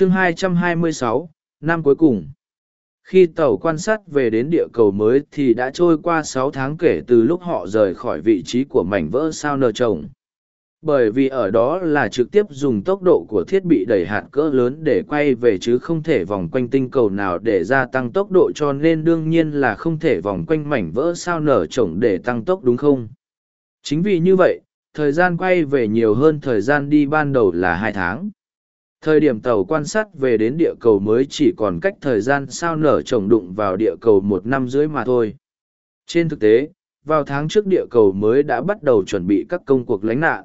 chương 226, năm cuối cùng. Khi tàu quan sát về đến địa cầu mới thì đã trôi qua sáu tháng kể từ lúc họ rời khỏi vị trí của mảnh vỡ sao nở trồng. Bởi vì ở đó là trực tiếp dùng tốc độ của thiết bị đẩy hạt cỡ lớn để quay về chứ không thể vòng quanh tinh cầu nào để gia tăng tốc độ cho nên đương nhiên là không thể vòng quanh mảnh vỡ sao nở trồng để tăng tốc đúng không? Chính vì như vậy thời gian quay về nhiều hơn thời gian đi ban đầu là hai tháng thời điểm tàu quan sát về đến địa cầu mới chỉ còn cách thời gian sao nở trồng đụng vào địa cầu một năm rưỡi mà thôi. Trên thực tế, vào tháng trước địa cầu mới đã bắt đầu chuẩn bị các công cuộc lánh nạn.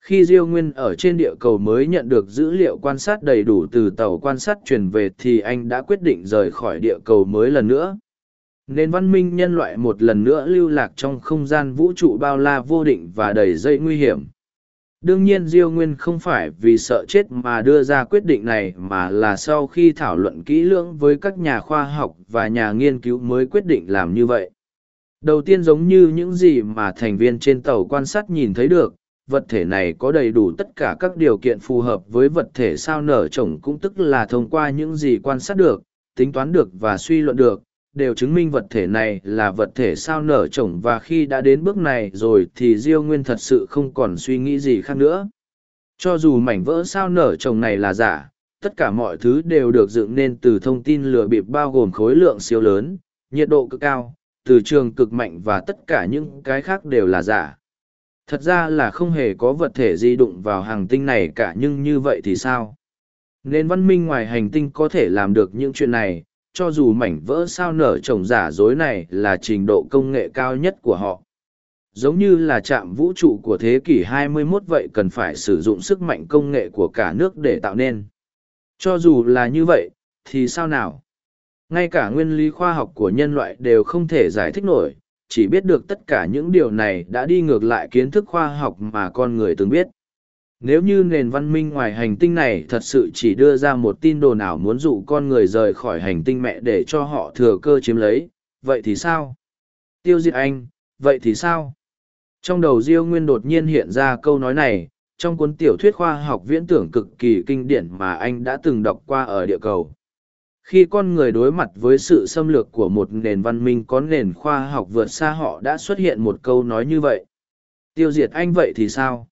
Khi diêu nguyên ở trên địa cầu mới nhận được dữ liệu quan sát đầy đủ từ tàu quan sát truyền về thì anh đã quyết định rời khỏi địa cầu mới lần nữa. Nên văn minh nhân loại một lần nữa lưu lạc trong không gian vũ trụ bao la vô định và đầy dây nguy hiểm đương nhiên diêu nguyên không phải vì sợ chết mà đưa ra quyết định này mà là sau khi thảo luận kỹ lưỡng với các nhà khoa học và nhà nghiên cứu mới quyết định làm như vậy. Đầu tiên giống như những gì mà thành viên trên tàu quan sát nhìn thấy được, vật thể này có đầy đủ tất cả các điều kiện phù hợp với vật thể sao nở trồng cũng tức là thông qua những gì quan sát được, tính toán được và suy luận được đều chứng minh vật thể này là vật thể sao nở trồng và khi đã đến bước này rồi thì diêu nguyên thật sự không còn suy nghĩ gì khác nữa. Cho dù mảnh vỡ sao nở trồng này là giả, tất cả mọi thứ đều được dựng nên từ thông tin lừa bịp bao gồm khối lượng siêu lớn, nhiệt độ cực cao, từ trường cực mạnh và tất cả những cái khác đều là giả. Thật ra là không hề có vật thể di đụng vào hàng tinh này cả nhưng như vậy thì sao? Nên văn minh ngoài hành tinh có thể làm được những chuyện này cho dù mảnh vỡ sao nở trồng giả dối này là trình độ công nghệ cao nhất của họ. Giống như là trạm vũ trụ của thế kỷ 21 vậy cần phải sử dụng sức mạnh công nghệ của cả nước để tạo nên. Cho dù là như vậy, thì sao nào? Ngay cả nguyên lý khoa học của nhân loại đều không thể giải thích nổi, chỉ biết được tất cả những điều này đã đi ngược lại kiến thức khoa học mà con người từng biết nếu như nền văn minh ngoài hành tinh này thật sự chỉ đưa ra một tin đồn ảo muốn dụ con người rời khỏi hành tinh mẹ để cho họ thừa cơ chiếm lấy, vậy thì sao? Tiêu diệt anh, vậy thì sao? Trong đầu diêu nguyên đột nhiên hiện ra câu nói này, trong cuốn tiểu thuyết khoa học viễn tưởng cực kỳ kinh điển mà anh đã từng đọc qua ở địa cầu. Khi con người đối mặt với sự xâm lược của một nền văn minh, có nền khoa học vượt xa họ đã xuất hiện một câu nói như vậy. Tiêu diệt anh vậy thì sao?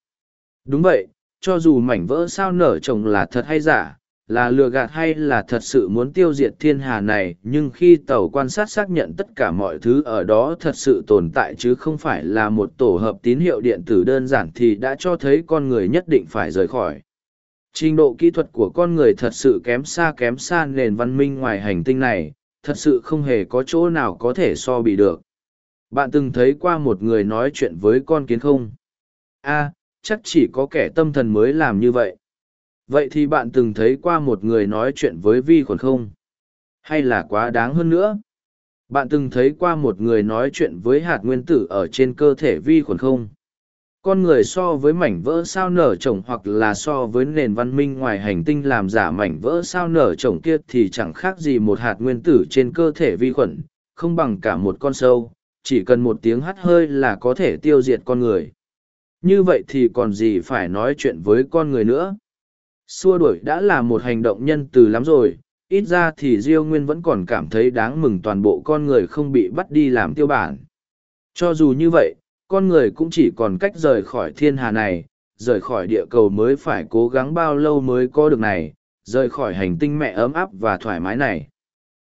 Đúng vậy cho dù mảnh vỡ sao nở trồng là thật hay giả, là lừa gạt hay là thật sự muốn tiêu diệt thiên hà này, nhưng khi tàu quan sát xác nhận tất cả mọi thứ ở đó thật sự tồn tại chứ không phải là một tổ hợp tín hiệu điện tử đơn giản thì đã cho thấy con người nhất định phải rời khỏi. Trình độ kỹ thuật của con người thật sự kém xa kém xa nền văn minh ngoài hành tinh này, thật sự không hề có chỗ nào có thể so bị được. Bạn từng thấy qua một người nói chuyện với con kiến không? a chắc chỉ có kẻ tâm thần mới làm như vậy. Vậy thì bạn từng thấy qua một người nói chuyện với vi khuẩn không? Hay là quá đáng hơn nữa? Bạn từng thấy qua một người nói chuyện với hạt nguyên tử ở trên cơ thể vi khuẩn không? Con người so với mảnh vỡ sao nở trồng hoặc là so với nền văn minh ngoài hành tinh làm giả mảnh vỡ sao nở trồng kia thì chẳng khác gì một hạt nguyên tử trên cơ thể vi khuẩn, không bằng cả một con sâu, chỉ cần một tiếng hắt hơi là có thể tiêu diệt con người như vậy thì còn gì phải nói chuyện với con người nữa. Xua đuổi đã là một hành động nhân từ lắm rồi, ít ra thì diêu nguyên vẫn còn cảm thấy đáng mừng toàn bộ con người không bị bắt đi làm tiêu bản. Cho dù như vậy, con người cũng chỉ còn cách rời khỏi thiên hà này, rời khỏi địa cầu mới phải cố gắng bao lâu mới có được này, rời khỏi hành tinh mẹ ấm áp và thoải mái này.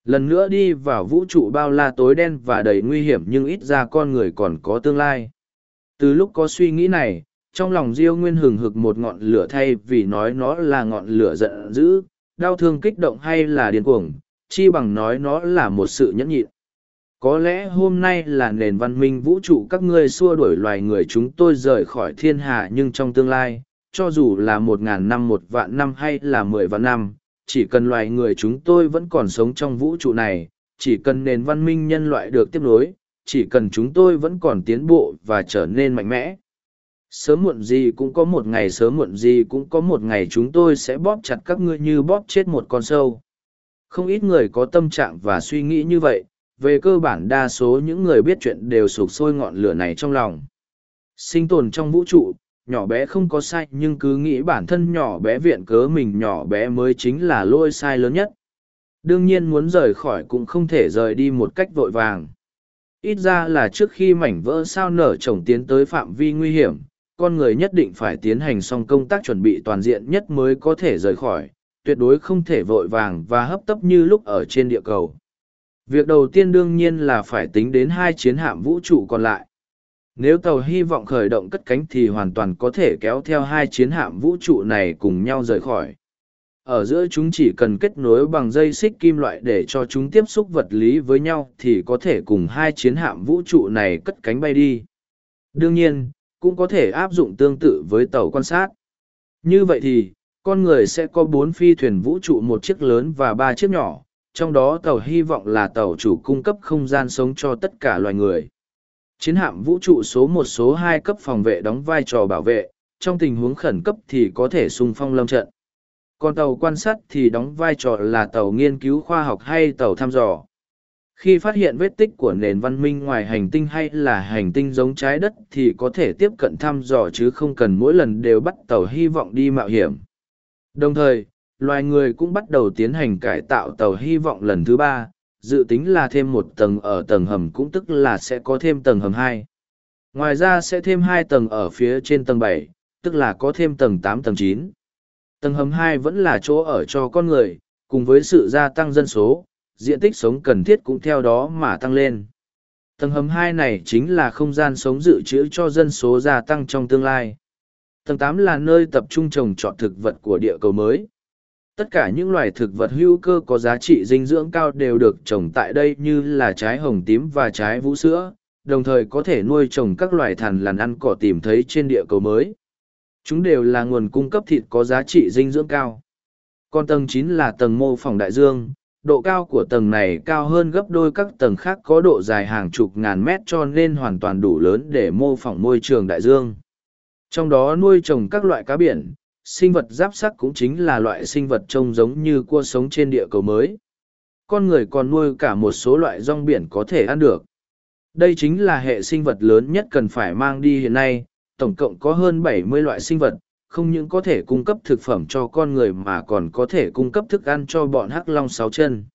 Lần nữa đi vào vũ trụ bao la tối đen và đầy nguy hiểm nhưng ít ra con người còn có tương lai từ lúc có suy nghĩ này, trong lòng diêu nguyên hừng hực một ngọn lửa thay vì nói nó là ngọn lửa giận dữ, đau thương kích động hay là điên cuồng, chi bằng nói nó là một sự nhẫn nhịn. Có lẽ hôm nay là nền văn minh vũ trụ các ngươi xua đuổi loài người chúng tôi rời khỏi thiên hạ nhưng trong tương lai, cho dù là một ngàn năm, một vạn năm hay là mười vạn năm, chỉ cần loài người chúng tôi vẫn còn sống trong vũ trụ này, chỉ cần nền văn minh nhân loại được tiếp nối chỉ cần chúng tôi vẫn còn tiến bộ và trở nên mạnh mẽ. Sớm muộn gì cũng có một ngày, sớm muộn gì cũng có một ngày chúng tôi sẽ bóp chặt các ngươi như bóp chết một con sâu. Không ít người có tâm trạng và suy nghĩ như vậy, về cơ bản đa số những người biết chuyện đều sụp sôi ngọn lửa này trong lòng. Sinh tồn trong vũ trụ, nhỏ bé không có sai, nhưng cứ nghĩ bản thân nhỏ bé viện cớ mình nhỏ bé mới chính là lỗi sai lớn nhất. Đương nhiên muốn rời khỏi cũng không thể rời đi một cách vội vàng ít ra là trước khi mảnh vỡ sao nở trồng tiến tới phạm vi nguy hiểm, con người nhất định phải tiến hành xong công tác chuẩn bị toàn diện nhất mới có thể rời khỏi, tuyệt đối không thể vội vàng và hấp tấp như lúc ở trên địa cầu. Việc đầu tiên đương nhiên là phải tính đến hai chiến hạm vũ trụ còn lại. Nếu tàu hy vọng khởi động cất cánh thì hoàn toàn có thể kéo theo hai chiến hạm vũ trụ này cùng nhau rời khỏi ở giữa chúng chỉ cần kết nối bằng dây xích kim loại để cho chúng tiếp xúc vật lý với nhau thì có thể cùng hai chiến hạm vũ trụ này cất cánh bay đi. Đương nhiên, cũng có thể áp dụng tương tự với tàu quan sát. Như vậy thì, con người sẽ có bốn phi thuyền vũ trụ một chiếc lớn và ba chiếc nhỏ, trong đó tàu hy vọng là tàu chủ cung cấp không gian sống cho tất cả loài người. Chiến hạm vũ trụ số một, số hai cấp phòng vệ đóng vai trò bảo vệ, trong tình huống khẩn cấp thì có thể xung phong lâm trận còn tàu quan sát thì đóng vai trò là tàu nghiên cứu khoa học hay tàu thăm dò. Khi phát hiện vết tích của nền văn minh ngoài hành tinh hay là hành tinh giống trái đất thì có thể tiếp cận thăm dò chứ không cần mỗi lần đều bắt tàu hy vọng đi mạo hiểm. Đồng thời, loài người cũng bắt đầu tiến hành cải tạo tàu hy vọng lần thứ ba, dự tính là thêm một tầng ở tầng hầm cũng tức là sẽ có thêm tầng hầm hai. Ngoài ra sẽ thêm hai tầng ở phía trên tầng bảy, tức là có thêm tầng tám, tầng chín tầng hầm hai vẫn là chỗ ở cho con người, cùng với sự gia tăng dân số, diện tích sống cần thiết cũng theo đó mà tăng lên. Tầng hầm hai này chính là không gian sống dự trữ cho dân số gia tăng trong tương lai. Tầng tám là nơi tập trung trồng trọt thực vật của địa cầu mới. Tất cả những loài thực vật hữu cơ có giá trị dinh dưỡng cao đều được trồng tại đây như là trái hồng tím và trái vũ sữa, đồng thời có thể nuôi trồng các loài thằn lằn ăn cỏ tìm thấy trên địa cầu mới chúng đều là nguồn cung cấp thịt có giá trị dinh dưỡng cao còn tầng chín là tầng mô phỏng đại dương độ cao của tầng này cao hơn gấp đôi các tầng khác có độ dài hàng chục ngàn mét cho nên hoàn toàn đủ lớn để mô phỏng môi trường đại dương trong đó nuôi trồng các loại cá biển sinh vật giáp sắc cũng chính là loại sinh vật trông giống như cua sống trên địa cầu mới. Con người còn nuôi cả một số loại rong biển có thể ăn được. Đây chính là hệ sinh vật lớn nhất cần phải mang đi hiện nay, tổng cộng có hơn 70 loại sinh vật, không những có thể cung cấp thực phẩm cho con người mà còn có thể cung cấp thức ăn cho bọn hắc long sáu chân.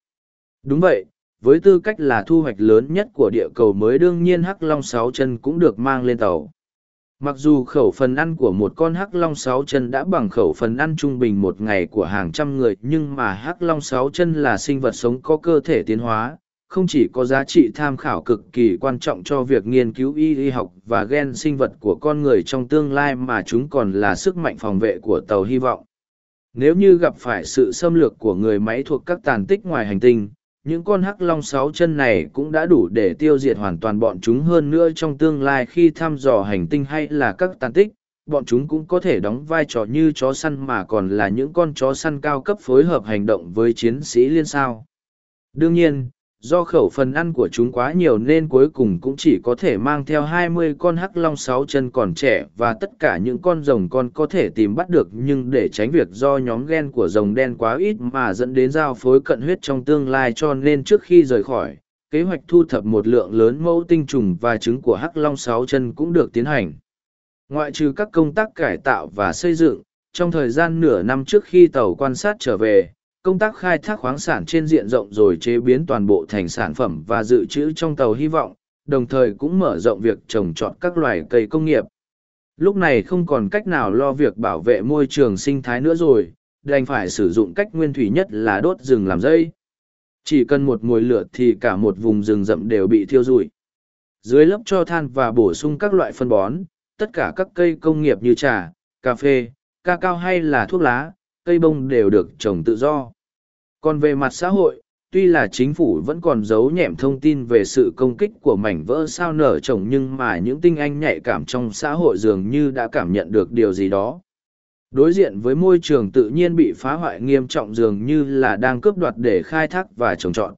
Đúng vậy, với tư cách là thu hoạch lớn nhất của địa cầu mới đương nhiên hắc long sáu chân cũng được mang lên tàu. Mặc dù khẩu phần ăn của một con hắc long sáu chân đã bằng khẩu phần ăn trung bình một ngày của hàng trăm người nhưng mà hắc long sáu chân là sinh vật sống có cơ thể tiến hóa, không chỉ có giá trị tham khảo cực kỳ quan trọng cho việc nghiên cứu y y học và gen sinh vật của con người trong tương lai mà chúng còn là sức mạnh phòng vệ của tàu hy vọng. Nếu như gặp phải sự xâm lược của người máy thuộc các tàn tích ngoài hành tinh, những con hắc long sáu chân này cũng đã đủ để tiêu diệt hoàn toàn bọn chúng hơn nữa trong tương lai khi thăm dò hành tinh hay là các tàn tích bọn chúng cũng có thể đóng vai trò như chó săn mà còn là những con chó săn cao cấp phối hợp hành động với chiến sĩ liên sao đương nhiên do khẩu phần ăn của chúng quá nhiều nên cuối cùng cũng chỉ có thể mang theo hai mươi con hắc long sáu chân còn trẻ và tất cả những con rồng con có thể tìm bắt được, nhưng để tránh việc do nhóm gen của rồng đen quá ít mà dẫn đến giao phối cận huyết trong tương lai cho nên trước khi rời khỏi, kế hoạch thu thập một lượng lớn mẫu tinh trùng và trứng của hắc long sáu chân cũng được tiến hành. Ngoại trừ các công tác cải tạo và xây dựng, trong thời gian nửa năm trước khi tàu quan sát trở về công tác khai thác khoáng sản trên diện rộng rồi chế biến toàn bộ thành sản phẩm và dự trữ trong tàu hy vọng, đồng thời cũng mở rộng việc trồng trọt các loài cây công nghiệp. Lúc này không còn cách nào lo việc bảo vệ môi trường sinh thái nữa rồi, đành phải sử dụng cách nguyên thủy nhất là đốt rừng làm dây. Chỉ cần một mùi lửa thì cả một vùng rừng rậm đều bị thiêu rụi. Dưới lớp cho than và bổ sung các loại phân bón, tất cả các cây công nghiệp như trà, cà phê, ca cao hay là thuốc lá, cây bông đều được trồng tự do. Còn về mặt xã hội, tuy là chính phủ vẫn còn giấu nhẹm thông tin về sự công kích của mảnh vỡ sao nở trồng nhưng mà những tinh anh nhạy cảm trong xã hội dường như đã cảm nhận được điều gì đó. Đối diện với môi trường tự nhiên bị phá hoại nghiêm trọng dường như là đang cướp đoạt để khai thác và trồng trọt.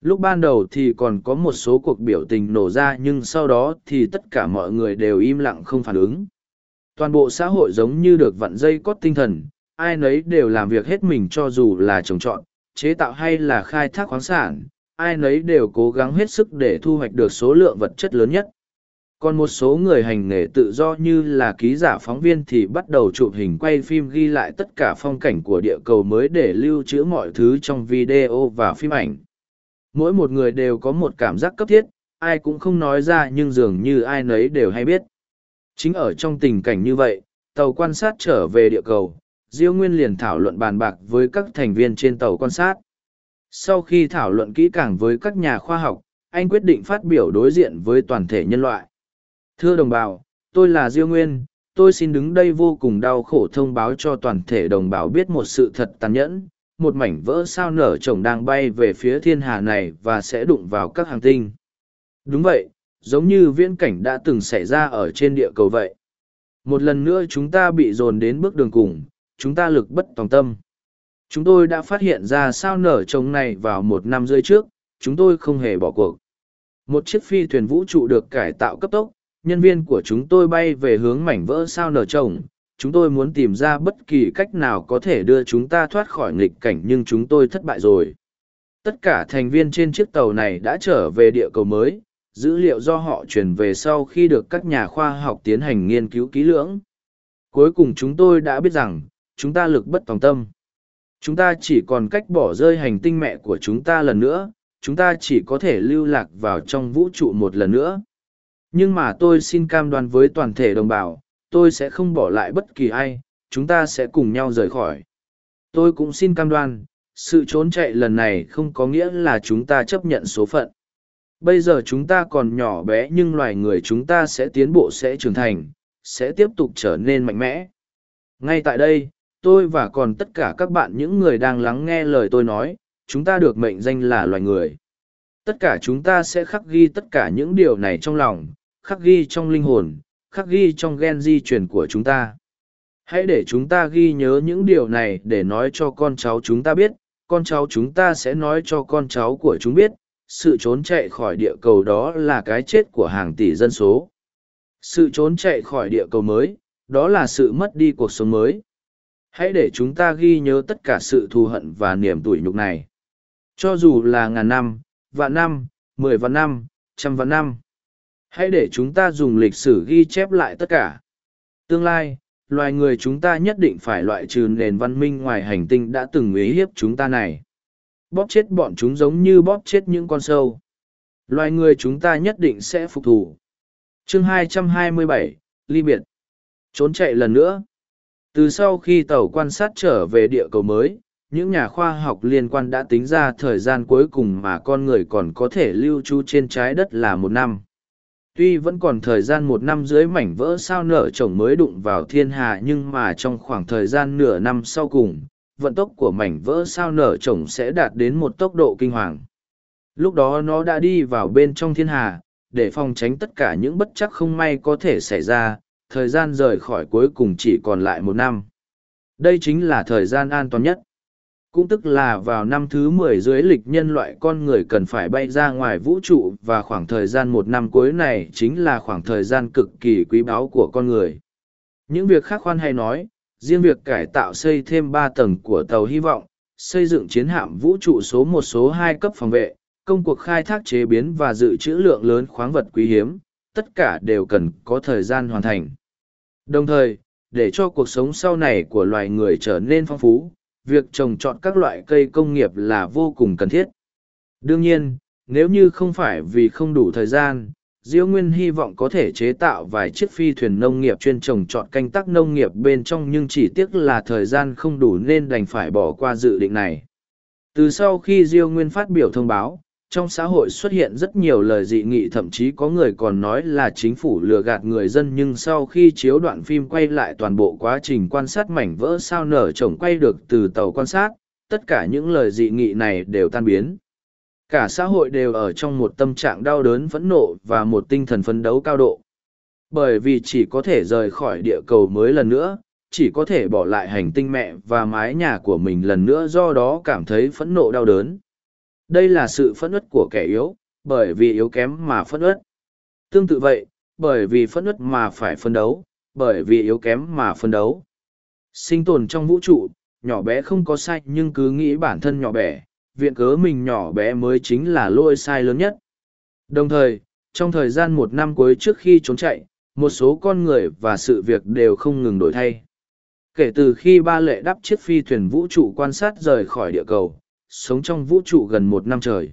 Lúc ban đầu thì còn có một số cuộc biểu tình nổ ra nhưng sau đó thì tất cả mọi người đều im lặng không phản ứng. Toàn bộ xã hội giống như được vặn dây cót tinh thần, ai nấy đều làm việc hết mình cho dù là trồng trọt, chế tạo hay là khai thác khoáng sản, ai nấy đều cố gắng hết sức để thu hoạch được số lượng vật chất lớn nhất. còn một số người hành nghề tự do như là ký giả phóng viên thì bắt đầu chụp hình quay phim ghi lại tất cả phong cảnh của địa cầu mới để lưu trữ mọi thứ trong video và phim ảnh mỗi một người đều có một cảm giác cấp thiết ai cũng không nói ra nhưng dường như ai nấy đều hay biết chính ở trong tình cảnh như vậy tàu quan sát trở về địa cầu diêu nguyên liền thảo luận bàn bạc với các thành viên trên tàu quan sát. Sau khi thảo luận kỹ càng với các nhà khoa học, anh quyết định phát biểu đối diện với toàn thể nhân loại. Thưa đồng bào, tôi là diêu nguyên, tôi xin đứng đây vô cùng đau khổ thông báo cho toàn thể đồng bào biết một sự thật tàn nhẫn, một mảnh vỡ sao nở chồng đang bay về phía thiên hà này và sẽ đụng vào các hành tinh. Đúng vậy, giống như viễn cảnh đã từng xảy ra ở trên địa cầu vậy. Một lần nữa chúng ta bị dồn đến bước đường cùng chúng ta lực bất tòng tâm. Chúng tôi đã phát hiện ra sao nở trồng này vào một năm rưỡi trước, chúng tôi không hề bỏ cuộc. Một chiếc phi thuyền vũ trụ được cải tạo cấp tốc, nhân viên của chúng tôi bay về hướng mảnh vỡ sao nở trồng chúng tôi muốn tìm ra bất kỳ cách nào có thể đưa chúng ta thoát khỏi nghịch cảnh nhưng chúng tôi thất bại rồi. Tất cả thành viên trên chiếc tàu này đã trở về địa cầu mới, dữ liệu do họ truyền về sau khi được các nhà khoa học tiến hành nghiên cứu kỹ lưỡng. Cuối cùng chúng tôi đã biết rằng chúng ta lực bất tòng tâm. Chúng ta chỉ còn cách bỏ rơi hành tinh mẹ của chúng ta lần nữa, chúng ta chỉ có thể lưu lạc vào trong vũ trụ một lần nữa. Nhưng mà tôi xin cam đoan với toàn thể đồng bào, tôi sẽ không bỏ lại bất kỳ ai, chúng ta sẽ cùng nhau rời khỏi. Tôi cũng xin cam đoan, sự trốn chạy lần này không có nghĩa là chúng ta chấp nhận số phận. Bây giờ chúng ta còn nhỏ bé nhưng loài người chúng ta sẽ tiến bộ, sẽ trưởng thành, sẽ tiếp tục trở nên mạnh mẽ. Ngay tại đây tôi và còn tất cả các bạn những người đang lắng nghe lời tôi nói, chúng ta được mệnh danh là loài người. Tất cả chúng ta sẽ khắc ghi tất cả những điều này trong lòng, khắc ghi trong linh hồn, khắc ghi trong gen di truyền của chúng ta. Hãy để chúng ta ghi nhớ những điều này để nói cho con cháu chúng ta biết, con cháu chúng ta sẽ nói cho con cháu của chúng biết, sự trốn chạy khỏi địa cầu đó là cái chết của hàng tỷ dân số. Sự trốn chạy khỏi địa cầu mới, đó là sự mất đi cuộc sống mới hãy để chúng ta ghi nhớ tất cả sự thù hận và niềm tủi nhục này. Cho dù là ngàn năm vạn năm mười vạn năm trăm vạn năm hãy để chúng ta dùng lịch sử ghi chép lại tất cả. Tương lai loài người chúng ta nhất định phải loại trừ nền văn minh ngoài hành tinh đã từng uy hiếp chúng ta này. Bóp chết bọn chúng giống như bóp chết những con sâu. Loài người chúng ta nhất định sẽ phục thù. Chương 227, ly biệt. Trốn chạy lần nữa từ sau khi tàu quan sát trở về địa cầu mới, những nhà khoa học liên quan đã tính ra thời gian cuối cùng mà con người còn có thể lưu trú trên trái đất là một năm. Tuy vẫn còn thời gian một năm dưới mảnh vỡ sao nở chồng mới đụng vào thiên hà nhưng mà trong khoảng thời gian nửa năm sau cùng, vận tốc của mảnh vỡ sao nở chồng sẽ đạt đến một tốc độ kinh hoàng. Lúc đó nó đã đi vào bên trong thiên hà, để phòng tránh tất cả những bất chắc không may có thể xảy ra thời gian rời khỏi cuối cùng chỉ còn lại một năm. Đây chính là thời gian an toàn nhất. Cũng tức là vào năm thứ mười dưới lịch nhân loại con người cần phải bay ra ngoài vũ trụ và khoảng thời gian một năm cuối này chính là khoảng thời gian cực kỳ quý báu của con người. Những việc khác khoan hay nói, riêng việc cải tạo xây thêm ba tầng của tàu hy vọng, xây dựng chiến hạm vũ trụ số một số hai cấp phòng vệ, công cuộc khai thác chế biến và dự trữ lượng lớn khoáng vật quý hiếm, tất cả đều cần có thời gian hoàn thành đồng thời để cho cuộc sống sau này của loài người trở nên phong phú việc trồng trọt các loại cây công nghiệp là vô cùng cần thiết. Đương nhiên, nếu như không phải vì không đủ thời gian, Diêu Nguyên hy vọng có thể chế tạo vài chiếc phi thuyền nông nghiệp chuyên trồng trọt canh tác nông nghiệp bên trong nhưng chỉ tiếc là thời gian không đủ nên đành phải bỏ qua dự định này. Từ sau khi Diêu Nguyên phát biểu thông báo, trong xã hội xuất hiện rất nhiều lời dị nghị, thậm chí có người còn nói là chính phủ lừa gạt người dân, nhưng sau khi chiếu đoạn phim quay lại toàn bộ quá trình quan sát mảnh vỡ sao nở chồng quay được từ tàu quan sát, tất cả những lời dị nghị này đều tan biến. Cả xã hội đều ở trong một tâm trạng đau đớn, phẫn nộ và một tinh thần phấn đấu cao độ. Bởi vì chỉ có thể rời khỏi địa cầu mới lần nữa, chỉ có thể bỏ lại hành tinh mẹ và mái nhà của mình lần nữa, do đó cảm thấy phẫn nộ, đau đớn đây là sự phẫn ứt của kẻ yếu, bởi vì yếu kém mà phẫn ứt. Tương tự vậy, bởi vì phẫn ứt mà phải phân đấu, bởi vì yếu kém mà phân đấu. Sinh tồn trong vũ trụ, nhỏ bé không có sai nhưng cứ nghĩ bản thân nhỏ bé, viện cớ mình nhỏ bé mới chính là lỗi sai lớn nhất. Đồng thời, trong thời gian một năm cuối trước khi trốn chạy, một số con người và sự việc đều không ngừng đổi thay. Kể từ khi ba lệ đắp chiếc phi thuyền vũ trụ quan sát rời khỏi địa cầu, sống trong vũ trụ gần một năm trời.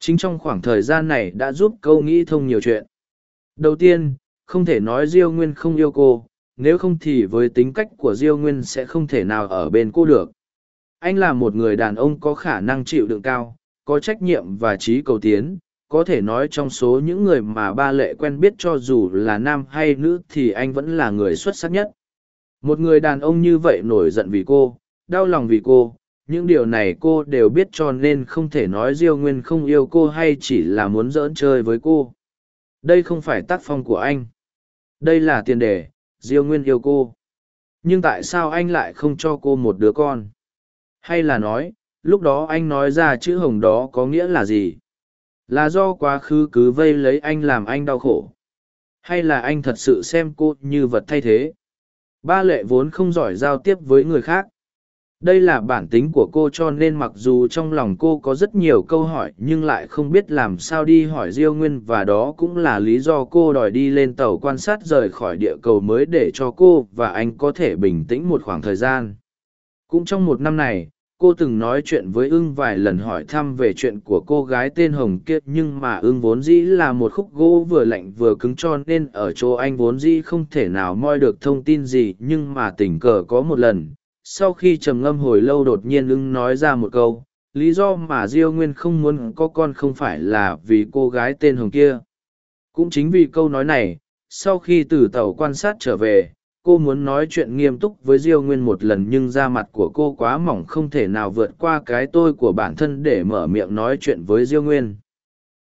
Chính trong khoảng thời gian này đã giúp câu nghĩ thông nhiều chuyện. Đầu tiên, không thể nói Diêu Nguyên không yêu cô, nếu không thì với tính cách của Diêu Nguyên sẽ không thể nào ở bên cô được. Anh là một người đàn ông có khả năng chịu đựng cao, có trách nhiệm và trí cầu tiến, có thể nói trong số những người mà ba lệ quen biết cho dù là nam hay nữ thì anh vẫn là người xuất sắc nhất. Một người đàn ông như vậy nổi giận vì cô, đau lòng vì cô, những điều này cô đều biết cho nên không thể nói Diêu Nguyên không yêu cô hay chỉ là muốn giỡn chơi với cô. Đây không phải tác phong của anh. Đây là tiền đề, Diêu Nguyên yêu cô. Nhưng tại sao anh lại không cho cô một đứa con? Hay là nói, lúc đó anh nói ra chữ hồng đó có nghĩa là gì? Là do quá khứ cứ vây lấy anh làm anh đau khổ? Hay là anh thật sự xem cô như vật thay thế? Ba lệ vốn không giỏi giao tiếp với người khác đây là bản tính của cô cho nên mặc dù trong lòng cô có rất nhiều câu hỏi nhưng lại không biết làm sao đi hỏi diêu nguyên và đó cũng là lý do cô đòi đi lên tàu quan sát rời khỏi địa cầu mới để cho cô và anh có thể bình tĩnh một khoảng thời gian. Cũng trong một năm này, cô từng nói chuyện với ưng vài lần hỏi thăm về chuyện của cô gái tên hồng kiệt nhưng mà ưng vốn dĩ là một khúc gỗ vừa lạnh vừa cứng cho nên ở chỗ anh vốn dĩ không thể nào moi được thông tin gì nhưng mà tình cờ có một lần sau khi trầm ngâm hồi lâu đột nhiên ưng nói ra một câu, lý do mà diêu nguyên không muốn có con không phải là vì cô gái tên hồng kia. Cũng chính vì câu nói này, sau khi từ tàu quan sát trở về, cô muốn nói chuyện nghiêm túc với diêu nguyên một lần nhưng da mặt của cô quá mỏng không thể nào vượt qua cái tôi của bản thân để mở miệng nói chuyện với diêu nguyên.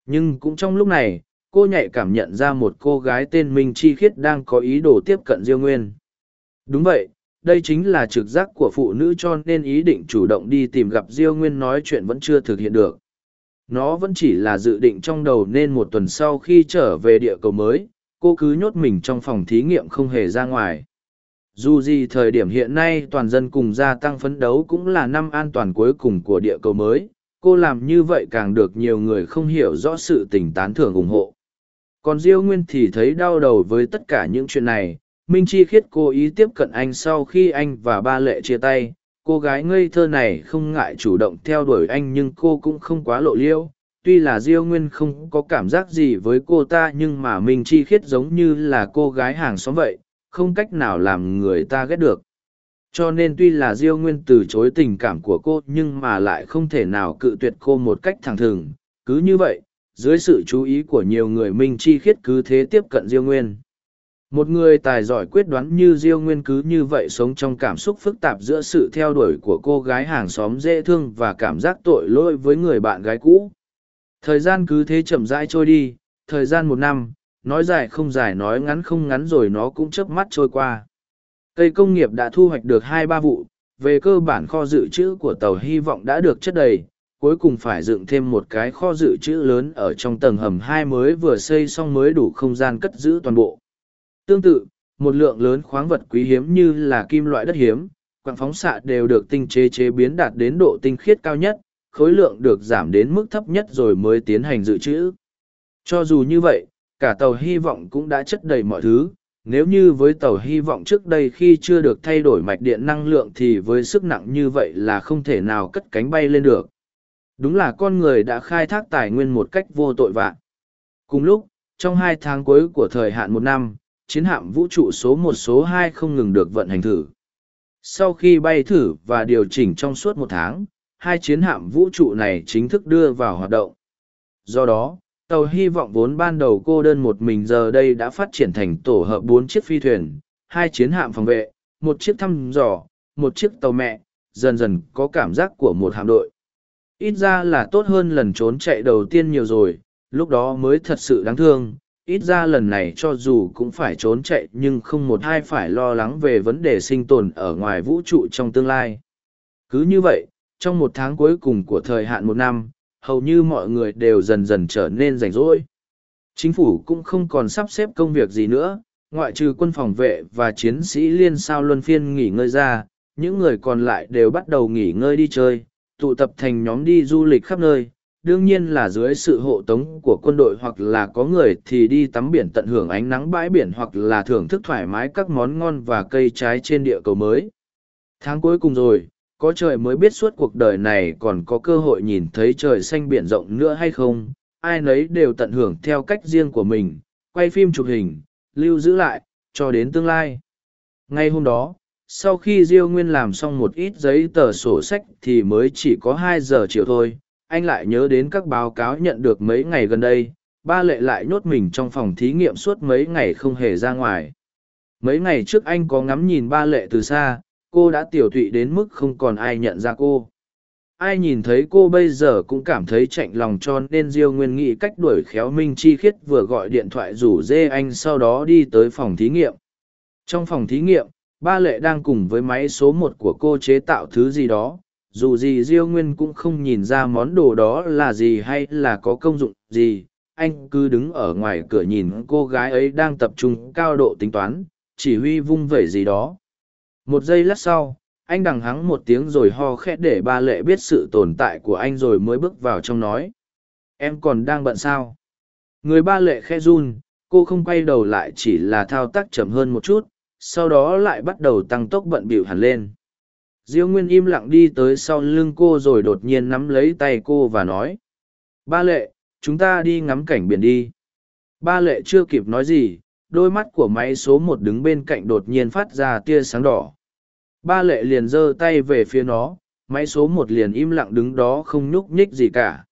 Nhưng cũng trong lúc này, cô nhạy cảm nhận ra một cô gái tên minh chi khiết đang có ý đồ tiếp cận diêu nguyên. Đúng vậy đây chính là trực giác của phụ nữ cho nên ý định chủ động đi tìm gặp diêu nguyên nói chuyện vẫn chưa thực hiện được. Nó vẫn chỉ là dự định trong đầu nên một tuần sau khi trở về địa cầu mới, cô cứ nhốt mình trong phòng thí nghiệm không hề ra ngoài. Dù gì thời điểm hiện nay toàn dân cùng gia tăng phấn đấu cũng là năm an toàn cuối cùng của địa cầu mới, cô làm như vậy càng được nhiều người không hiểu rõ sự tình tán thưởng ủng hộ. Còn diêu nguyên thì thấy đau đầu với tất cả những chuyện này Minh Chi Khiết cố ý tiếp cận anh sau khi anh và ba lệ chia tay. Cô gái ngây thơ này không ngại chủ động theo đuổi anh nhưng cô cũng không quá lộ liêu. Tuy là Diêu Nguyên không có cảm giác gì với cô ta nhưng mà Minh Chi Khiết giống như là cô gái hàng xóm vậy, không cách nào làm người ta ghét được. Cho nên tuy là Diêu Nguyên từ chối tình cảm của cô nhưng mà lại không thể nào cự tuyệt cô một cách thẳng thừng. Cứ như vậy, dưới sự chú ý của nhiều người Minh Chi Khiết cứ thế tiếp cận Diêu Nguyên. Một người tài giỏi quyết đoán như Diêu Nguyên cứ như vậy sống trong cảm xúc phức tạp giữa sự theo đuổi của cô gái hàng xóm dễ thương và cảm giác tội lỗi với người bạn gái cũ. Thời gian cứ thế chậm rãi trôi đi, thời gian một năm, nói dài không dài nói ngắn không ngắn rồi nó cũng chớp mắt trôi qua. Cây công nghiệp đã thu hoạch được hai ba vụ, về cơ bản kho dự trữ của tàu hy vọng đã được chất đầy, cuối cùng phải dựng thêm một cái kho dự trữ lớn ở trong tầng hầm hai mới vừa xây xong mới đủ không gian cất giữ toàn bộ. Tương tự, một lượng lớn khoáng vật quý hiếm như là kim loại đất hiếm, quặng phóng xạ đều được tinh chế chế biến đạt đến độ tinh khiết cao nhất, khối lượng được giảm đến mức thấp nhất rồi mới tiến hành dự trữ. Cho dù như vậy, cả tàu hy vọng cũng đã chất đầy mọi thứ. Nếu như với tàu hy vọng trước đây khi chưa được thay đổi mạch điện năng lượng thì với sức nặng như vậy là không thể nào cất cánh bay lên được. Đúng là con người đã khai thác tài nguyên một cách vô tội vạ. Cùng lúc, trong hai tháng cuối của thời hạn một năm, chiến hạm vũ trụ số một số hai không ngừng được vận hành thử. Sau khi bay thử và điều chỉnh trong suốt một tháng, hai chiến hạm vũ trụ này chính thức đưa vào hoạt động. Do đó, tàu hy vọng vốn ban đầu cô đơn một mình giờ đây đã phát triển thành tổ hợp bốn chiếc phi thuyền, hai chiến hạm phòng vệ, một chiếc thăm dò, một chiếc tàu mẹ, dần dần có cảm giác của một hạm đội. Ít ra là tốt hơn lần trốn chạy đầu tiên nhiều rồi, lúc đó mới thật sự đáng thương, ít ra lần này cho dù cũng phải trốn chạy nhưng không một ai phải lo lắng về vấn đề sinh tồn ở ngoài vũ trụ trong tương lai. Cứ như vậy, trong một tháng cuối cùng của thời hạn một năm, hầu như mọi người đều dần dần trở nên rảnh rỗi. Chính phủ cũng không còn sắp xếp công việc gì nữa, ngoại trừ quân phòng vệ và chiến sĩ liên sao luân phiên nghỉ ngơi ra, những người còn lại đều bắt đầu nghỉ ngơi đi chơi, tụ tập thành nhóm đi du lịch khắp nơi đương nhiên là dưới sự hộ tống của quân đội hoặc là có người thì đi tắm biển tận hưởng ánh nắng bãi biển hoặc là thưởng thức thoải mái các món ngon và cây trái trên địa cầu mới. Tháng cuối cùng rồi, có trời mới biết suốt cuộc đời này còn có cơ hội nhìn thấy trời xanh biển rộng nữa hay không, ai nấy đều tận hưởng theo cách riêng của mình, quay phim chụp hình, lưu giữ lại, cho đến tương lai. Ngay hôm đó, sau khi Diêu Nguyên làm xong một ít giấy tờ sổ sách thì mới chỉ có hai giờ chiều thôi, anh lại nhớ đến các báo cáo nhận được mấy ngày gần đây, ba lệ lại nhốt mình trong phòng thí nghiệm suốt mấy ngày không hề ra ngoài. Mấy ngày trước anh có ngắm nhìn ba lệ từ xa, cô đã tiểu thụy đến mức không còn ai nhận ra cô. Ai nhìn thấy cô bây giờ cũng cảm thấy chạnh lòng cho nên Diêu Nguyên nghĩ cách đuổi khéo Minh Chi Khiết vừa gọi điện thoại rủ dê anh sau đó đi tới phòng thí nghiệm. Trong phòng thí nghiệm, ba lệ đang cùng với máy số một của cô chế tạo thứ gì đó, dù gì diêu nguyên cũng không nhìn ra món đồ đó là gì hay là có công dụng gì. Anh cứ đứng ở ngoài cửa nhìn cô gái ấy đang tập trung cao độ tính toán, chỉ huy vung vẩy gì đó. Một giây lát sau, anh đằng hắng một tiếng rồi ho khẽ để ba lệ biết sự tồn tại của anh rồi mới bước vào trong nói. Em còn đang bận sao? Người ba lệ khẽ run, cô không quay đầu lại chỉ là thao tác chậm hơn một chút, sau đó lại bắt đầu tăng tốc bận bịu hẳn lên diêu nguyên im lặng đi tới sau lưng cô rồi đột nhiên nắm lấy tay cô và nói, ba lệ, chúng ta đi ngắm cảnh biển đi. Ba lệ chưa kịp nói gì, đôi mắt của máy số một đứng bên cạnh đột nhiên phát ra tia sáng đỏ. Ba lệ liền giơ tay về phía nó, máy số một liền im lặng đứng đó không nhúc nhích gì cả.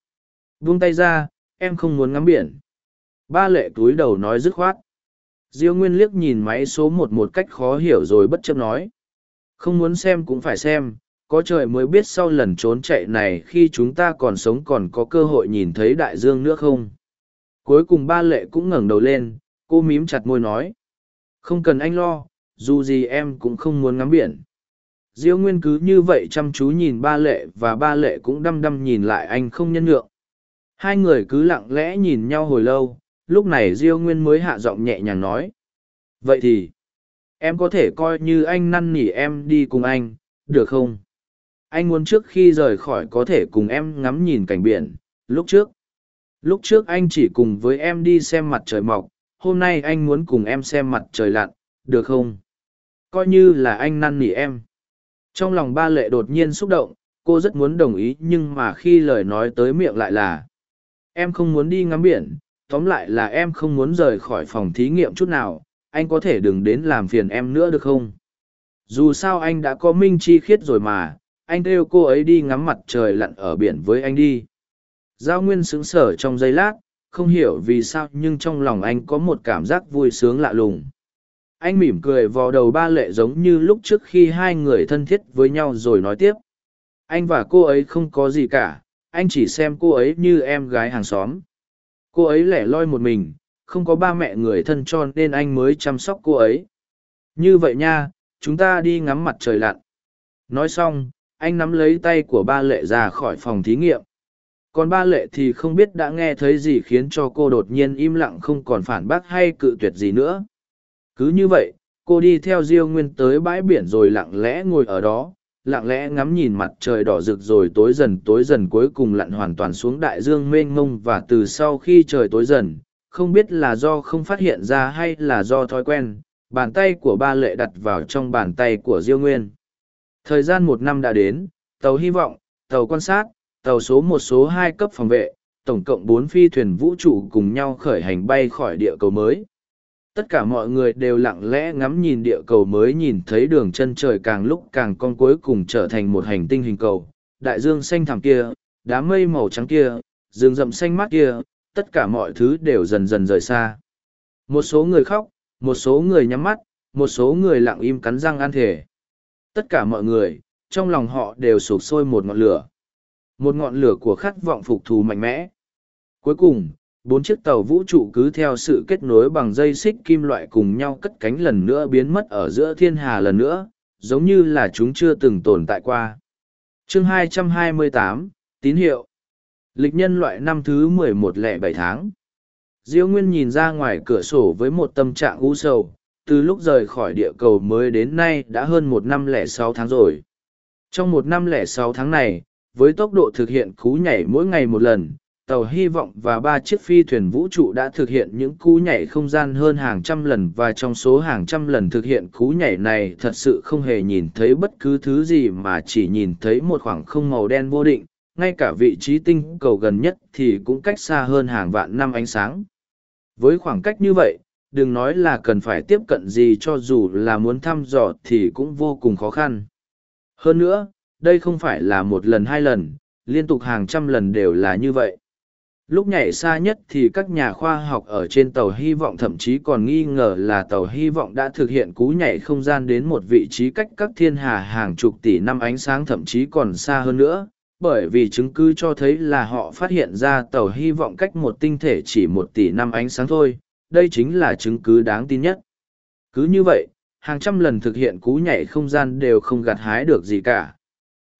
Vung tay ra, em không muốn ngắm biển. Ba lệ túi đầu nói dứt khoát. Diêu nguyên liếc nhìn máy số một một cách khó hiểu rồi bất chấp nói không muốn xem cũng phải xem, có trời mới biết sau lần trốn chạy này khi chúng ta còn sống còn có cơ hội nhìn thấy đại dương nữa không. Cuối cùng ba lệ cũng ngẩng đầu lên, cô mím chặt môi nói. Không cần anh lo, dù gì em cũng không muốn ngắm biển. Diêu Nguyên cứ như vậy chăm chú nhìn ba lệ và ba lệ cũng đăm đăm nhìn lại anh không nhân nhượng. Hai người cứ lặng lẽ nhìn nhau hồi lâu, lúc này Diêu Nguyên mới hạ giọng nhẹ nhàng nói. Vậy thì, em có thể coi như anh năn nỉ em đi cùng anh, được không? Anh muốn trước khi rời khỏi có thể cùng em ngắm nhìn cảnh biển, lúc trước. Lúc trước anh chỉ cùng với em đi xem mặt trời mọc, hôm nay anh muốn cùng em xem mặt trời lặn, được không? Coi như là anh năn nỉ em. Trong lòng ba lệ đột nhiên xúc động, cô rất muốn đồng ý nhưng mà khi lời nói tới miệng lại là, em không muốn đi ngắm biển, tóm lại là em không muốn rời khỏi phòng thí nghiệm chút nào anh có thể đừng đến làm phiền em nữa được không? Dù sao anh đã có minh chi khiết rồi mà, anh kêu cô ấy đi ngắm mặt trời lặn ở biển với anh đi. Giao nguyên xứng sở trong giây lát, không hiểu vì sao nhưng trong lòng anh có một cảm giác vui sướng lạ lùng. Anh mỉm cười vò đầu ba lệ giống như lúc trước khi hai người thân thiết với nhau rồi nói tiếp. Anh và cô ấy không có gì cả, anh chỉ xem cô ấy như em gái hàng xóm. Cô ấy lẻ loi một mình không có ba mẹ người thân cho nên anh mới chăm sóc cô ấy. Như vậy nha, chúng ta đi ngắm mặt trời lặn. Nói xong, anh nắm lấy tay của ba lệ ra khỏi phòng thí nghiệm. Còn ba lệ thì không biết đã nghe thấy gì khiến cho cô đột nhiên im lặng không còn phản bác hay cự tuyệt gì nữa. Cứ như vậy, cô đi theo diêu nguyên tới bãi biển rồi lặng lẽ ngồi ở đó, lặng lẽ ngắm nhìn mặt trời đỏ rực rồi tối dần tối dần cuối cùng lặn hoàn toàn xuống đại dương mênh mông và từ sau khi trời tối dần không biết là do không phát hiện ra hay là do thói quen, bàn tay của ba lệ đặt vào trong bàn tay của diêu nguyên. Thời gian một năm đã đến, tàu hy vọng, tàu quan sát, tàu số một số hai cấp phòng vệ, tổng cộng bốn phi thuyền vũ trụ cùng nhau khởi hành bay khỏi địa cầu mới. Tất cả mọi người đều lặng lẽ ngắm nhìn địa cầu mới nhìn thấy đường chân trời càng lúc càng con cuối cùng trở thành một hành tinh hình cầu. Đại dương xanh thẳm kia, đám mây màu trắng kia, rừng rậm xanh mát kia tất cả mọi thứ đều dần dần rời xa. Một số người khóc, một số người nhắm mắt, một số người lặng im cắn răng ăn thể. Tất cả mọi người, trong lòng họ đều sụp sôi một ngọn lửa. Một ngọn lửa của khát vọng phục thù mạnh mẽ. Cuối cùng, bốn chiếc tàu vũ trụ cứ theo sự kết nối bằng dây xích kim loại cùng nhau cất cánh lần nữa biến mất ở giữa thiên hà lần nữa, giống như là chúng chưa từng tồn tại qua. chương 228, tín hiệu lịch nhân loại năm thứ mười một lẻ bảy tháng. Diêu nguyên nhìn ra ngoài cửa sổ với một tâm trạng u sầu từ lúc rời khỏi địa cầu mới đến nay đã hơn một năm lẻ sáu tháng rồi. Trong một năm lẻ sáu tháng này với tốc độ thực hiện cú nhảy mỗi ngày một lần, tàu hy vọng và ba chiếc phi thuyền vũ trụ đã thực hiện những cú nhảy không gian hơn hàng trăm lần và trong số hàng trăm lần thực hiện cú nhảy này thật sự không hề nhìn thấy bất cứ thứ gì mà chỉ nhìn thấy một khoảng không màu đen vô định ngay cả vị trí tinh cầu gần nhất thì cũng cách xa hơn hàng vạn năm ánh sáng. Với khoảng cách như vậy, đừng nói là cần phải tiếp cận gì cho dù là muốn thăm dò thì cũng vô cùng khó khăn. Hơn nữa, đây không phải là một lần hai lần, liên tục hàng trăm lần đều là như vậy. Lúc nhảy xa nhất thì các nhà khoa học ở trên tàu hy vọng thậm chí còn nghi ngờ là tàu hy vọng đã thực hiện cú nhảy không gian đến một vị trí cách các thiên hà hàng chục tỷ năm ánh sáng thậm chí còn xa hơn nữa bởi vì chứng cứ cho thấy là họ phát hiện ra tàu hy vọng cách một tinh thể chỉ một tỷ năm ánh sáng thôi đây chính là chứng cứ đáng tin nhất cứ như vậy hàng trăm lần thực hiện cú nhảy không gian đều không gặt hái được gì cả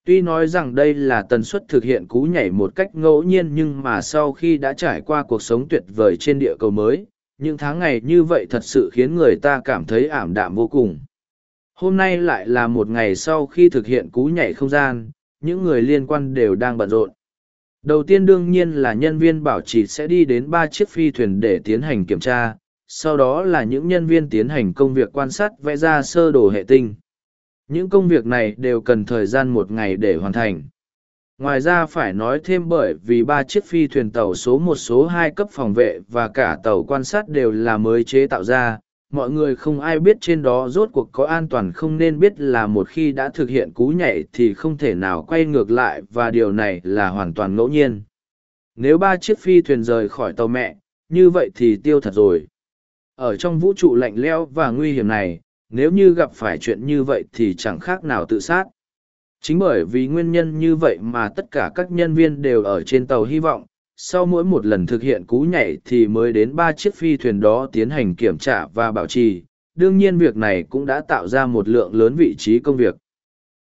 Tuy nói rằng đây là tần suất thực hiện cú nhảy một cách ngẫu nhiên nhưng mà sau khi đã trải qua cuộc sống tuyệt vời trên địa cầu mới, những tháng ngày như vậy thật sự khiến người ta cảm thấy ảm đạm vô cùng. Hôm nay lại là một ngày sau khi thực hiện cú nhảy không gian, những người liên quan đều đang bận rộn. Đầu tiên đương nhiên là nhân viên bảo trì sẽ đi đến ba chiếc phi thuyền để tiến hành kiểm tra, sau đó là những nhân viên tiến hành công việc quan sát vẽ ra sơ đồ hệ tinh. Những công việc này đều cần thời gian một ngày để hoàn thành. Ngoài ra phải nói thêm bởi vì ba chiếc phi thuyền tàu số một số hai cấp phòng vệ và cả tàu quan sát đều là mới chế tạo ra, mọi người không ai biết trên đó rốt cuộc có an toàn không nên biết là một khi đã thực hiện cú nhảy thì không thể nào quay ngược lại và điều này là hoàn toàn ngẫu nhiên. Nếu ba chiếc phi thuyền rời khỏi tàu mẹ, như vậy thì tiêu thật rồi. Ở trong vũ trụ lạnh leo và nguy hiểm này, nếu như gặp phải chuyện như vậy thì chẳng khác nào tự sát. Chính bởi vì nguyên nhân như vậy mà tất cả các nhân viên đều ở trên tàu hy vọng, sau mỗi một lần thực hiện cú nhảy thì mới đến ba chiếc phi thuyền đó tiến hành kiểm tra và bảo trì. Đương nhiên việc này cũng đã tạo ra một lượng lớn vị trí công việc.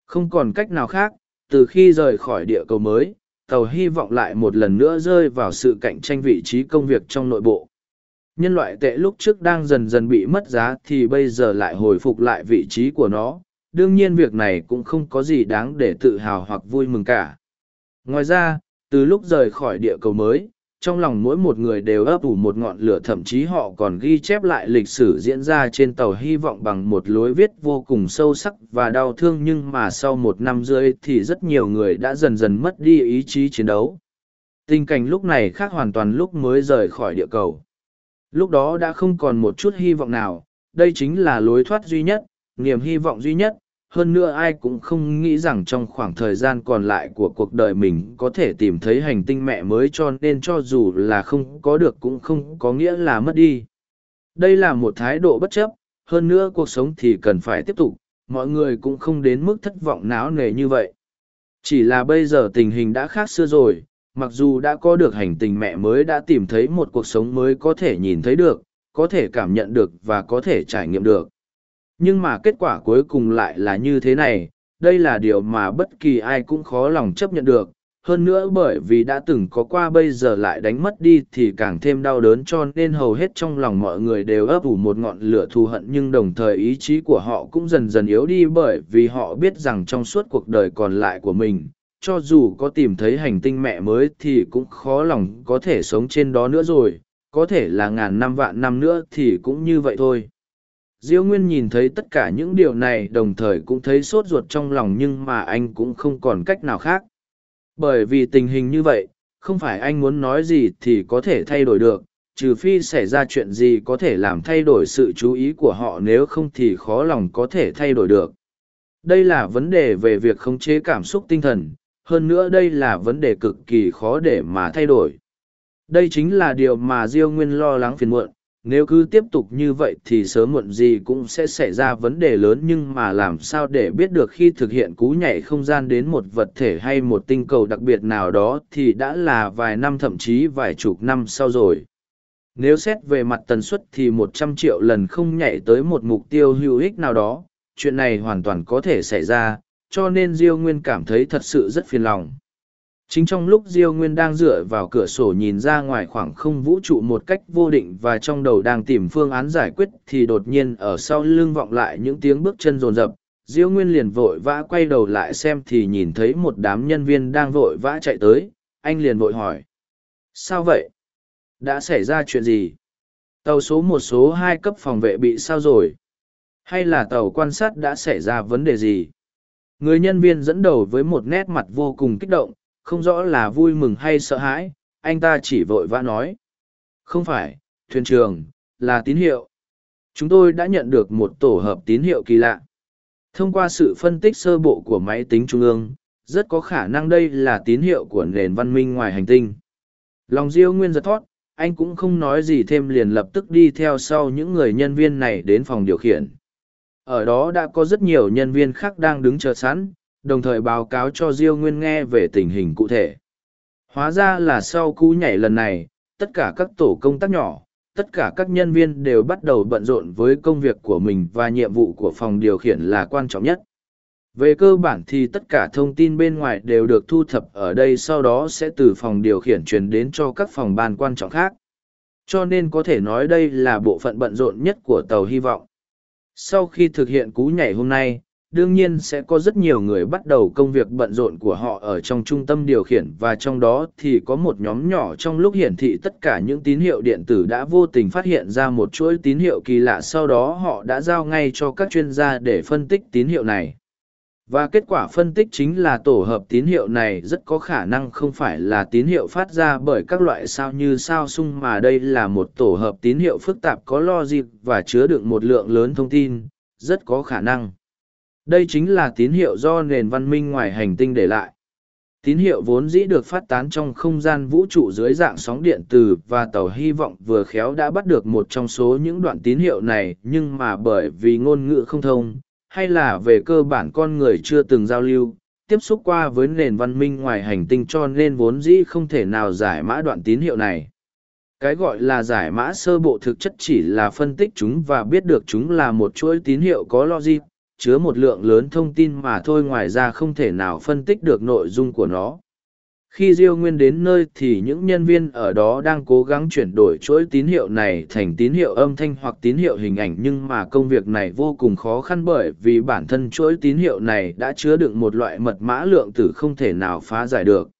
Không còn cách nào khác, từ khi rời khỏi địa cầu mới, tàu hy vọng lại một lần nữa rơi vào sự cạnh tranh vị trí công việc trong nội bộ nhân loại tệ lúc trước đang dần dần bị mất giá thì bây giờ lại hồi phục lại vị trí của nó đương nhiên việc này cũng không có gì đáng để tự hào hoặc vui mừng cả ngoài ra từ lúc rời khỏi địa cầu mới trong lòng mỗi một người đều ấp ủ một ngọn lửa thậm chí họ còn ghi chép lại lịch sử diễn ra trên tàu hy vọng bằng một lối viết vô cùng sâu sắc và đau thương nhưng mà sau một năm rưỡi thì rất nhiều người đã dần dần mất đi ý chí chiến đấu tình cảnh lúc này khác hoàn toàn lúc mới rời khỏi địa cầu Lúc đó đã không còn một chút hy vọng nào, đây chính là lối thoát duy nhất, niềm hy vọng duy nhất. Hơn nữa ai cũng không nghĩ rằng trong khoảng thời gian còn lại của cuộc đời mình có thể tìm thấy hành tinh mẹ mới cho nên cho dù là không có được cũng không có nghĩa là mất đi. Đây là một thái độ bất chấp, hơn nữa cuộc sống thì cần phải tiếp tục, mọi người cũng không đến mức thất vọng náo nề như vậy. Chỉ là bây giờ tình hình đã khác xưa rồi, mặc dù đã có được hành tình mẹ mới đã tìm thấy một cuộc sống mới có thể nhìn thấy được, có thể cảm nhận được và có thể trải nghiệm được. Nhưng mà kết quả cuối cùng lại là như thế này, đây là điều mà bất kỳ ai cũng khó lòng chấp nhận được. Hơn nữa bởi vì đã từng có qua bây giờ lại đánh mất đi thì càng thêm đau đớn cho nên hầu hết trong lòng mọi người đều ấp ủ một ngọn lửa thù hận nhưng đồng thời ý chí của họ cũng dần dần yếu đi bởi vì họ biết rằng trong suốt cuộc đời còn lại của mình, cho dù có tìm thấy hành tinh mẹ mới thì cũng khó lòng có thể sống trên đó nữa rồi, có thể là ngàn năm vạn năm nữa thì cũng như vậy thôi. Diêu Nguyên nhìn thấy tất cả những điều này đồng thời cũng thấy sốt ruột trong lòng nhưng mà anh cũng không còn cách nào khác. Bởi vì tình hình như vậy, không phải anh muốn nói gì thì có thể thay đổi được, trừ phi xảy ra chuyện gì có thể làm thay đổi sự chú ý của họ nếu không thì khó lòng có thể thay đổi được. Đây là vấn đề về việc khống chế cảm xúc tinh thần, hơn nữa đây là vấn đề cực kỳ khó để mà thay đổi. Đây chính là điều mà Diêu Nguyên lo lắng phiền muộn, nếu cứ tiếp tục như vậy thì sớm muộn gì cũng sẽ xảy ra vấn đề lớn nhưng mà làm sao để biết được khi thực hiện cú nhảy không gian đến một vật thể hay một tinh cầu đặc biệt nào đó thì đã là vài năm thậm chí vài chục năm sau rồi. Nếu xét về mặt tần suất thì một trăm triệu lần không nhảy tới một mục tiêu hữu ích nào đó, chuyện này hoàn toàn có thể xảy ra, cho nên Diêu Nguyên cảm thấy thật sự rất phiền lòng. Chính trong lúc Diêu Nguyên đang dựa vào cửa sổ nhìn ra ngoài khoảng không vũ trụ một cách vô định và trong đầu đang tìm phương án giải quyết thì đột nhiên ở sau lưng vọng lại những tiếng bước chân rồn rập. diêu nguyên liền vội vã quay đầu lại xem thì nhìn thấy một đám nhân viên đang vội vã chạy tới. Anh liền vội hỏi, sao vậy? Đã xảy ra chuyện gì? Tàu số một, số hai cấp phòng vệ bị sao rồi? Hay là tàu quan sát đã xảy ra vấn đề gì? Người nhân viên dẫn đầu với một nét mặt vô cùng kích động không rõ là vui mừng hay sợ hãi, anh ta chỉ vội vã nói. Không phải, thuyền trường, là tín hiệu. Chúng tôi đã nhận được một tổ hợp tín hiệu kỳ lạ. Thông qua sự phân tích sơ bộ của máy tính trung ương, rất có khả năng đây là tín hiệu của nền văn minh ngoài hành tinh. Lòng diêu nguyên giật thót, anh cũng không nói gì thêm liền lập tức đi theo sau những người nhân viên này đến phòng điều khiển. Ở đó đã có rất nhiều nhân viên khác đang đứng chờ sẵn đồng thời báo cáo cho diêu nguyên nghe về tình hình cụ thể. Hóa ra là sau cú nhảy lần này, tất cả các tổ công tác nhỏ, tất cả các nhân viên đều bắt đầu bận rộn với công việc của mình và nhiệm vụ của phòng điều khiển là quan trọng nhất. Về cơ bản thì tất cả thông tin bên ngoài đều được thu thập ở đây sau đó sẽ từ phòng điều khiển truyền đến cho các phòng ban quan trọng khác. Cho nên có thể nói đây là bộ phận bận rộn nhất của tàu hy vọng. Sau khi thực hiện cú nhảy hôm nay đương nhiên sẽ có rất nhiều người bắt đầu công việc bận rộn của họ ở trong trung tâm điều khiển và trong đó thì có một nhóm nhỏ trong lúc hiển thị tất cả những tín hiệu điện tử đã vô tình phát hiện ra một chuỗi tín hiệu kỳ lạ sau đó họ đã giao ngay cho các chuyên gia để phân tích tín hiệu này. Và kết quả phân tích chính là tổ hợp tín hiệu này rất có khả năng không phải là tín hiệu phát ra bởi các loại sao như sao sung mà đây là một tổ hợp tín hiệu phức tạp có logic và chứa đựng một lượng lớn thông tin, rất có khả năng đây chính là tín hiệu do nền văn minh ngoài hành tinh để lại. Tín hiệu vốn dĩ được phát tán trong không gian vũ trụ dưới dạng sóng điện từ và tàu hy vọng vừa khéo đã bắt được một trong số những đoạn tín hiệu này, nhưng mà bởi vì ngôn ngữ không thông, hay là về cơ bản con người chưa từng giao lưu, tiếp xúc qua với nền văn minh ngoài hành tinh cho nên vốn dĩ không thể nào giải mã đoạn tín hiệu này. Cái gọi là giải mã sơ bộ thực chất chỉ là phân tích chúng và biết được chúng là một chuỗi tín hiệu có logic chứa một lượng lớn thông tin mà thôi ngoài ra không thể nào phân tích được nội dung của nó. Khi diêu nguyên đến nơi thì những nhân viên ở đó đang cố gắng chuyển đổi chuỗi tín hiệu này thành tín hiệu âm thanh hoặc tín hiệu hình ảnh, nhưng mà công việc này vô cùng khó khăn bởi vì bản thân chuỗi tín hiệu này đã chứa đựng một loại mật mã lượng tử không thể nào phá giải được.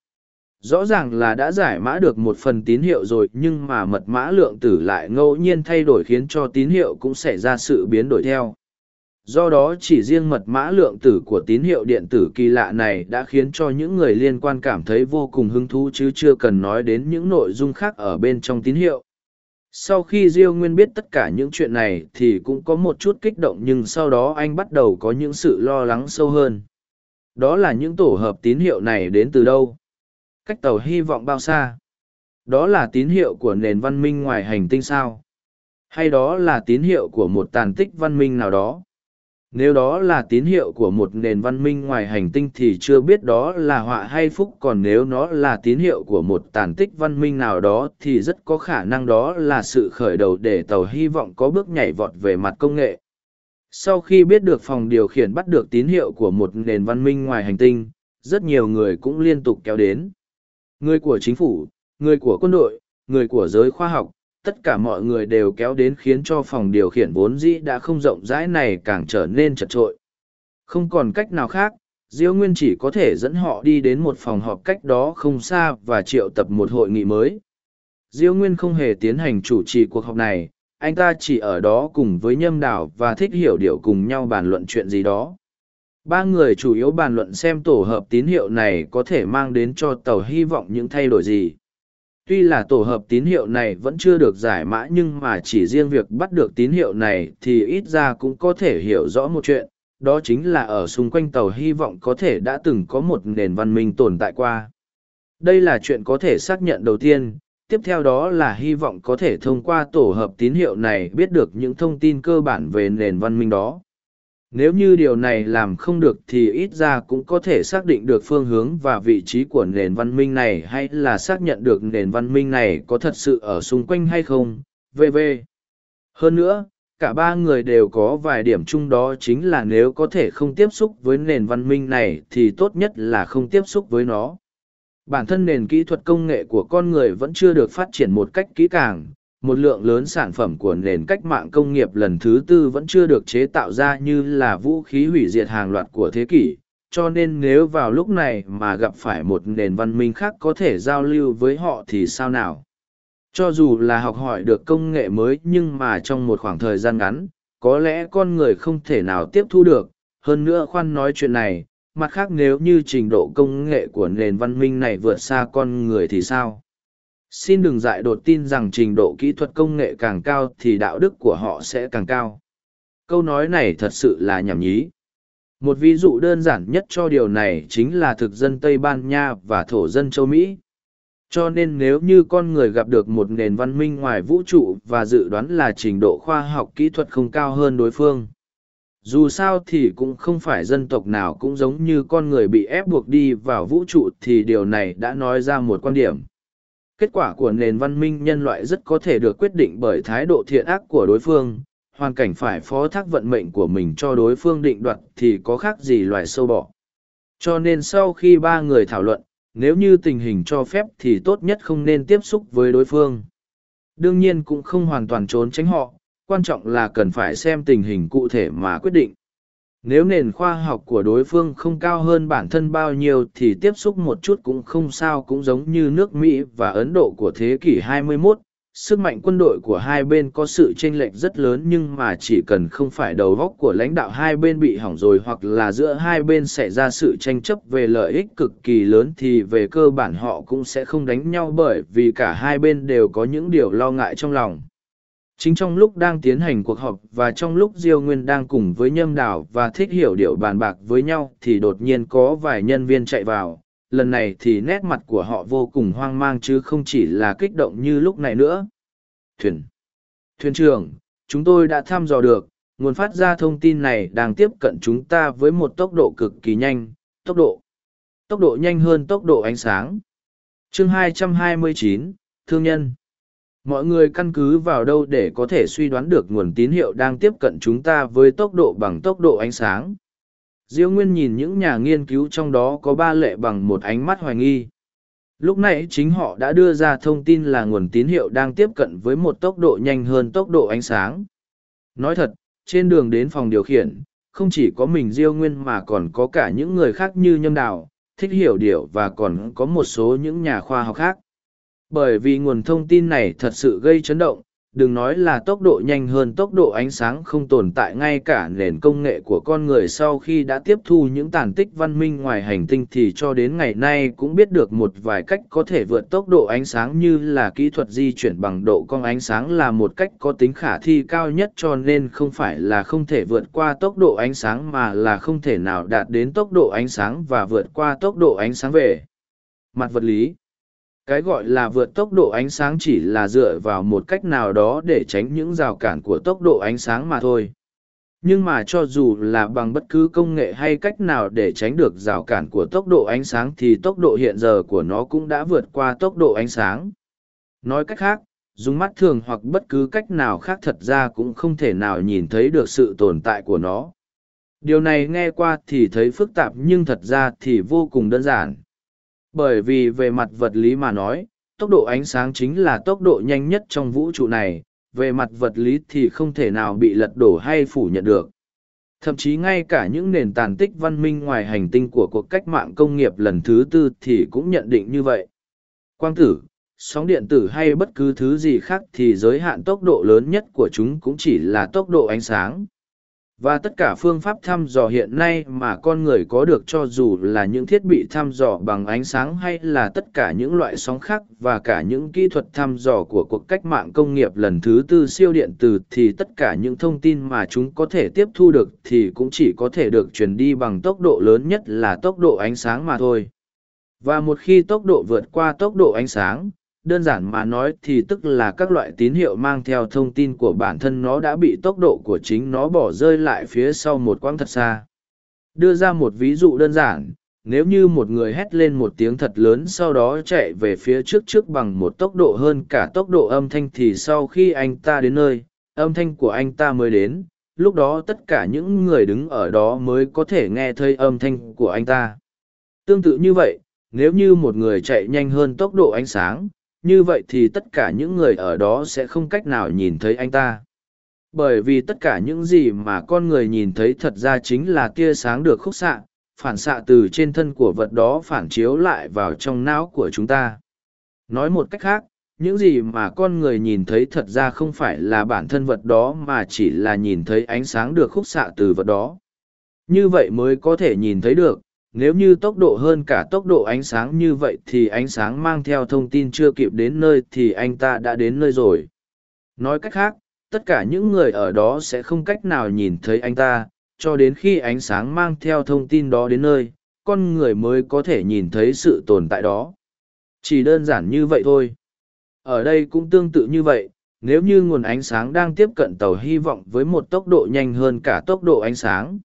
Rõ ràng là đã giải mã được một phần tín hiệu rồi, nhưng mà mật mã lượng tử lại ngẫu nhiên thay đổi khiến cho tín hiệu cũng xảy ra sự biến đổi theo do đó chỉ riêng mật mã lượng tử của tín hiệu điện tử kỳ lạ này đã khiến cho những người liên quan cảm thấy vô cùng hứng thú chứ chưa cần nói đến những nội dung khác ở bên trong tín hiệu. Sau khi diêu nguyên biết tất cả những chuyện này thì cũng có một chút kích động nhưng sau đó anh bắt đầu có những sự lo lắng sâu hơn. Đó là những tổ hợp tín hiệu này đến từ đâu? Cách tàu hy vọng bao xa? Đó là tín hiệu của nền văn minh ngoài hành tinh sao? Hay đó là tín hiệu của một tàn tích văn minh nào đó? Nếu đó là tín hiệu của một nền văn minh ngoài hành tinh thì chưa biết đó là họa hay phúc, còn nếu nó là tín hiệu của một tàn tích văn minh nào đó thì rất có khả năng đó là sự khởi đầu để tàu hy vọng có bước nhảy vọt về mặt công nghệ. Sau khi biết được phòng điều khiển bắt được tín hiệu của một nền văn minh ngoài hành tinh, rất nhiều người cũng liên tục kéo đến. Người của chính phủ, người của quân đội, người của giới khoa học tất cả mọi người đều kéo đến khiến cho phòng điều khiển vốn dĩ đã không rộng rãi này càng trở nên chật trội. Không còn cách nào khác, Diêu Nguyên chỉ có thể dẫn họ đi đến một phòng họp cách đó không xa và triệu tập một hội nghị mới. Diêu Nguyên không hề tiến hành chủ trì cuộc họp này, anh ta chỉ ở đó cùng với Nhâm Đào và Thích Hiểu Điệu cùng nhau bàn luận chuyện gì đó. Ba người chủ yếu bàn luận xem tổ hợp tín hiệu này có thể mang đến cho tàu hy vọng những thay đổi gì tuy là tổ hợp tín hiệu này vẫn chưa được giải mã nhưng mà chỉ riêng việc bắt được tín hiệu này thì ít ra cũng có thể hiểu rõ một chuyện, đó chính là ở xung quanh tàu hy vọng có thể đã từng có một nền văn minh tồn tại qua. Đây là chuyện có thể xác nhận đầu tiên, tiếp theo đó là hy vọng có thể thông qua tổ hợp tín hiệu này biết được những thông tin cơ bản về nền văn minh đó nếu như điều này làm không được thì ít ra cũng có thể xác định được phương hướng và vị trí của nền văn minh này hay là xác nhận được nền văn minh này có thật sự ở xung quanh hay không, vv. Hơn nữa, cả ba người đều có vài điểm chung đó chính là nếu có thể không tiếp xúc với nền văn minh này thì tốt nhất là không tiếp xúc với nó. Bản thân nền kỹ thuật công nghệ của con người vẫn chưa được phát triển một cách kỹ càng, một lượng lớn sản phẩm của nền cách mạng công nghiệp lần thứ tư vẫn chưa được chế tạo ra như là vũ khí hủy diệt hàng loạt của thế kỷ, cho nên nếu vào lúc này mà gặp phải một nền văn minh khác có thể giao lưu với họ thì sao nào? Cho dù là học hỏi được công nghệ mới nhưng mà trong một khoảng thời gian ngắn, có lẽ con người không thể nào tiếp thu được. Hơn nữa khoan nói chuyện này, mặt khác nếu như trình độ công nghệ của nền văn minh này vượt xa con người thì sao? Xin đừng dại đột tin rằng trình độ kỹ thuật công nghệ càng cao thì đạo đức của họ sẽ càng cao. Câu nói này thật sự là nhảm nhí. Một ví dụ đơn giản nhất cho điều này chính là thực dân tây ban nha và thổ dân châu mỹ. Cho nên nếu như con người gặp được một nền văn minh ngoài vũ trụ và dự đoán là trình độ khoa học kỹ thuật không cao hơn đối phương, dù sao thì cũng không phải dân tộc nào cũng giống như con người bị ép buộc đi vào vũ trụ thì điều này đã nói ra một quan điểm kết quả của nền văn minh nhân loại rất có thể được quyết định bởi thái độ thiện ác của đối phương. Hoàn cảnh phải phó thác vận mệnh của mình cho đối phương định đoạt thì có khác gì loài sâu bọ. Cho nên sau khi ba người thảo luận, nếu như tình hình cho phép thì tốt nhất không nên tiếp xúc với đối phương. Đương nhiên cũng không hoàn toàn trốn tránh họ, quan trọng là cần phải xem tình hình cụ thể mà quyết định nếu nền khoa học của đối phương không cao hơn bản thân bao nhiêu thì tiếp xúc một chút cũng không sao cũng giống như nước mỹ và ấn độ của thế kỷ 21, sức mạnh quân đội của hai bên có sự chênh lệch rất lớn nhưng mà chỉ cần không phải đầu góc của lãnh đạo hai bên bị hỏng rồi hoặc là giữa hai bên xảy ra sự tranh chấp về lợi ích cực kỳ lớn thì về cơ bản họ cũng sẽ không đánh nhau bởi vì cả hai bên đều có những điều lo ngại trong lòng chính trong lúc đang tiến hành cuộc họp và trong lúc diêu nguyên đang cùng với nhâm đảo và thích hiểu điệu bàn bạc với nhau thì đột nhiên có vài nhân viên chạy vào. Lần này thì nét mặt của họ vô cùng hoang mang chứ không chỉ là kích động như lúc này nữa. Thuyền. Thuyền trưởng chúng tôi đã thăm dò được. Nguồn phát ra thông tin này đang tiếp cận chúng ta với một tốc độ cực kỳ nhanh. Tốc độ. Tốc độ nhanh hơn tốc độ ánh sáng. Chương 229, thương nhân mọi người căn cứ vào đâu để có thể suy đoán được nguồn tín hiệu đang tiếp cận chúng ta với tốc độ bằng tốc độ ánh sáng. Diêu nguyên nhìn những nhà nghiên cứu trong đó có ba lệ bằng một ánh mắt hoài nghi. Lúc này chính họ đã đưa ra thông tin là nguồn tín hiệu đang tiếp cận với một tốc độ nhanh hơn tốc độ ánh sáng. Nói thật, trên đường đến phòng điều khiển, không chỉ có mình diêu nguyên mà còn có cả những người khác như nhâm đào, thích hiểu điều và còn có một số những nhà khoa học khác bởi vì nguồn thông tin này thật sự gây chấn động, đừng nói là tốc độ nhanh hơn tốc độ ánh sáng không tồn tại ngay cả nền công nghệ của con người sau khi đã tiếp thu những tàn tích văn minh ngoài hành tinh thì cho đến ngày nay cũng biết được một vài cách có thể vượt tốc độ ánh sáng như là kỹ thuật di chuyển bằng độ cong ánh sáng là một cách có tính khả thi cao nhất cho nên không phải là không thể vượt qua tốc độ ánh sáng mà là không thể nào đạt đến tốc độ ánh sáng và vượt qua tốc độ ánh sáng về. Mặt vật lý cái gọi là vượt tốc độ ánh sáng chỉ là dựa vào một cách nào đó để tránh những rào cản của tốc độ ánh sáng mà thôi. Nhưng mà cho dù là bằng bất cứ công nghệ hay cách nào để tránh được rào cản của tốc độ ánh sáng thì tốc độ hiện giờ của nó cũng đã vượt qua tốc độ ánh sáng. Nói cách khác, dùng mắt thường hoặc bất cứ cách nào khác thật ra cũng không thể nào nhìn thấy được sự tồn tại của nó. Điều này nghe qua thì thấy phức tạp nhưng thật ra thì vô cùng đơn giản bởi vì về mặt vật lý mà nói, tốc độ ánh sáng chính là tốc độ nhanh nhất trong vũ trụ này, về mặt vật lý thì không thể nào bị lật đổ hay phủ nhận được. Thậm chí ngay cả những nền tàn tích văn minh ngoài hành tinh của cuộc cách mạng công nghiệp lần thứ tư thì cũng nhận định như vậy. Quang tử, sóng điện tử hay bất cứ thứ gì khác thì giới hạn tốc độ lớn nhất của chúng cũng chỉ là tốc độ ánh sáng và tất cả phương pháp thăm dò hiện nay mà con người có được cho dù là những thiết bị thăm dò bằng ánh sáng hay là tất cả những loại sóng khác và cả những kỹ thuật thăm dò của cuộc cách mạng công nghiệp lần thứ tư siêu điện tử thì tất cả những thông tin mà chúng có thể tiếp thu được thì cũng chỉ có thể được truyền đi bằng tốc độ lớn nhất là tốc độ ánh sáng mà thôi. Và một khi tốc độ vượt qua tốc độ ánh sáng đơn giản mà nói thì tức là các loại tín hiệu mang theo thông tin của bản thân nó đã bị tốc độ của chính nó bỏ rơi lại phía sau một quãng thật xa. Đưa ra một ví dụ đơn giản, nếu như một người hét lên một tiếng thật lớn sau đó chạy về phía trước trước bằng một tốc độ hơn cả tốc độ âm thanh thì sau khi anh ta đến nơi, âm thanh của anh ta mới đến, lúc đó tất cả những người đứng ở đó mới có thể nghe thấy âm thanh của anh ta. Tương tự như vậy, nếu như một người chạy nhanh hơn tốc độ ánh sáng như vậy thì tất cả những người ở đó sẽ không cách nào nhìn thấy anh ta. Bởi vì tất cả những gì mà con người nhìn thấy thật ra chính là tia sáng được khúc xạ, phản xạ từ trên thân của vật đó phản chiếu lại vào trong não của chúng ta. Nói một cách khác, những gì mà con người nhìn thấy thật ra không phải là bản thân vật đó mà chỉ là nhìn thấy ánh sáng được khúc xạ từ vật đó. Như vậy mới có thể nhìn thấy được nếu như tốc độ hơn cả tốc độ ánh sáng như vậy thì ánh sáng mang theo thông tin chưa kịp đến nơi thì anh ta đã đến nơi rồi. Nói cách khác, tất cả những người ở đó sẽ không cách nào nhìn thấy anh ta, cho đến khi ánh sáng mang theo thông tin đó đến nơi, con người mới có thể nhìn thấy sự tồn tại đó. Chỉ đơn giản như vậy thôi. Ở đây cũng tương tự như vậy, nếu như nguồn ánh sáng đang tiếp cận tàu hy vọng với một tốc độ nhanh hơn cả tốc độ ánh sáng.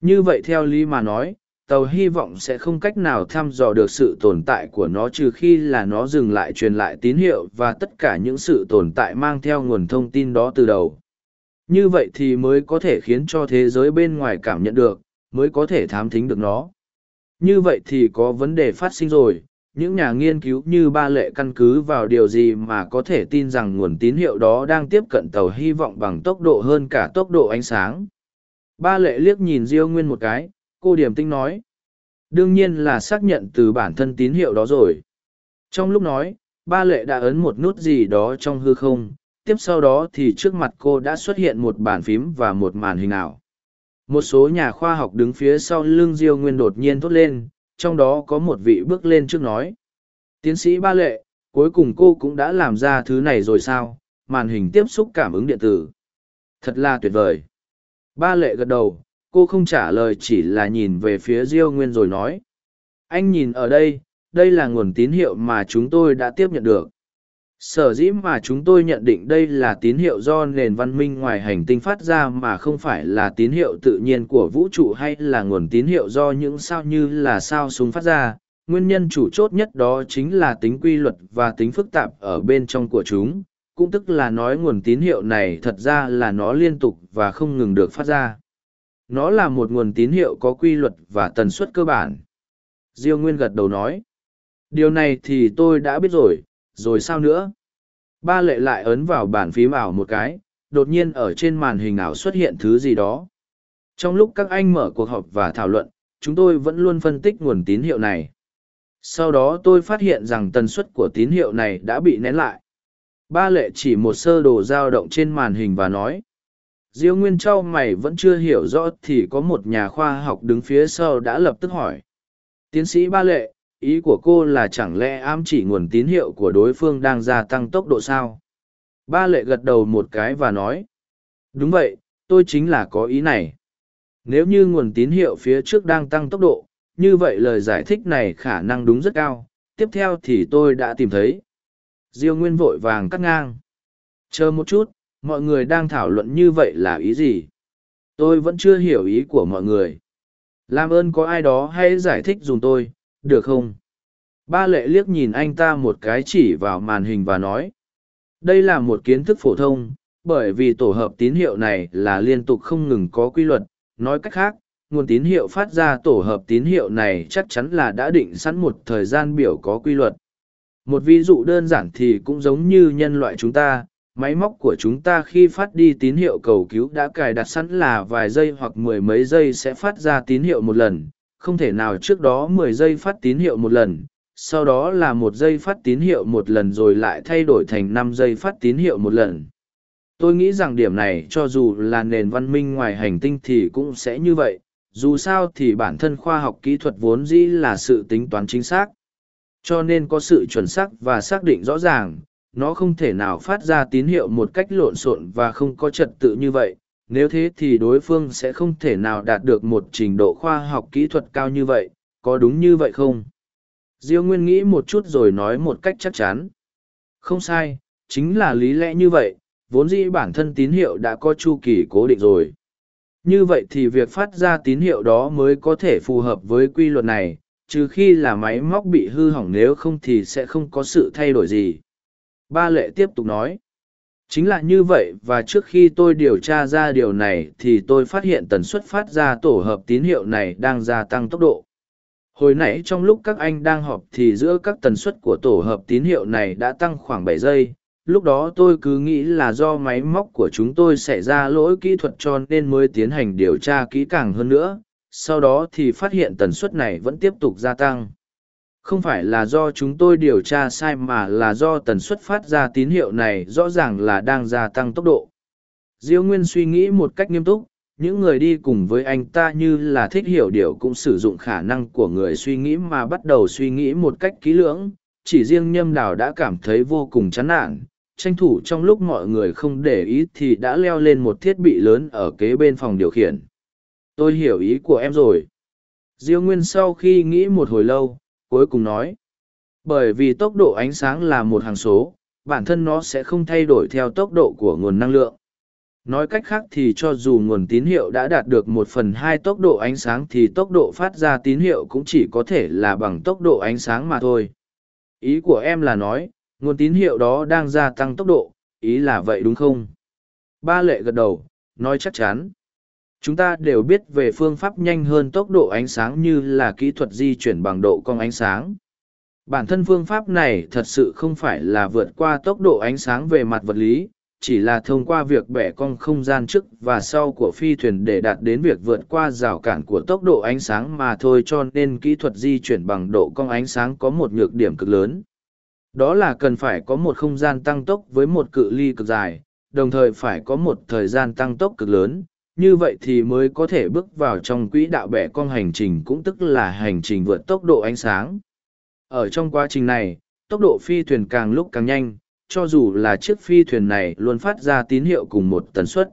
Như vậy theo lý mà nói tàu hy vọng sẽ không cách nào thăm dò được sự tồn tại của nó trừ khi là nó dừng lại truyền lại tín hiệu và tất cả những sự tồn tại mang theo nguồn thông tin đó từ đầu. Như vậy thì mới có thể khiến cho thế giới bên ngoài cảm nhận được, mới có thể thám thính được nó. Như vậy thì có vấn đề phát sinh rồi, những nhà nghiên cứu như ba lệ căn cứ vào điều gì mà có thể tin rằng nguồn tín hiệu đó đang tiếp cận tàu hy vọng bằng tốc độ hơn cả tốc độ ánh sáng? Ba lệ liếc nhìn diêu nguyên một cái cô điểm tinh nói, đương nhiên là xác nhận từ bản thân tín hiệu đó rồi. Trong lúc nói, ba lệ đã ấn một nút gì đó trong hư không, tiếp sau đó thì trước mặt cô đã xuất hiện một bàn phím và một màn hình ảo. Một số nhà khoa học đứng phía sau lưng diêu nguyên đột nhiên thốt lên, trong đó có một vị bước lên trước nói, tiến sĩ ba lệ, cuối cùng cô cũng đã làm ra thứ này rồi sao? Màn hình tiếp xúc cảm ứng điện tử. Thật là tuyệt vời. Ba lệ gật đầu cô không trả lời chỉ là nhìn về phía diêu nguyên rồi nói. Anh nhìn ở đây đây là nguồn tín hiệu mà chúng tôi đã tiếp nhận được. Sở dĩ mà chúng tôi nhận định đây là tín hiệu do nền văn minh ngoài hành tinh phát ra mà không phải là tín hiệu tự nhiên của vũ trụ hay là nguồn tín hiệu do những sao như là sao súng phát ra. Nguyên nhân chủ chốt nhất đó chính là tính quy luật và tính phức tạp ở bên trong của chúng, cũng tức là nói nguồn tín hiệu này thật ra là nó liên tục và không ngừng được phát ra nó là một nguồn tín hiệu có quy luật và tần suất cơ bản. Diêu nguyên gật đầu nói, điều này thì tôi đã biết rồi rồi sao nữa? Ba lệ lại ấn vào bàn phím ảo một cái, đột nhiên ở trên màn hình ảo xuất hiện thứ gì đó. Trong lúc các anh mở cuộc họp và thảo luận, chúng tôi vẫn luôn phân tích nguồn tín hiệu này. Sau đó tôi phát hiện rằng tần suất của tín hiệu này đã bị nén lại. Ba lệ chỉ một sơ đồ dao động trên màn hình và nói diêu nguyên châu mày vẫn chưa hiểu rõ thì có một nhà khoa học đứng phía sau đã lập tức hỏi. Tiến sĩ ba lệ, ý của cô là chẳng lẽ ám chỉ nguồn tín hiệu của đối phương đang gia tăng tốc độ sao? Ba lệ gật đầu một cái và nói. Đúng vậy, tôi chính là có ý này. Nếu như nguồn tín hiệu phía trước đang tăng tốc độ, như vậy lời giải thích này khả năng đúng rất cao. Tiếp theo thì tôi đã tìm thấy. Diêu nguyên vội vàng cắt ngang. Chờ một chút mọi người đang thảo luận như vậy là ý gì? Tôi vẫn chưa hiểu ý của mọi người. Làm ơn có ai đó hãy giải thích dùng tôi, được không? Ba lệ liếc nhìn anh ta một cái chỉ vào màn hình và nói. Đây là một kiến thức phổ thông, bởi vì tổ hợp tín hiệu này là liên tục không ngừng có quy luật. Nói cách khác, nguồn tín hiệu phát ra tổ hợp tín hiệu này chắc chắn là đã định sẵn một thời gian biểu có quy luật. Một ví dụ đơn giản thì cũng giống như nhân loại chúng ta máy móc của chúng ta khi phát đi tín hiệu cầu cứu đã cài đặt sẵn là vài giây hoặc mười mấy giây sẽ phát ra tín hiệu một lần. Không thể nào trước đó mười giây phát tín hiệu một lần, sau đó là một giây phát tín hiệu một lần rồi lại thay đổi thành năm giây phát tín hiệu một lần. Tôi nghĩ rằng điểm này, cho dù là nền văn minh ngoài hành tinh thì cũng sẽ như vậy. Dù sao thì bản thân khoa học kỹ thuật vốn dĩ là sự tính toán chính xác. Cho nên có sự chuẩn xác và xác định rõ ràng nó không thể nào phát ra tín hiệu một cách lộn xộn và không có trật tự như vậy. Nếu thế thì đối phương sẽ không thể nào đạt được một trình độ khoa học kỹ thuật cao như vậy, có đúng như vậy không? Diêu nguyên nghĩ một chút rồi nói một cách chắc chắn. Không sai, chính là lý lẽ như vậy, vốn dĩ bản thân tín hiệu đã có chu kỳ cố định rồi. Như vậy thì việc phát ra tín hiệu đó mới có thể phù hợp với quy luật này, trừ khi là máy móc bị hư hỏng nếu không thì sẽ không có sự thay đổi gì ba lệ tiếp tục nói chính là như vậy và trước khi tôi điều tra ra điều này thì tôi phát hiện tần suất phát ra tổ hợp tín hiệu này đang gia tăng tốc độ Hồi nãy trong lúc các anh đang họp thì giữa các tần suất của tổ hợp tín hiệu này đã tăng khoảng bảy giây. Lúc đó tôi cứ nghĩ là do máy móc của chúng tôi xảy ra lỗi kỹ thuật cho nên mới tiến hành điều tra kỹ càng hơn nữa. Sau đó thì phát hiện tần suất này vẫn tiếp tục gia tăng. Không phải là do chúng tôi điều tra sai mà là do tần suất phát ra tín hiệu này rõ ràng là đang gia tăng tốc độ. Diêu Nguyên suy nghĩ một cách nghiêm túc, những người đi cùng với anh ta như là thích hiểu điều cũng sử dụng khả năng của người suy nghĩ mà bắt đầu suy nghĩ một cách kỹ lưỡng chỉ riêng nhâm đào đã cảm thấy vô cùng chán nản tranh thủ trong lúc mọi người không để ý thì đã leo lên một thiết bị lớn ở kế bên phòng điều khiển tôi hiểu ý của em rồi diêu nguyên sau khi nghĩ một hồi lâu cuối cùng nói. Bởi vì tốc độ ánh sáng là một hàng số, bản thân nó sẽ không thay đổi theo tốc độ của nguồn năng lượng. Nói cách khác thì cho dù nguồn tín hiệu đã đạt được một phần hai tốc độ ánh sáng thì tốc độ phát ra tín hiệu cũng chỉ có thể là bằng tốc độ ánh sáng mà thôi. Ý của em là nói, nguồn tín hiệu đó đang gia tăng tốc độ, ý là vậy đúng không? Ba lệ gật đầu, nói chắc chắn chúng ta đều biết về phương pháp nhanh hơn tốc độ ánh sáng như là kỹ thuật di chuyển bằng độ cong ánh sáng bản thân phương pháp này thật sự không phải là vượt qua tốc độ ánh sáng về mặt vật lý chỉ là thông qua việc bẻ cong không gian trước và sau của phi thuyền để đạt đến việc vượt qua rào cản của tốc độ ánh sáng mà thôi cho nên kỹ thuật di chuyển bằng độ cong ánh sáng có một nhược điểm cực lớn. Đó là cần phải có một không gian tăng tốc với một cự ly cực dài, đồng thời phải có một thời gian tăng tốc cực lớn, như vậy thì mới có thể bước vào trong quỹ đạo bẻ cong hành trình cũng tức là hành trình vượt tốc độ ánh sáng. Ở trong quá trình này, tốc độ phi thuyền càng lúc càng nhanh, cho dù là chiếc phi thuyền này luôn phát ra tín hiệu cùng một tần suất.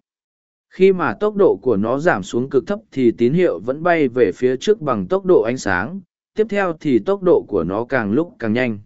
Khi mà tốc độ của nó giảm xuống cực thấp thì tín hiệu vẫn bay về phía trước bằng tốc độ ánh sáng, tiếp theo thì tốc độ của nó càng lúc càng nhanh.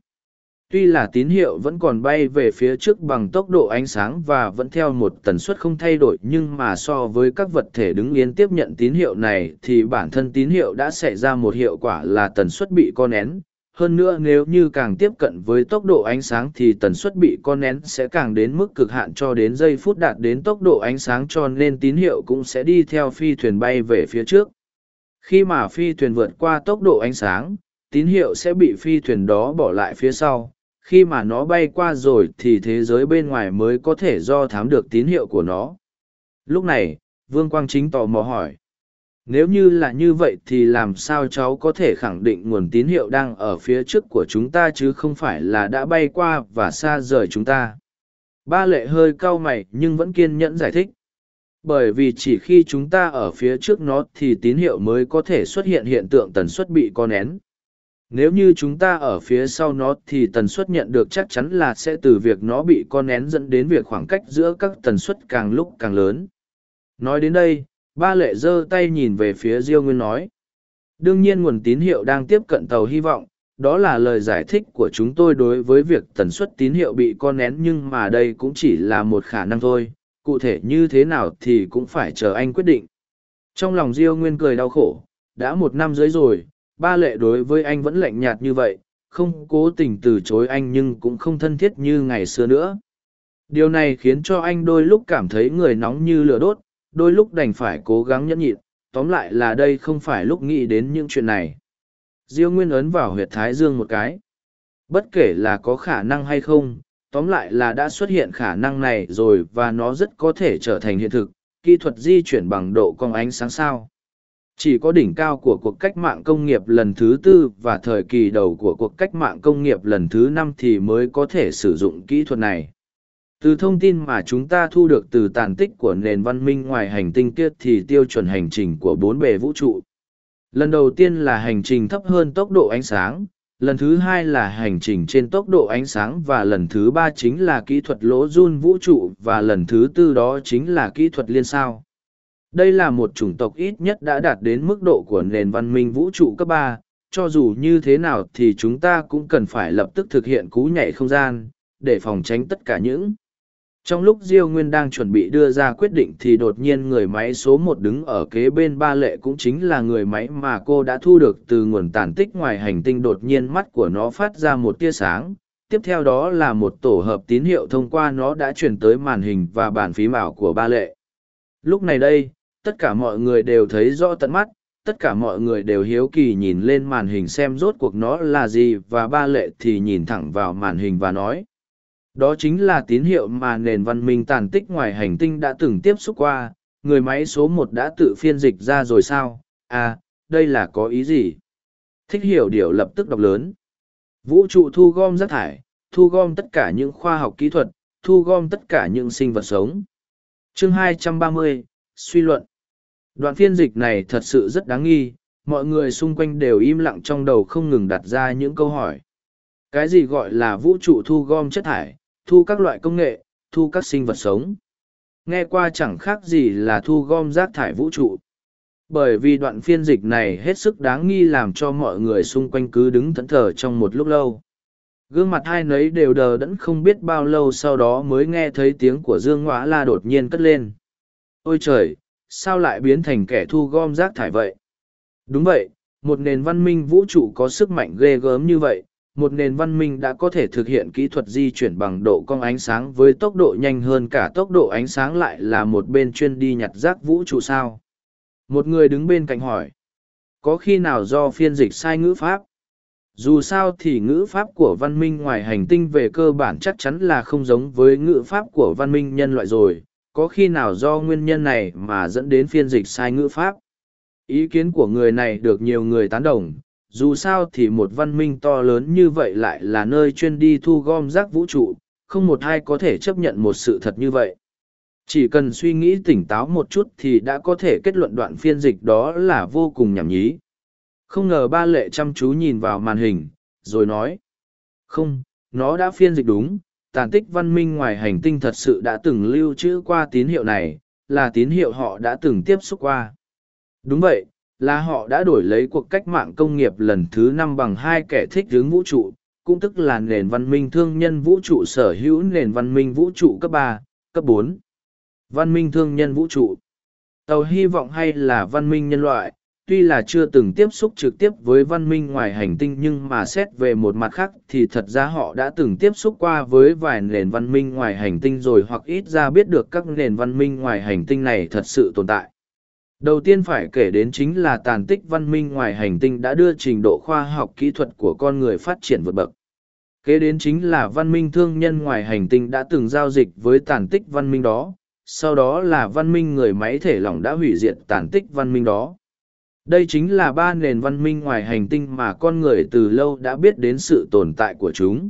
Tuy là tín hiệu vẫn còn bay về phía trước bằng tốc độ ánh sáng và vẫn theo một tần suất không thay đổi nhưng mà so với các vật thể đứng yên tiếp nhận tín hiệu này thì bản thân tín hiệu đã xảy ra một hiệu quả là tần suất bị co nén, hơn nữa nếu như càng tiếp cận với tốc độ ánh sáng thì tần suất bị con nén sẽ càng đến mức cực hạn cho đến giây phút đạt đến tốc độ ánh sáng cho nên tín hiệu cũng sẽ đi theo phi thuyền bay về phía trước. Khi mà phi thuyền vượt qua tốc độ ánh sáng tín hiệu sẽ bị phi thuyền đó bỏ lại phía sau khi mà nó bay qua rồi thì thế giới bên ngoài mới có thể do thám được tín hiệu của nó. Lúc này, vương quang chính tò mò hỏi, nếu như là như vậy thì làm sao cháu có thể khẳng định nguồn tín hiệu đang ở phía trước của chúng ta chứ không phải là đã bay qua và xa rời chúng ta? Ba lệ hơi cau mày nhưng vẫn kiên nhẫn giải thích, bởi vì chỉ khi chúng ta ở phía trước nó thì tín hiệu mới có thể xuất hiện hiện tượng tần suất bị co nén nếu như chúng ta ở phía sau nó thì tần suất nhận được chắc chắn là sẽ từ việc nó bị con nén dẫn đến việc khoảng cách giữa các tần suất càng lúc càng lớn nói đến đây Ba lệ giơ tay nhìn về phía Diêu Nguyên nói. Đương nhiên nguồn tín hiệu đang tiếp cận tàu hy vọng, đó là lời giải thích của chúng tôi đối với việc tần suất tín hiệu bị con nén nhưng mà đây cũng chỉ là một khả năng thôi, cụ thể như thế nào thì cũng phải chờ anh quyết định. Trong lòng Diêu Nguyên cười đau khổ, đã một năm dưới rồi, ba lệ đối với anh vẫn lạnh nhạt như vậy, không cố tình từ chối anh nhưng cũng không thân thiết như ngày xưa nữa. Điều này khiến cho anh đôi lúc cảm thấy người nóng như lửa đốt, đôi lúc đành phải cố gắng nhẫn nhịn, tóm lại là đây không phải lúc nghĩ đến những chuyện này. Diêu Nguyên ấn vào huyệt thái dương một cái. Bất kể là có khả năng hay không, tóm lại là đã xuất hiện khả năng này rồi và nó rất có thể trở thành hiện thực, kỹ thuật di chuyển bằng độ cong ánh sáng sao. Chỉ có đỉnh cao của cuộc cách mạng công nghiệp lần thứ tư và thời kỳ đầu của cuộc cách mạng công nghiệp lần thứ năm thì mới có thể sử dụng kỹ thuật này. Từ thông tin mà chúng ta thu được từ tàn tích của nền văn minh ngoài hành tinh kia thì tiêu chuẩn hành trình của bốn bề vũ trụ. Lần đầu tiên là hành trình thấp hơn tốc độ ánh sáng, lần thứ hai là hành trình trên tốc độ ánh sáng và lần thứ ba chính là kỹ thuật lỗ run vũ trụ và lần thứ tư đó chính là kỹ thuật liên sao đây là một chủng tộc ít nhất đã đạt đến mức độ của nền văn minh vũ trụ cấp ba, cho dù như thế nào thì chúng ta cũng cần phải lập tức thực hiện cú nhảy không gian, để phòng tránh tất cả những. Trong lúc diêu nguyên đang chuẩn bị đưa ra quyết định thì đột nhiên người máy số một đứng ở kế bên ba lệ cũng chính là người máy mà cô đã thu được từ nguồn tàn tích ngoài hành tinh đột nhiên mắt của nó phát ra một tia sáng. Tiếp theo đó là một tổ hợp tín hiệu thông qua nó đã chuyển tới màn hình và bàn phím ảo của ba lệ. Lúc này đây tất cả mọi người đều thấy rõ tận mắt tất cả mọi người đều hiếu kỳ nhìn lên màn hình xem rốt cuộc nó là gì và ba lệ thì nhìn thẳng vào màn hình và nói. Đó chính là tín hiệu mà nền văn minh tàn tích ngoài hành tinh đã từng tiếp xúc qua người máy số một đã tự phiên dịch ra rồi sao? À đây là có ý gì? Thích hiểu điều lập tức đọc lớn. Vũ trụ thu gom rác thải thu gom tất cả những khoa học kỹ thuật thu gom tất cả những sinh vật sống. Chương 230, suy luận. Đoạn phiên dịch này thật sự rất đáng nghi, mọi người xung quanh đều im lặng trong đầu không ngừng đặt ra những câu hỏi. Cái gì gọi là vũ trụ thu gom chất thải, thu các loại công nghệ, thu các sinh vật sống? Nghe qua chẳng khác gì là thu gom rác thải vũ trụ. Bởi vì đoạn phiên dịch này hết sức đáng nghi làm cho mọi người xung quanh cứ đứng thẫn thờ trong một lúc lâu. Gương mặt hai nấy đều đờ đẫn không biết bao lâu sau đó mới nghe thấy tiếng của dương Ngoã la đột nhiên cất lên ôi trời, sao lại biến thành kẻ thu gom rác thải vậy? Đúng vậy, một nền văn minh vũ trụ có sức mạnh ghê gớm như vậy, một nền văn minh đã có thể thực hiện kỹ thuật di chuyển bằng độ cong ánh sáng với tốc độ nhanh hơn cả tốc độ ánh sáng lại là một bên chuyên đi nhặt rác vũ trụ sao? Một người đứng bên cạnh hỏi, có khi nào do phiên dịch sai ngữ pháp? Dù sao thì ngữ pháp của văn minh ngoài hành tinh về cơ bản chắc chắn là không giống với ngữ pháp của văn minh nhân loại rồi có khi nào do nguyên nhân này mà dẫn đến phiên dịch sai ngữ pháp? Ý kiến của người này được nhiều người tán đồng, dù sao thì một văn minh to lớn như vậy lại là nơi chuyên đi thu gom rác vũ trụ, không một ai có thể chấp nhận một sự thật như vậy. Chỉ cần suy nghĩ tỉnh táo một chút thì đã có thể kết luận đoạn phiên dịch đó là vô cùng nhảm nhí. Không ngờ ba lệ chăm chú nhìn vào màn hình, rồi nói, không, nó đã phiên dịch đúng tàn tích văn minh ngoài hành tinh thật sự đã từng lưu trữ qua tín hiệu này, là tín hiệu họ đã từng tiếp xúc qua. Đúng vậy, là họ đã đổi lấy cuộc cách mạng công nghiệp lần thứ năm bằng hai kẻ thích hướng vũ trụ, cũng tức là nền văn minh thương nhân vũ trụ sở hữu nền văn minh vũ trụ cấp ba, cấp bốn. Văn minh thương nhân vũ trụ. Tàu hy vọng hay là văn minh nhân loại tuy là chưa từng tiếp xúc trực tiếp với văn minh ngoài hành tinh nhưng mà xét về một mặt khác thì thật ra họ đã từng tiếp xúc qua với vài nền văn minh ngoài hành tinh rồi hoặc ít ra biết được các nền văn minh ngoài hành tinh này thật sự tồn tại. Đầu tiên phải kể đến chính là tàn tích văn minh ngoài hành tinh đã đưa trình độ khoa học kỹ thuật của con người phát triển vượt bậc. Kế đến chính là văn minh thương nhân ngoài hành tinh đã từng giao dịch với tàn tích văn minh đó, sau đó là văn minh người máy thể lỏng đã hủy diệt tàn tích văn minh đó đây chính là ba nền văn minh ngoài hành tinh mà con người từ lâu đã biết đến sự tồn tại của chúng.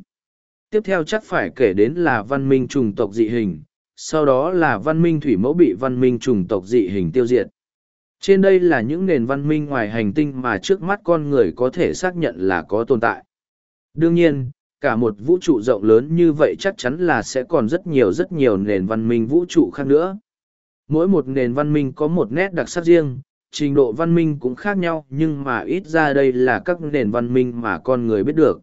Tiếp theo chắc phải kể đến là văn minh trùng tộc dị hình, sau đó là văn minh thủy mẫu bị văn minh trùng tộc dị hình tiêu diệt. Trên đây là những nền văn minh ngoài hành tinh mà trước mắt con người có thể xác nhận là có tồn tại. Đương nhiên, cả một vũ trụ rộng lớn như vậy chắc chắn là sẽ còn rất nhiều rất nhiều nền văn minh vũ trụ khác nữa. Mỗi một nền văn minh có một nét đặc sắc riêng trình độ văn minh cũng khác nhau, nhưng mà ít ra đây là các nền văn minh mà con người biết được.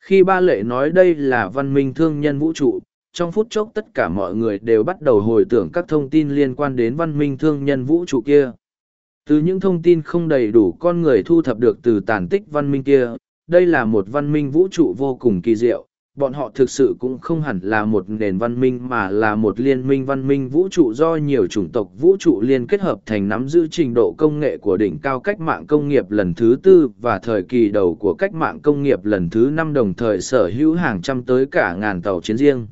Khi ba lệ nói đây là văn minh thương nhân vũ trụ, trong phút chốc tất cả mọi người đều bắt đầu hồi tưởng các thông tin liên quan đến văn minh thương nhân vũ trụ kia. Từ những thông tin không đầy đủ con người thu thập được từ tàn tích văn minh kia, đây là một văn minh vũ trụ vô cùng kỳ diệu bọn họ thực sự cũng không hẳn là một nền văn minh mà là một liên minh văn minh vũ trụ do nhiều chủng tộc vũ trụ liên kết hợp thành nắm giữ trình độ công nghệ của đỉnh cao cách mạng công nghiệp lần thứ tư và thời kỳ đầu của cách mạng công nghiệp lần thứ năm đồng thời sở hữu hàng trăm tới cả ngàn tàu chiến riêng.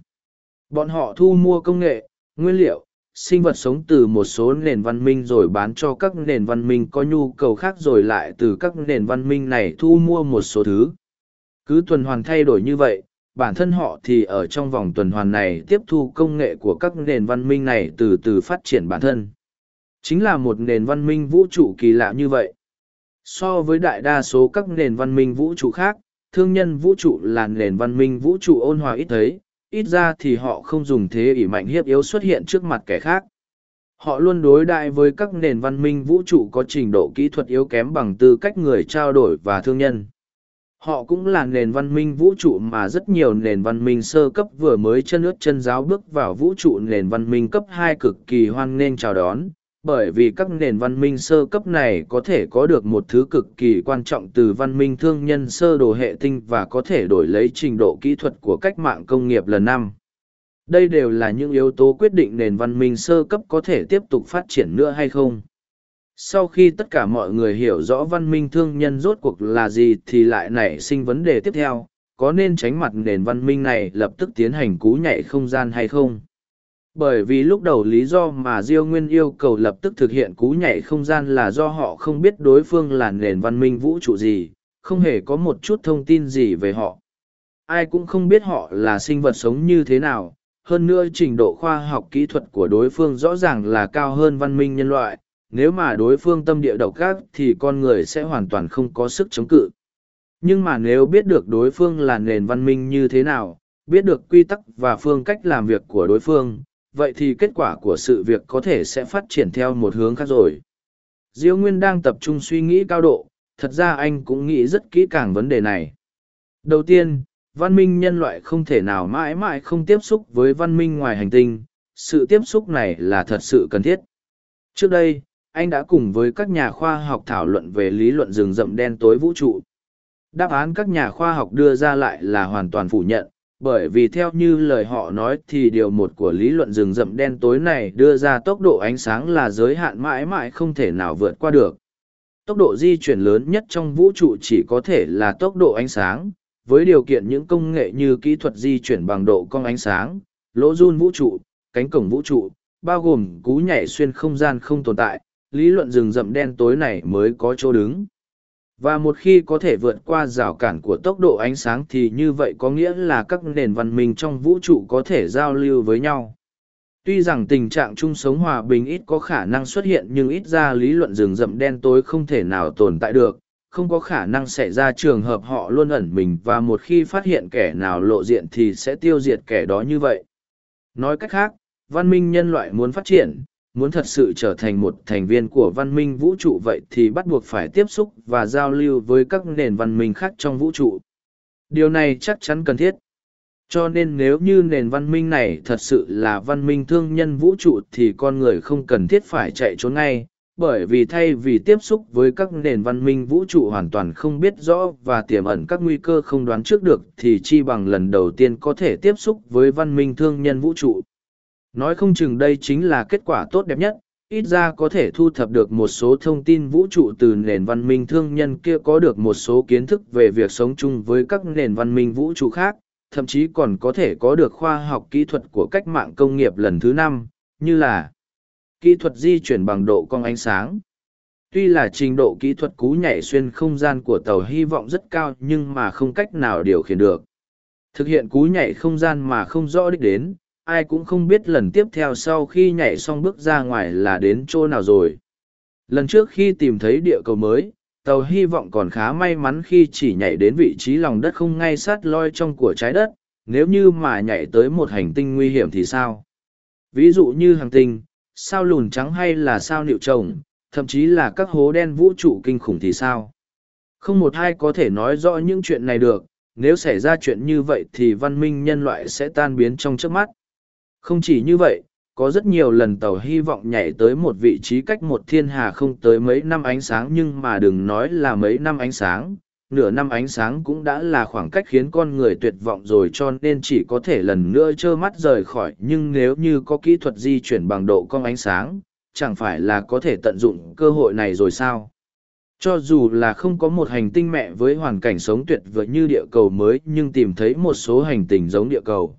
Bọn họ thu mua công nghệ, nguyên liệu, sinh vật sống từ một số nền văn minh rồi bán cho các nền văn minh có nhu cầu khác rồi lại từ các nền văn minh này thu mua một số thứ. Cứ tuần hoàn thay đổi như vậy, bản thân họ thì ở trong vòng tuần hoàn này tiếp thu công nghệ của các nền văn minh này từ từ phát triển bản thân. Chính là một nền văn minh vũ trụ kỳ lạ như vậy. So với đại đa số các nền văn minh vũ trụ khác, thương nhân vũ trụ là nền văn minh vũ trụ ôn hòa ít thấy, ít ra thì họ không dùng thế ỷ mạnh hiếp yếu xuất hiện trước mặt kẻ khác. Họ luôn đối đại với các nền văn minh vũ trụ có trình độ kỹ thuật yếu kém bằng tư cách người trao đổi và thương nhân. Họ cũng là nền văn minh vũ trụ mà rất nhiều nền văn minh sơ cấp vừa mới chân ướt chân giáo bước vào vũ trụ nền văn minh cấp hai cực kỳ hoan nghênh chào đón, bởi vì các nền văn minh sơ cấp này có thể có được một thứ cực kỳ quan trọng từ văn minh thương nhân sơ đồ hệ tinh và có thể đổi lấy trình độ kỹ thuật của cách mạng công nghiệp lần năm. Đây đều là những yếu tố quyết định nền văn minh sơ cấp có thể tiếp tục phát triển nữa hay không sau khi tất cả mọi người hiểu rõ văn minh thương nhân rốt cuộc là gì thì lại nảy sinh vấn đề tiếp theo, có nên tránh mặt nền văn minh này lập tức tiến hành cú nhảy không gian hay không? Bởi vì lúc đầu lý do mà diêu nguyên yêu cầu lập tức thực hiện cú nhảy không gian là do họ không biết đối phương là nền văn minh vũ trụ gì, không hề có một chút thông tin gì về họ. Ai cũng không biết họ là sinh vật sống như thế nào, hơn nữa trình độ khoa học kỹ thuật của đối phương rõ ràng là cao hơn văn minh nhân loại nếu mà đối phương tâm địa độc ác thì con người sẽ hoàn toàn không có sức chống cự. Nhưng mà nếu biết được đối phương là nền văn minh như thế nào, biết được quy tắc và phương cách làm việc của đối phương, vậy thì kết quả của sự việc có thể sẽ phát triển theo một hướng khác rồi. Diêu nguyên đang tập trung suy nghĩ cao độ, thật ra anh cũng nghĩ rất kỹ càng vấn đề này. Đầu tiên, văn minh nhân loại không thể nào mãi mãi không tiếp xúc với văn minh ngoài hành tinh, sự tiếp xúc này là thật sự cần thiết. Trước đây anh đã cùng với các nhà khoa học thảo luận về lý luận rừng rậm đen tối vũ trụ. Đáp án các nhà khoa học đưa ra lại là hoàn toàn phủ nhận, bởi vì theo như lời họ nói thì điều một của lý luận rừng rậm đen tối này đưa ra tốc độ ánh sáng là giới hạn mãi mãi không thể nào vượt qua được. Tốc độ di chuyển lớn nhất trong vũ trụ chỉ có thể là tốc độ ánh sáng, với điều kiện những công nghệ như kỹ thuật di chuyển bằng độ cong ánh sáng, lỗ run vũ trụ, cánh cổng vũ trụ, bao gồm cú nhảy xuyên không gian không tồn tại lý luận rừng rậm đen tối này mới có chỗ đứng. Và một khi có thể vượt qua rào cản của tốc độ ánh sáng thì như vậy có nghĩa là các nền văn minh trong vũ trụ có thể giao lưu với nhau. Tuy rằng tình trạng chung sống hòa bình ít có khả năng xuất hiện nhưng ít ra lý luận rừng rậm đen tối không thể nào tồn tại được. Không có khả năng xảy ra trường hợp họ luôn ẩn mình và một khi phát hiện kẻ nào lộ diện thì sẽ tiêu diệt kẻ đó như vậy. Nói cách khác, văn minh nhân loại muốn phát triển muốn thật sự trở thành một thành viên của văn minh vũ trụ vậy thì bắt buộc phải tiếp xúc và giao lưu với các nền văn minh khác trong vũ trụ. Điều này chắc chắn cần thiết. Cho nên nếu như nền văn minh này thật sự là văn minh thương nhân vũ trụ thì con người không cần thiết phải chạy trốn ngay, bởi vì thay vì tiếp xúc với các nền văn minh vũ trụ hoàn toàn không biết rõ và tiềm ẩn các nguy cơ không đoán trước được thì chi bằng lần đầu tiên có thể tiếp xúc với văn minh thương nhân vũ trụ. Nói không chừng đây chính là kết quả tốt đẹp nhất, ít ra có thể thu thập được một số thông tin vũ trụ từ nền văn minh thương nhân kia có được một số kiến thức về việc sống chung với các nền văn minh vũ trụ khác, thậm chí còn có thể có được khoa học kỹ thuật của cách mạng công nghiệp lần thứ năm, như là kỹ thuật di chuyển bằng độ cong ánh sáng. Tuy là trình độ kỹ thuật cú nhảy xuyên không gian của tàu hy vọng rất cao nhưng mà không cách nào điều khiển được. Thực hiện cú nhảy không gian mà không rõ đích đến, ai cũng không biết lần tiếp theo sau khi nhảy xong bước ra ngoài là đến chỗ nào rồi. Lần trước khi tìm thấy địa cầu mới, tàu hy vọng còn khá may mắn khi chỉ nhảy đến vị trí lòng đất không ngay sát loi trong của trái đất, nếu như mà nhảy tới một hành tinh nguy hiểm thì sao? Ví dụ như hành tinh, sao lùn trắng hay là sao nịu trồng, thậm chí là các hố đen vũ trụ kinh khủng thì sao? Không một ai có thể nói rõ những chuyện này được, nếu xảy ra chuyện như vậy thì văn minh nhân loại sẽ tan biến trong trước mắt không chỉ như vậy, có rất nhiều lần tàu hy vọng nhảy tới một vị trí cách một thiên hà không tới mấy năm ánh sáng nhưng mà đừng nói là mấy năm ánh sáng, nửa năm ánh sáng cũng đã là khoảng cách khiến con người tuyệt vọng rồi cho nên chỉ có thể lần nữa trơ mắt rời khỏi nhưng nếu như có kỹ thuật di chuyển bằng độ cong ánh sáng, chẳng phải là có thể tận dụng cơ hội này rồi sao? Cho dù là không có một hành tinh mẹ với hoàn cảnh sống tuyệt vời như địa cầu mới nhưng tìm thấy một số hành tinh giống địa cầu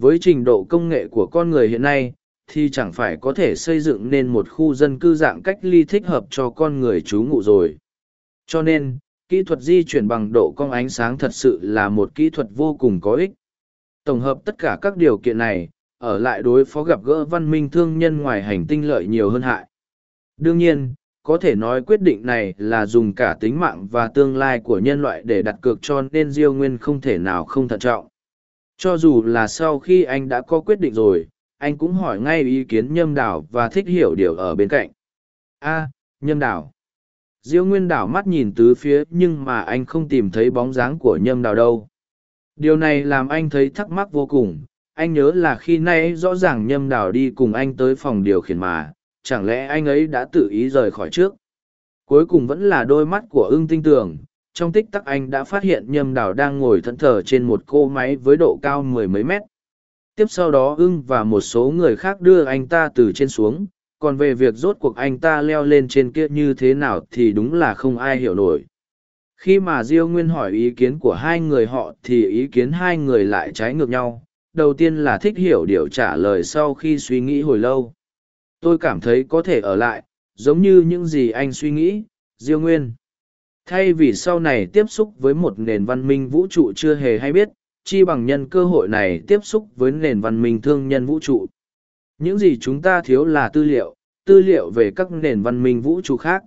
với trình độ công nghệ của con người hiện nay, thì chẳng phải có thể xây dựng nên một khu dân cư dạng cách ly thích hợp cho con người trú ngụ rồi. Cho nên, kỹ thuật di chuyển bằng độ cong ánh sáng thật sự là một kỹ thuật vô cùng có ích. Tổng hợp tất cả các điều kiện này, ở lại đối phó gặp gỡ văn minh thương nhân ngoài hành tinh lợi nhiều hơn hại. Đương nhiên, có thể nói quyết định này là dùng cả tính mạng và tương lai của nhân loại để đặt cược cho nên diêu nguyên không thể nào không thận trọng cho dù là sau khi anh đã có quyết định rồi, anh cũng hỏi ngay ý kiến nhâm đảo và thích hiểu điều ở bên cạnh. a nhâm đảo. Diêu Nguyên đảo mắt nhìn tứ phía nhưng mà anh không tìm thấy bóng dáng của nhâm đảo đâu. Điều này làm anh thấy thắc mắc vô cùng. Anh nhớ là khi nay rõ ràng nhâm đảo đi cùng anh tới phòng điều khiển mà, chẳng lẽ anh ấy đã tự ý rời khỏi trước. Cuối cùng vẫn là đôi mắt của ưng tinh tường, trong tích tắc anh đã phát hiện nhâm đảo đang ngồi thẫn thờ trên một cô máy với độ cao mười mấy mét. Tiếp sau đó ưng và một số người khác đưa anh ta từ trên xuống, còn về việc rốt cuộc anh ta leo lên trên kia như thế nào thì đúng là không ai hiểu nổi. Khi mà diêu nguyên hỏi ý kiến của hai người họ thì ý kiến hai người lại trái ngược nhau. Đầu tiên là thích hiểu điều trả lời sau khi suy nghĩ hồi lâu. Tôi cảm thấy có thể ở lại, giống như những gì anh suy nghĩ, diêu nguyên thay vì sau này tiếp xúc với một nền văn minh vũ trụ chưa hề hay biết, chi bằng nhân cơ hội này tiếp xúc với nền văn minh thương nhân vũ trụ. Những gì chúng ta thiếu là tư liệu tư liệu về các nền văn minh vũ trụ khác.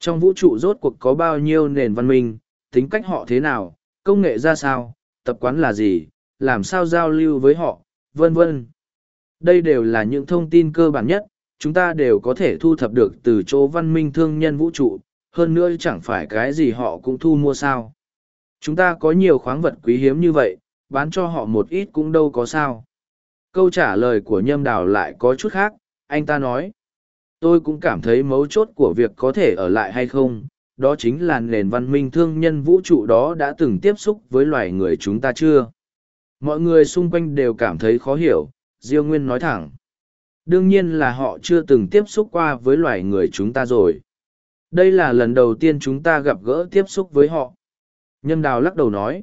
Trong vũ trụ rốt cuộc có bao nhiêu nền văn minh, tính cách họ thế nào, công nghệ ra sao, tập quán là gì, làm sao giao lưu với họ, vân vân. Đây đều là những thông tin cơ bản nhất, chúng ta đều có thể thu thập được từ chỗ văn minh thương nhân vũ trụ hơn nữa chẳng phải cái gì họ cũng thu mua sao? Chúng ta có nhiều khoáng vật quý hiếm như vậy, bán cho họ một ít cũng đâu có sao. Câu trả lời của nhâm đào lại có chút khác, anh ta nói. Tôi cũng cảm thấy mấu chốt của việc có thể ở lại hay không, đó chính là nền văn minh thương nhân vũ trụ đó đã từng tiếp xúc với loài người chúng ta chưa? Mọi người xung quanh đều cảm thấy khó hiểu, diêu nguyên nói thẳng. Đương nhiên là họ chưa từng tiếp xúc qua với loài người chúng ta rồi đây là lần đầu tiên chúng ta gặp gỡ tiếp xúc với họ. Nhân đào lắc đầu nói.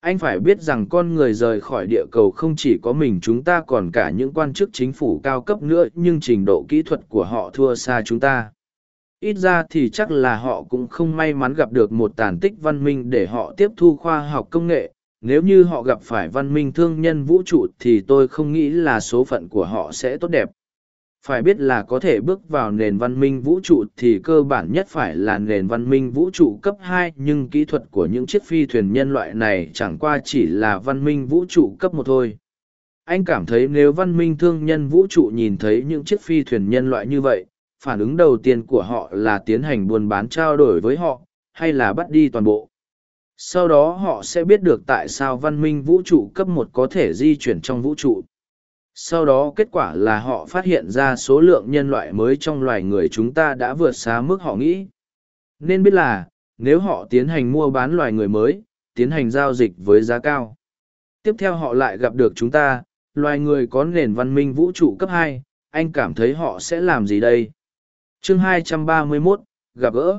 Anh phải biết rằng con người rời khỏi địa cầu không chỉ có mình chúng ta còn cả những quan chức chính phủ cao cấp nữa, nhưng trình độ kỹ thuật của họ thua xa chúng ta. Ít ra thì chắc là họ cũng không may mắn gặp được một tàn tích văn minh để họ tiếp thu khoa học công nghệ. Nếu như họ gặp phải văn minh thương nhân vũ trụ thì tôi không nghĩ là số phận của họ sẽ tốt đẹp phải biết là có thể bước vào nền văn minh vũ trụ thì cơ bản nhất phải là nền văn minh vũ trụ cấp hai, nhưng kỹ thuật của những chiếc phi thuyền nhân loại này chẳng qua chỉ là văn minh vũ trụ cấp một thôi. Anh cảm thấy nếu văn minh thương nhân vũ trụ nhìn thấy những chiếc phi thuyền nhân loại như vậy, phản ứng đầu tiên của họ là tiến hành buôn bán trao đổi với họ, hay là bắt đi toàn bộ? Sau đó họ sẽ biết được tại sao văn minh vũ trụ cấp một có thể di chuyển trong vũ trụ sau đó kết quả là họ phát hiện ra số lượng nhân loại mới trong loài người chúng ta đã vượt xa mức họ nghĩ. Nên biết là nếu họ tiến hành mua bán loài người mới tiến hành giao dịch với giá cao. Tiếp theo họ lại gặp được chúng ta loài người có nền văn minh vũ trụ cấp hai anh cảm thấy họ sẽ làm gì đây? Chương 231, gặp gỡ.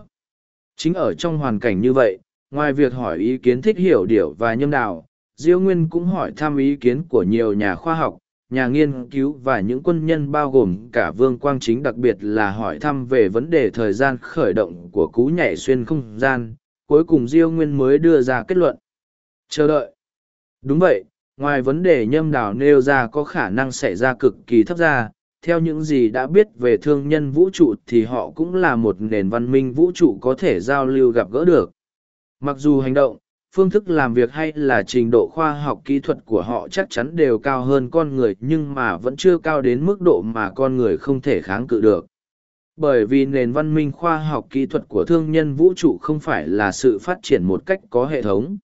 Chính ở trong hoàn cảnh như vậy ngoài việc hỏi ý kiến thích hiểu điểu và nhâm đạo diêu nguyên cũng hỏi thăm ý kiến của nhiều nhà khoa học nhà nghiên cứu và những quân nhân bao gồm cả vương quang chính đặc biệt là hỏi thăm về vấn đề thời gian khởi động của cú nhảy xuyên không gian, cuối cùng diêu nguyên mới đưa ra kết luận. Chờ đợi. Đúng vậy, ngoài vấn đề nhâm đảo nêu ra có khả năng xảy ra cực kỳ thấp ra, theo những gì đã biết về thương nhân vũ trụ thì họ cũng là một nền văn minh vũ trụ có thể giao lưu gặp gỡ được. Mặc dù hành động phương thức làm việc hay là trình độ khoa học kỹ thuật của họ chắc chắn đều cao hơn con người, nhưng mà vẫn chưa cao đến mức độ mà con người không thể kháng cự được. Bởi vì nền văn minh khoa học kỹ thuật của thương nhân vũ trụ không phải là sự phát triển một cách có hệ thống.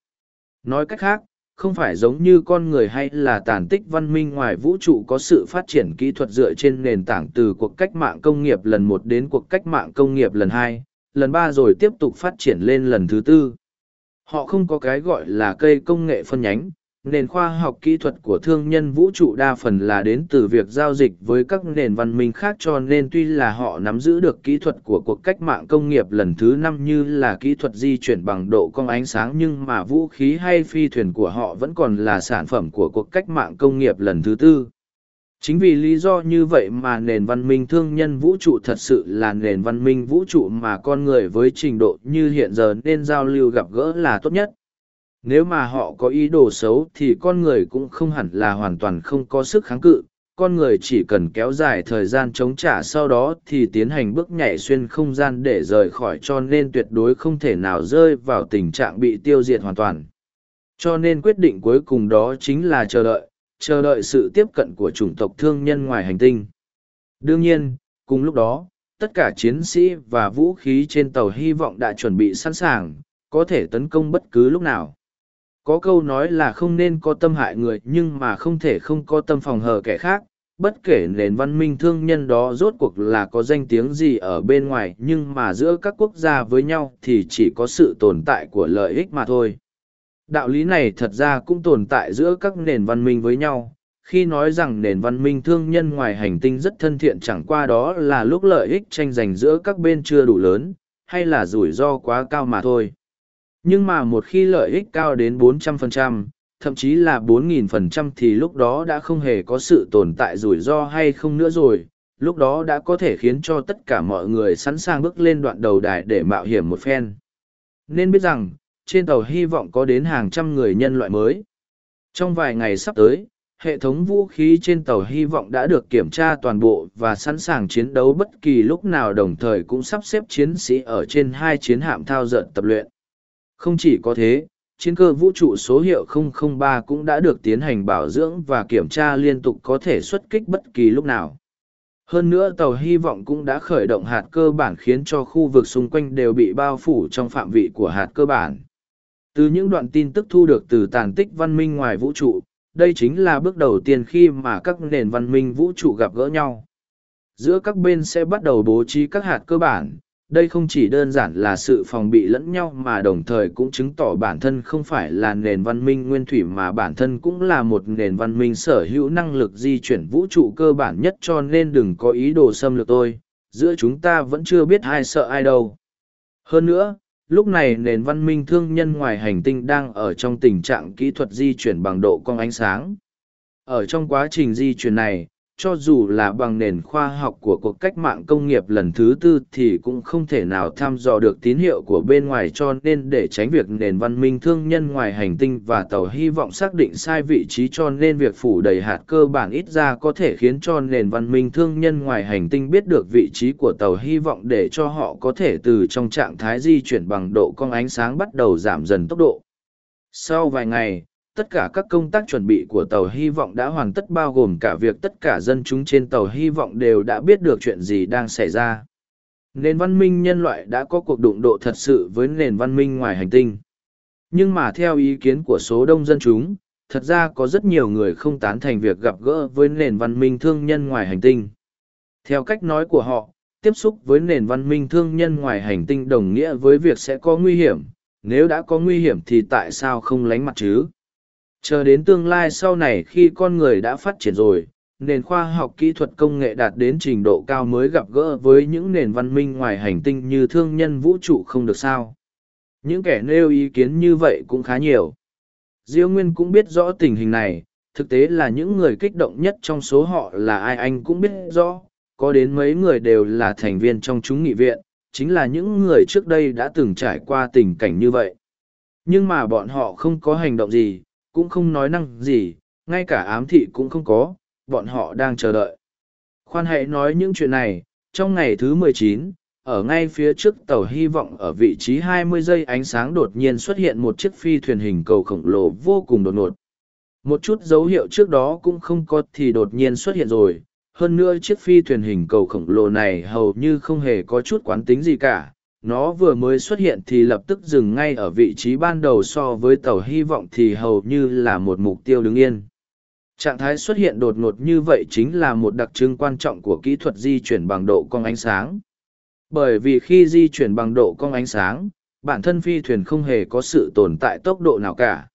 Nói cách khác, không phải giống như con người hay là tàn tích văn minh ngoài vũ trụ có sự phát triển kỹ thuật dựa trên nền tảng từ cuộc cách mạng công nghiệp lần một đến cuộc cách mạng công nghiệp lần hai, lần ba rồi tiếp tục phát triển lên lần thứ tư. Họ không có cái gọi là cây công nghệ phân nhánh, nền khoa học kỹ thuật của thương nhân vũ trụ đa phần là đến từ việc giao dịch với các nền văn minh khác cho nên tuy là họ nắm giữ được kỹ thuật của cuộc cách mạng công nghiệp lần thứ năm như là kỹ thuật di chuyển bằng độ cong ánh sáng nhưng mà vũ khí hay phi thuyền của họ vẫn còn là sản phẩm của cuộc cách mạng công nghiệp lần thứ tư. Chính vì lý do như vậy mà nền văn minh thương nhân vũ trụ thật sự là nền văn minh vũ trụ mà con người với trình độ như hiện giờ nên giao lưu gặp gỡ là tốt nhất. Nếu mà họ có ý đồ xấu thì con người cũng không hẳn là hoàn toàn không có sức kháng cự, con người chỉ cần kéo dài thời gian chống trả sau đó thì tiến hành bước nhảy xuyên không gian để rời khỏi cho nên tuyệt đối không thể nào rơi vào tình trạng bị tiêu diệt hoàn toàn. Cho nên quyết định cuối cùng đó chính là chờ đợi, chờ đợi sự tiếp cận của chủng tộc thương nhân ngoài hành tinh. Đương nhiên, cùng lúc đó, tất cả chiến sĩ và vũ khí trên tàu hy vọng đã chuẩn bị sẵn sàng, có thể tấn công bất cứ lúc nào. Có câu nói là không nên có tâm hại người nhưng mà không thể không có tâm phòng hờ kẻ khác, bất kể nền văn minh thương nhân đó rốt cuộc là có danh tiếng gì ở bên ngoài nhưng mà giữa các quốc gia với nhau thì chỉ có sự tồn tại của lợi ích mà thôi. Đạo lý này thật ra cũng tồn tại giữa các nền văn minh với nhau. khi nói rằng nền văn minh thương nhân ngoài hành tinh rất thân thiện chẳng qua đó là lúc lợi ích tranh giành giữa các bên chưa đủ lớn hay là rủi ro quá cao mà thôi. Nhưng mà một khi lợi ích cao đến 400%, thậm chí là 4.000% thì lúc đó đã không hề có sự tồn tại rủi ro hay không nữa rồi. Lúc đó đã có thể khiến cho tất cả mọi người sẵn sàng bước lên đoạn đầu đài để mạo hiểm một phen. Nên biết rằng trên tàu hy vọng có đến hàng trăm người nhân loại mới. Trong vài ngày sắp tới, hệ thống vũ khí trên tàu hy vọng đã được kiểm tra toàn bộ và sẵn sàng chiến đấu bất kỳ lúc nào đồng thời cũng sắp xếp chiến sĩ ở trên hai chiến hạm thao dợn tập luyện. Không chỉ có thế, chiến cơ vũ trụ số hiệu 003 cũng đã được tiến hành bảo dưỡng và kiểm tra liên tục có thể xuất kích bất kỳ lúc nào. Hơn nữa tàu hy vọng cũng đã khởi động hạt cơ bản khiến cho khu vực xung quanh đều bị bao phủ trong phạm vị của hạt cơ bản từ những đoạn tin tức thu được từ tàn tích văn minh ngoài vũ trụ, đây chính là bước đầu tiên khi mà các nền văn minh vũ trụ gặp gỡ nhau. Giữa các bên sẽ bắt đầu bố trí các hạt cơ bản, đây không chỉ đơn giản là sự phòng bị lẫn nhau mà đồng thời cũng chứng tỏ bản thân không phải là nền văn minh nguyên thủy mà bản thân cũng là một nền văn minh sở hữu năng lực di chuyển vũ trụ cơ bản nhất cho nên đừng có ý đồ xâm lược tôi, giữa chúng ta vẫn chưa biết ai sợ ai đâu. Hơn nữa lúc này nền văn minh thương nhân ngoài hành tinh đang ở trong tình trạng kỹ thuật di chuyển bằng độ cong ánh sáng. Ở trong quá trình di chuyển này cho dù là bằng nền khoa học của cuộc cách mạng công nghiệp lần thứ tư thì cũng không thể nào thăm dò được tín hiệu của bên ngoài cho nên để tránh việc nền văn minh thương nhân ngoài hành tinh và tàu hy vọng xác định sai vị trí cho nên việc phủ đầy hạt cơ bản ít ra có thể khiến cho nền văn minh thương nhân ngoài hành tinh biết được vị trí của tàu hy vọng để cho họ có thể từ trong trạng thái di chuyển bằng độ cong ánh sáng bắt đầu giảm dần tốc độ. Sau vài ngày, tất cả các công tác chuẩn bị của tàu hy vọng đã hoàn tất, bao gồm cả việc tất cả dân chúng trên tàu hy vọng đều đã biết được chuyện gì đang xảy ra. Nền văn minh nhân loại đã có cuộc đụng độ thật sự với nền văn minh ngoài hành tinh. Nhưng mà theo ý kiến của số đông dân chúng, thật ra có rất nhiều người không tán thành việc gặp gỡ với nền văn minh thương nhân ngoài hành tinh. Theo cách nói của họ, tiếp xúc với nền văn minh thương nhân ngoài hành tinh đồng nghĩa với việc sẽ có nguy hiểm. Nếu đã có nguy hiểm thì tại sao không lánh mặt chứ? Chờ đến tương lai sau này khi con người đã phát triển rồi, nền khoa học kỹ thuật công nghệ đạt đến trình độ cao mới gặp gỡ với những nền văn minh ngoài hành tinh như thương nhân vũ trụ không được sao. Những kẻ nêu ý kiến như vậy cũng khá nhiều. Diêu Nguyên cũng biết rõ tình hình này, thực tế là những người kích động nhất trong số họ là ai anh cũng biết rõ, có đến mấy người đều là thành viên trong chúng nghị viện, chính là những người trước đây đã từng trải qua tình cảnh như vậy. Nhưng mà bọn họ không có hành động gì, cũng không nói năng gì, ngay cả ám thị cũng không có, bọn họ đang chờ đợi. Khoan hãy nói những chuyện này, trong ngày thứ mười chín, ở ngay phía trước tàu hy vọng ở vị trí hai mươi giây ánh sáng đột nhiên xuất hiện một chiếc phi thuyền hình cầu khổng lồ vô cùng đột ngột. Một chút dấu hiệu trước đó cũng không có thì đột nhiên xuất hiện rồi. Hơn nữa chiếc phi thuyền hình cầu khổng lồ này hầu như không hề có chút quán tính gì cả, nó vừa mới xuất hiện thì lập tức dừng ngay ở vị trí ban đầu so với tàu hy vọng thì hầu như là một mục tiêu đứng yên. Trạng thái xuất hiện đột ngột như vậy chính là một đặc trưng quan trọng của kỹ thuật di chuyển bằng độ cong ánh sáng. Bởi vì khi di chuyển bằng độ cong ánh sáng, bản thân phi thuyền không hề có sự tồn tại tốc độ nào cả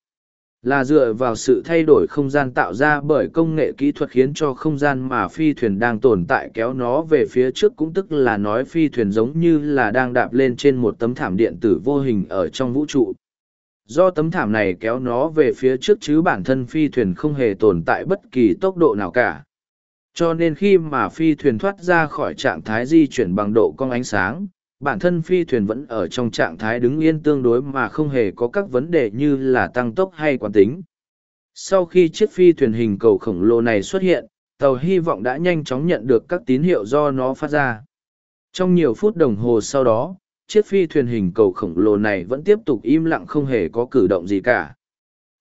là dựa vào sự thay đổi không gian tạo ra bởi công nghệ kỹ thuật khiến cho không gian mà phi thuyền đang tồn tại kéo nó về phía trước cũng tức là nói phi thuyền giống như là đang đạp lên trên một tấm thảm điện tử vô hình ở trong vũ trụ. Do tấm thảm này kéo nó về phía trước chứ bản thân phi thuyền không hề tồn tại bất kỳ tốc độ nào cả. Cho nên khi mà phi thuyền thoát ra khỏi trạng thái di chuyển bằng độ cong ánh sáng bản thân phi thuyền vẫn ở trong trạng thái đứng yên tương đối mà không hề có các vấn đề như là tăng tốc hay quán tính. Sau khi chiếc phi thuyền hình cầu khổng lồ này xuất hiện, tàu hy vọng đã nhanh chóng nhận được các tín hiệu do nó phát ra. Trong nhiều phút đồng hồ sau đó, chiếc phi thuyền hình cầu khổng lồ này vẫn tiếp tục im lặng không hề có cử động gì cả.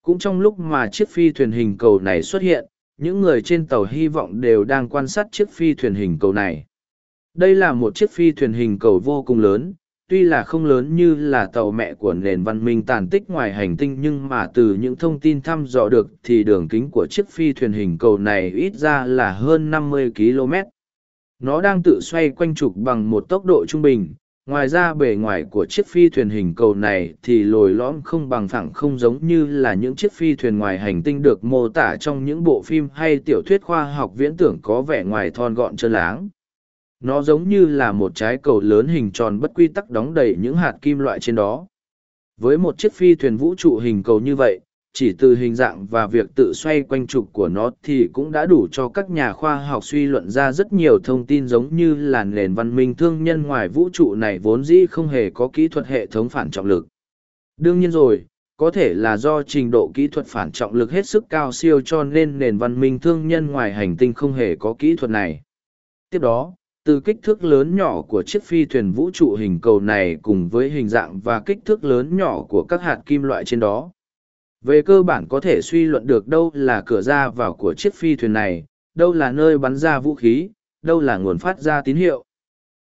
Cũng trong lúc mà chiếc phi thuyền hình cầu này xuất hiện, những người trên tàu hy vọng đều đang quan sát chiếc phi thuyền hình cầu này. Đây là một chiếc phi thuyền hình cầu vô cùng lớn, tuy là không lớn như là tàu mẹ của nền văn minh tàn tích ngoài hành tinh nhưng mà từ những thông tin thăm dò được thì đường kính của chiếc phi thuyền hình cầu này ít ra là hơn 50 km. Nó đang tự xoay quanh trục bằng một tốc độ trung bình, ngoài ra bề ngoài của chiếc phi thuyền hình cầu này thì lồi lõm không bằng phẳng không giống như là những chiếc phi thuyền ngoài hành tinh được mô tả trong những bộ phim hay tiểu thuyết khoa học viễn tưởng có vẻ ngoài thon gọn chân láng nó giống như là một trái cầu lớn hình tròn bất quy tắc đóng đầy những hạt kim loại trên đó với một chiếc phi thuyền vũ trụ hình cầu như vậy chỉ từ hình dạng và việc tự xoay quanh trục của nó thì cũng đã đủ cho các nhà khoa học suy luận ra rất nhiều thông tin giống như là nền văn minh thương nhân ngoài vũ trụ này vốn dĩ không hề có kỹ thuật hệ thống phản trọng lực. Đương nhiên rồi, có thể là do trình độ kỹ thuật phản trọng lực hết sức cao siêu cho nên nền văn minh thương nhân ngoài hành tinh không hề có kỹ thuật này. Tiếp đó, từ kích thước lớn nhỏ của chiếc phi thuyền vũ trụ hình cầu này cùng với hình dạng và kích thước lớn nhỏ của các hạt kim loại trên đó, về cơ bản có thể suy luận được đâu là cửa ra vào của chiếc phi thuyền này, đâu là nơi bắn ra vũ khí, đâu là nguồn phát ra tín hiệu.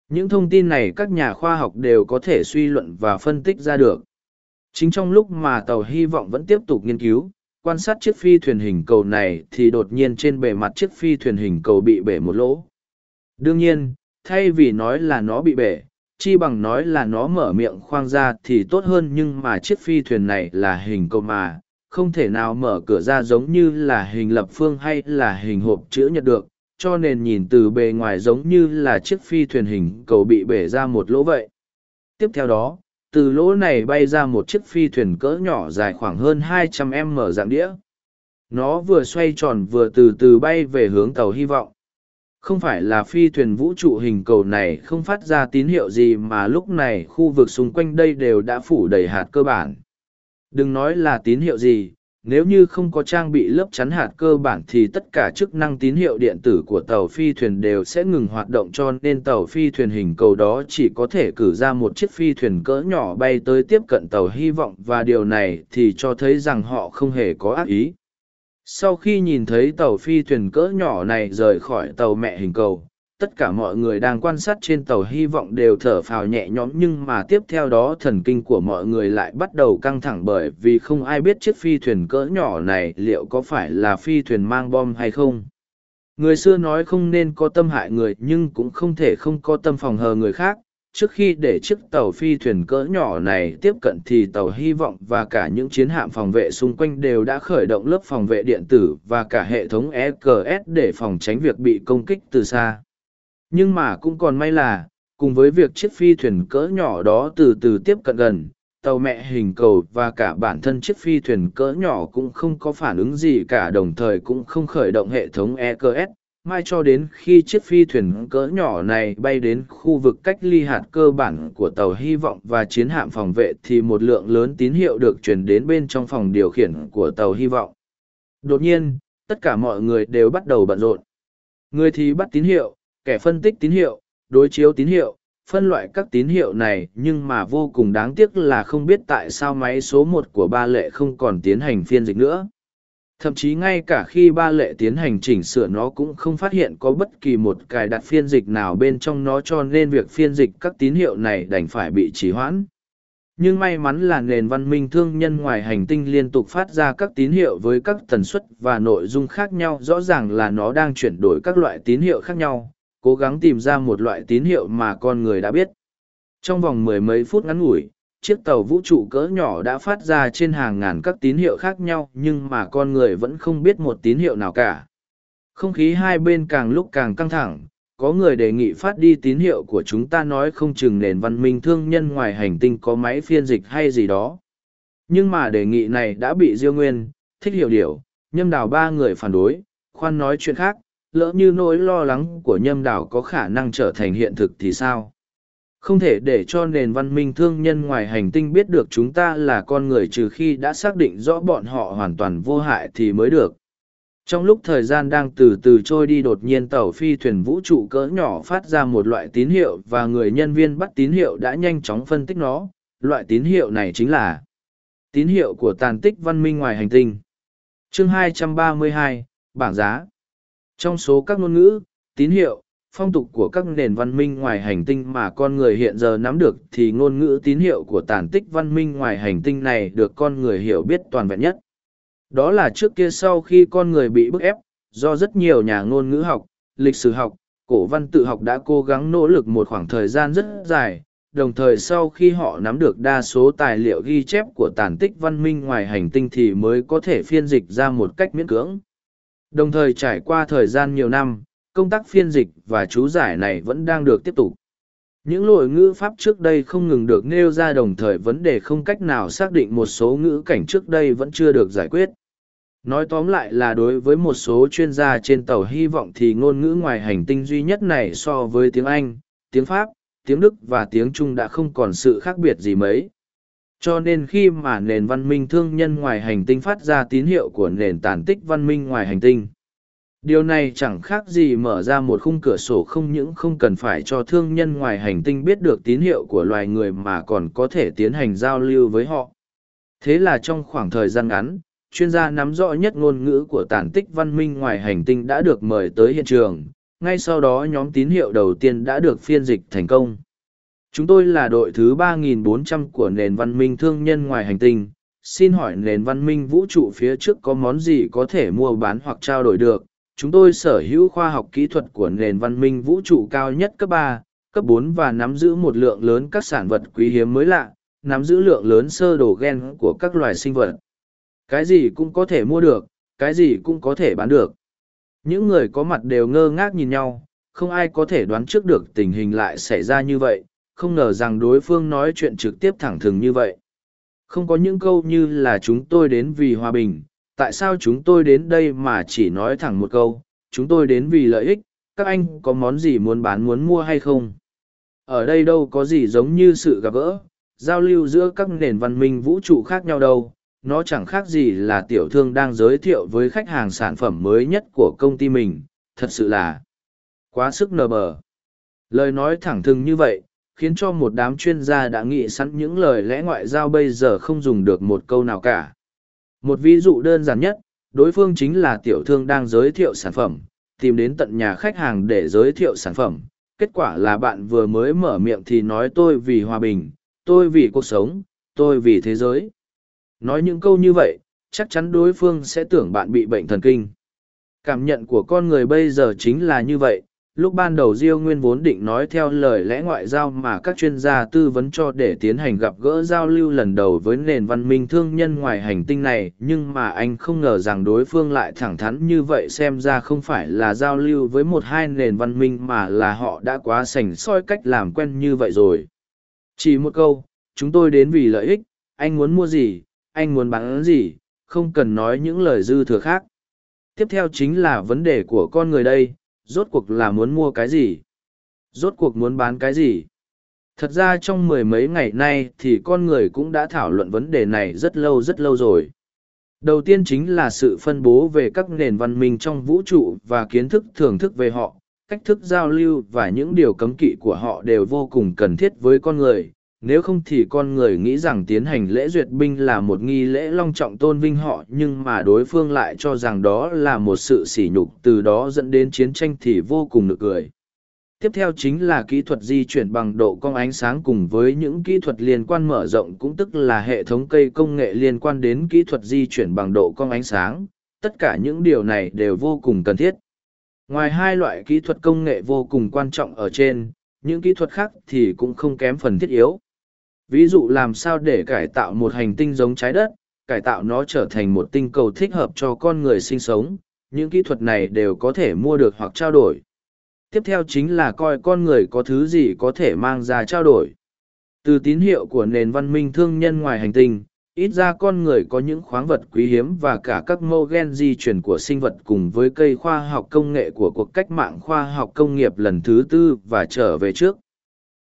Những thông tin này các nhà khoa học đều có thể suy luận và phân tích ra được. Chính trong lúc mà tàu hy vọng vẫn tiếp tục nghiên cứu, quan sát chiếc phi thuyền hình cầu này thì đột nhiên trên bề mặt chiếc phi thuyền hình cầu bị bể một lỗ. Đương nhiên, thay vì nói là nó bị bể, chi bằng nói là nó mở miệng khoang ra thì tốt hơn nhưng mà chiếc phi thuyền này là hình cầu mà, không thể nào mở cửa ra giống như là hình lập phương hay là hình hộp chữ nhật được, cho nên nhìn từ bề ngoài giống như là chiếc phi thuyền hình cầu bị bể ra một lỗ vậy. Tiếp theo đó, từ lỗ này bay ra một chiếc phi thuyền cỡ nhỏ dài khoảng hơn 200m dạng đĩa. Nó vừa xoay tròn vừa từ từ bay về hướng tàu hy vọng. Không phải là phi thuyền vũ trụ hình cầu này không phát ra tín hiệu gì mà lúc này khu vực xung quanh đây đều đã phủ đầy hạt cơ bản. Đừng nói là tín hiệu gì, nếu như không có trang bị lớp chắn hạt cơ bản thì tất cả chức năng tín hiệu điện tử của tàu phi thuyền đều sẽ ngừng hoạt động cho nên tàu phi thuyền hình cầu đó chỉ có thể cử ra một chiếc phi thuyền cỡ nhỏ bay tới tiếp cận tàu hy vọng và điều này thì cho thấy rằng họ không hề có ác ý. Sau khi nhìn thấy tàu phi thuyền cỡ nhỏ này rời khỏi tàu mẹ hình cầu, tất cả mọi người đang quan sát trên tàu hy vọng đều thở phào nhẹ nhõm nhưng mà tiếp theo đó thần kinh của mọi người lại bắt đầu căng thẳng bởi vì không ai biết chiếc phi thuyền cỡ nhỏ này liệu có phải là phi thuyền mang bom hay không. Người xưa nói không nên có tâm hại người nhưng cũng không thể không có tâm phòng hờ người khác trước khi để chiếc tàu phi thuyền cỡ nhỏ này tiếp cận thì tàu hy vọng và cả những chiến hạm phòng vệ xung quanh đều đã khởi động lớp phòng vệ điện tử và cả hệ thống ECS để phòng tránh việc bị công kích từ xa nhưng mà cũng còn may là, cùng với việc chiếc phi thuyền cỡ nhỏ đó từ từ tiếp cận gần, tàu mẹ hình cầu và cả bản thân chiếc phi thuyền cỡ nhỏ cũng không có phản ứng gì cả đồng thời cũng không khởi động hệ thống ECS. Mai cho đến khi chiếc phi thuyền cỡ nhỏ này bay đến khu vực cách ly hạt cơ bản của tàu hy vọng và chiến hạm phòng vệ thì một lượng lớn tín hiệu được truyền đến bên trong phòng điều khiển của tàu hy vọng. Đột nhiên, tất cả mọi người đều bắt đầu bận rộn. Người thì bắt tín hiệu, kẻ phân tích tín hiệu, đối chiếu tín hiệu, phân loại các tín hiệu này nhưng mà vô cùng đáng tiếc là không biết tại sao máy số một của ba lệ không còn tiến hành phiên dịch nữa. Thậm chí ngay cả khi ba lệ tiến hành chỉnh sửa nó cũng không phát hiện có bất kỳ một cài đặt phiên dịch nào bên trong nó cho nên việc phiên dịch các tín hiệu này đành phải bị trì hoãn. Nhưng may mắn là nền văn minh thương nhân ngoài hành tinh liên tục phát ra các tín hiệu với các tần suất và nội dung khác nhau rõ ràng là nó đang chuyển đổi các loại tín hiệu khác nhau, cố gắng tìm ra một loại tín hiệu mà con người đã biết. Trong vòng mười mấy phút ngắn ngủi, chiếc tàu vũ trụ cỡ nhỏ đã phát ra trên hàng ngàn các tín hiệu khác nhau nhưng mà con người vẫn không biết một tín hiệu nào cả. Không khí hai bên càng lúc càng căng thẳng, có người đề nghị phát đi tín hiệu của chúng ta nói không chừng nền văn minh thương nhân ngoài hành tinh có máy phiên dịch hay gì đó. Nhưng mà đề nghị này đã bị Diêu Nguyên, thích hiểu điều, nhâm đào ba người phản đối, khoan nói chuyện khác, lỡ như nỗi lo lắng của nhâm đảo có khả năng trở thành hiện thực thì sao không thể để cho nền văn minh thương nhân ngoài hành tinh biết được chúng ta là con người trừ khi đã xác định rõ bọn họ hoàn toàn vô hại thì mới được. Trong lúc thời gian đang từ từ trôi đi đột nhiên tàu phi thuyền vũ trụ cỡ nhỏ phát ra một loại tín hiệu và người nhân viên bắt tín hiệu đã nhanh chóng phân tích nó. Loại tín hiệu này chính là tín hiệu của tàn tích văn minh ngoài hành tinh. Chương 232, bảng giá. Trong số các ngôn ngữ, tín hiệu, phong tục của các nền văn minh ngoài hành tinh mà con người hiện giờ nắm được thì ngôn ngữ tín hiệu của tàn tích văn minh ngoài hành tinh này được con người hiểu biết toàn vẹn nhất. Đó là trước kia sau khi con người bị bức ép, do rất nhiều nhà ngôn ngữ học, lịch sử học, cổ văn tự học đã cố gắng nỗ lực một khoảng thời gian rất dài, đồng thời sau khi họ nắm được đa số tài liệu ghi chép của tàn tích văn minh ngoài hành tinh thì mới có thể phiên dịch ra một cách miễn cưỡng. Đồng thời trải qua thời gian nhiều năm, công tác phiên dịch và chú giải này vẫn đang được tiếp tục. Những lỗi ngữ pháp trước đây không ngừng được nêu ra đồng thời vấn đề không cách nào xác định một số ngữ cảnh trước đây vẫn chưa được giải quyết. Nói tóm lại là đối với một số chuyên gia trên tàu hy vọng thì ngôn ngữ ngoài hành tinh duy nhất này so với tiếng Anh, tiếng Pháp, tiếng Đức và tiếng Trung đã không còn sự khác biệt gì mấy. Cho nên khi mà nền văn minh thương nhân ngoài hành tinh phát ra tín hiệu của nền tàn tích văn minh ngoài hành tinh, Điều này chẳng khác gì mở ra một khung cửa sổ không những không cần phải cho thương nhân ngoài hành tinh biết được tín hiệu của loài người mà còn có thể tiến hành giao lưu với họ. Thế là trong khoảng thời gian ngắn, chuyên gia nắm rõ nhất ngôn ngữ của tàn tích văn minh ngoài hành tinh đã được mời tới hiện trường, ngay sau đó nhóm tín hiệu đầu tiên đã được phiên dịch thành công. Chúng tôi là đội thứ 3.400 của nền văn minh thương nhân ngoài hành tinh. Xin hỏi nền văn minh vũ trụ phía trước có món gì có thể mua bán hoặc trao đổi được, chúng tôi sở hữu khoa học kỹ thuật của nền văn minh vũ trụ cao nhất cấp ba, cấp bốn và nắm giữ một lượng lớn các sản vật quý hiếm mới lạ, nắm giữ lượng lớn sơ đồ gen của các loài sinh vật. Cái gì cũng có thể mua được, cái gì cũng có thể bán được. Những người có mặt đều ngơ ngác nhìn nhau, không ai có thể đoán trước được tình hình lại xảy ra như vậy, không ngờ rằng đối phương nói chuyện trực tiếp thẳng thừng như vậy. Không có những câu như là chúng tôi đến vì hòa bình, tại sao chúng tôi đến đây mà chỉ nói thẳng một câu, chúng tôi đến vì lợi ích, các anh có món gì muốn bán muốn mua hay không? Ở đây đâu có gì giống như sự gặp gỡ, giao lưu giữa các nền văn minh vũ trụ khác nhau đâu, nó chẳng khác gì là tiểu thương đang giới thiệu với khách hàng sản phẩm mới nhất của công ty mình, thật sự là quá sức nờ bờ. Lời nói thẳng thừng như vậy, khiến cho một đám chuyên gia đã nghĩ sẵn những lời lẽ ngoại giao bây giờ không dùng được một câu nào cả. Một ví dụ đơn giản nhất, đối phương chính là tiểu thương đang giới thiệu sản phẩm, tìm đến tận nhà khách hàng để giới thiệu sản phẩm. Kết quả là bạn vừa mới mở miệng thì nói tôi vì hòa bình, tôi vì cuộc sống, tôi vì thế giới. Nói những câu như vậy, chắc chắn đối phương sẽ tưởng bạn bị bệnh thần kinh. Cảm nhận của con người bây giờ chính là như vậy, lúc ban đầu diêu nguyên vốn định nói theo lời lẽ ngoại giao mà các chuyên gia tư vấn cho để tiến hành gặp gỡ giao lưu lần đầu với nền văn minh thương nhân ngoài hành tinh này, nhưng mà anh không ngờ rằng đối phương lại thẳng thắn như vậy xem ra không phải là giao lưu với một hai nền văn minh mà là họ đã quá sành soi cách làm quen như vậy rồi. Chỉ một câu, chúng tôi đến vì lợi ích, anh muốn mua gì, anh muốn bán gì, không cần nói những lời dư thừa khác. Tiếp theo chính là vấn đề của con người đây rốt cuộc là muốn mua cái gì? Rốt cuộc muốn bán cái gì? Thật ra trong mười mấy ngày nay thì con người cũng đã thảo luận vấn đề này rất lâu rất lâu rồi. Đầu tiên chính là sự phân bố về các nền văn minh trong vũ trụ và kiến thức thưởng thức về họ, cách thức giao lưu và những điều cấm kỵ của họ đều vô cùng cần thiết với con người, nếu không thì con người nghĩ rằng tiến hành lễ duyệt binh là một nghi lễ long trọng tôn vinh họ, nhưng mà đối phương lại cho rằng đó là một sự sỉ nhục, từ đó dẫn đến chiến tranh thì vô cùng nực cười. Tiếp theo chính là kỹ thuật di chuyển bằng độ cong ánh sáng cùng với những kỹ thuật liên quan mở rộng, cũng tức là hệ thống cây công nghệ liên quan đến kỹ thuật di chuyển bằng độ cong ánh sáng. Tất cả những điều này đều vô cùng cần thiết. Ngoài hai loại kỹ thuật công nghệ vô cùng quan trọng ở trên, những kỹ thuật khác thì cũng không kém phần thiết yếu ví dụ làm sao để cải tạo một hành tinh giống trái đất, cải tạo nó trở thành một tinh cầu thích hợp cho con người sinh sống, những kỹ thuật này đều có thể mua được hoặc trao đổi. Tiếp theo chính là coi con người có thứ gì có thể mang ra trao đổi. Từ tín hiệu của nền văn minh thương nhân ngoài hành tinh, ít ra con người có những khoáng vật quý hiếm và cả các mô gen di chuyển của sinh vật cùng với cây khoa học công nghệ của cuộc cách mạng khoa học công nghiệp lần thứ tư và trở về trước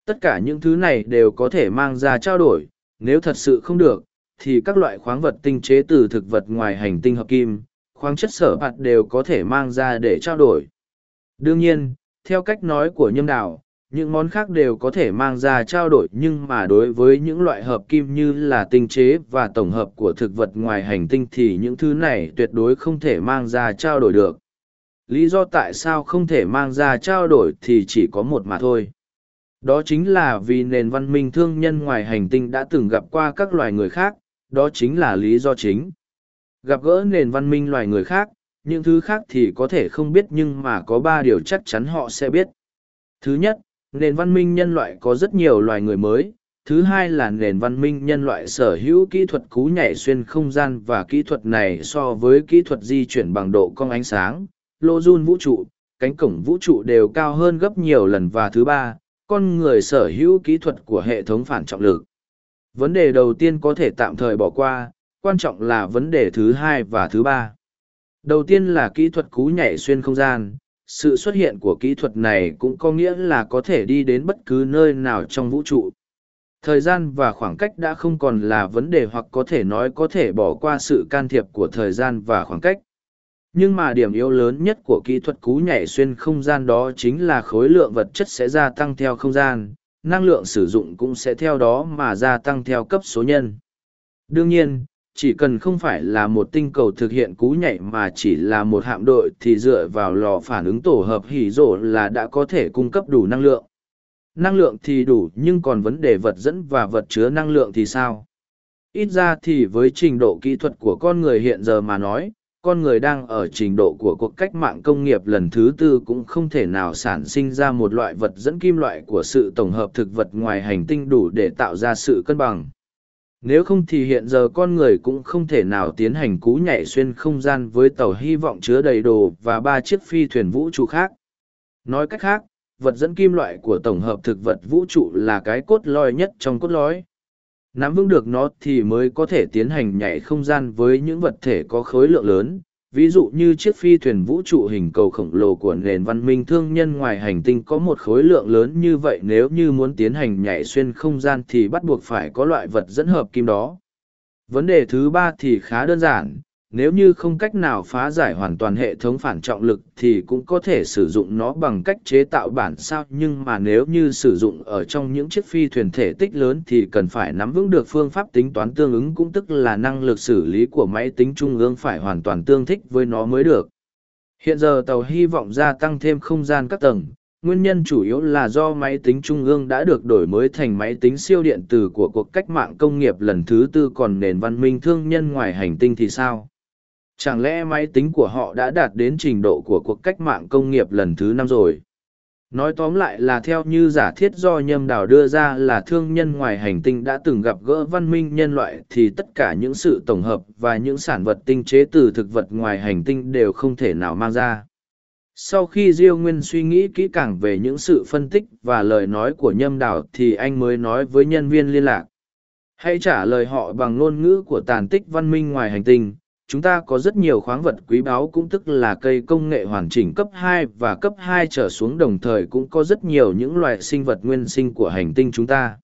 tất cả những thứ này đều có thể mang ra trao đổi, nếu thật sự không được, thì các loại khoáng vật tinh chế từ thực vật ngoài hành tinh hợp kim, khoáng chất sở bạt đều có thể mang ra để trao đổi. Đương nhiên, theo cách nói của nhâm đạo những món khác đều có thể mang ra trao đổi nhưng mà đối với những loại hợp kim như là tinh chế và tổng hợp của thực vật ngoài hành tinh thì những thứ này tuyệt đối không thể mang ra trao đổi được. Lý do tại sao không thể mang ra trao đổi thì chỉ có một mà thôi đó chính là vì nền văn minh thương nhân ngoài hành tinh đã từng gặp qua các loài người khác, đó chính là lý do chính. Gặp gỡ nền văn minh loài người khác, những thứ khác thì có thể không biết nhưng mà có ba điều chắc chắn họ sẽ biết. Thứ nhất, nền văn minh nhân loại có rất nhiều loài người mới thứ hai là nền văn minh nhân loại sở hữu kỹ thuật cú nhảy xuyên không gian và kỹ thuật này so với kỹ thuật di chuyển bằng độ cong ánh sáng lô run vũ trụ cánh cổng vũ trụ đều cao hơn gấp nhiều lần và thứ ba con người sở hữu kỹ thuật của hệ thống phản trọng lực. Vấn đề đầu tiên có thể tạm thời bỏ qua, quan trọng là vấn đề thứ hai và thứ ba. Đầu tiên là kỹ thuật cú nhảy xuyên không gian. Sự xuất hiện của kỹ thuật này cũng có nghĩa là có thể đi đến bất cứ nơi nào trong vũ trụ. Thời gian và khoảng cách đã không còn là vấn đề hoặc có thể nói có thể bỏ qua sự can thiệp của thời gian và khoảng cách nhưng mà điểm yếu lớn nhất của kỹ thuật cú nhảy xuyên không gian đó chính là khối lượng vật chất sẽ gia tăng theo không gian, năng lượng sử dụng cũng sẽ theo đó mà gia tăng theo cấp số nhân. Đương nhiên, chỉ cần không phải là một tinh cầu thực hiện cú nhảy mà chỉ là một hạm đội thì dựa vào lò phản ứng tổ hợp hỉ rổ là đã có thể cung cấp đủ năng lượng. Năng lượng thì đủ, nhưng còn vấn đề vật dẫn và vật chứa năng lượng thì sao? Ít ra thì với trình độ kỹ thuật của con người hiện giờ mà nói con người đang ở trình độ của cuộc cách mạng công nghiệp lần thứ tư cũng không thể nào sản sinh ra một loại vật dẫn kim loại của sự tổng hợp thực vật ngoài hành tinh đủ để tạo ra sự cân bằng. Nếu không thì hiện giờ con người cũng không thể nào tiến hành cú nhảy xuyên không gian với tàu hy vọng chứa đầy đồ và ba chiếc phi thuyền vũ trụ khác. Nói cách khác, vật dẫn kim loại của tổng hợp thực vật vũ trụ là cái cốt lõi nhất trong cốt lõi nắm vững được nó thì mới có thể tiến hành nhảy không gian với những vật thể có khối lượng lớn. Ví dụ như chiếc phi thuyền vũ trụ hình cầu khổng lồ của nền văn minh thương nhân ngoài hành tinh có một khối lượng lớn như vậy nếu như muốn tiến hành nhảy xuyên không gian thì bắt buộc phải có loại vật dẫn hợp kim đó. Vấn đề thứ ba thì khá đơn giản nếu như không cách nào phá giải hoàn toàn hệ thống phản trọng lực thì cũng có thể sử dụng nó bằng cách chế tạo bản sao. Nhưng mà nếu như sử dụng ở trong những chiếc phi thuyền thể tích lớn thì cần phải nắm vững được phương pháp tính toán tương ứng cũng tức là năng lực xử lý của máy tính trung ương phải hoàn toàn tương thích với nó mới được. Hiện giờ tàu hy vọng gia tăng thêm không gian các tầng. Nguyên nhân chủ yếu là do máy tính trung ương đã được đổi mới thành máy tính siêu điện tử của cuộc cách mạng công nghiệp lần thứ tư còn nền văn minh thương nhân ngoài hành tinh thì sao? Chẳng lẽ máy tính của họ đã đạt đến trình độ của cuộc cách mạng công nghiệp lần thứ năm rồi? Nói tóm lại là theo như giả thiết do nhâm đào đưa ra là thương nhân ngoài hành tinh đã từng gặp gỡ văn minh nhân loại thì tất cả những sự tổng hợp và những sản vật tinh chế từ thực vật ngoài hành tinh đều không thể nào mang ra. Sau khi Diêu Nguyên suy nghĩ kỹ càng về những sự phân tích và lời nói của nhâm đào thì anh mới nói với nhân viên liên lạc. Hãy trả lời họ bằng ngôn ngữ của tàn tích văn minh ngoài hành tinh chúng ta có rất nhiều khoáng vật quý báu cũng tức là cây công nghệ hoàn chỉnh cấp 2 và cấp 2 trở xuống đồng thời cũng có rất nhiều những loại sinh vật nguyên sinh của hành tinh chúng ta.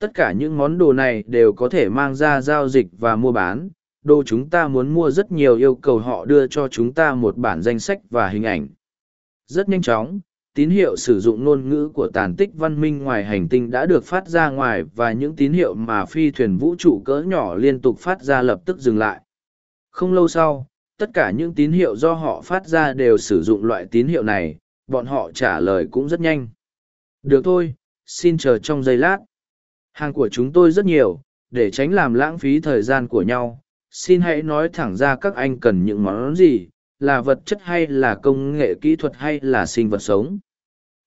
Tất cả những món đồ này đều có thể mang ra giao dịch và mua bán. Đồ chúng ta muốn mua rất nhiều yêu cầu họ đưa cho chúng ta một bản danh sách và hình ảnh. Rất nhanh chóng, tín hiệu sử dụng ngôn ngữ của tàn tích văn minh ngoài hành tinh đã được phát ra ngoài và những tín hiệu mà phi thuyền vũ trụ cỡ nhỏ liên tục phát ra lập tức dừng lại không lâu sau, tất cả những tín hiệu do họ phát ra đều sử dụng loại tín hiệu này, bọn họ trả lời cũng rất nhanh. Được thôi, xin chờ trong giây lát. Hàng của chúng tôi rất nhiều, để tránh làm lãng phí thời gian của nhau. Xin hãy nói thẳng ra các anh cần những món gì, là vật chất hay là công nghệ kỹ thuật hay là sinh vật sống.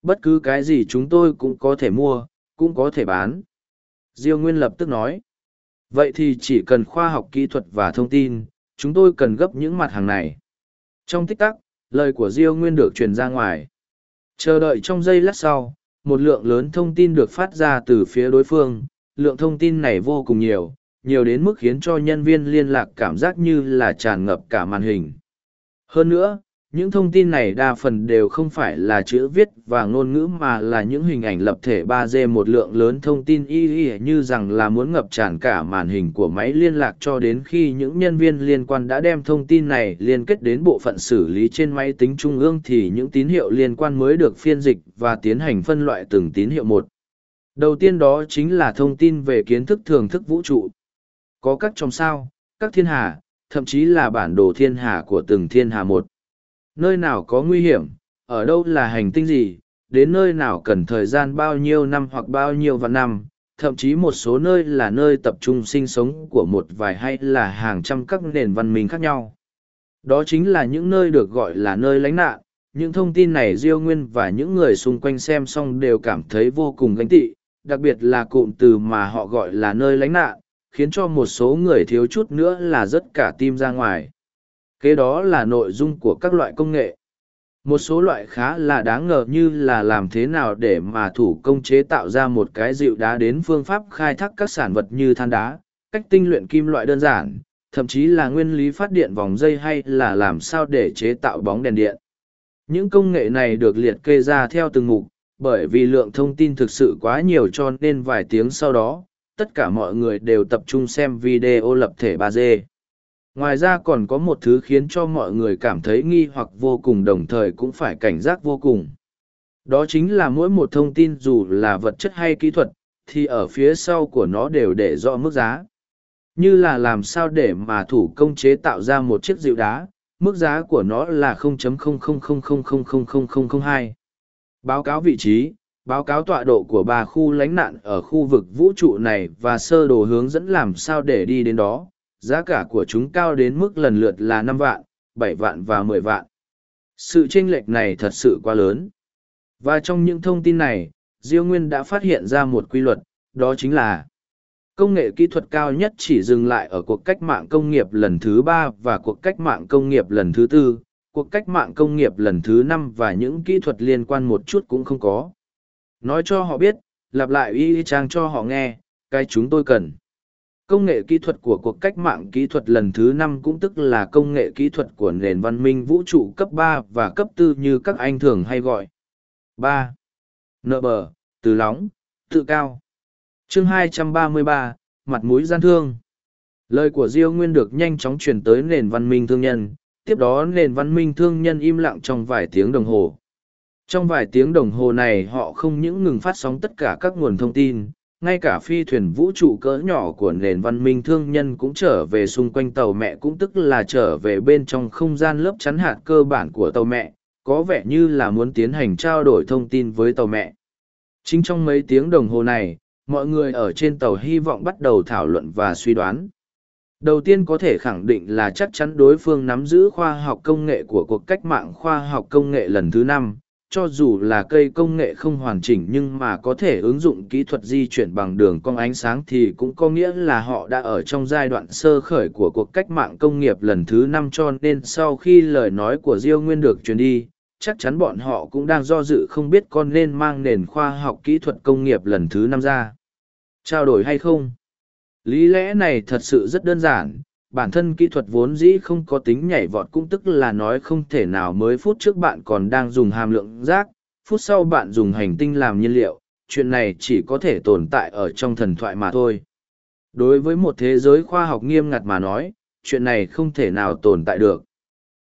Bất cứ cái gì chúng tôi cũng có thể mua, cũng có thể bán. Diêu Nguyên lập tức nói. Vậy thì chỉ cần khoa học kỹ thuật và thông tin, chúng tôi cần gấp những mặt hàng này. Trong tích tắc, lời của Diêu Nguyên được truyền ra ngoài. Chờ đợi trong giây lát sau, một lượng lớn thông tin được phát ra từ phía đối phương, lượng thông tin này vô cùng nhiều, nhiều đến mức khiến cho nhân viên liên lạc cảm giác như là tràn ngập cả màn hình. Hơn nữa, những thông tin này đa phần đều không phải là chữ viết và ngôn ngữ mà là những hình ảnh lập thể 3D một lượng lớn thông tin y y như rằng là muốn ngập tràn cả màn hình của máy liên lạc cho đến khi những nhân viên liên quan đã đem thông tin này liên kết đến bộ phận xử lý trên máy tính trung ương thì những tín hiệu liên quan mới được phiên dịch và tiến hành phân loại từng tín hiệu một. Đầu tiên đó chính là thông tin về kiến thức thường thức vũ trụ. Có các trong sao, các thiên hà, thậm chí là bản đồ thiên hà của từng thiên hà một Nơi nào có nguy hiểm, ở đâu là hành tinh gì, đến nơi nào cần thời gian bao nhiêu năm hoặc bao nhiêu vạn năm, thậm chí một số nơi là nơi tập trung sinh sống của một vài hay là hàng trăm các nền văn minh khác nhau. Đó chính là những nơi được gọi là nơi lánh nạn, những thông tin này diêu nguyên và những người xung quanh xem xong đều cảm thấy vô cùng gánh tị đặc biệt là cụm từ mà họ gọi là nơi lánh nạn khiến cho một số người thiếu chút nữa là rất cả tim ra ngoài kế đó là nội dung của các loại công nghệ một số loại khá là đáng ngờ như là làm thế nào để mà thủ công chế tạo ra một cái dịu đá đến phương pháp khai thác các sản vật như than đá, cách tinh luyện kim loại đơn giản, thậm chí là nguyên lý phát điện vòng dây hay là làm sao để chế tạo bóng đèn điện những công nghệ này được liệt kê ra theo từng mục, bởi vì lượng thông tin thực sự quá nhiều cho nên vài tiếng sau đó, tất cả mọi người đều tập trung xem video lập thể 3D. Ngoài ra còn có một thứ khiến cho mọi người cảm thấy nghi hoặc vô cùng đồng thời cũng phải cảnh giác vô cùng. Đó chính là mỗi một thông tin dù là vật chất hay kỹ thuật, thì ở phía sau của nó đều để rõ mức giá. Như là làm sao để mà thủ công chế tạo ra một chiếc dịu đá, mức giá của nó là 0.000000002. Báo cáo vị trí, báo cáo tọa độ của ba khu lánh nạn ở khu vực vũ trụ này và sơ đồ hướng dẫn làm sao để đi đến đó. Giá cả của chúng cao đến mức lần lượt là năm vạn, bảy vạn và mười vạn. Sự chênh lệch này thật sự quá lớn. Và trong những thông tin này, Diêu Nguyên đã phát hiện ra một quy luật, đó chính là công nghệ kỹ thuật cao nhất chỉ dừng lại ở cuộc cách mạng công nghiệp lần thứ ba và cuộc cách mạng công nghiệp lần thứ tư cuộc cách mạng công nghiệp lần thứ năm và những kỹ thuật liên quan một chút cũng không có nói cho họ biết lặp lại y chang cho họ nghe cái chúng tôi cần công nghệ kỹ thuật của cuộc cách mạng kỹ thuật lần thứ năm cũng tức là công nghệ kỹ thuật của nền văn minh vũ trụ cấp ba và cấp tư như các anh thường hay gọi. Ba. Nợ bờ từ lóng tự cao. Chương 233, mặt mũi gian thương. Lời của diêu nguyên được nhanh chóng truyền tới nền văn minh thương nhân tiếp đó nền văn minh thương nhân im lặng trong vài tiếng đồng hồ. Trong vài tiếng đồng hồ này họ không những ngừng phát sóng tất cả các nguồn thông tin ngay cả phi thuyền vũ trụ cỡ nhỏ của nền văn minh thương nhân cũng trở về xung quanh tàu mẹ cũng tức là trở về bên trong không gian lớp chắn hạt cơ bản của tàu mẹ, có vẻ như là muốn tiến hành trao đổi thông tin với tàu mẹ. Chính trong mấy tiếng đồng hồ này, mọi người ở trên tàu hy vọng bắt đầu thảo luận và suy đoán. Đầu tiên có thể khẳng định là chắc chắn đối phương nắm giữ khoa học công nghệ của cuộc cách mạng khoa học công nghệ lần thứ năm cho dù là cây công nghệ không hoàn chỉnh nhưng mà có thể ứng dụng kỹ thuật di chuyển bằng đường cong ánh sáng thì cũng có nghĩa là họ đã ở trong giai đoạn sơ khởi của cuộc cách mạng công nghiệp lần thứ năm cho nên sau khi lời nói của diêu nguyên được truyền đi chắc chắn bọn họ cũng đang do dự không biết con nên mang nền khoa học kỹ thuật công nghiệp lần thứ năm ra. Trao đổi hay không? Lý lẽ này thật sự rất đơn giản, bản thân kỹ thuật vốn dĩ không có tính nhảy vọt cũng tức là nói không thể nào mới phút trước bạn còn đang dùng hàm lượng rác, phút sau bạn dùng hành tinh làm nhiên liệu, chuyện này chỉ có thể tồn tại ở trong thần thoại mà thôi. Đối với một thế giới khoa học nghiêm ngặt mà nói, chuyện này không thể nào tồn tại được.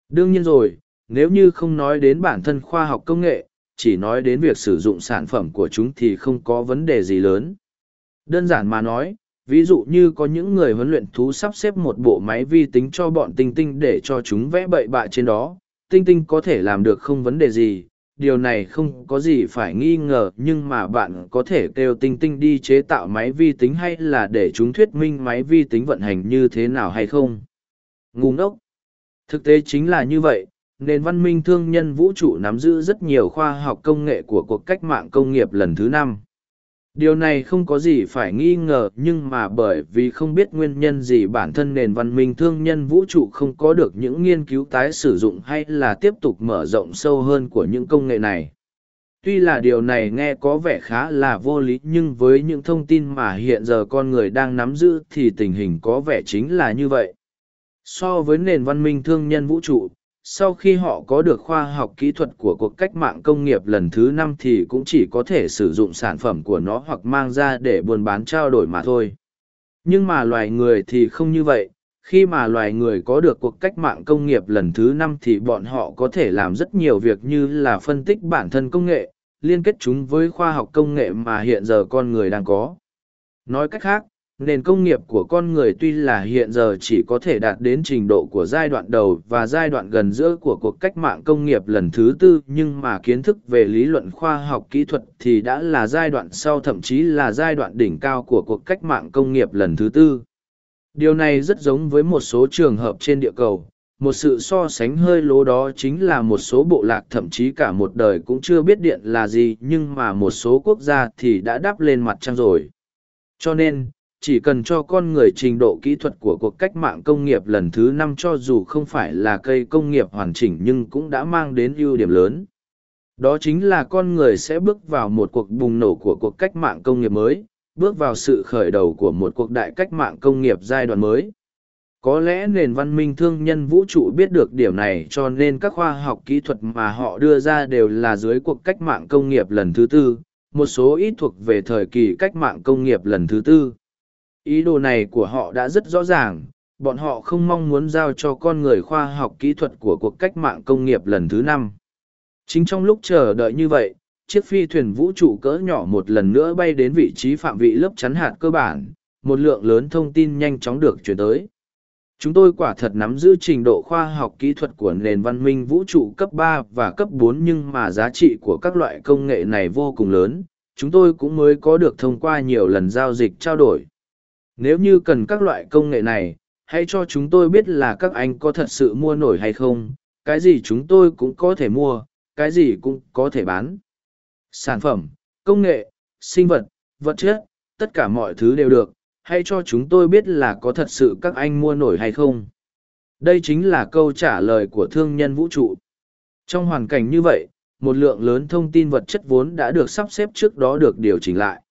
Đương nhiên rồi, nếu như không nói đến bản thân khoa học công nghệ, chỉ nói đến việc sử dụng sản phẩm của chúng thì không có vấn đề gì lớn. Đơn giản mà nói, ví dụ như có những người huấn luyện thú sắp xếp một bộ máy vi tính cho bọn tinh tinh để cho chúng vẽ bậy bạ trên đó, tinh tinh có thể làm được không vấn đề gì. Điều này không có gì phải nghi ngờ nhưng mà bạn có thể kêu tinh tinh đi chế tạo máy vi tính hay là để chúng thuyết minh máy vi tính vận hành như thế nào hay không. Ngu ngốc. Thực tế chính là như vậy, nền văn minh thương nhân vũ trụ nắm giữ rất nhiều khoa học công nghệ của cuộc cách mạng công nghiệp lần thứ năm điều này không có gì phải nghi ngờ, nhưng mà bởi vì không biết nguyên nhân gì bản thân nền văn minh thương nhân vũ trụ không có được những nghiên cứu tái sử dụng hay là tiếp tục mở rộng sâu hơn của những công nghệ này. Tuy là điều này nghe có vẻ khá là vô lý, nhưng với những thông tin mà hiện giờ con người đang nắm giữ thì tình hình có vẻ chính là như vậy. So với nền văn minh thương nhân vũ trụ sau khi họ có được khoa học kỹ thuật của cuộc cách mạng công nghiệp lần thứ năm thì cũng chỉ có thể sử dụng sản phẩm của nó hoặc mang ra để buôn bán trao đổi mà thôi. Nhưng mà loài người thì không như vậy. Khi mà loài người có được cuộc cách mạng công nghiệp lần thứ năm thì bọn họ có thể làm rất nhiều việc như là phân tích bản thân công nghệ, liên kết chúng với khoa học công nghệ mà hiện giờ con người đang có. Nói cách khác nền công nghiệp của con người tuy là hiện giờ chỉ có thể đạt đến trình độ của giai đoạn đầu và giai đoạn gần giữa của cuộc cách mạng công nghiệp lần thứ tư, nhưng mà kiến thức về lý luận khoa học kỹ thuật thì đã là giai đoạn sau, thậm chí là giai đoạn đỉnh cao của cuộc cách mạng công nghiệp lần thứ tư. Điều này rất giống với một số trường hợp trên địa cầu. Một sự so sánh hơi lố đó chính là một số bộ lạc, thậm chí cả một đời cũng chưa biết điện là gì, nhưng mà một số quốc gia thì đã đáp lên mặt trăng rồi. Cho nên chỉ cần cho con người trình độ kỹ thuật của cuộc cách mạng công nghiệp lần thứ năm cho dù không phải là cây công nghiệp hoàn chỉnh nhưng cũng đã mang đến ưu điểm lớn. Đó chính là con người sẽ bước vào một cuộc bùng nổ của cuộc cách mạng công nghiệp mới, bước vào sự khởi đầu của một cuộc đại cách mạng công nghiệp giai đoạn mới. Có lẽ nền văn minh thương nhân vũ trụ biết được điểm này cho nên các khoa học kỹ thuật mà họ đưa ra đều là dưới cuộc cách mạng công nghiệp lần thứ tư, một số ít thuộc về thời kỳ cách mạng công nghiệp lần thứ tư ý đồ này của họ đã rất rõ ràng, bọn họ không mong muốn giao cho con người khoa học kỹ thuật của cuộc cách mạng công nghiệp lần thứ năm. Chính trong lúc chờ đợi như vậy, chiếc phi thuyền vũ trụ cỡ nhỏ một lần nữa bay đến vị trí phạm vị lớp chắn hạt cơ bản, một lượng lớn thông tin nhanh chóng được chuyển tới. Chúng tôi quả thật nắm giữ trình độ khoa học kỹ thuật của nền văn minh vũ trụ cấp ba và cấp bốn nhưng mà giá trị của các loại công nghệ này vô cùng lớn, chúng tôi cũng mới có được thông qua nhiều lần giao dịch trao đổi nếu như cần các loại công nghệ này, hãy cho chúng tôi biết là các anh có thật sự mua nổi hay không. Cái gì chúng tôi cũng có thể mua, cái gì cũng có thể bán. Sản phẩm, công nghệ, sinh vật vật chất, tất cả mọi thứ đều được. Hãy cho chúng tôi biết là có thật sự các anh mua nổi hay không. Đây chính là câu trả lời của thương nhân vũ trụ. Trong hoàn cảnh như vậy, một lượng lớn thông tin vật chất vốn đã được sắp xếp trước đó được điều chỉnh lại.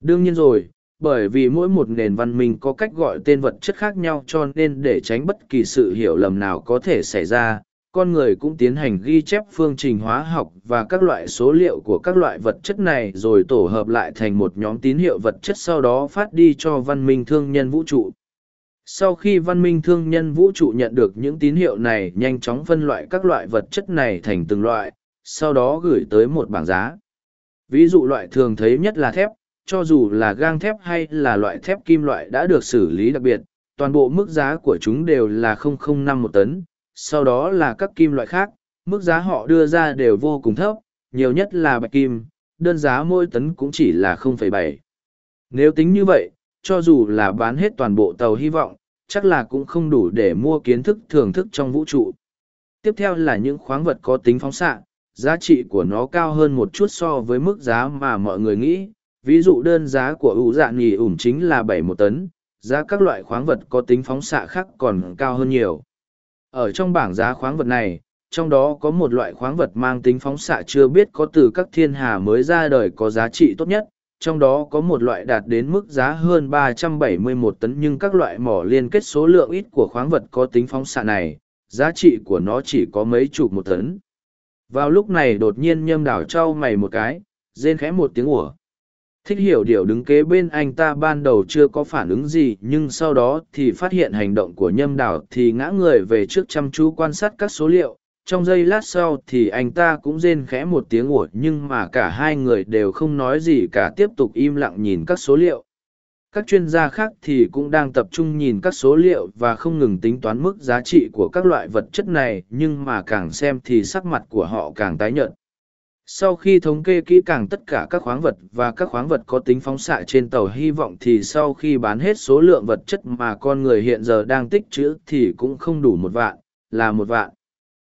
Đương nhiên rồi bởi vì mỗi một nền văn minh có cách gọi tên vật chất khác nhau cho nên để tránh bất kỳ sự hiểu lầm nào có thể xảy ra, con người cũng tiến hành ghi chép phương trình hóa học và các loại số liệu của các loại vật chất này rồi tổ hợp lại thành một nhóm tín hiệu vật chất sau đó phát đi cho văn minh thương nhân vũ trụ. Sau khi văn minh thương nhân vũ trụ nhận được những tín hiệu này, nhanh chóng phân loại các loại vật chất này thành từng loại, sau đó gửi tới một bảng giá. Ví dụ loại thường thấy nhất là thép cho dù là gang thép hay là loại thép kim loại đã được xử lý đặc biệt toàn bộ mức giá của chúng đều là 005 một tấn sau đó là các kim loại khác, mức giá họ đưa ra đều vô cùng thấp, nhiều nhất là bạch kim, đơn giá mỗi tấn cũng chỉ là 0,7. Nếu tính như vậy, cho dù là bán hết toàn bộ tàu hy vọng, chắc là cũng không đủ để mua kiến thức thưởng thức trong vũ trụ. Tiếp theo là những khoáng vật có tính phóng xạ, giá trị của nó cao hơn một chút so với mức giá mà mọi người nghĩ. Ví dụ đơn giá của ủ dạ nghỉ ủm chính là bảy một tấn, giá các loại khoáng vật có tính phóng xạ khác còn cao hơn nhiều. Ở trong bảng giá khoáng vật này, trong đó có một loại khoáng vật mang tính phóng xạ chưa biết có từ các thiên hà mới ra đời có giá trị tốt nhất, trong đó có một loại đạt đến mức giá hơn 371 tấn nhưng các loại mỏ liên kết số lượng ít của khoáng vật có tính phóng xạ này, giá trị của nó chỉ có mấy chục một tấn. Vào lúc này đột nhiên nhâm đảo trao mày một cái, rên khẽ một tiếng ủa. Thích hiểu điều đứng kế bên anh ta ban đầu chưa có phản ứng gì, nhưng sau đó thì phát hiện hành động của nhâm đảo thì ngã người về trước chăm chú quan sát các số liệu. Trong giây lát sau thì anh ta cũng rên khẽ một tiếng ủa, nhưng mà cả hai người đều không nói gì cả, tiếp tục im lặng nhìn các số liệu. Các chuyên gia khác thì cũng đang tập trung nhìn các số liệu và không ngừng tính toán mức giá trị của các loại vật chất này, nhưng mà càng xem thì sắc mặt của họ càng tái nhợt sau khi thống kê kỹ càng tất cả các khoáng vật và các khoáng vật có tính phóng xạ trên tàu hy vọng thì sau khi bán hết số lượng vật chất mà con người hiện giờ đang tích trữ thì cũng không đủ một vạn, là một vạn.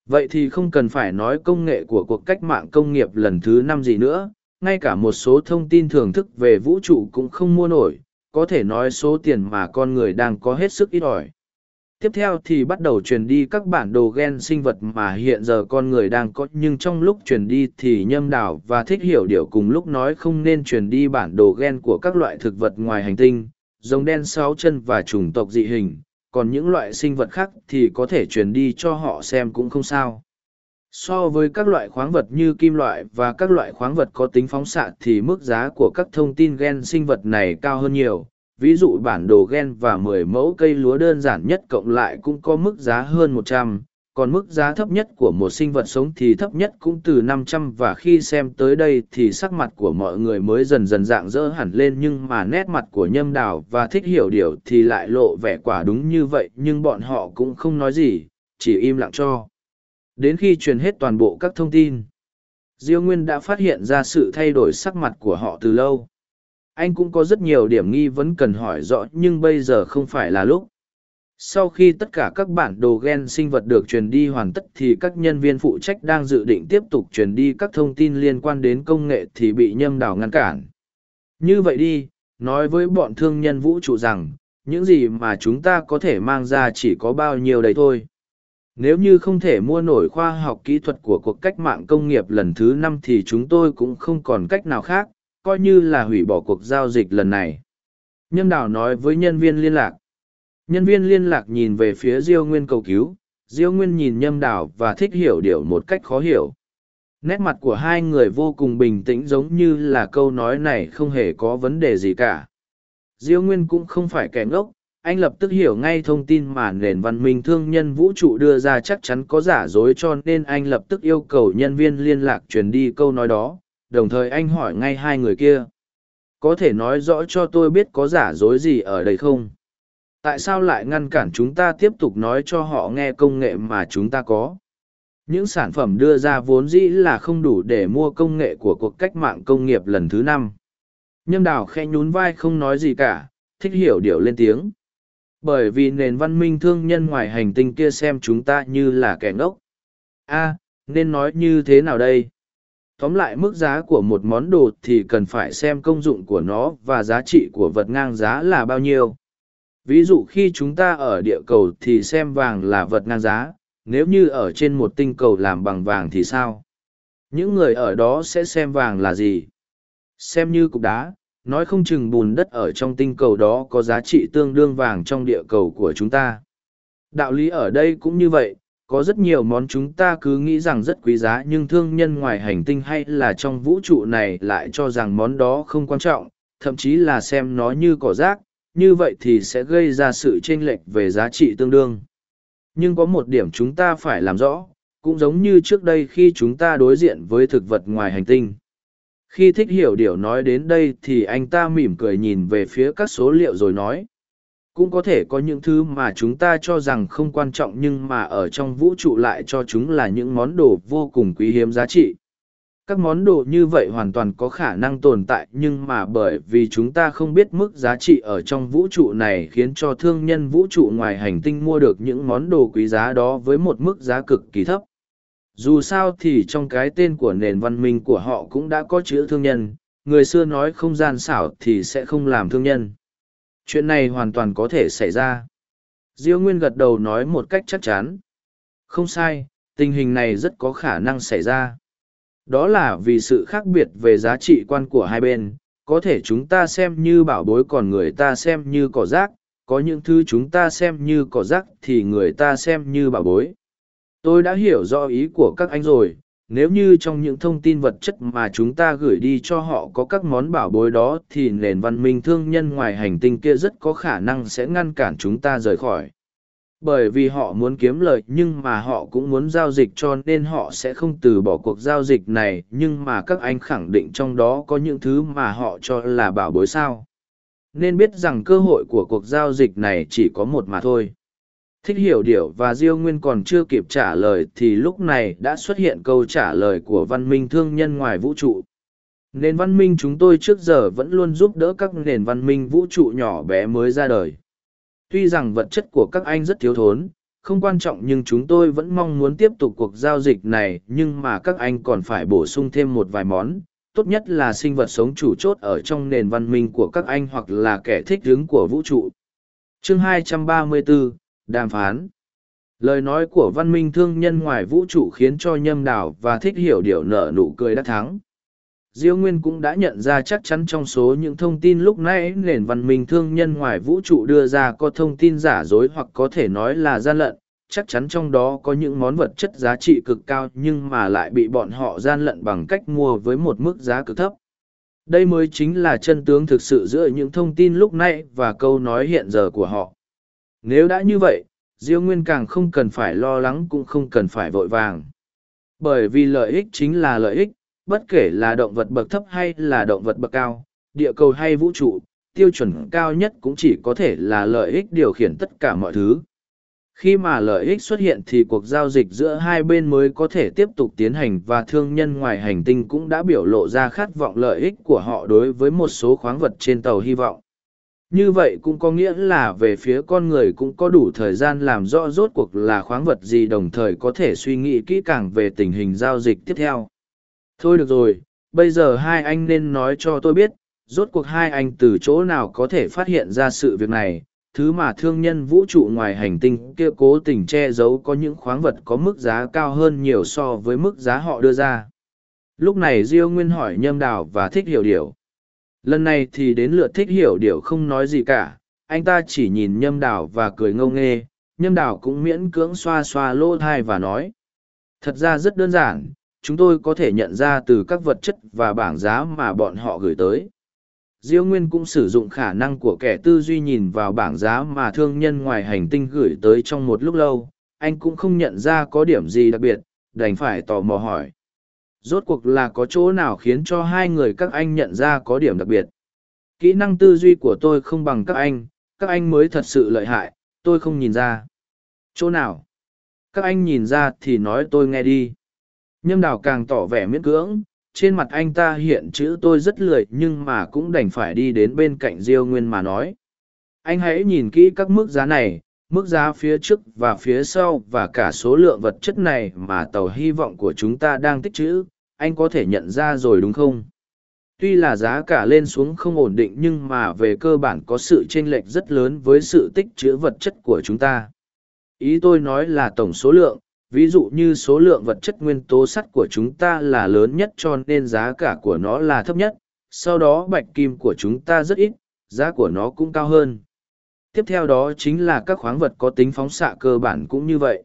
Vậy thì không cần phải nói công nghệ của cuộc cách mạng công nghiệp lần thứ năm gì nữa, ngay cả một số thông tin thưởng thức về vũ trụ cũng không mua nổi, có thể nói số tiền mà con người đang có hết sức ít ỏi tiếp theo thì bắt đầu truyền đi các bản đồ gen sinh vật mà hiện giờ con người đang có, nhưng trong lúc truyền đi thì nhâm đảo và thích hiểu điều cùng lúc nói không nên truyền đi bản đồ gen của các loại thực vật ngoài hành tinh, giống đen sáu chân và chủng tộc dị hình. Còn những loại sinh vật khác thì có thể truyền đi cho họ xem cũng không sao. So với các loại khoáng vật như kim loại và các loại khoáng vật có tính phóng xạ thì mức giá của các thông tin gen sinh vật này cao hơn nhiều ví dụ bản đồ gen và 10 mẫu cây lúa đơn giản nhất cộng lại cũng có mức giá hơn 100, còn mức giá thấp nhất của một sinh vật sống thì thấp nhất cũng từ 500 và khi xem tới đây thì sắc mặt của mọi người mới dần dần dạng dỡ hẳn lên nhưng mà nét mặt của nhâm đào và thích hiểu điều thì lại lộ vẻ quả đúng như vậy nhưng bọn họ cũng không nói gì, chỉ im lặng cho. Đến khi truyền hết toàn bộ các thông tin, Diêu Nguyên đã phát hiện ra sự thay đổi sắc mặt của họ từ lâu anh cũng có rất nhiều điểm nghi vấn cần hỏi rõ nhưng bây giờ không phải là lúc. Sau khi tất cả các bản đồ gen sinh vật được truyền đi hoàn tất thì các nhân viên phụ trách đang dự định tiếp tục truyền đi các thông tin liên quan đến công nghệ thì bị nhâm đào ngăn cản. Như vậy đi, nói với bọn thương nhân vũ trụ rằng, những gì mà chúng ta có thể mang ra chỉ có bao nhiêu đấy thôi. Nếu như không thể mua nổi khoa học kỹ thuật của cuộc cách mạng công nghiệp lần thứ năm thì chúng tôi cũng không còn cách nào khác coi như là hủy bỏ cuộc giao dịch lần này. Nhâm đào nói với nhân viên liên lạc. Nhân viên liên lạc nhìn về phía diêu nguyên cầu cứu. Diêu nguyên nhìn nhâm đào và thích hiểu điều một cách khó hiểu. Nét mặt của hai người vô cùng bình tĩnh giống như là câu nói này không hề có vấn đề gì cả. Diêu nguyên cũng không phải kẻ ngốc. Anh lập tức hiểu ngay thông tin mà nền văn minh thương nhân vũ trụ đưa ra chắc chắn có giả dối cho nên anh lập tức yêu cầu nhân viên liên lạc truyền đi câu nói đó đồng thời anh hỏi ngay hai người kia. Có thể nói rõ cho tôi biết có giả dối gì ở đây không? Tại sao lại ngăn cản chúng ta tiếp tục nói cho họ nghe công nghệ mà chúng ta có? Những sản phẩm đưa ra vốn dĩ là không đủ để mua công nghệ của cuộc cách mạng công nghiệp lần thứ năm. Nhâm đào khe nhún vai không nói gì cả, thích hiểu điệu lên tiếng. Bởi vì nền văn minh thương nhân ngoài hành tinh kia xem chúng ta như là kẻ ngốc. A, nên nói như thế nào đây? Tóm lại mức giá của một món đồ thì cần phải xem công dụng của nó và giá trị của vật ngang giá là bao nhiêu. Ví dụ khi chúng ta ở địa cầu thì xem vàng là vật ngang giá, nếu như ở trên một tinh cầu làm bằng vàng thì sao? Những người ở đó sẽ xem vàng là gì? Xem như cục đá, nói không chừng bùn đất ở trong tinh cầu đó có giá trị tương đương vàng trong địa cầu của chúng ta. Đạo lý ở đây cũng như vậy có rất nhiều món chúng ta cứ nghĩ rằng rất quý giá, nhưng thương nhân ngoài hành tinh hay là trong vũ trụ này lại cho rằng món đó không quan trọng, thậm chí là xem nó như cỏ rác, như vậy thì sẽ gây ra sự chênh lệch về giá trị tương đương. Nhưng có một điểm chúng ta phải làm rõ, cũng giống như trước đây khi chúng ta đối diện với thực vật ngoài hành tinh. Khi thích hiểu điều nói đến đây thì anh ta mỉm cười nhìn về phía các số liệu rồi nói cũng có thể có những thứ mà chúng ta cho rằng không quan trọng nhưng mà ở trong vũ trụ lại cho chúng là những món đồ vô cùng quý hiếm giá trị. Các món đồ như vậy hoàn toàn có khả năng tồn tại nhưng mà bởi vì chúng ta không biết mức giá trị ở trong vũ trụ này khiến cho thương nhân vũ trụ ngoài hành tinh mua được những món đồ quý giá đó với một mức giá cực kỳ thấp. Dù sao thì trong cái tên của nền văn minh của họ cũng đã có chữ thương nhân, người xưa nói không gian xảo thì sẽ không làm thương nhân chuyện này hoàn toàn có thể xảy ra. Diêu nguyên gật đầu nói một cách chắc chắn. Không sai, tình hình này rất có khả năng xảy ra. Đó là vì sự khác biệt về giá trị quan của hai bên. Có thể chúng ta xem như bảo bối còn người ta xem như cỏ rác. Có những thứ chúng ta xem như cỏ rác thì người ta xem như bảo bối. Tôi đã hiểu rõ ý của các anh rồi nếu như trong những thông tin vật chất mà chúng ta gửi đi cho họ có các món bảo bối đó thì nền văn minh thương nhân ngoài hành tinh kia rất có khả năng sẽ ngăn cản chúng ta rời khỏi. Bởi vì họ muốn kiếm lợi nhưng mà họ cũng muốn giao dịch cho nên họ sẽ không từ bỏ cuộc giao dịch này, nhưng mà các anh khẳng định trong đó có những thứ mà họ cho là bảo bối sao? Nên biết rằng cơ hội của cuộc giao dịch này chỉ có một mà thôi thích hiểu điệu và diêu nguyên còn chưa kịp trả lời thì lúc này đã xuất hiện câu trả lời của văn minh thương nhân ngoài vũ trụ. Nền văn minh chúng tôi trước giờ vẫn luôn giúp đỡ các nền văn minh vũ trụ nhỏ bé mới ra đời. Tuy rằng vật chất của các anh rất thiếu thốn không quan trọng nhưng chúng tôi vẫn mong muốn tiếp tục cuộc giao dịch này nhưng mà các anh còn phải bổ sung thêm một vài món. Tốt nhất là sinh vật sống chủ chốt ở trong nền văn minh của các anh hoặc là kẻ thích đứng của vũ trụ. Chương 234, đàm phán. Lời nói của văn minh thương nhân ngoài vũ trụ khiến cho nhâm đảo và thích hiểu điệu nở nụ cười đã thắng. Diêu nguyên cũng đã nhận ra chắc chắn trong số những thông tin lúc nãy nền văn minh thương nhân ngoài vũ trụ đưa ra có thông tin giả dối hoặc có thể nói là gian lận. Chắc chắn trong đó có những món vật chất giá trị cực cao nhưng mà lại bị bọn họ gian lận bằng cách mua với một mức giá cực thấp. Đây mới chính là chân tướng thực sự giữa những thông tin lúc nãy và câu nói hiện giờ của họ nếu đã như vậy, Diêu Nguyên càng không cần phải lo lắng cũng không cần phải vội vàng. Bởi vì lợi ích chính là lợi ích, bất kể là động vật bậc thấp hay là động vật bậc cao, địa cầu hay vũ trụ, tiêu chuẩn cao nhất cũng chỉ có thể là lợi ích điều khiển tất cả mọi thứ. Khi mà lợi ích xuất hiện thì cuộc giao dịch giữa hai bên mới có thể tiếp tục tiến hành và thương nhân ngoài hành tinh cũng đã biểu lộ ra khát vọng lợi ích của họ đối với một số khoáng vật trên tàu hy vọng như vậy cũng có nghĩa là về phía con người cũng có đủ thời gian làm rõ rốt cuộc là khoáng vật gì đồng thời có thể suy nghĩ kỹ càng về tình hình giao dịch tiếp theo. Thôi được rồi, bây giờ hai anh nên nói cho tôi biết, rốt cuộc hai anh từ chỗ nào có thể phát hiện ra sự việc này. Thứ mà thương nhân vũ trụ ngoài hành tinh kia cố tình che giấu có những khoáng vật có mức giá cao hơn nhiều so với mức giá họ đưa ra. Lúc này diêu nguyên hỏi nhâm đào và thích hiểu điều lần này thì đến lượt thích hiểu điều không nói gì cả. Anh ta chỉ nhìn nhâm Đảo và cười ngâu nghê. Nhâm Đảo cũng miễn cưỡng xoa xoa lỗ thai và nói, thật ra rất đơn giản. Chúng tôi có thể nhận ra từ các vật chất và bảng giá mà bọn họ gửi tới. Diêu nguyên cũng sử dụng khả năng của kẻ tư duy nhìn vào bảng giá mà thương nhân ngoài hành tinh gửi tới trong một lúc lâu. Anh cũng không nhận ra có điểm gì đặc biệt, đành phải tò mò hỏi rốt cuộc là có chỗ nào khiến cho hai người các anh nhận ra có điểm đặc biệt? Kỹ năng tư duy của tôi không bằng các anh các anh mới thật sự lợi hại, tôi không nhìn ra. Chỗ nào? Các anh nhìn ra thì nói tôi nghe đi. Nhâm đào càng tỏ vẻ miễn cưỡng, trên mặt anh ta hiện chữ tôi rất lười nhưng mà cũng đành phải đi đến bên cạnh diêu nguyên mà nói. Anh hãy nhìn kỹ các mức giá này mức giá phía trước và phía sau và cả số lượng vật chất này mà tàu hy vọng của chúng ta đang tích trữ, anh có thể nhận ra rồi đúng không? Tuy là giá cả lên xuống không ổn định nhưng mà về cơ bản có sự chênh lệch rất lớn với sự tích trữ vật chất của chúng ta. Ý tôi nói là tổng số lượng, ví dụ như số lượng vật chất nguyên tố sắt của chúng ta là lớn nhất cho nên giá cả của nó là thấp nhất, sau đó bạch kim của chúng ta rất ít, giá của nó cũng cao hơn tiếp theo đó chính là các khoáng vật có tính phóng xạ cơ bản cũng như vậy.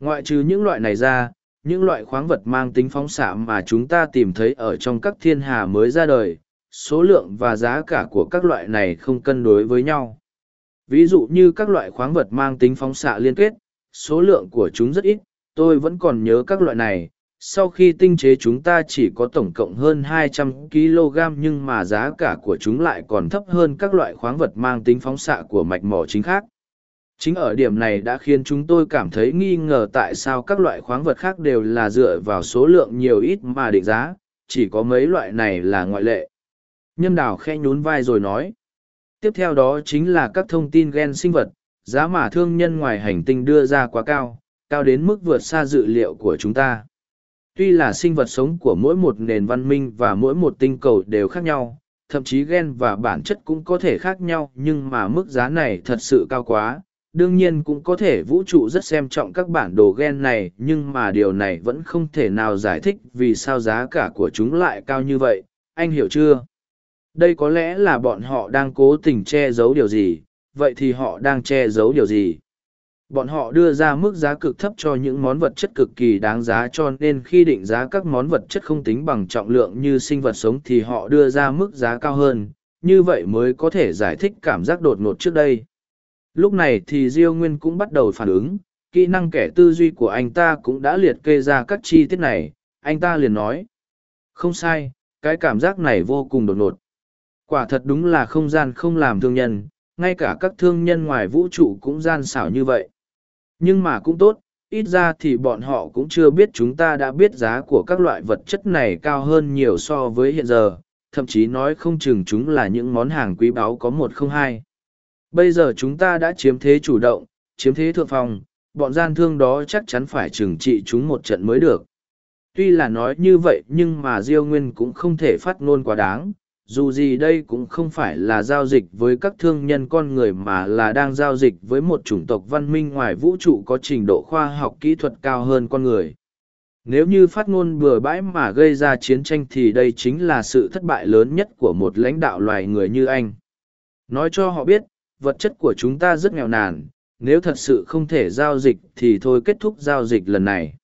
Ngoại trừ những loại này ra, những loại khoáng vật mang tính phóng xạ mà chúng ta tìm thấy ở trong các thiên hà mới ra đời, số lượng và giá cả của các loại này không cân đối với nhau. Ví dụ như các loại khoáng vật mang tính phóng xạ liên kết, số lượng của chúng rất ít, tôi vẫn còn nhớ các loại này sau khi tinh chế chúng ta chỉ có tổng cộng hơn 200 kg nhưng mà giá cả của chúng lại còn thấp hơn các loại khoáng vật mang tính phóng xạ của mạch mỏ chính khác. Chính ở điểm này đã khiến chúng tôi cảm thấy nghi ngờ tại sao các loại khoáng vật khác đều là dựa vào số lượng nhiều ít mà định giá, chỉ có mấy loại này là ngoại lệ. Nhâm đào khe nhún vai rồi nói. Tiếp theo đó chính là các thông tin gen sinh vật, giá mà thương nhân ngoài hành tinh đưa ra quá cao, cao đến mức vượt xa dự liệu của chúng ta tuy là sinh vật sống của mỗi một nền văn minh và mỗi một tinh cầu đều khác nhau, thậm chí gen và bản chất cũng có thể khác nhau, nhưng mà mức giá này thật sự cao quá. Đương nhiên cũng có thể vũ trụ rất xem trọng các bản đồ gen này, nhưng mà điều này vẫn không thể nào giải thích vì sao giá cả của chúng lại cao như vậy. Anh hiểu chưa? Đây có lẽ là bọn họ đang cố tình che giấu điều gì. Vậy thì họ đang che giấu điều gì? Bọn họ đưa ra mức giá cực thấp cho những món vật chất cực kỳ đáng giá cho nên khi định giá các món vật chất không tính bằng trọng lượng như sinh vật sống thì họ đưa ra mức giá cao hơn, như vậy mới có thể giải thích cảm giác đột ngột trước đây. Lúc này thì Diêu Nguyên cũng bắt đầu phản ứng, kỹ năng kẻ tư duy của anh ta cũng đã liệt kê ra các chi tiết này, anh ta liền nói. Không sai, cái cảm giác này vô cùng đột ngột. Quả thật đúng là không gian không làm thương nhân, ngay cả các thương nhân ngoài vũ trụ cũng gian xảo như vậy. Nhưng mà cũng tốt, ít ra thì bọn họ cũng chưa biết chúng ta đã biết giá của các loại vật chất này cao hơn nhiều so với hiện giờ, thậm chí nói không chừng chúng là những món hàng quý báu có một không hai. Bây giờ chúng ta đã chiếm thế chủ động, chiếm thế thượng phòng, bọn gian thương đó chắc chắn phải trừng trị chúng một trận mới được. Tuy là nói như vậy nhưng mà Diêu Nguyên cũng không thể phát ngôn quá đáng, dù gì đây cũng không phải là giao dịch với các thương nhân con người mà là đang giao dịch với một chủng tộc văn minh ngoài vũ trụ có trình độ khoa học kỹ thuật cao hơn con người. Nếu như phát ngôn bừa bãi mà gây ra chiến tranh thì đây chính là sự thất bại lớn nhất của một lãnh đạo loài người như anh. Nói cho họ biết, vật chất của chúng ta rất nghèo nàn, nếu thật sự không thể giao dịch thì thôi kết thúc giao dịch lần này.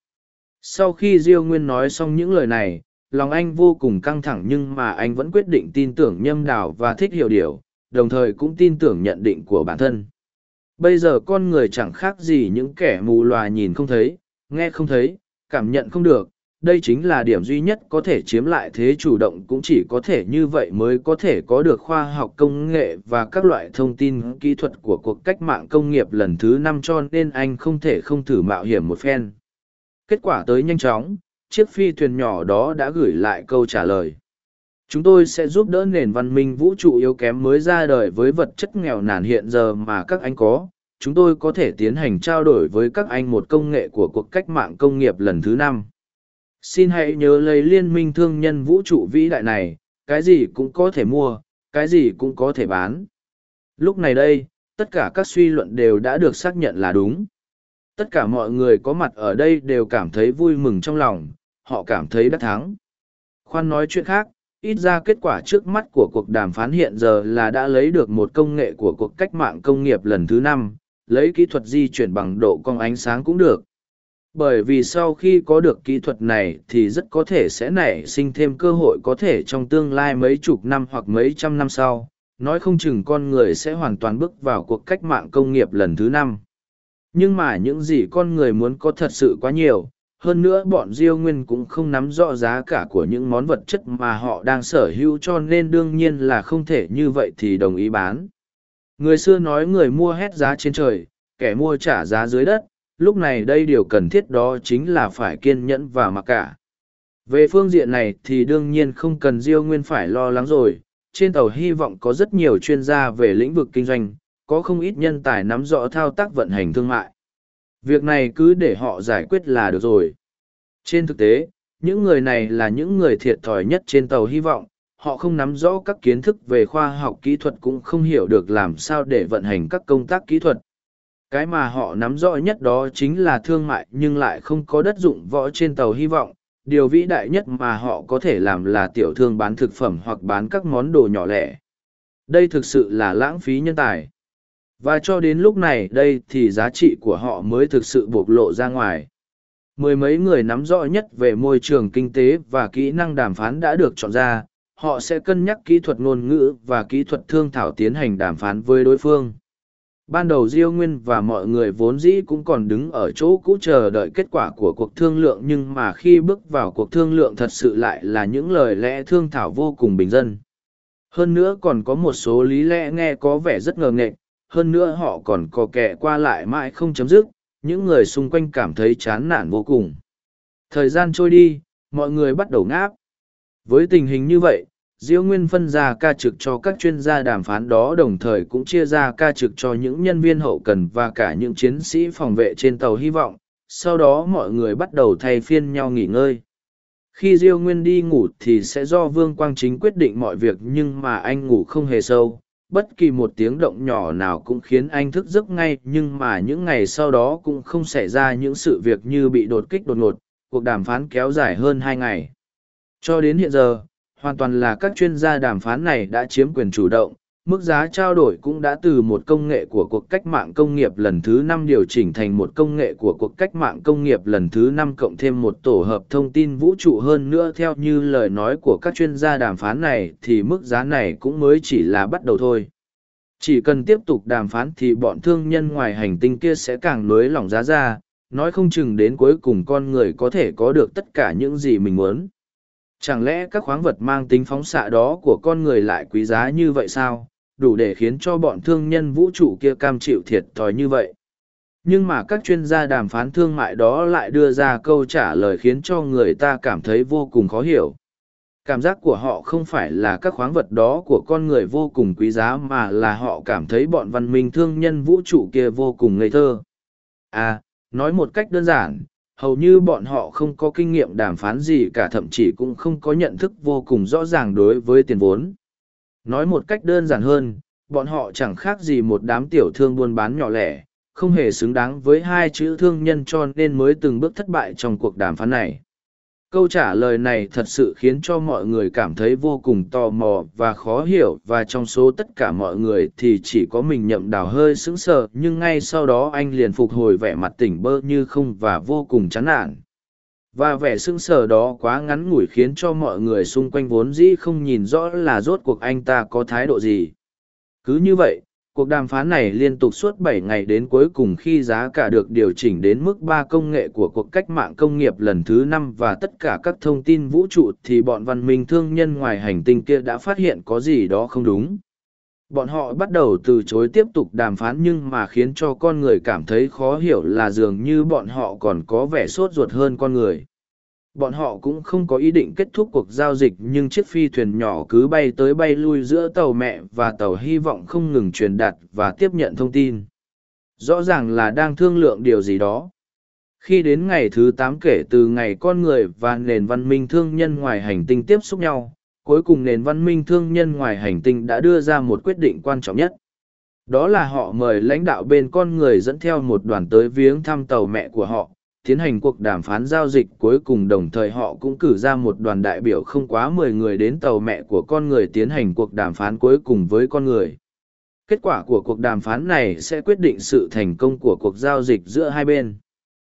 Sau khi diêu nguyên nói xong những lời này lòng anh vô cùng căng thẳng nhưng mà anh vẫn quyết định tin tưởng nhâm đào và thích hiểu điều, đồng thời cũng tin tưởng nhận định của bản thân. Bây giờ con người chẳng khác gì những kẻ mù loà nhìn không thấy, nghe không thấy, cảm nhận không được. Đây chính là điểm duy nhất có thể chiếm lại thế chủ động cũng chỉ có thể như vậy mới có thể có được khoa học công nghệ và các loại thông tin kỹ thuật của cuộc cách mạng công nghiệp lần thứ năm cho nên anh không thể không thử mạo hiểm một phen. Kết quả tới nhanh chóng chiếc phi thuyền nhỏ đó đã gửi lại câu trả lời. Chúng tôi sẽ giúp đỡ nền văn minh vũ trụ yếu kém mới ra đời với vật chất nghèo nàn hiện giờ mà các anh có. Chúng tôi có thể tiến hành trao đổi với các anh một công nghệ của cuộc cách mạng công nghiệp lần thứ năm. Xin hãy nhớ lấy liên minh thương nhân vũ trụ vĩ đại này. Cái gì cũng có thể mua, cái gì cũng có thể bán. Lúc này đây, tất cả các suy luận đều đã được xác nhận là đúng. Tất cả mọi người có mặt ở đây đều cảm thấy vui mừng trong lòng họ cảm thấy đã thắng. Khoan nói chuyện khác, ít ra kết quả trước mắt của cuộc đàm phán hiện giờ là đã lấy được một công nghệ của cuộc cách mạng công nghiệp lần thứ năm, lấy kỹ thuật di chuyển bằng độ cong ánh sáng cũng được. Bởi vì sau khi có được kỹ thuật này thì rất có thể sẽ nảy sinh thêm cơ hội có thể trong tương lai mấy chục năm hoặc mấy trăm năm sau. Nói không chừng con người sẽ hoàn toàn bước vào cuộc cách mạng công nghiệp lần thứ năm. Nhưng mà những gì con người muốn có thật sự quá nhiều hơn nữa bọn diêu nguyên cũng không nắm rõ giá cả của những món vật chất mà họ đang sở hữu cho nên đương nhiên là không thể như vậy thì đồng ý bán. Người xưa nói người mua hết giá trên trời, kẻ mua trả giá dưới đất, lúc này đây điều cần thiết đó chính là phải kiên nhẫn và mặc cả. Về phương diện này thì đương nhiên không cần diêu nguyên phải lo lắng rồi, trên tàu hy vọng có rất nhiều chuyên gia về lĩnh vực kinh doanh, có không ít nhân tài nắm rõ thao tác vận hành thương mại việc này cứ để họ giải quyết là được rồi. Trên thực tế, những người này là những người thiệt thòi nhất trên tàu hy vọng. Họ không nắm rõ các kiến thức về khoa học kỹ thuật cũng không hiểu được làm sao để vận hành các công tác kỹ thuật. Cái mà họ nắm rõ nhất đó chính là thương mại nhưng lại không có đất dụng võ trên tàu hy vọng. Điều vĩ đại nhất mà họ có thể làm là tiểu thương bán thực phẩm hoặc bán các món đồ nhỏ lẻ. Đây thực sự là lãng phí nhân tài và cho đến lúc này đây thì giá trị của họ mới thực sự bộc lộ ra ngoài. Mười mấy người nắm rõ nhất về môi trường kinh tế và kỹ năng đàm phán đã được chọn ra, họ sẽ cân nhắc kỹ thuật ngôn ngữ và kỹ thuật thương thảo tiến hành đàm phán với đối phương. Ban đầu diêu nguyên và mọi người vốn dĩ cũng còn đứng ở chỗ cũ chờ đợi kết quả của cuộc thương lượng nhưng mà khi bước vào cuộc thương lượng thật sự lại là những lời lẽ thương thảo vô cùng bình dân. Hơn nữa còn có một số lý lẽ nghe có vẻ rất ngờ nghệch hơn nữa họ còn có kẻ qua lại mãi không chấm dứt những người xung quanh cảm thấy chán nản vô cùng. Thời gian trôi đi mọi người bắt đầu ngáp. Với tình hình như vậy Diêu Nguyên phân ra ca trực cho các chuyên gia đàm phán đó đồng thời cũng chia ra ca trực cho những nhân viên hậu cần và cả những chiến sĩ phòng vệ trên tàu hy vọng, sau đó mọi người bắt đầu thay phiên nhau nghỉ ngơi. Khi Diêu Nguyên đi ngủ thì sẽ do Vương Quang Chính quyết định mọi việc nhưng mà anh ngủ không hề sâu, bất kỳ một tiếng động nhỏ nào cũng khiến anh thức giấc ngay nhưng mà những ngày sau đó cũng không xảy ra những sự việc như bị đột kích đột ngột, cuộc đàm phán kéo dài hơn hai ngày. Cho đến hiện giờ, hoàn toàn là các chuyên gia đàm phán này đã chiếm quyền chủ động mức giá trao đổi cũng đã từ một công nghệ của cuộc cách mạng công nghiệp lần thứ năm điều chỉnh thành một công nghệ của cuộc cách mạng công nghiệp lần thứ năm cộng thêm một tổ hợp thông tin vũ trụ hơn nữa. Theo như lời nói của các chuyên gia đàm phán này thì mức giá này cũng mới chỉ là bắt đầu thôi. Chỉ cần tiếp tục đàm phán thì bọn thương nhân ngoài hành tinh kia sẽ càng nới lỏng giá ra nói không chừng đến cuối cùng con người có thể có được tất cả những gì mình muốn. Chẳng lẽ các khoáng vật mang tính phóng xạ đó của con người lại quý giá như vậy sao, đủ để khiến cho bọn thương nhân vũ trụ kia cam chịu thiệt thòi như vậy? Nhưng mà các chuyên gia đàm phán thương mại đó lại đưa ra câu trả lời khiến cho người ta cảm thấy vô cùng khó hiểu. Cảm giác của họ không phải là các khoáng vật đó của con người vô cùng quý giá mà là họ cảm thấy bọn văn minh thương nhân vũ trụ kia vô cùng ngây thơ. À, nói một cách đơn giản, hầu như bọn họ không có kinh nghiệm đàm phán gì cả thậm chí cũng không có nhận thức vô cùng rõ ràng đối với tiền vốn. Nói một cách đơn giản hơn, bọn họ chẳng khác gì một đám tiểu thương buôn bán nhỏ lẻ, không hề xứng đáng với hai chữ thương nhân cho nên mới từng bước thất bại trong cuộc đàm phán này. Câu trả lời này thật sự khiến cho mọi người cảm thấy vô cùng tò mò và khó hiểu và trong số tất cả mọi người thì chỉ có mình nhậm đào hơi sững sờ nhưng ngay sau đó anh liền phục hồi vẻ mặt tỉnh bơ như không và vô cùng chán nản và vẻ sững sờ đó quá ngắn ngủi khiến cho mọi người xung quanh vốn dĩ không nhìn rõ là rốt cuộc anh ta có thái độ gì cứ như vậy, cuộc đàm phán này liên tục suốt bảy ngày đến cuối cùng khi giá cả được điều chỉnh đến mức ba công nghệ của cuộc cách mạng công nghiệp lần thứ năm và tất cả các thông tin vũ trụ thì bọn văn minh thương nhân ngoài hành tinh kia đã phát hiện có gì đó không đúng. Bọn họ bắt đầu từ chối tiếp tục đàm phán nhưng mà khiến cho con người cảm thấy khó hiểu là dường như bọn họ còn có vẻ sốt ruột hơn con người. bọn họ cũng không có ý định kết thúc cuộc giao dịch nhưng chiếc phi thuyền nhỏ cứ bay tới bay lui giữa tàu mẹ và tàu hy vọng không ngừng truyền đạt và tiếp nhận thông tin rõ ràng là đang thương lượng điều gì đó khi đến ngày thứ tám kể từ ngày con người và nền văn minh thương nhân ngoài hành tinh tiếp xúc nhau cuối cùng nền văn minh thương nhân ngoài hành tinh đã đưa ra một quyết định quan trọng nhất. Đó là họ mời lãnh đạo bên con người dẫn theo một đoàn tới viếng thăm tàu mẹ của họ, tiến hành cuộc đàm phán giao dịch cuối cùng đồng thời họ cũng cử ra một đoàn đại biểu không quá mười người đến tàu mẹ của con người tiến hành cuộc đàm phán cuối cùng với con người. Kết quả của cuộc đàm phán này sẽ quyết định sự thành công của cuộc giao dịch giữa hai bên.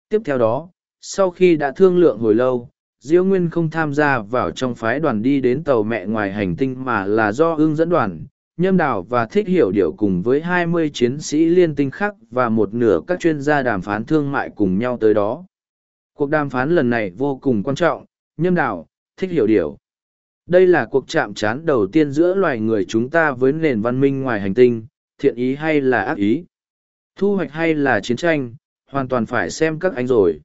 Tiếp theo đó, sau khi đã thương lượng hồi lâu diêu nguyên không tham gia vào trong phái đoàn đi đến tàu mẹ ngoài hành tinh mà là do ương dẫn đoàn nhâm đào và thích hiểu điệu cùng với 20 chiến sĩ liên tinh khác và một nửa các chuyên gia đàm phán thương mại cùng nhau tới đó. Cuộc đàm phán lần này vô cùng quan trọng, nhâm đào, thích hiểu điệu. Đây là cuộc chạm trán đầu tiên giữa loài người chúng ta với nền văn minh ngoài hành tinh, thiện ý hay là ác ý. Thu hoạch hay là chiến tranh, hoàn toàn phải xem các anh rồi.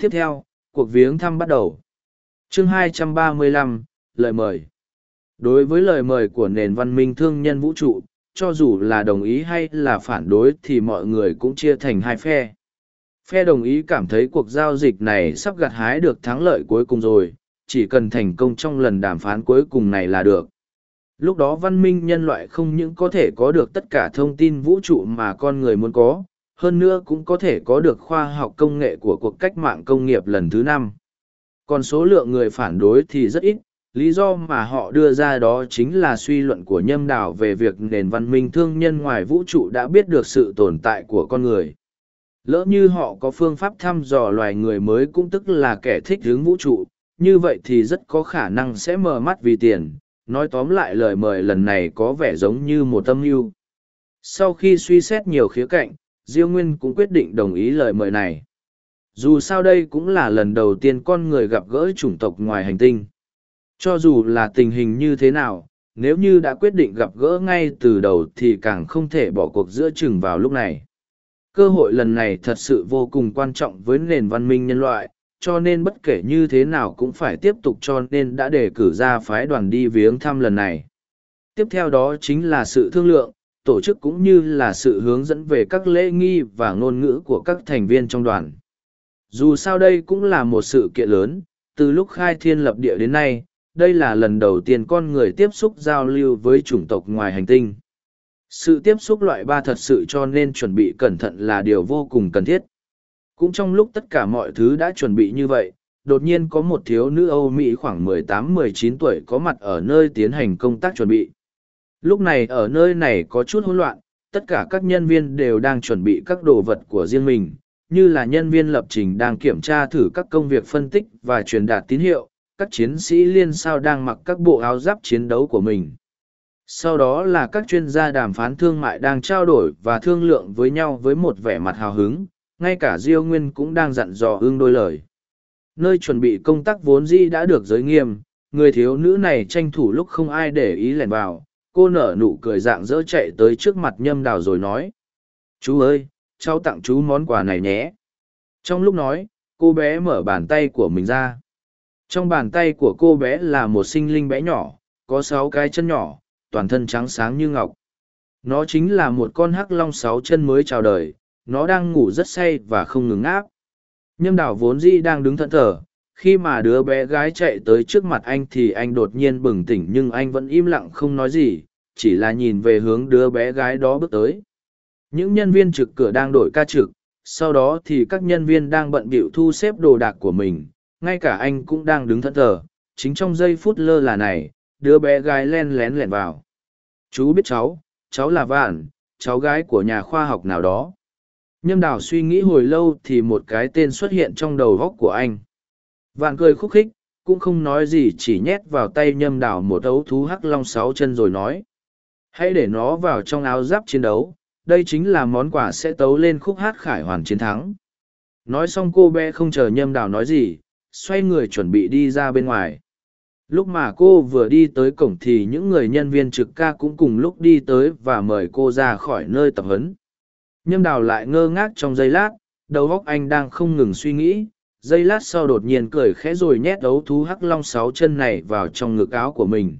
Tiếp theo, cuộc viếng thăm bắt đầu. chương 235, lời mời. Đối với lời mời của nền văn minh thương nhân vũ trụ cho dù là đồng ý hay là phản đối thì mọi người cũng chia thành hai phe. Phe đồng ý cảm thấy cuộc giao dịch này sắp gặt hái được thắng lợi cuối cùng rồi chỉ cần thành công trong lần đàm phán cuối cùng này là được. Lúc đó văn minh nhân loại không những có thể có được tất cả thông tin vũ trụ mà con người muốn có hơn nữa cũng có thể có được khoa học công nghệ của cuộc cách mạng công nghiệp lần thứ năm. Còn số lượng người phản đối thì rất ít, lý do mà họ đưa ra đó chính là suy luận của nhâm đảo về việc nền văn minh thương nhân ngoài vũ trụ đã biết được sự tồn tại của con người. Lỡ như họ có phương pháp thăm dò loài người mới cũng tức là kẻ thích hướng vũ trụ, như vậy thì rất có khả năng sẽ mờ mắt vì tiền. Nói tóm lại lời mời lần này có vẻ giống như một tâm mưu. Sau khi suy xét nhiều khía cạnh diêu nguyên cũng quyết định đồng ý lời mời này dù sao đây cũng là lần đầu tiên con người gặp gỡ chủng tộc ngoài hành tinh cho dù là tình hình như thế nào, nếu như đã quyết định gặp gỡ ngay từ đầu thì càng không thể bỏ cuộc giữa chừng vào lúc này. Cơ hội lần này thật sự vô cùng quan trọng với nền văn minh nhân loại, cho nên bất kể như thế nào cũng phải tiếp tục cho nên đã đề cử ra phái đoàn đi viếng thăm lần này. Tiếp theo đó chính là sự thương lượng, tổ chức cũng như là sự hướng dẫn về các lễ nghi và ngôn ngữ của các thành viên trong đoàn. Dù sao đây cũng là một sự kiện lớn, từ lúc khai thiên lập địa đến nay, đây là lần đầu tiên con người tiếp xúc giao lưu với chủng tộc ngoài hành tinh. Sự tiếp xúc loại ba thật sự cho nên chuẩn bị cẩn thận là điều vô cùng cần thiết. Cũng trong lúc tất cả mọi thứ đã chuẩn bị như vậy, đột nhiên có một thiếu nữ Âu Mỹ khoảng 18-19 tuổi có mặt ở nơi tiến hành công tác chuẩn bị. Lúc này ở nơi này có chút hỗn loạn, tất cả các nhân viên đều đang chuẩn bị các đồ vật của riêng mình, như là nhân viên lập trình đang kiểm tra thử các công việc phân tích và truyền đạt tín hiệu, các chiến sĩ liên sao đang mặc các bộ áo giáp chiến đấu của mình. Sau đó là các chuyên gia đàm phán thương mại đang trao đổi và thương lượng với nhau với một vẻ mặt hào hứng, ngay cả Diêu Nguyên cũng đang dặn dò ương đôi lời. Nơi chuẩn bị công tác vốn dĩ đã được giới nghiêm, người thiếu nữ này tranh thủ lúc không ai để ý lẻn vào, cô nở nụ cười dạng dỡ chạy tới trước mặt nhâm đào rồi nói. Chú ơi, cháu tặng chú món quà này nhé. Trong lúc nói, cô bé mở bàn tay của mình ra trong bàn tay của cô bé là một sinh linh bé nhỏ có sáu cái chân nhỏ toàn thân trắng sáng như ngọc nó chính là một con hắc long sáu chân mới chào đời nó đang ngủ rất say và không ngừng áp nhâm Đào vốn dĩ đang đứng thẫn thờ khi mà đứa bé gái chạy tới trước mặt anh thì anh đột nhiên bừng tỉnh nhưng anh vẫn im lặng không nói gì, chỉ là nhìn về hướng đứa bé gái đó bước tới. Những nhân viên trực cửa đang đổi ca trực, sau đó thì các nhân viên đang bận bịu thu xếp đồ đạc của mình, ngay cả anh cũng đang đứng thẫn thờ, chính trong giây phút lơ là này, đứa bé gái len lén lẻn vào. Chú biết cháu cháu là vạn, cháu gái của nhà khoa học nào đó. Nhâm đào suy nghĩ hồi lâu thì một cái tên xuất hiện trong đầu góc của anh vạn cười khúc khích, cũng không nói gì, chỉ nhét vào tay nhâm đảo một ấu thú hắc long sáu chân rồi nói. Hãy để nó vào trong áo giáp chiến đấu, đây chính là món quà sẽ tấu lên khúc hát khải hoàn chiến thắng. Nói xong cô bé không chờ nhâm đảo nói gì, xoay người chuẩn bị đi ra bên ngoài. Lúc mà cô vừa đi tới cổng thì những người nhân viên trực ca cũng cùng lúc đi tới và mời cô ra khỏi nơi tập huấn. Nhâm đào lại ngơ ngác trong giây lát, đầu óc anh đang không ngừng suy nghĩ giây lát sau đột nhiên cười khẽ rồi nhét ấu thú hắc long sáu chân này vào trong ngực áo của mình.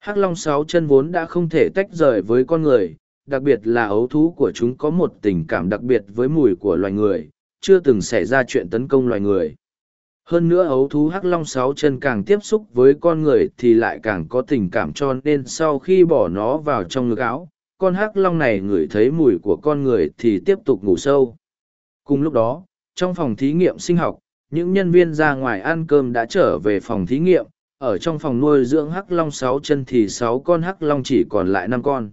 Hắc long sáu chân vốn đã không thể tách rời với con người, đặc biệt là ấu thú của chúng có một tình cảm đặc biệt với mùi của loài người, chưa từng xảy ra chuyện tấn công loài người. Hơn nữa ấu thú hắc long sáu chân càng tiếp xúc với con người thì lại càng có tình cảm cho nên sau khi bỏ nó vào trong ngực áo, con hắc long này ngửi thấy mùi của con người thì tiếp tục ngủ sâu. Cùng lúc đó trong phòng thí nghiệm sinh học, những nhân viên ra ngoài ăn cơm đã trở về phòng thí nghiệm. Ở trong phòng nuôi dưỡng hắc long sáu chân thì sáu con hắc long chỉ còn lại năm con.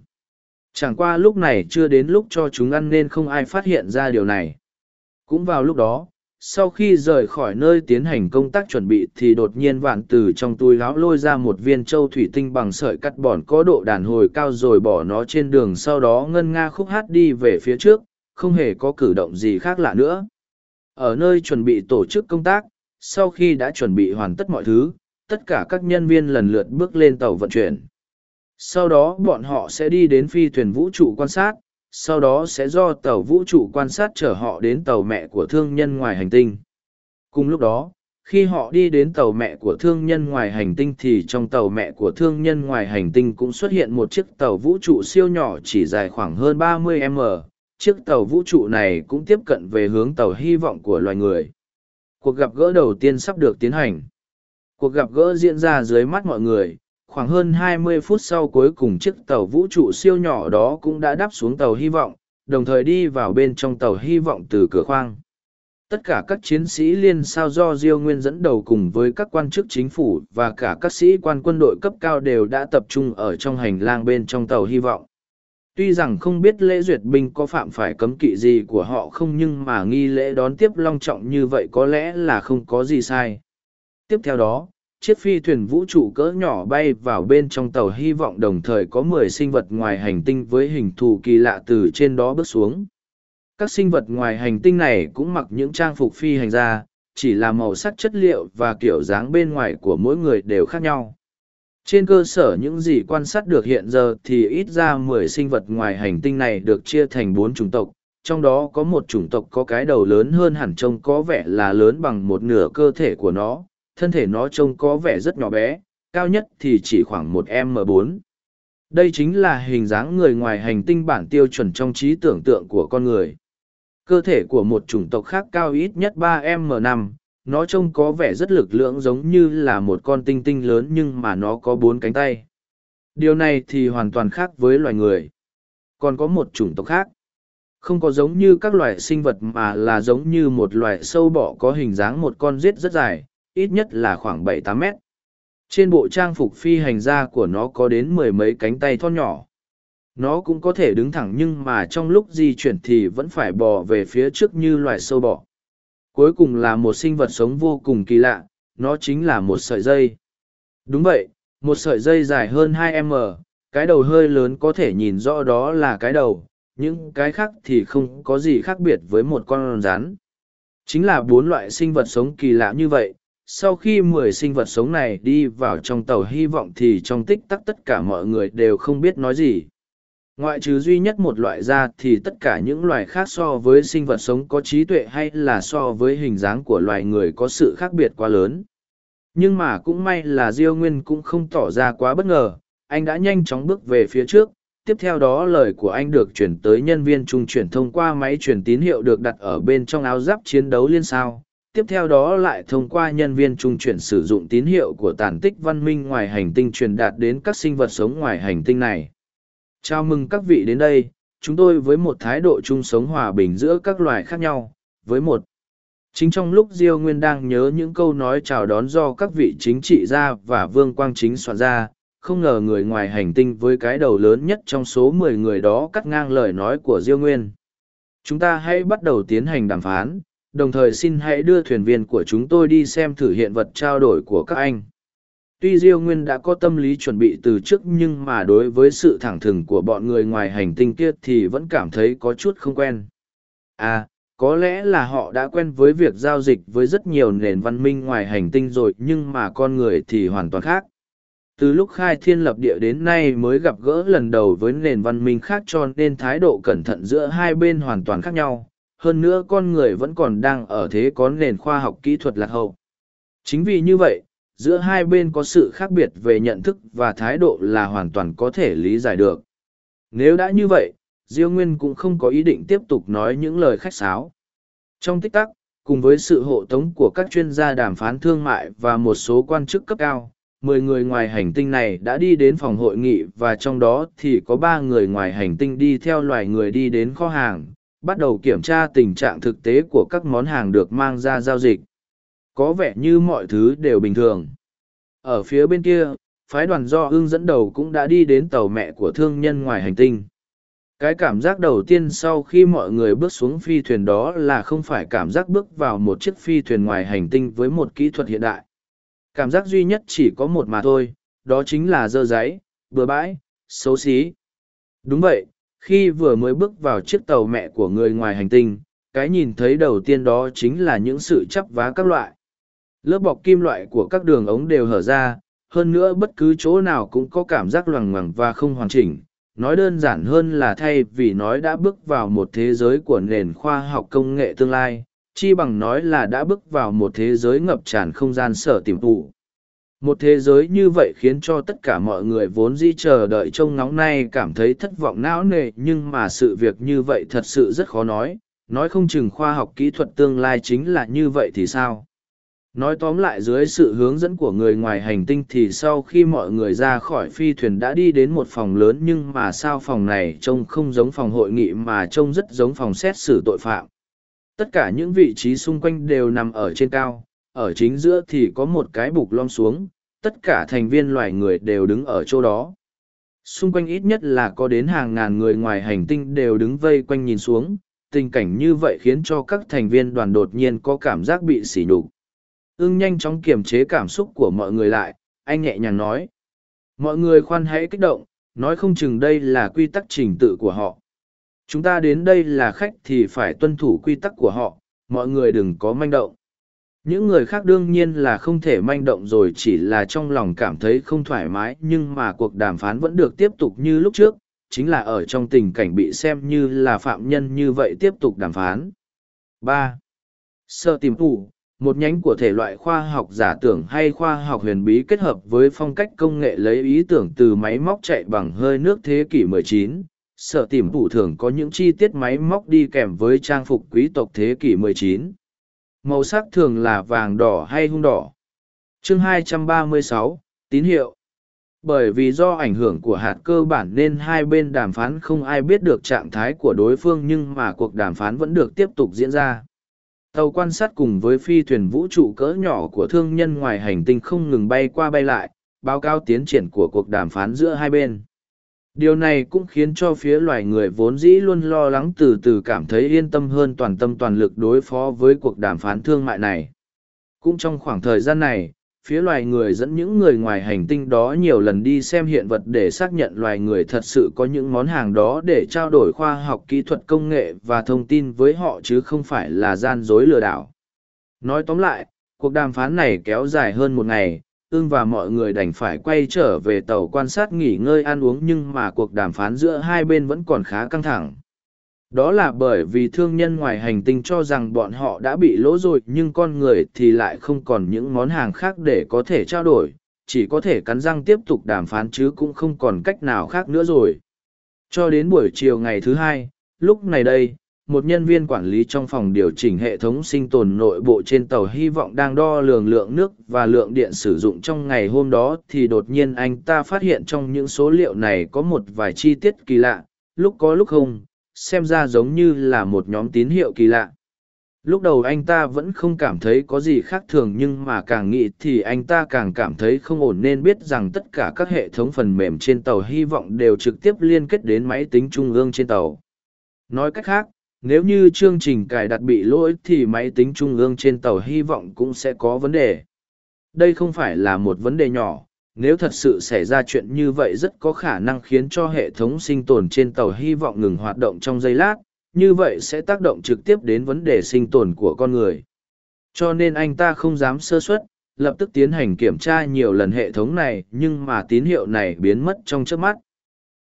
Chẳng qua lúc này chưa đến lúc cho chúng ăn nên không ai phát hiện ra điều này. Cũng vào lúc đó, sau khi rời khỏi nơi tiến hành công tác chuẩn bị thì đột nhiên vạn từ trong túi láo lôi ra một viên châu thủy tinh bằng sợi cắt bỏn có độ đàn hồi cao rồi bỏ nó trên đường sau đó ngân nga khúc hát đi về phía trước, không hề có cử động gì khác lạ nữa ở nơi chuẩn bị tổ chức công tác sau khi đã chuẩn bị hoàn tất mọi thứ tất cả các nhân viên lần lượt bước lên tàu vận chuyển sau đó bọn họ sẽ đi đến phi thuyền vũ trụ quan sát sau đó sẽ do tàu vũ trụ quan sát chở họ đến tàu mẹ của thương nhân ngoài hành tinh. Cùng lúc đó, khi họ đi đến tàu mẹ của thương nhân ngoài hành tinh thì trong tàu mẹ của thương nhân ngoài hành tinh cũng xuất hiện một chiếc tàu vũ trụ siêu nhỏ chỉ dài khoảng hơn 30 m. Chiếc tàu vũ trụ này cũng tiếp cận về hướng tàu hy vọng của loài người. Cuộc gặp gỡ đầu tiên sắp được tiến hành. Cuộc gặp gỡ diễn ra dưới mắt mọi người, khoảng hơn 20 phút sau cuối cùng chiếc tàu vũ trụ siêu nhỏ đó cũng đã đáp xuống tàu hy vọng, đồng thời đi vào bên trong tàu hy vọng từ cửa khoang. Tất cả các chiến sĩ liên sao do Diêu Nguyên dẫn đầu cùng với các quan chức chính phủ và cả các sĩ quan quân đội cấp cao đều đã tập trung ở trong hành lang bên trong tàu hy vọng. Tuy rằng không biết lễ duyệt binh có phạm phải cấm kỵ gì của họ không nhưng mà nghi lễ đón tiếp long trọng như vậy có lẽ là không có gì sai. Tiếp theo đó, chiếc phi thuyền vũ trụ cỡ nhỏ bay vào bên trong tàu hy vọng đồng thời có mười sinh vật ngoài hành tinh với hình thù kỳ lạ từ trên đó bước xuống các sinh vật ngoài hành tinh này cũng mặc những trang phục phi hành gia chỉ là màu sắc chất liệu và kiểu dáng bên ngoài của mỗi người đều khác nhau trên cơ sở những gì quan sát được hiện giờ thì ít ra mười sinh vật ngoài hành tinh này được chia thành bốn chủng tộc trong đó có một chủng tộc có cái đầu lớn hơn hẳn trông có vẻ là lớn bằng một nửa cơ thể của nó thân thể nó trông có vẻ rất nhỏ bé, cao nhất thì chỉ khoảng một m 4 Đây chính là hình dáng người ngoài hành tinh bản tiêu chuẩn trong trí tưởng tượng của con người. Cơ thể của một chủng tộc khác cao ít nhất 3 m 5 nó trông có vẻ rất lực lưỡng giống như là một con tinh tinh lớn nhưng mà nó có bốn cánh tay. Điều này thì hoàn toàn khác với loài người. Còn có một chủng tộc khác. Không có giống như các loài sinh vật mà là giống như một loài sâu bọ có hình dáng một con rết rất dài, ít nhất là khoảng bảy tám mét trên bộ trang phục phi hành gia của nó có đến mười mấy cánh tay thon nhỏ nó cũng có thể đứng thẳng nhưng mà trong lúc di chuyển thì vẫn phải bò về phía trước như loài sâu bọ cuối cùng là một sinh vật sống vô cùng kỳ lạ nó chính là một sợi dây. Đúng vậy một sợi dây dài hơn 2m, cái đầu hơi lớn có thể nhìn rõ đó là cái đầu những cái khác thì không có gì khác biệt với một con rắn. Chính là bốn loại sinh vật sống kỳ lạ như vậy sau khi mười sinh vật sống này đi vào trong tàu hy vọng thì trong tích tắc tất cả mọi người đều không biết nói gì ngoại trừ duy nhất một loại da thì tất cả những loài khác so với sinh vật sống có trí tuệ hay là so với hình dáng của loài người có sự khác biệt quá lớn. Nhưng mà cũng may là diêu nguyên cũng không tỏ ra quá bất ngờ, anh đã nhanh chóng bước về phía trước. Tiếp theo đó lời của anh được chuyển tới nhân viên trung chuyển thông qua máy truyền tín hiệu được đặt ở bên trong áo giáp chiến đấu liên sao. Tiếp theo đó lại thông qua nhân viên trung chuyển sử dụng tín hiệu của tàn tích văn minh ngoài hành tinh truyền đạt đến các sinh vật sống ngoài hành tinh này. Chào mừng các vị đến đây, chúng tôi với một thái độ chung sống hòa bình giữa các loài khác nhau, với một. Chính trong lúc Diêu Nguyên đang nhớ những câu nói chào đón do các vị chính trị gia và vương quang chính soạn ra, không ngờ người ngoài hành tinh với cái đầu lớn nhất trong số mười người đó cắt ngang lời nói của Diêu Nguyên. Chúng ta hãy bắt đầu tiến hành đàm phán, đồng thời xin hãy đưa thuyền viên của chúng tôi đi xem thử hiện vật trao đổi của các anh tuy diêu nguyên đã có tâm lý chuẩn bị từ trước nhưng mà đối với sự thẳng thừng của bọn người ngoài hành tinh kia thì vẫn cảm thấy có chút không quen. À có lẽ là họ đã quen với việc giao dịch với rất nhiều nền văn minh ngoài hành tinh rồi nhưng mà con người thì hoàn toàn khác. Từ lúc khai thiên lập địa đến nay mới gặp gỡ lần đầu với nền văn minh khác cho nên thái độ cẩn thận giữa hai bên hoàn toàn khác nhau. Hơn nữa con người vẫn còn đang ở thế có nền khoa học kỹ thuật lạc hậu. Chính vì như vậy, giữa hai bên có sự khác biệt về nhận thức và thái độ là hoàn toàn có thể lý giải được. Nếu đã như vậy, Diêu Nguyên cũng không có ý định tiếp tục nói những lời khách sáo. Trong tích tắc, cùng với sự hộ tống của các chuyên gia đàm phán thương mại và một số quan chức cấp cao, mười người ngoài hành tinh này đã đi đến phòng hội nghị và trong đó thì có ba người ngoài hành tinh đi theo loài người đi đến kho hàng, bắt đầu kiểm tra tình trạng thực tế của các món hàng được mang ra giao dịch. Có vẻ như mọi thứ đều bình thường. Ở phía bên kia, phái đoàn do ưng dẫn đầu cũng đã đi đến tàu mẹ của thương nhân ngoài hành tinh. Cái cảm giác đầu tiên sau khi mọi người bước xuống phi thuyền đó là không phải cảm giác bước vào một chiếc phi thuyền ngoài hành tinh với một kỹ thuật hiện đại. Cảm giác duy nhất chỉ có một mà thôi, đó chính là dơ giấy, bừa bãi, xấu xí. Đúng vậy, khi vừa mới bước vào chiếc tàu mẹ của người ngoài hành tinh, cái nhìn thấy đầu tiên đó chính là những sự chắp vá các loại. Lớp bọc kim loại của các đường ống đều hở ra, hơn nữa bất cứ chỗ nào cũng có cảm giác loằng ngoằng và không hoàn chỉnh. Nói đơn giản hơn là thay vì nói đã bước vào một thế giới của nền khoa học công nghệ tương lai chi bằng nói là đã bước vào một thế giới ngập tràn không gian sở tìm tụ một thế giới như vậy khiến cho tất cả mọi người vốn di chờ đợi trông ngóng nay cảm thấy thất vọng não nề nhưng mà sự việc như vậy thật sự rất khó nói. Nói không chừng khoa học kỹ thuật tương lai chính là như vậy thì sao? Nói tóm lại dưới sự hướng dẫn của người ngoài hành tinh thì sau khi mọi người ra khỏi phi thuyền đã đi đến một phòng lớn nhưng mà sao phòng này trông không giống phòng hội nghị mà trông rất giống phòng xét xử tội phạm. Tất cả những vị trí xung quanh đều nằm ở trên cao, ở chính giữa thì có một cái bục lom xuống, tất cả thành viên loài người đều đứng ở chỗ đó. Xung quanh ít nhất là có đến hàng ngàn người ngoài hành tinh đều đứng vây quanh nhìn xuống, tình cảnh như vậy khiến cho các thành viên đoàn đột nhiên có cảm giác bị sỉ nhục ưng nhanh chóng kiềm chế cảm xúc của mọi người lại, anh nhẹ nhàng nói. Mọi người khoan hãy kích động, nói không chừng đây là quy tắc trình tự của họ. Chúng ta đến đây là khách thì phải tuân thủ quy tắc của họ, mọi người đừng có manh động. Những người khác đương nhiên là không thể manh động rồi, chỉ là trong lòng cảm thấy không thoải mái, nhưng mà cuộc đàm phán vẫn được tiếp tục như lúc trước, chính là ở trong tình cảnh bị xem như là phạm nhân như vậy tiếp tục đàm phán. Ba. Sợ tìm thủ một nhánh của thể loại khoa học giả tưởng hay khoa học huyền bí kết hợp với phong cách công nghệ lấy ý tưởng từ máy móc chạy bằng hơi nước thế kỷ 19. Sở tìm thủ thường có những chi tiết máy móc đi kèm với trang phục quý tộc thế kỷ 19. Màu sắc thường là vàng đỏ hay hung đỏ. Chương 236, tín hiệu. Bởi vì do ảnh hưởng của hạt cơ bản nên hai bên đàm phán không ai biết được trạng thái của đối phương nhưng mà cuộc đàm phán vẫn được tiếp tục diễn ra tàu quan sát cùng với phi thuyền vũ trụ cỡ nhỏ của thương nhân ngoài hành tinh không ngừng bay qua bay lại, báo cáo tiến triển của cuộc đàm phán giữa hai bên. Điều này cũng khiến cho phía loài người vốn dĩ luôn lo lắng từ từ cảm thấy yên tâm hơn toàn tâm toàn lực đối phó với cuộc đàm phán thương mại này. Cũng trong khoảng thời gian này phía loài người dẫn những người ngoài hành tinh đó nhiều lần đi xem hiện vật để xác nhận loài người thật sự có những món hàng đó để trao đổi khoa học kỹ thuật công nghệ và thông tin với họ chứ không phải là gian dối lừa đảo. Nói tóm lại, cuộc đàm phán này kéo dài hơn một ngày, ưng và mọi người đành phải quay trở về tàu quan sát nghỉ ngơi ăn uống nhưng mà cuộc đàm phán giữa hai bên vẫn còn khá căng thẳng. Đó là bởi vì thương nhân ngoài hành tinh cho rằng bọn họ đã bị lỗ rồi nhưng con người thì lại không còn những món hàng khác để có thể trao đổi, chỉ có thể cắn răng tiếp tục đàm phán chứ cũng không còn cách nào khác nữa rồi. Cho đến buổi chiều ngày thứ hai, lúc này đây, một nhân viên quản lý trong phòng điều chỉnh hệ thống sinh tồn nội bộ trên tàu hy vọng đang đo lường lượng nước và lượng điện sử dụng trong ngày hôm đó thì đột nhiên anh ta phát hiện trong những số liệu này có một vài chi tiết kỳ lạ, lúc có lúc không, xem ra giống như là một nhóm tín hiệu kỳ lạ. Lúc đầu anh ta vẫn không cảm thấy có gì khác thường nhưng mà càng nghĩ thì anh ta càng cảm thấy không ổn nên biết rằng tất cả các hệ thống phần mềm trên tàu hy vọng đều trực tiếp liên kết đến máy tính trung ương trên tàu. Nói cách khác, nếu như chương trình cài đặt bị lỗi thì máy tính trung ương trên tàu hy vọng cũng sẽ có vấn đề. Đây không phải là một vấn đề nhỏ nếu thật sự xảy ra chuyện như vậy rất có khả năng khiến cho hệ thống sinh tồn trên tàu hy vọng ngừng hoạt động trong giây lát như vậy sẽ tác động trực tiếp đến vấn đề sinh tồn của con người. Cho nên anh ta không dám sơ xuất lập tức tiến hành kiểm tra nhiều lần hệ thống này nhưng mà tín hiệu này biến mất trong trước mắt.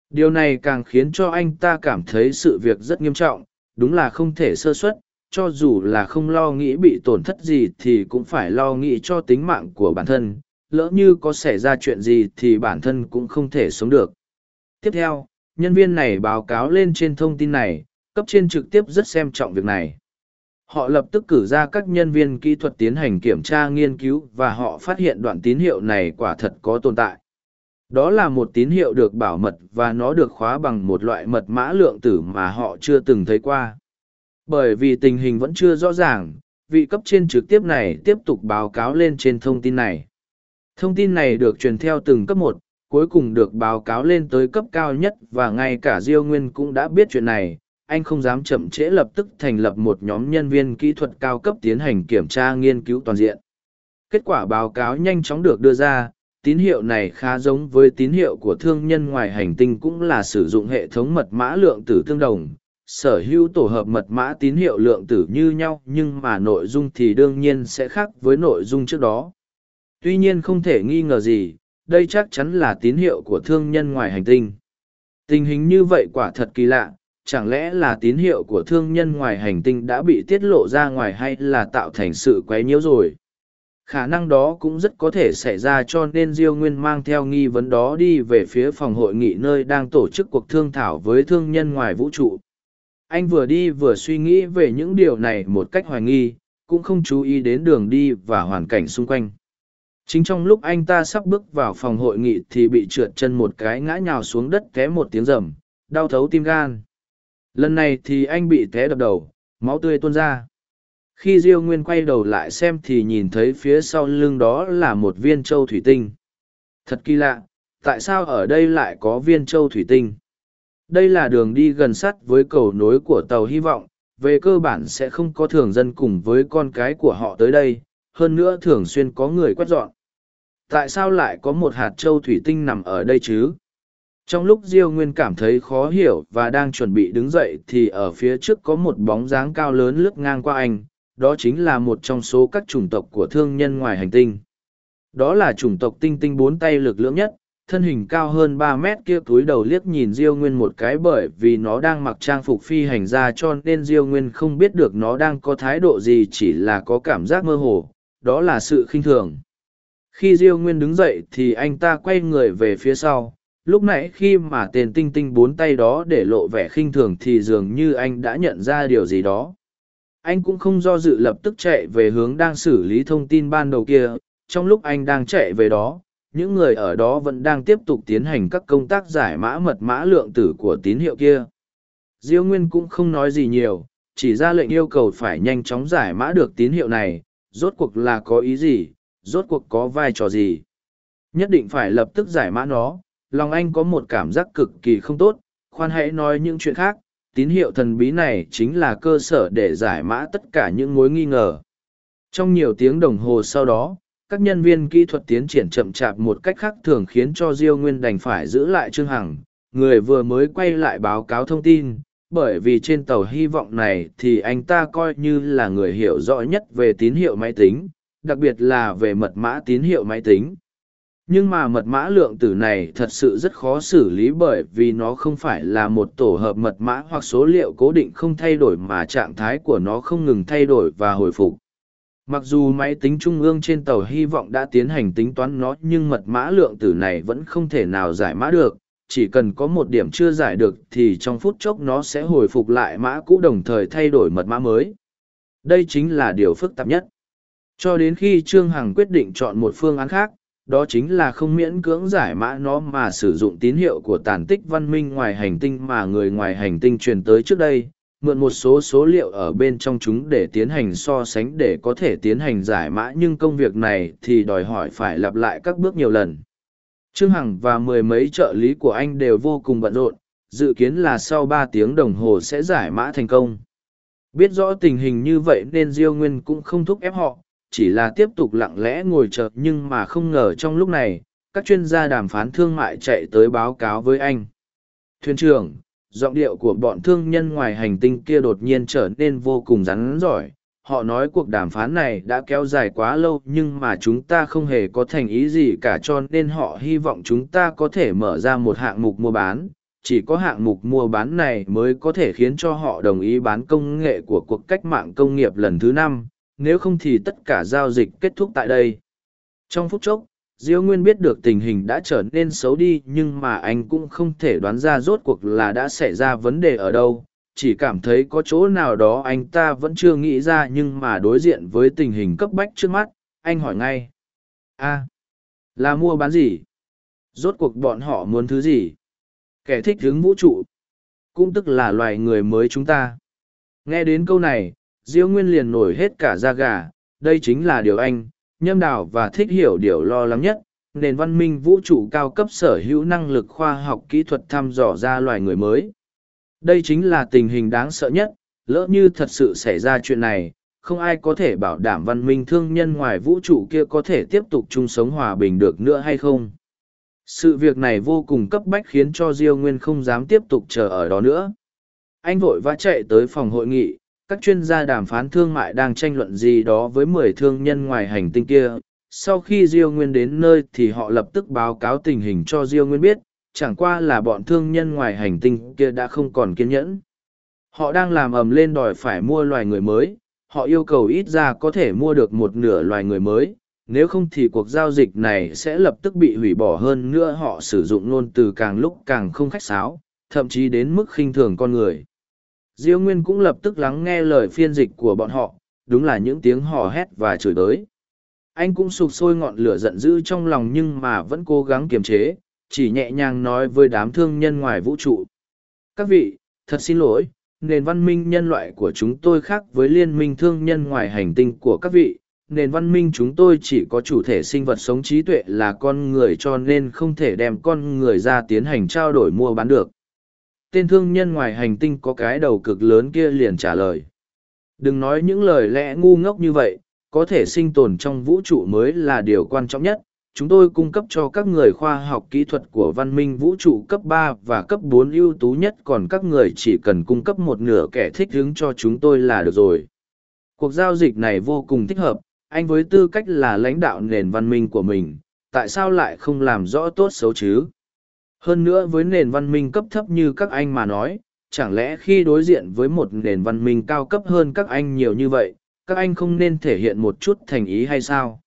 Điều này càng khiến cho anh ta cảm thấy sự việc rất nghiêm trọng đúng là không thể sơ xuất cho dù là không lo nghĩ bị tổn thất gì thì cũng phải lo nghĩ cho tính mạng của bản thân, lỡ như có xảy ra chuyện gì thì bản thân cũng không thể sống được. Tiếp theo, nhân viên này báo cáo lên trên thông tin này, cấp trên trực tiếp rất xem trọng việc này. Họ lập tức cử ra các nhân viên kỹ thuật tiến hành kiểm tra nghiên cứu và họ phát hiện đoạn tín hiệu này quả thật có tồn tại. Đó là một tín hiệu được bảo mật và nó được khóa bằng một loại mật mã lượng tử mà họ chưa từng thấy qua. Bởi vì tình hình vẫn chưa rõ ràng, vị cấp trên trực tiếp này tiếp tục báo cáo lên trên thông tin này. Thông tin này được truyền theo từng cấp một, cuối cùng được báo cáo lên tới cấp cao nhất và ngay cả Diêu Nguyên cũng đã biết chuyện này. Anh không dám chậm trễ lập tức thành lập một nhóm nhân viên kỹ thuật cao cấp tiến hành kiểm tra nghiên cứu toàn diện. Kết quả báo cáo nhanh chóng được đưa ra, tín hiệu này khá giống với tín hiệu của thương nhân ngoài hành tinh cũng là sử dụng hệ thống mật mã lượng tử tương đồng. Sở hữu tổ hợp mật mã tín hiệu lượng tử như nhau nhưng mà nội dung thì đương nhiên sẽ khác với nội dung trước đó. Tuy nhiên không thể nghi ngờ gì, đây chắc chắn là tín hiệu của thương nhân ngoài hành tinh. Tình hình như vậy quả thật kỳ lạ, chẳng lẽ là tín hiệu của thương nhân ngoài hành tinh đã bị tiết lộ ra ngoài hay là tạo thành sự quấy nhiễu rồi? khả năng đó cũng rất có thể xảy ra cho nên diêu nguyên mang theo nghi vấn đó đi về phía phòng hội nghị nơi đang tổ chức cuộc thương thảo với thương nhân ngoài vũ trụ anh vừa đi vừa suy nghĩ về những điều này một cách hoài nghi cũng không chú ý đến đường đi và hoàn cảnh xung quanh chính trong lúc anh ta sắp bước vào phòng hội nghị thì bị trượt chân một cái ngã nhào xuống đất té một tiếng rầm, đau thấu tim gan. Lần này thì anh bị té đập đầu, máu tươi tuôn ra. Khi diêu nguyên quay đầu lại xem thì nhìn thấy phía sau lưng đó là một viên châu thủy tinh. Thật kỳ lạ, tại sao ở đây lại có viên châu thủy tinh? Đây là đường đi gần sắt với cầu nối của tàu hy vọng, về cơ bản sẽ không có thường dân cùng với con cái của họ tới đây, hơn nữa thường xuyên có người quét dọn tại sao lại có một hạt châu thủy tinh nằm ở đây chứ trong lúc diêu nguyên cảm thấy khó hiểu và đang chuẩn bị đứng dậy thì ở phía trước có một bóng dáng cao lớn lướt ngang qua anh đó chính là một trong số các chủng tộc của thương nhân ngoài hành tinh. Đó là chủng tộc tinh tinh bốn tay lực lưỡng nhất, thân hình cao hơn ba mét kia túi đầu liếc nhìn Diêu Nguyên một cái bởi vì nó đang mặc trang phục phi hành ra cho nên Diêu Nguyên không biết được nó đang có thái độ gì chỉ là có cảm giác mơ hồ, đó là sự khinh thường. Khi Diêu Nguyên đứng dậy thì anh ta quay người về phía sau, lúc nãy khi mà tên tinh tinh bốn tay đó để lộ vẻ khinh thường thì dường như anh đã nhận ra điều gì đó. Anh cũng không do dự lập tức chạy về hướng đang xử lý thông tin ban đầu kia. Trong lúc anh đang chạy về đó những người ở đó vẫn đang tiếp tục tiến hành các công tác giải mã mật mã lượng tử của tín hiệu kia. Diêu nguyên cũng không nói gì nhiều chỉ ra lệnh yêu cầu phải nhanh chóng giải mã được tín hiệu này. Rốt cuộc là có ý gì? Rốt cuộc có vai trò gì? Nhất định phải lập tức giải mã nó. Lòng anh có một cảm giác cực kỳ không tốt. Khoan hãy nói những chuyện khác. Tín hiệu thần bí này chính là cơ sở để giải mã tất cả những mối nghi ngờ. Trong nhiều tiếng đồng hồ sau đó, các nhân viên kỹ thuật tiến triển chậm chạp một cách khác thường khiến cho Diêu Nguyên đành phải giữ lại Trương Hằng, người vừa mới quay lại báo cáo thông tin, bởi vì trên tàu hy vọng này thì anh ta coi như là người hiểu rõ nhất về tín hiệu máy tính, đặc biệt là về mật mã tín hiệu máy tính. Nhưng mà mật mã lượng tử này thật sự rất khó xử lý bởi vì nó không phải là một tổ hợp mật mã hoặc số liệu cố định không thay đổi mà trạng thái của nó không ngừng thay đổi và hồi phục. Mặc dù máy tính trung ương trên tàu hy vọng đã tiến hành tính toán nó nhưng mật mã lượng tử này vẫn không thể nào giải mã được. Chỉ cần có một điểm chưa giải được thì trong phút chốc nó sẽ hồi phục lại mã cũ đồng thời thay đổi mật mã mới. Đây chính là điều phức tạp nhất cho đến khi trương hằng quyết định chọn một phương án khác, đó chính là không miễn cưỡng giải mã nó mà sử dụng tín hiệu của tàn tích văn minh ngoài hành tinh mà người ngoài hành tinh truyền tới trước đây, mượn một số số liệu ở bên trong chúng để tiến hành so sánh để có thể tiến hành giải mã, nhưng công việc này thì đòi hỏi phải lặp lại các bước nhiều lần. Trương hằng và mười mấy trợ lý của anh đều vô cùng bận rộn, dự kiến là sau ba tiếng đồng hồ sẽ giải mã thành công. Biết rõ tình hình như vậy nên diêu nguyên cũng không thúc ép họ chỉ là tiếp tục lặng lẽ ngồi chờ nhưng mà không ngờ trong lúc này, các chuyên gia đàm phán thương mại chạy tới báo cáo với anh. Thuyền trưởng, giọng điệu của bọn thương nhân ngoài hành tinh kia đột nhiên trở nên vô cùng rắn giỏi. Họ nói cuộc đàm phán này đã kéo dài quá lâu nhưng mà chúng ta không hề có thành ý gì cả cho nên họ hy vọng chúng ta có thể mở ra một hạng mục mua bán, chỉ có hạng mục mua bán này mới có thể khiến cho họ đồng ý bán công nghệ của cuộc cách mạng công nghiệp lần thứ năm nếu không thì tất cả giao dịch kết thúc tại đây. Trong phút chốc, diêu nguyên biết được tình hình đã trở nên xấu đi, nhưng mà anh cũng không thể đoán ra rốt cuộc là đã xảy ra vấn đề ở đâu. Chỉ cảm thấy có chỗ nào đó anh ta vẫn chưa nghĩ ra, nhưng mà đối diện với tình hình cấp bách trước mắt, anh hỏi ngay. A, là mua bán gì? Rốt cuộc bọn họ muốn thứ gì? Kẻ thích hướng vũ trụ, cũng tức là loài người mới chúng ta. Nghe đến câu này diêu nguyên liền nổi hết cả da gà, đây chính là điều anh, nhâm đào và thích hiểu điều lo lắng nhất, nền văn minh vũ trụ cao cấp sở hữu năng lực khoa học kỹ thuật thăm dò ra loài người mới. Đây chính là tình hình đáng sợ nhất, lỡ như thật sự xảy ra chuyện này, không ai có thể bảo đảm văn minh thương nhân ngoài vũ trụ kia có thể tiếp tục chung sống hòa bình được nữa hay không. Sự việc này vô cùng cấp bách khiến cho diêu nguyên không dám tiếp tục chờ ở đó nữa. Anh vội vã chạy tới phòng hội nghị các chuyên gia đàm phán thương mại đang tranh luận gì đó với mười thương nhân ngoài hành tinh kia. Sau khi diêu nguyên đến nơi thì họ lập tức báo cáo tình hình cho diêu nguyên biết, chẳng qua là bọn thương nhân ngoài hành tinh kia đã không còn kiên nhẫn. Họ đang làm ầm lên đòi phải mua loài người mới, họ yêu cầu ít ra có thể mua được một nửa loài người mới, nếu không thì cuộc giao dịch này sẽ lập tức bị hủy bỏ hơn nữa họ sử dụng ngôn từ càng lúc càng không khách sáo, thậm chí đến mức khinh thường con người diêu nguyên cũng lập tức lắng nghe lời phiên dịch của bọn họ, đúng là những tiếng hò hét và chửi tới anh cũng sụp sôi ngọn lửa giận dữ trong lòng nhưng mà vẫn cố gắng kiềm chế, chỉ nhẹ nhàng nói với đám thương nhân ngoài vũ trụ. Các vị, thật xin lỗi, nền văn minh nhân loại của chúng tôi khác với liên minh thương nhân ngoài hành tinh của các vị. Nền văn minh chúng tôi chỉ có chủ thể sinh vật sống trí tuệ là con người cho nên không thể đem con người ra tiến hành trao đổi mua bán được tên thương nhân ngoài hành tinh có cái đầu cực lớn kia liền trả lời. Đừng nói những lời lẽ ngu ngốc như vậy, có thể sinh tồn trong vũ trụ mới là điều quan trọng nhất. Chúng tôi cung cấp cho các người khoa học kỹ thuật của văn minh vũ trụ cấp ba và cấp bốn ưu tú nhất, còn các người chỉ cần cung cấp một nửa kẻ thích ứng cho chúng tôi là được rồi. Cuộc giao dịch này vô cùng thích hợp, anh với tư cách là lãnh đạo nền văn minh của mình, tại sao lại không làm rõ tốt xấu chứ? Hơn nữa với nền văn minh cấp thấp như các anh mà nói, chẳng lẽ khi đối diện với một nền văn minh cao cấp hơn các anh nhiều như vậy, các anh không nên thể hiện một chút thành ý hay sao?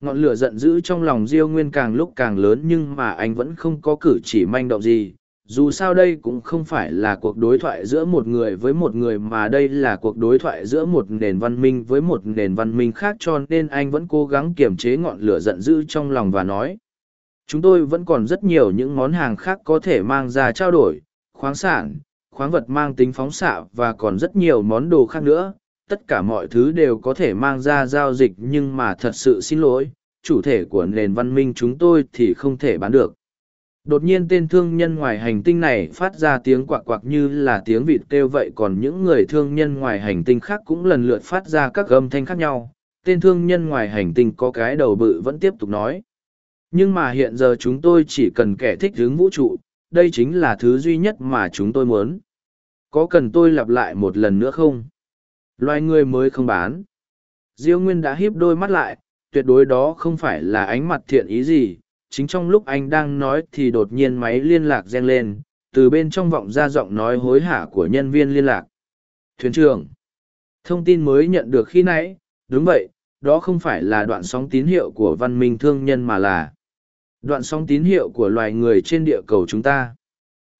Ngọn lửa giận dữ trong lòng diêu nguyên càng lúc càng lớn nhưng mà anh vẫn không có cử chỉ manh động gì. Dù sao đây cũng không phải là cuộc đối thoại giữa một người với một người mà đây là cuộc đối thoại giữa một nền văn minh với một nền văn minh khác cho nên anh vẫn cố gắng kiềm chế ngọn lửa giận dữ trong lòng và nói chúng tôi vẫn còn rất nhiều những món hàng khác có thể mang ra trao đổi, khoáng sản, khoáng vật mang tính phóng xạ và còn rất nhiều món đồ khác nữa. Tất cả mọi thứ đều có thể mang ra giao dịch nhưng mà thật sự xin lỗi, chủ thể của nền văn minh chúng tôi thì không thể bán được. Đột nhiên tên thương nhân ngoài hành tinh này phát ra tiếng quạc quạc như là tiếng vịt kêu vậy, còn những người thương nhân ngoài hành tinh khác cũng lần lượt phát ra các âm thanh khác nhau. Tên thương nhân ngoài hành tinh có cái đầu bự vẫn tiếp tục nói nhưng mà hiện giờ chúng tôi chỉ cần kẻ thích hướng vũ trụ, đây chính là thứ duy nhất mà chúng tôi muốn. Có cần tôi lặp lại một lần nữa không? Loài người mới không bán. Diêu nguyên đã híp đôi mắt lại, tuyệt đối đó không phải là ánh mặt thiện ý gì, chính trong lúc anh đang nói thì đột nhiên máy liên lạc reng lên, từ bên trong vọng ra giọng nói hối hả của nhân viên liên lạc. Thuyền trưởng, thông tin mới nhận được khi nãy, đúng vậy, đó không phải là đoạn sóng tín hiệu của văn minh thương nhân mà là đoạn sóng tín hiệu của loài người trên địa cầu chúng ta.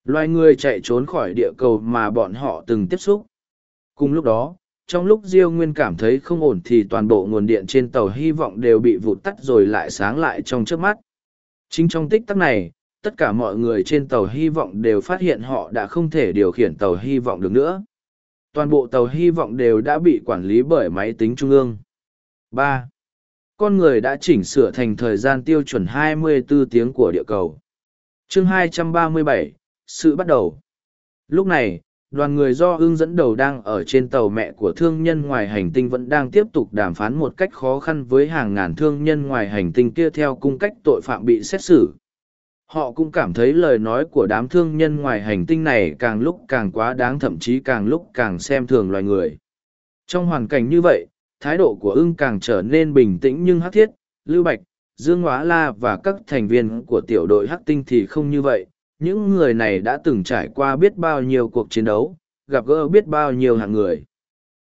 Loài người chạy trốn khỏi địa cầu mà bọn họ từng tiếp xúc. Cùng lúc đó, trong lúc diêu nguyên cảm thấy không ổn thì toàn bộ nguồn điện trên tàu hy vọng đều bị vụt tắt rồi lại sáng lại trong trước mắt. Chính trong tích tắc này, tất cả mọi người trên tàu hy vọng đều phát hiện họ đã không thể điều khiển tàu hy vọng được nữa. Toàn bộ tàu hy vọng đều đã bị quản lý bởi máy tính trung ương. Ba con người đã chỉnh sửa thành thời gian tiêu chuẩn 24 tiếng của địa cầu. Chương 237, sự bắt đầu. Lúc này đoàn người do ưng dẫn đầu đang ở trên tàu mẹ của thương nhân ngoài hành tinh vẫn đang tiếp tục đàm phán một cách khó khăn với hàng ngàn thương nhân ngoài hành tinh kia theo cung cách tội phạm bị xét xử. Họ cũng cảm thấy lời nói của đám thương nhân ngoài hành tinh này càng lúc càng quá đáng thậm chí càng lúc càng xem thường loài người. Trong hoàn cảnh như vậy thái độ của ưng càng trở nên bình tĩnh nhưng hắc thiết lưu bạch dương hóa la và các thành viên của tiểu đội hắc tinh thì không như vậy những người này đã từng trải qua biết bao nhiêu cuộc chiến đấu, gặp gỡ biết bao nhiêu hạng người.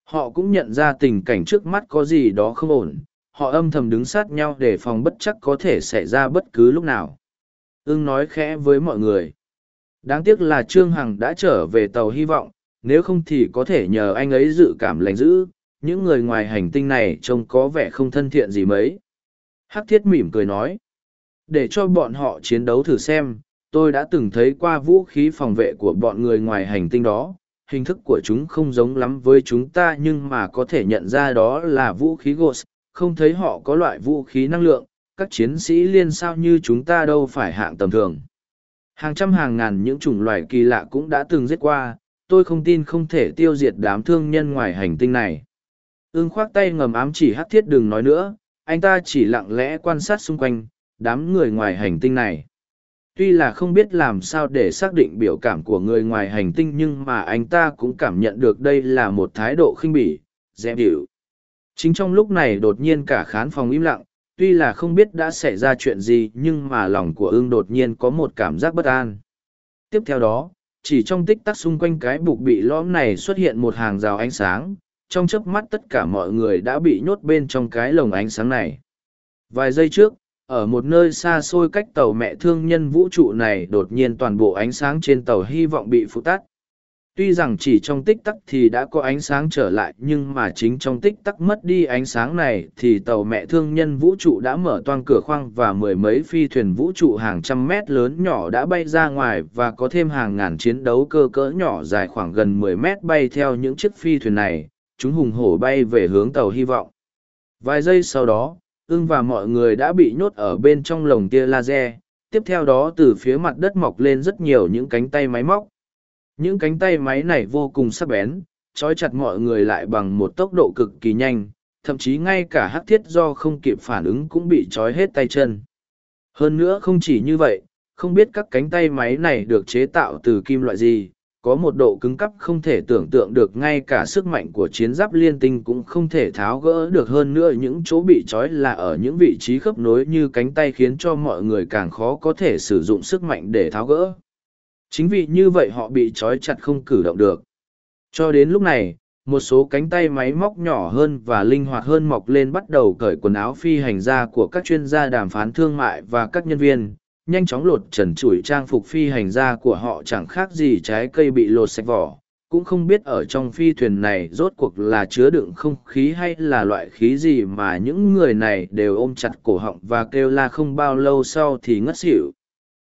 Họ cũng nhận ra tình cảnh trước mắt có gì đó không ổn, họ âm thầm đứng sát nhau để phòng bất chắc có thể xảy ra bất cứ lúc nào. Ưng nói khẽ với mọi người. Đáng tiếc là Trương Hằng đã trở về tàu hy vọng, nếu không thì có thể nhờ anh ấy dự cảm lành giữ." Những người ngoài hành tinh này trông có vẻ không thân thiện gì mấy. Hắc thiết mỉm cười nói. Để cho bọn họ chiến đấu thử xem, tôi đã từng thấy qua vũ khí phòng vệ của bọn người ngoài hành tinh đó. Hình thức của chúng không giống lắm với chúng ta nhưng mà có thể nhận ra đó là vũ khí Ghost, không thấy họ có loại vũ khí năng lượng, các chiến sĩ liên sao như chúng ta đâu phải hạng tầm thường. Hàng trăm hàng ngàn những chủng loài kỳ lạ cũng đã từng giết qua, tôi không tin không thể tiêu diệt đám thương nhân ngoài hành tinh này. Ưng khoác tay ngầm ám chỉ hát thiết đừng nói nữa, anh ta chỉ lặng lẽ quan sát xung quanh, đám người ngoài hành tinh này. Tuy là không biết làm sao để xác định biểu cảm của người ngoài hành tinh nhưng mà anh ta cũng cảm nhận được đây là một thái độ khinh bỉ, dẹp điệu. Chính trong lúc này đột nhiên cả khán phòng im lặng, tuy là không biết đã xảy ra chuyện gì nhưng mà lòng của ưng đột nhiên có một cảm giác bất an. Tiếp theo đó, chỉ trong tích tắc xung quanh cái bục bị lõm này xuất hiện một hàng rào ánh sáng, trong chớp mắt tất cả mọi người đã bị nhốt bên trong cái lồng ánh sáng này. Vài giây trước, ở một nơi xa xôi cách tàu mẹ thương nhân vũ trụ này đột nhiên toàn bộ ánh sáng trên tàu hy vọng bị phụ tắt tuy rằng chỉ trong tích tắc thì đã có ánh sáng trở lại nhưng mà chính trong tích tắc mất đi ánh sáng này thì tàu mẹ thương nhân vũ trụ đã mở toang cửa khoang và mười mấy phi thuyền vũ trụ hàng trăm mét lớn nhỏ đã bay ra ngoài và có thêm hàng ngàn chiến đấu cơ cỡ nhỏ dài khoảng gần mười mét bay theo những chiếc phi thuyền này chúng hùng hổ bay về hướng tàu hy vọng vài giây sau đó ưng và mọi người đã bị nhốt ở bên trong lồng tia laser tiếp theo đó từ phía mặt đất mọc lên rất nhiều những cánh tay máy móc những cánh tay máy này vô cùng sắc bén, trói chặt mọi người lại bằng một tốc độ cực kỳ nhanh, thậm chí ngay cả hắc thiết do không kịp phản ứng cũng bị trói hết tay chân. Hơn nữa không chỉ như vậy, không biết các cánh tay máy này được chế tạo từ kim loại gì, có một độ cứng cắp không thể tưởng tượng được, ngay cả sức mạnh của chiến giáp liên tinh cũng không thể tháo gỡ được. Hơn nữa, những chỗ bị trói là ở những vị trí khớp nối như cánh tay khiến cho mọi người càng khó có thể sử dụng sức mạnh để tháo gỡ. Chính vì như vậy họ bị trói chặt không cử động được. Cho đến lúc này, một số cánh tay máy móc nhỏ hơn và linh hoạt hơn mọc lên bắt đầu cởi quần áo phi hành gia của các chuyên gia đàm phán thương mại và các nhân viên nhanh chóng lột trần trụi trang phục phi hành gia của họ chẳng khác gì trái cây bị lột sạch vỏ. Cũng không biết ở trong phi thuyền này rốt cuộc là chứa đựng không khí hay là loại khí gì mà những người này đều ôm chặt cổ họng và kêu la không bao lâu sau thì ngất xỉu.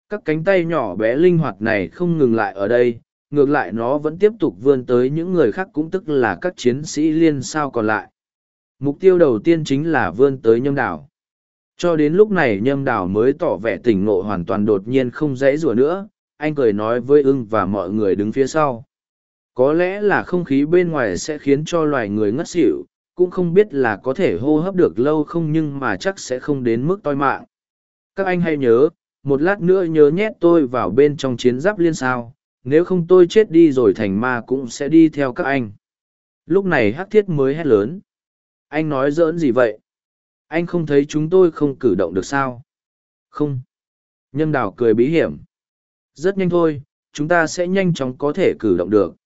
Các cánh tay nhỏ bé linh hoạt này không ngừng lại ở đây, ngược lại nó vẫn tiếp tục vươn tới những người khác cũng tức là các chiến sĩ liên sao còn lại. Mục tiêu đầu tiên chính là vươn tới nhâm đảo cho đến lúc này nhâm đào mới tỏ vẻ tỉnh ngộ hoàn toàn đột nhiên không dễ rùa nữa, anh cười nói với ưng và mọi người đứng phía sau. Có lẽ là không khí bên ngoài sẽ khiến cho loài người ngất xỉu, cũng không biết là có thể hô hấp được lâu không nhưng mà chắc sẽ không đến mức toi mạng. Các anh hãy nhớ, một lát nữa nhớ nhét tôi vào bên trong chiến giáp liên sao, nếu không tôi chết đi rồi thành ma cũng sẽ đi theo các anh. Lúc này hắc thiết mới hét lớn. Anh nói dỡn gì vậy? Anh không thấy chúng tôi không cử động được sao? Không. Nhân đào cười bí hiểm. Rất nhanh thôi, chúng ta sẽ nhanh chóng có thể cử động được.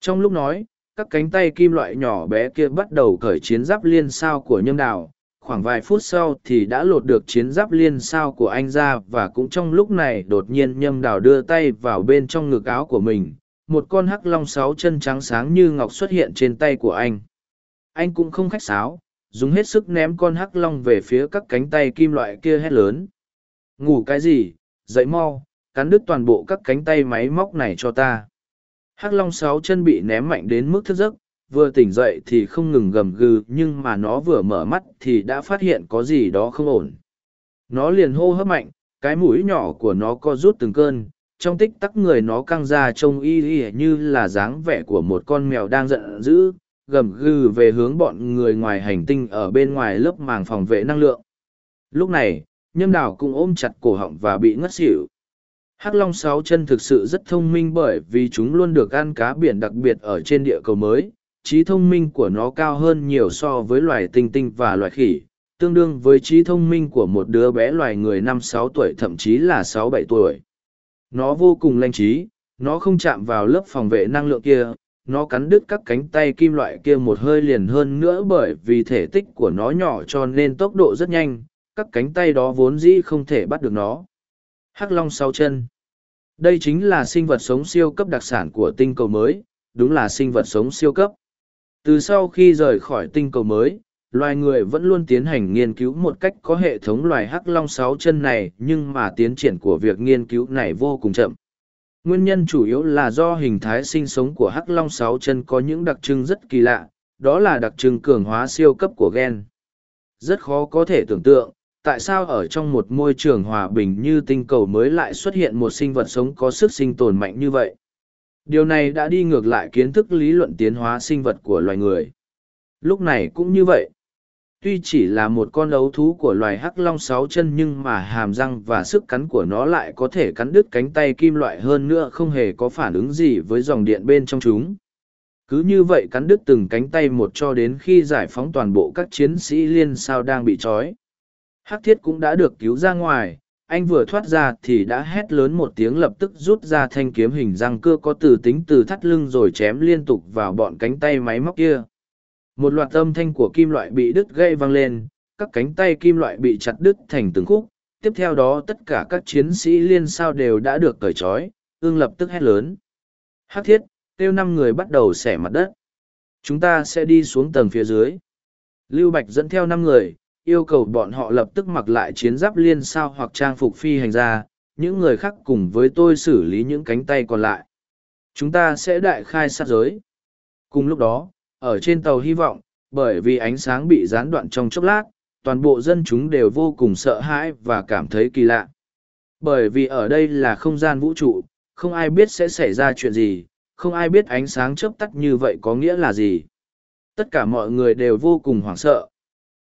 Trong lúc nói, các cánh tay kim loại nhỏ bé kia bắt đầu cởi chiến giáp liên sao của nhâm đào. Khoảng vài phút sau thì đã lột được chiến giáp liên sao của anh ra và cũng trong lúc này đột nhiên nhâm đào đưa tay vào bên trong ngực áo của mình. Một con hắc long sáu chân trắng sáng như ngọc xuất hiện trên tay của anh. Anh cũng không khách sáo dùng hết sức ném con hắc long về phía các cánh tay kim loại kia hét lớn. Ngủ cái gì? Dậy mau, cắn đứt toàn bộ các cánh tay máy móc này cho ta. Hắc long sáu chân bị ném mạnh đến mức thức giấc, vừa tỉnh dậy thì không ngừng gầm gừ, nhưng mà nó vừa mở mắt thì đã phát hiện có gì đó không ổn. Nó liền hô hấp mạnh, cái mũi nhỏ của nó co rút từng cơn, trong tích tắc người nó căng ra trông y y như là dáng vẻ của một con mèo đang giận dữ gầm gừ về hướng bọn người ngoài hành tinh ở bên ngoài lớp màng phòng vệ năng lượng. Lúc này nhâm đảo cũng ôm chặt cổ họng và bị ngất xỉu. Hắc long sáu chân thực sự rất thông minh bởi vì chúng luôn được ăn cá biển đặc biệt ở trên địa cầu mới. Trí thông minh của nó cao hơn nhiều so với loài tinh tinh và loài khỉ, tương đương với trí thông minh của một đứa bé loài người năm sáu tuổi thậm chí là sáu bảy tuổi. Nó vô cùng lanh trí, nó không chạm vào lớp phòng vệ năng lượng kia, nó cắn đứt các cánh tay kim loại kia một hơi liền hơn nữa bởi vì thể tích của nó nhỏ cho nên tốc độ rất nhanh, các cánh tay đó vốn dĩ không thể bắt được nó. Hắc long sáu chân Đây chính là sinh vật sống siêu cấp đặc sản của tinh cầu mới, đúng là sinh vật sống siêu cấp. Từ sau khi rời khỏi tinh cầu mới, loài người vẫn luôn tiến hành nghiên cứu một cách có hệ thống loài hắc long sáu chân này nhưng mà tiến triển của việc nghiên cứu này vô cùng chậm nguyên nhân chủ yếu là do hình thái sinh sống của hắc long sáu chân có những đặc trưng rất kỳ lạ, đó là đặc trưng cường hóa siêu cấp của gen. Rất khó có thể tưởng tượng, tại sao ở trong một môi trường hòa bình như tinh cầu mới lại xuất hiện một sinh vật sống có sức sinh tồn mạnh như vậy? Điều này đã đi ngược lại kiến thức lý luận tiến hóa sinh vật của loài người. Lúc này cũng như vậy tuy chỉ là một con ấu thú của loài hắc long sáu chân nhưng mà hàm răng và sức cắn của nó lại có thể cắn đứt cánh tay kim loại hơn nữa không hề có phản ứng gì với dòng điện bên trong chúng. Cứ như vậy cắn đứt từng cánh tay một cho đến khi giải phóng toàn bộ các chiến sĩ liên sao đang bị trói. Hắc thiết cũng đã được cứu ra ngoài, anh vừa thoát ra thì đã hét lớn một tiếng lập tức rút ra thanh kiếm hình răng cưa có từ tính từ thắt lưng rồi chém liên tục vào bọn cánh tay máy móc kia một loạt âm thanh của kim loại bị đứt gây vang lên, các cánh tay kim loại bị chặt đứt thành từng khúc. Tiếp theo đó, tất cả các chiến sĩ liên sao đều đã được cởi trói, ương lập tức hét lớn. Hắc thiết, kêu năm người bắt đầu xẻ mặt đất. Chúng ta sẽ đi xuống tầng phía dưới. Lưu bạch dẫn theo năm người, yêu cầu bọn họ lập tức mặc lại chiến giáp liên sao hoặc trang phục phi hành ra những người khác cùng với tôi xử lý những cánh tay còn lại. Chúng ta sẽ đại khai sát giới. Cùng lúc đó ở trên tàu hy vọng, bởi vì ánh sáng bị gián đoạn trong chốc lát, toàn bộ dân chúng đều vô cùng sợ hãi và cảm thấy kỳ lạ. Bởi vì ở đây là không gian vũ trụ, không ai biết sẽ xảy ra chuyện gì, không ai biết ánh sáng chớp tắt như vậy có nghĩa là gì. Tất cả mọi người đều vô cùng hoảng sợ.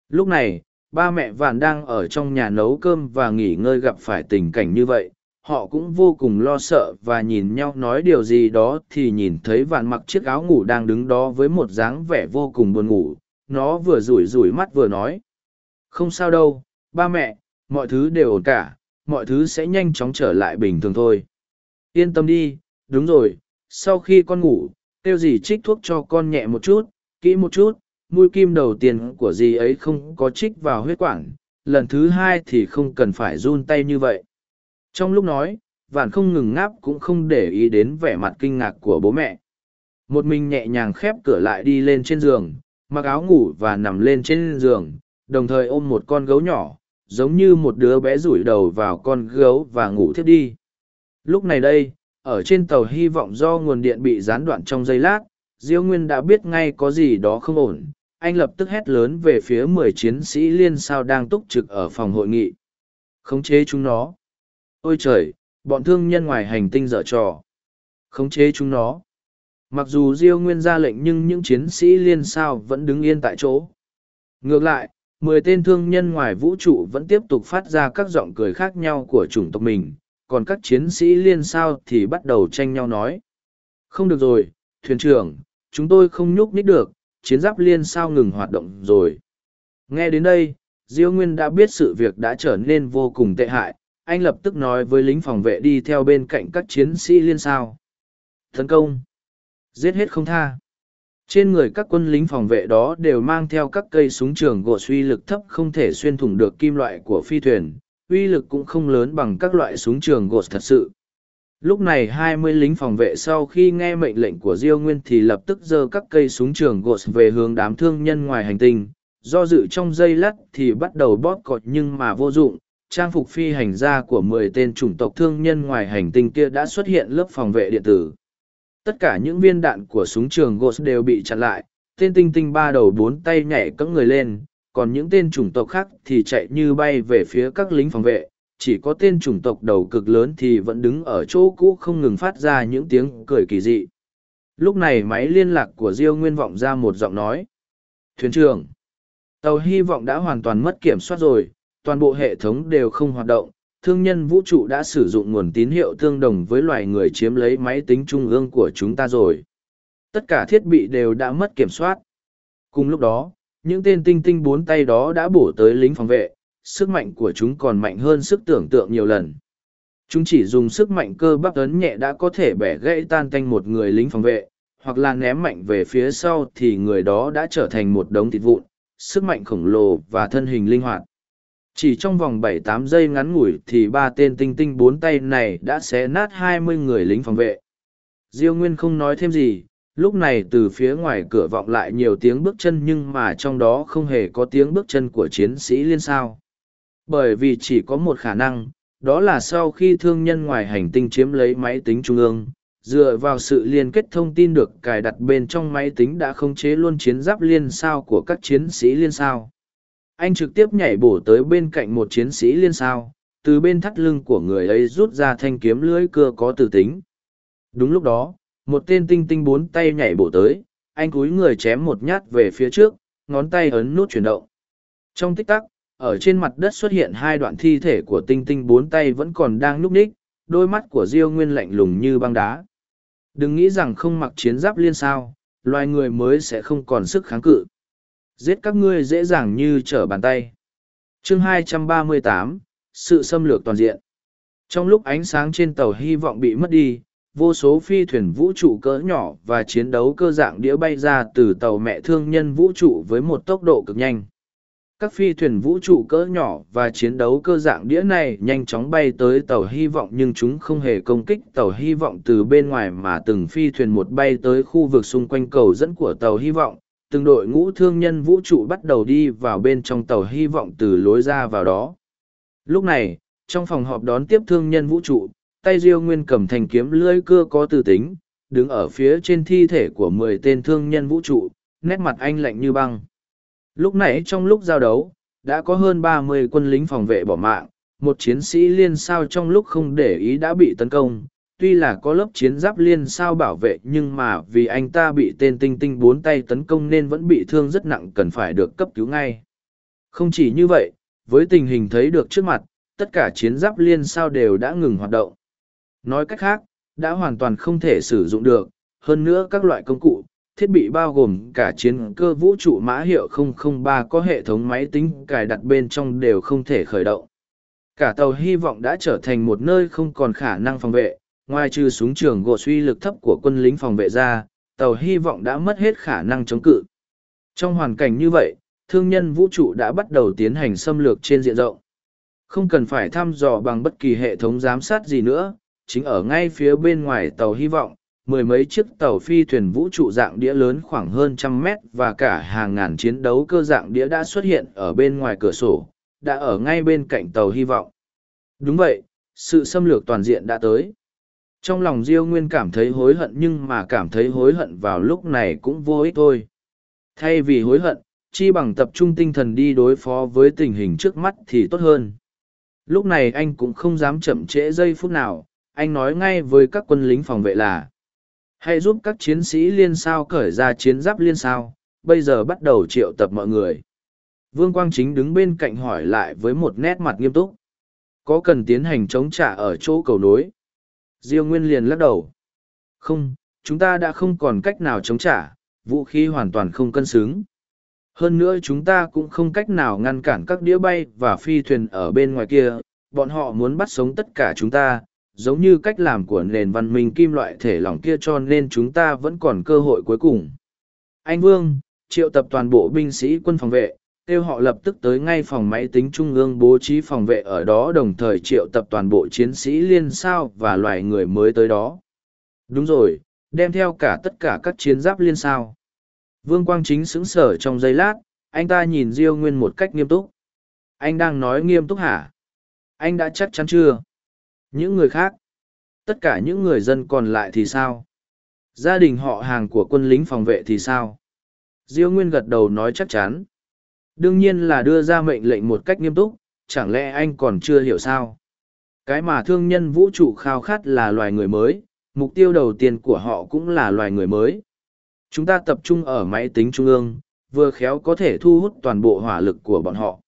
Lúc này, ba mẹ Vạn đang ở trong nhà nấu cơm và nghỉ ngơi gặp phải tình cảnh như vậy, họ cũng vô cùng lo sợ và nhìn nhau nói điều gì đó thì nhìn thấy vạn mặc chiếc áo ngủ đang đứng đó với một dáng vẻ vô cùng buồn ngủ. Nó vừa rủi rủi mắt vừa nói, không sao đâu, ba mẹ, mọi thứ đều ổn cả, mọi thứ sẽ nhanh chóng trở lại bình thường thôi. Yên tâm đi, đúng rồi, sau khi con ngủ kêu dì trích thuốc cho con nhẹ một chút, kỹ một chút, mũi kim đầu tiên của dì ấy không có trích vào huyết quản, lần thứ hai thì không cần phải run tay như vậy trong lúc nói, vạn không ngừng ngáp cũng không để ý đến vẻ mặt kinh ngạc của bố mẹ. Một mình nhẹ nhàng khép cửa lại đi lên trên giường, mặc áo ngủ và nằm lên trên giường, đồng thời ôm một con gấu nhỏ, giống như một đứa bé rủi đầu vào con gấu và ngủ thiếp đi. Lúc này đây, ở trên tàu hy vọng do nguồn điện bị gián đoạn trong giây lát, Diêu Nguyên đã biết ngay có gì đó không ổn. Anh lập tức hét lớn về phía mười chiến sĩ liên sao đang túc trực ở phòng hội nghị. Khống chế chúng nó. Ôi trời, bọn thương nhân ngoài hành tinh dở trò. Khống chế chúng nó. Mặc dù Diêu Nguyên ra lệnh nhưng những chiến sĩ liên sao vẫn đứng yên tại chỗ. Ngược lại, mười tên thương nhân ngoài vũ trụ vẫn tiếp tục phát ra các giọng cười khác nhau của chủng tộc mình, còn các chiến sĩ liên sao thì bắt đầu tranh nhau nói. Không được rồi, thuyền trưởng, chúng tôi không nhúc nhích được, chiến giáp liên sao ngừng hoạt động rồi. Nghe đến đây, Diêu Nguyên đã biết sự việc đã trở nên vô cùng tệ hại, anh lập tức nói với lính phòng vệ đi theo bên cạnh các chiến sĩ liên sao. Tấn công! Giết hết không tha! Trên người các quân lính phòng vệ đó đều mang theo các cây súng trường gỗ suy lực thấp không thể xuyên thủng được kim loại của phi thuyền, uy lực cũng không lớn bằng các loại súng trường gỗ thật sự. Lúc này hai mươi lính phòng vệ sau khi nghe mệnh lệnh của Diêu Nguyên thì lập tức giơ các cây súng trường gỗ về hướng đám thương nhân ngoài hành tinh. Do dự trong dây lắt thì bắt đầu bóp cọt nhưng mà vô dụng, trang phục phi hành gia của mười tên chủng tộc thương nhân ngoài hành tinh kia đã xuất hiện lớp phòng vệ điện tử. Tất cả những viên đạn của súng trường Ghost đều bị chặn lại, tên tinh tinh ba đầu bốn tay nhảy cẫng người lên, còn những tên chủng tộc khác thì chạy như bay về phía các lính phòng vệ, chỉ có tên chủng tộc đầu cực lớn thì vẫn đứng ở chỗ cũ không ngừng phát ra những tiếng cười kỳ dị. Lúc này máy liên lạc của Diêu Nguyên vọng ra một giọng nói. Thuyền trưởng, tàu hy vọng đã hoàn toàn mất kiểm soát rồi, toàn bộ hệ thống đều không hoạt động, thương nhân vũ trụ đã sử dụng nguồn tín hiệu tương đồng với loài người chiếm lấy máy tính trung ương của chúng ta rồi. Tất cả thiết bị đều đã mất kiểm soát. Cùng lúc đó, những tên tinh tinh bốn tay đó đã bổ tới lính phòng vệ, sức mạnh của chúng còn mạnh hơn sức tưởng tượng nhiều lần. Chúng chỉ dùng sức mạnh cơ bắp ấn nhẹ đã có thể bẻ gãy tan tanh một người lính phòng vệ, hoặc là ném mạnh về phía sau thì người đó đã trở thành một đống thịt vụn, sức mạnh khổng lồ và thân hình linh hoạt. Chỉ trong vòng bảy tám giây ngắn ngủi thì ba tên tinh tinh bốn tay này đã xé nát hai mươi người lính phòng vệ. Diêu Nguyên không nói thêm gì, lúc này từ phía ngoài cửa vọng lại nhiều tiếng bước chân nhưng mà trong đó không hề có tiếng bước chân của chiến sĩ liên sao. Bởi vì chỉ có một khả năng, đó là sau khi thương nhân ngoài hành tinh chiếm lấy máy tính trung ương, dựa vào sự liên kết thông tin được cài đặt bên trong máy tính đã khống chế luôn chiến giáp liên sao của các chiến sĩ liên sao. Anh trực tiếp nhảy bổ tới bên cạnh một chiến sĩ liên sao, từ bên thắt lưng của người ấy rút ra thanh kiếm lưỡi cưa có từ tính. Đúng lúc đó, một tên tinh tinh bốn tay nhảy bổ tới, anh cúi người chém một nhát về phía trước, ngón tay ấn nút chuyển động. Trong tích tắc, ở trên mặt đất xuất hiện hai đoạn thi thể của tinh tinh bốn tay vẫn còn đang núp ních, đôi mắt của Diêu Nguyên lạnh lùng như băng đá. Đừng nghĩ rằng không mặc chiến giáp liên sao, loài người mới sẽ không còn sức kháng cự. Giết các ngươi dễ dàng như trở bàn tay. chương 238, Sự xâm lược toàn diện. Trong lúc ánh sáng trên tàu hy vọng bị mất đi, vô số phi thuyền vũ trụ cỡ nhỏ và chiến đấu cơ dạng đĩa bay ra từ tàu mẹ thương nhân vũ trụ với một tốc độ cực nhanh các phi thuyền vũ trụ cỡ nhỏ và chiến đấu cơ dạng đĩa này nhanh chóng bay tới tàu hy vọng nhưng chúng không hề công kích tàu hy vọng từ bên ngoài mà từng phi thuyền một bay tới khu vực xung quanh cầu dẫn của tàu hy vọng từng đội ngũ thương nhân vũ trụ bắt đầu đi vào bên trong tàu hy vọng từ lối ra vào đó lúc này trong phòng họp đón tiếp thương nhân vũ trụ tay diêu nguyên cầm thành kiếm lưỡi cưa có từ tính đứng ở phía trên thi thể của mười tên thương nhân vũ trụ nét mặt anh lạnh như băng Lúc nãy trong lúc giao đấu, đã có hơn ba mươi quân lính phòng vệ bỏ mạng, một chiến sĩ liên sao trong lúc không để ý đã bị tấn công. Tuy là có lớp chiến giáp liên sao bảo vệ nhưng mà vì anh ta bị tên tinh tinh bốn tay tấn công nên vẫn bị thương rất nặng cần phải được cấp cứu ngay. Không chỉ như vậy, với tình hình thấy được trước mặt, tất cả chiến giáp liên sao đều đã ngừng hoạt động. Nói cách khác, đã hoàn toàn không thể sử dụng được, hơn nữa các loại công cụ, thiết bị bao gồm cả chiến cơ vũ trụ mã hiệu 003 có hệ thống máy tính cài đặt bên trong đều không thể khởi động. Cả tàu hy vọng đã trở thành một nơi không còn khả năng phòng vệ, ngoài trừ súng trường gỗ suy lực thấp của quân lính phòng vệ ra, tàu hy vọng đã mất hết khả năng chống cự. Trong hoàn cảnh như vậy, thương nhân vũ trụ đã bắt đầu tiến hành xâm lược trên diện rộng. Không cần phải thăm dò bằng bất kỳ hệ thống giám sát gì nữa, chính ở ngay phía bên ngoài tàu hy vọng, mười mấy chiếc tàu phi thuyền vũ trụ dạng đĩa lớn khoảng hơn trăm mét và cả hàng ngàn chiến đấu cơ dạng đĩa đã xuất hiện ở bên ngoài cửa sổ, đã ở ngay bên cạnh tàu hy vọng. Đúng vậy, sự xâm lược toàn diện đã tới. Trong lòng Diêu Nguyên cảm thấy hối hận nhưng mà cảm thấy hối hận vào lúc này cũng vô ích thôi. Thay vì hối hận, chi bằng tập trung tinh thần đi đối phó với tình hình trước mắt thì tốt hơn. Lúc này anh cũng không dám chậm trễ giây phút nào, anh nói ngay với các quân lính phòng vệ là Hãy giúp các chiến sĩ liên sao cởi ra chiến giáp liên sao, bây giờ bắt đầu triệu tập mọi người. Vương Quang Chính đứng bên cạnh hỏi lại với một nét mặt nghiêm túc. Có cần tiến hành chống trả ở chỗ cầu nối? Diêu Nguyên liền lắc đầu. Không, chúng ta đã không còn cách nào chống trả, vũ khí hoàn toàn không cân xứng. Hơn nữa chúng ta cũng không cách nào ngăn cản các đĩa bay và phi thuyền ở bên ngoài kia, bọn họ muốn bắt sống tất cả chúng ta, giống như cách làm của nền văn minh kim loại thể lỏng kia cho nên chúng ta vẫn còn cơ hội cuối cùng. Anh Vương, triệu tập toàn bộ binh sĩ quân phòng vệ, kêu họ lập tức tới ngay phòng máy tính trung ương bố trí phòng vệ ở đó đồng thời triệu tập toàn bộ chiến sĩ liên sao và loài người mới tới đó. Đúng rồi, đem theo cả tất cả các chiến giáp liên sao. Vương Quang Chính sững sờ trong giây lát, anh ta nhìn Diêu Nguyên một cách nghiêm túc. Anh đang nói nghiêm túc hả? Anh đã chắc chắn chưa? Những người khác, tất cả những người dân còn lại thì sao? Gia đình họ hàng của quân lính phòng vệ thì sao? Diêu Nguyên gật đầu nói chắc chắn. Đương nhiên là đưa ra mệnh lệnh một cách nghiêm túc, chẳng lẽ anh còn chưa hiểu sao? Cái mà thương nhân vũ trụ khao khát là loài người mới, mục tiêu đầu tiên của họ cũng là loài người mới. Chúng ta tập trung ở máy tính trung ương, vừa khéo có thể thu hút toàn bộ hỏa lực của bọn họ.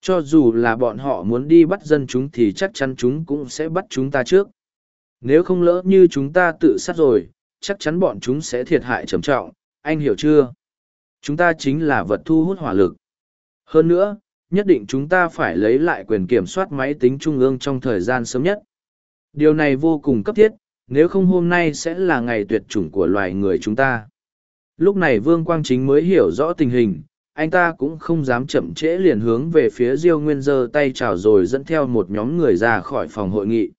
Cho dù là bọn họ muốn đi bắt dân chúng thì chắc chắn chúng cũng sẽ bắt chúng ta trước. Nếu không lỡ như chúng ta tự sát rồi, chắc chắn bọn chúng sẽ thiệt hại trầm trọng, anh hiểu chưa? Chúng ta chính là vật thu hút hỏa lực. Hơn nữa, nhất định chúng ta phải lấy lại quyền kiểm soát máy tính trung ương trong thời gian sớm nhất. Điều này vô cùng cấp thiết, nếu không hôm nay sẽ là ngày tuyệt chủng của loài người chúng ta. Lúc này Vương Quang Chính mới hiểu rõ tình hình, anh ta cũng không dám chậm trễ liền hướng về phía Diêu Nguyên giơ tay chào rồi dẫn theo một nhóm người ra khỏi phòng hội nghị.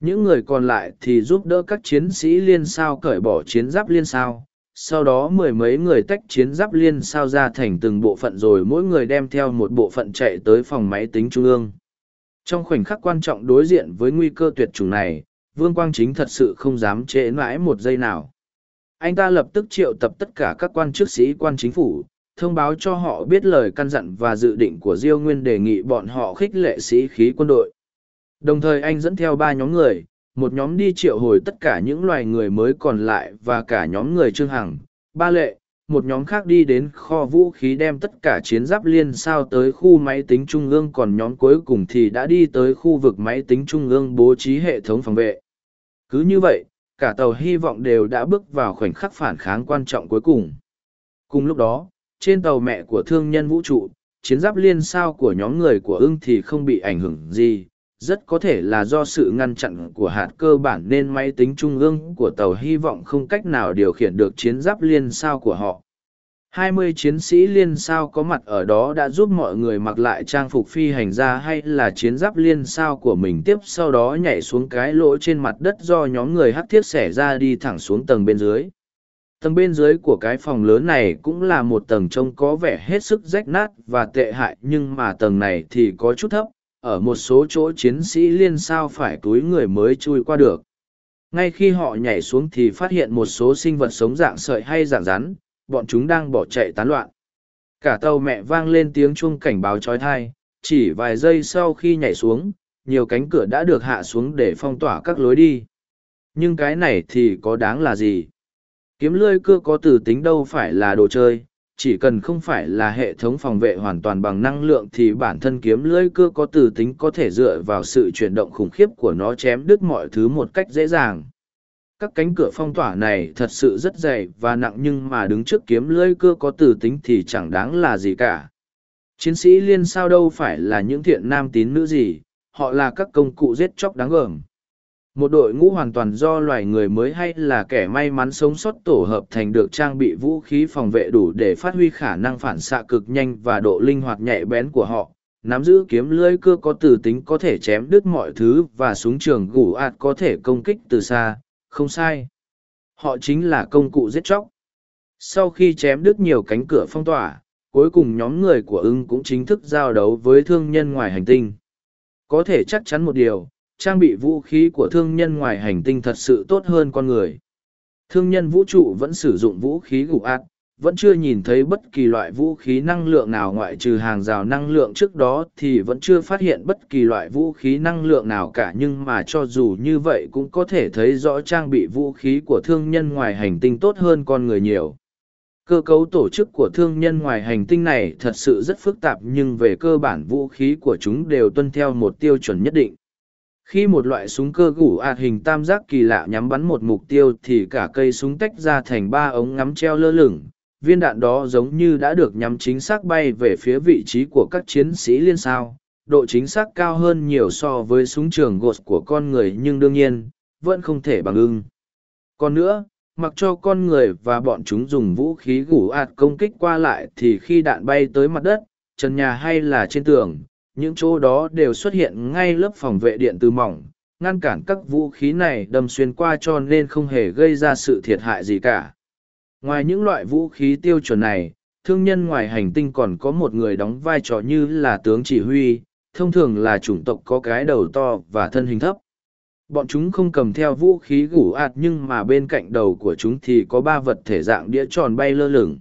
Những người còn lại thì giúp đỡ các chiến sĩ liên sao cởi bỏ chiến giáp liên sao, sau đó mười mấy người tách chiến giáp liên sao ra thành từng bộ phận rồi mỗi người đem theo một bộ phận chạy tới phòng máy tính trung ương. Trong khoảnh khắc quan trọng đối diện với nguy cơ tuyệt chủng này, Vương Quang Chính thật sự không dám trễ mãi một giây nào. Anh ta lập tức triệu tập tất cả các quan chức sĩ quan chính phủ, thông báo cho họ biết lời căn dặn và dự định của Diêu Nguyên đề nghị bọn họ khích lệ sĩ khí quân đội. Đồng thời anh dẫn theo ba nhóm người, một nhóm đi triệu hồi tất cả những loài người mới còn lại và cả nhóm người Trương Hằng, Ba Lệ, một nhóm khác đi đến kho vũ khí đem tất cả chiến giáp liên sao tới khu máy tính trung ương còn nhóm cuối cùng thì đã đi tới khu vực máy tính trung ương bố trí hệ thống phòng vệ. Cứ như vậy, cả tàu hy vọng đều đã bước vào khoảnh khắc phản kháng quan trọng cuối cùng. Cùng lúc đó, trên tàu mẹ của thương nhân vũ trụ, chiến giáp liên sao của nhóm người của ưng thì không bị ảnh hưởng gì, rất có thể là do sự ngăn chặn của hạt cơ bản nên máy tính trung ương của tàu hy vọng không cách nào điều khiển được chiến giáp liên sao của họ. 20 chiến sĩ liên sao có mặt ở đó đã giúp mọi người mặc lại trang phục phi hành gia hay là chiến giáp liên sao của mình tiếp sau đó nhảy xuống cái lỗ trên mặt đất do nhóm người hắc thiết xẻ ra đi thẳng xuống tầng bên dưới. Tầng bên dưới của cái phòng lớn này cũng là một tầng trông có vẻ hết sức rách nát và tệ hại nhưng mà tầng này thì có chút thấp, ở một số chỗ chiến sĩ liên sao phải túi người mới chui qua được. Ngay khi họ nhảy xuống thì phát hiện một số sinh vật sống dạng sợi hay dạng rắn, bọn chúng đang bỏ chạy tán loạn. Cả tàu mẹ vang lên tiếng chuông cảnh báo trói thai, chỉ vài giây sau khi nhảy xuống, nhiều cánh cửa đã được hạ xuống để phong tỏa các lối đi. Nhưng cái này thì có đáng là gì? Kiếm lươi cưa có từ tính đâu phải là đồ chơi, chỉ cần không phải là hệ thống phòng vệ hoàn toàn bằng năng lượng thì bản thân kiếm lưỡi cưa có từ tính có thể dựa vào sự chuyển động khủng khiếp của nó chém đứt mọi thứ một cách dễ dàng. Các cánh cửa phong tỏa này thật sự rất dày và nặng nhưng mà đứng trước kiếm lưỡi cưa có từ tính thì chẳng đáng là gì cả. Chiến sĩ liên sao đâu phải là những thiện nam tín nữ gì, họ là các công cụ giết chóc đáng gờm một đội ngũ hoàn toàn do loài người mới hay là kẻ may mắn sống sót tổ hợp thành được trang bị vũ khí phòng vệ đủ để phát huy khả năng phản xạ cực nhanh và độ linh hoạt nhạy bén của họ. Nắm giữ kiếm lưỡi cưa có từ tính có thể chém đứt mọi thứ và súng trường gủ ạt có thể công kích từ xa. Không sai. Họ chính là công cụ giết chóc. Sau khi chém đứt nhiều cánh cửa phong tỏa, cuối cùng nhóm người của ưng cũng chính thức giao đấu với thương nhân ngoài hành tinh. Có thể chắc chắn một điều trang bị vũ khí của thương nhân ngoài hành tinh thật sự tốt hơn con người. Thương nhân vũ trụ vẫn sử dụng vũ khí gục ạt, vẫn chưa nhìn thấy bất kỳ loại vũ khí năng lượng nào ngoại trừ hàng rào năng lượng trước đó thì vẫn chưa phát hiện bất kỳ loại vũ khí năng lượng nào cả nhưng mà cho dù như vậy cũng có thể thấy rõ trang bị vũ khí của thương nhân ngoài hành tinh tốt hơn con người nhiều. Cơ cấu tổ chức của thương nhân ngoài hành tinh này thật sự rất phức tạp nhưng về cơ bản vũ khí của chúng đều tuân theo một tiêu chuẩn nhất định khi một loại súng cơ gủ ạt hình tam giác kỳ lạ nhắm bắn một mục tiêu thì cả cây súng tách ra thành ba ống ngắm treo lơ lửng. Viên đạn đó giống như đã được nhắm chính xác bay về phía vị trí của các chiến sĩ liên sao. Độ chính xác cao hơn nhiều so với súng trường gột của con người nhưng đương nhiên, vẫn không thể bằng ưng. Còn nữa, mặc cho con người và bọn chúng dùng vũ khí gủ ạt công kích qua lại thì khi đạn bay tới mặt đất, trần nhà hay là trên tường những chỗ đó đều xuất hiện ngay lớp phòng vệ điện từ mỏng, ngăn cản các vũ khí này đâm xuyên qua cho nên không hề gây ra sự thiệt hại gì cả. Ngoài những loại vũ khí tiêu chuẩn này, thương nhân ngoài hành tinh còn có một người đóng vai trò như là tướng chỉ huy, thông thường là chủng tộc có cái đầu to và thân hình thấp. Bọn chúng không cầm theo vũ khí gủ ạt nhưng mà bên cạnh đầu của chúng thì có ba vật thể dạng đĩa tròn bay lơ lửng.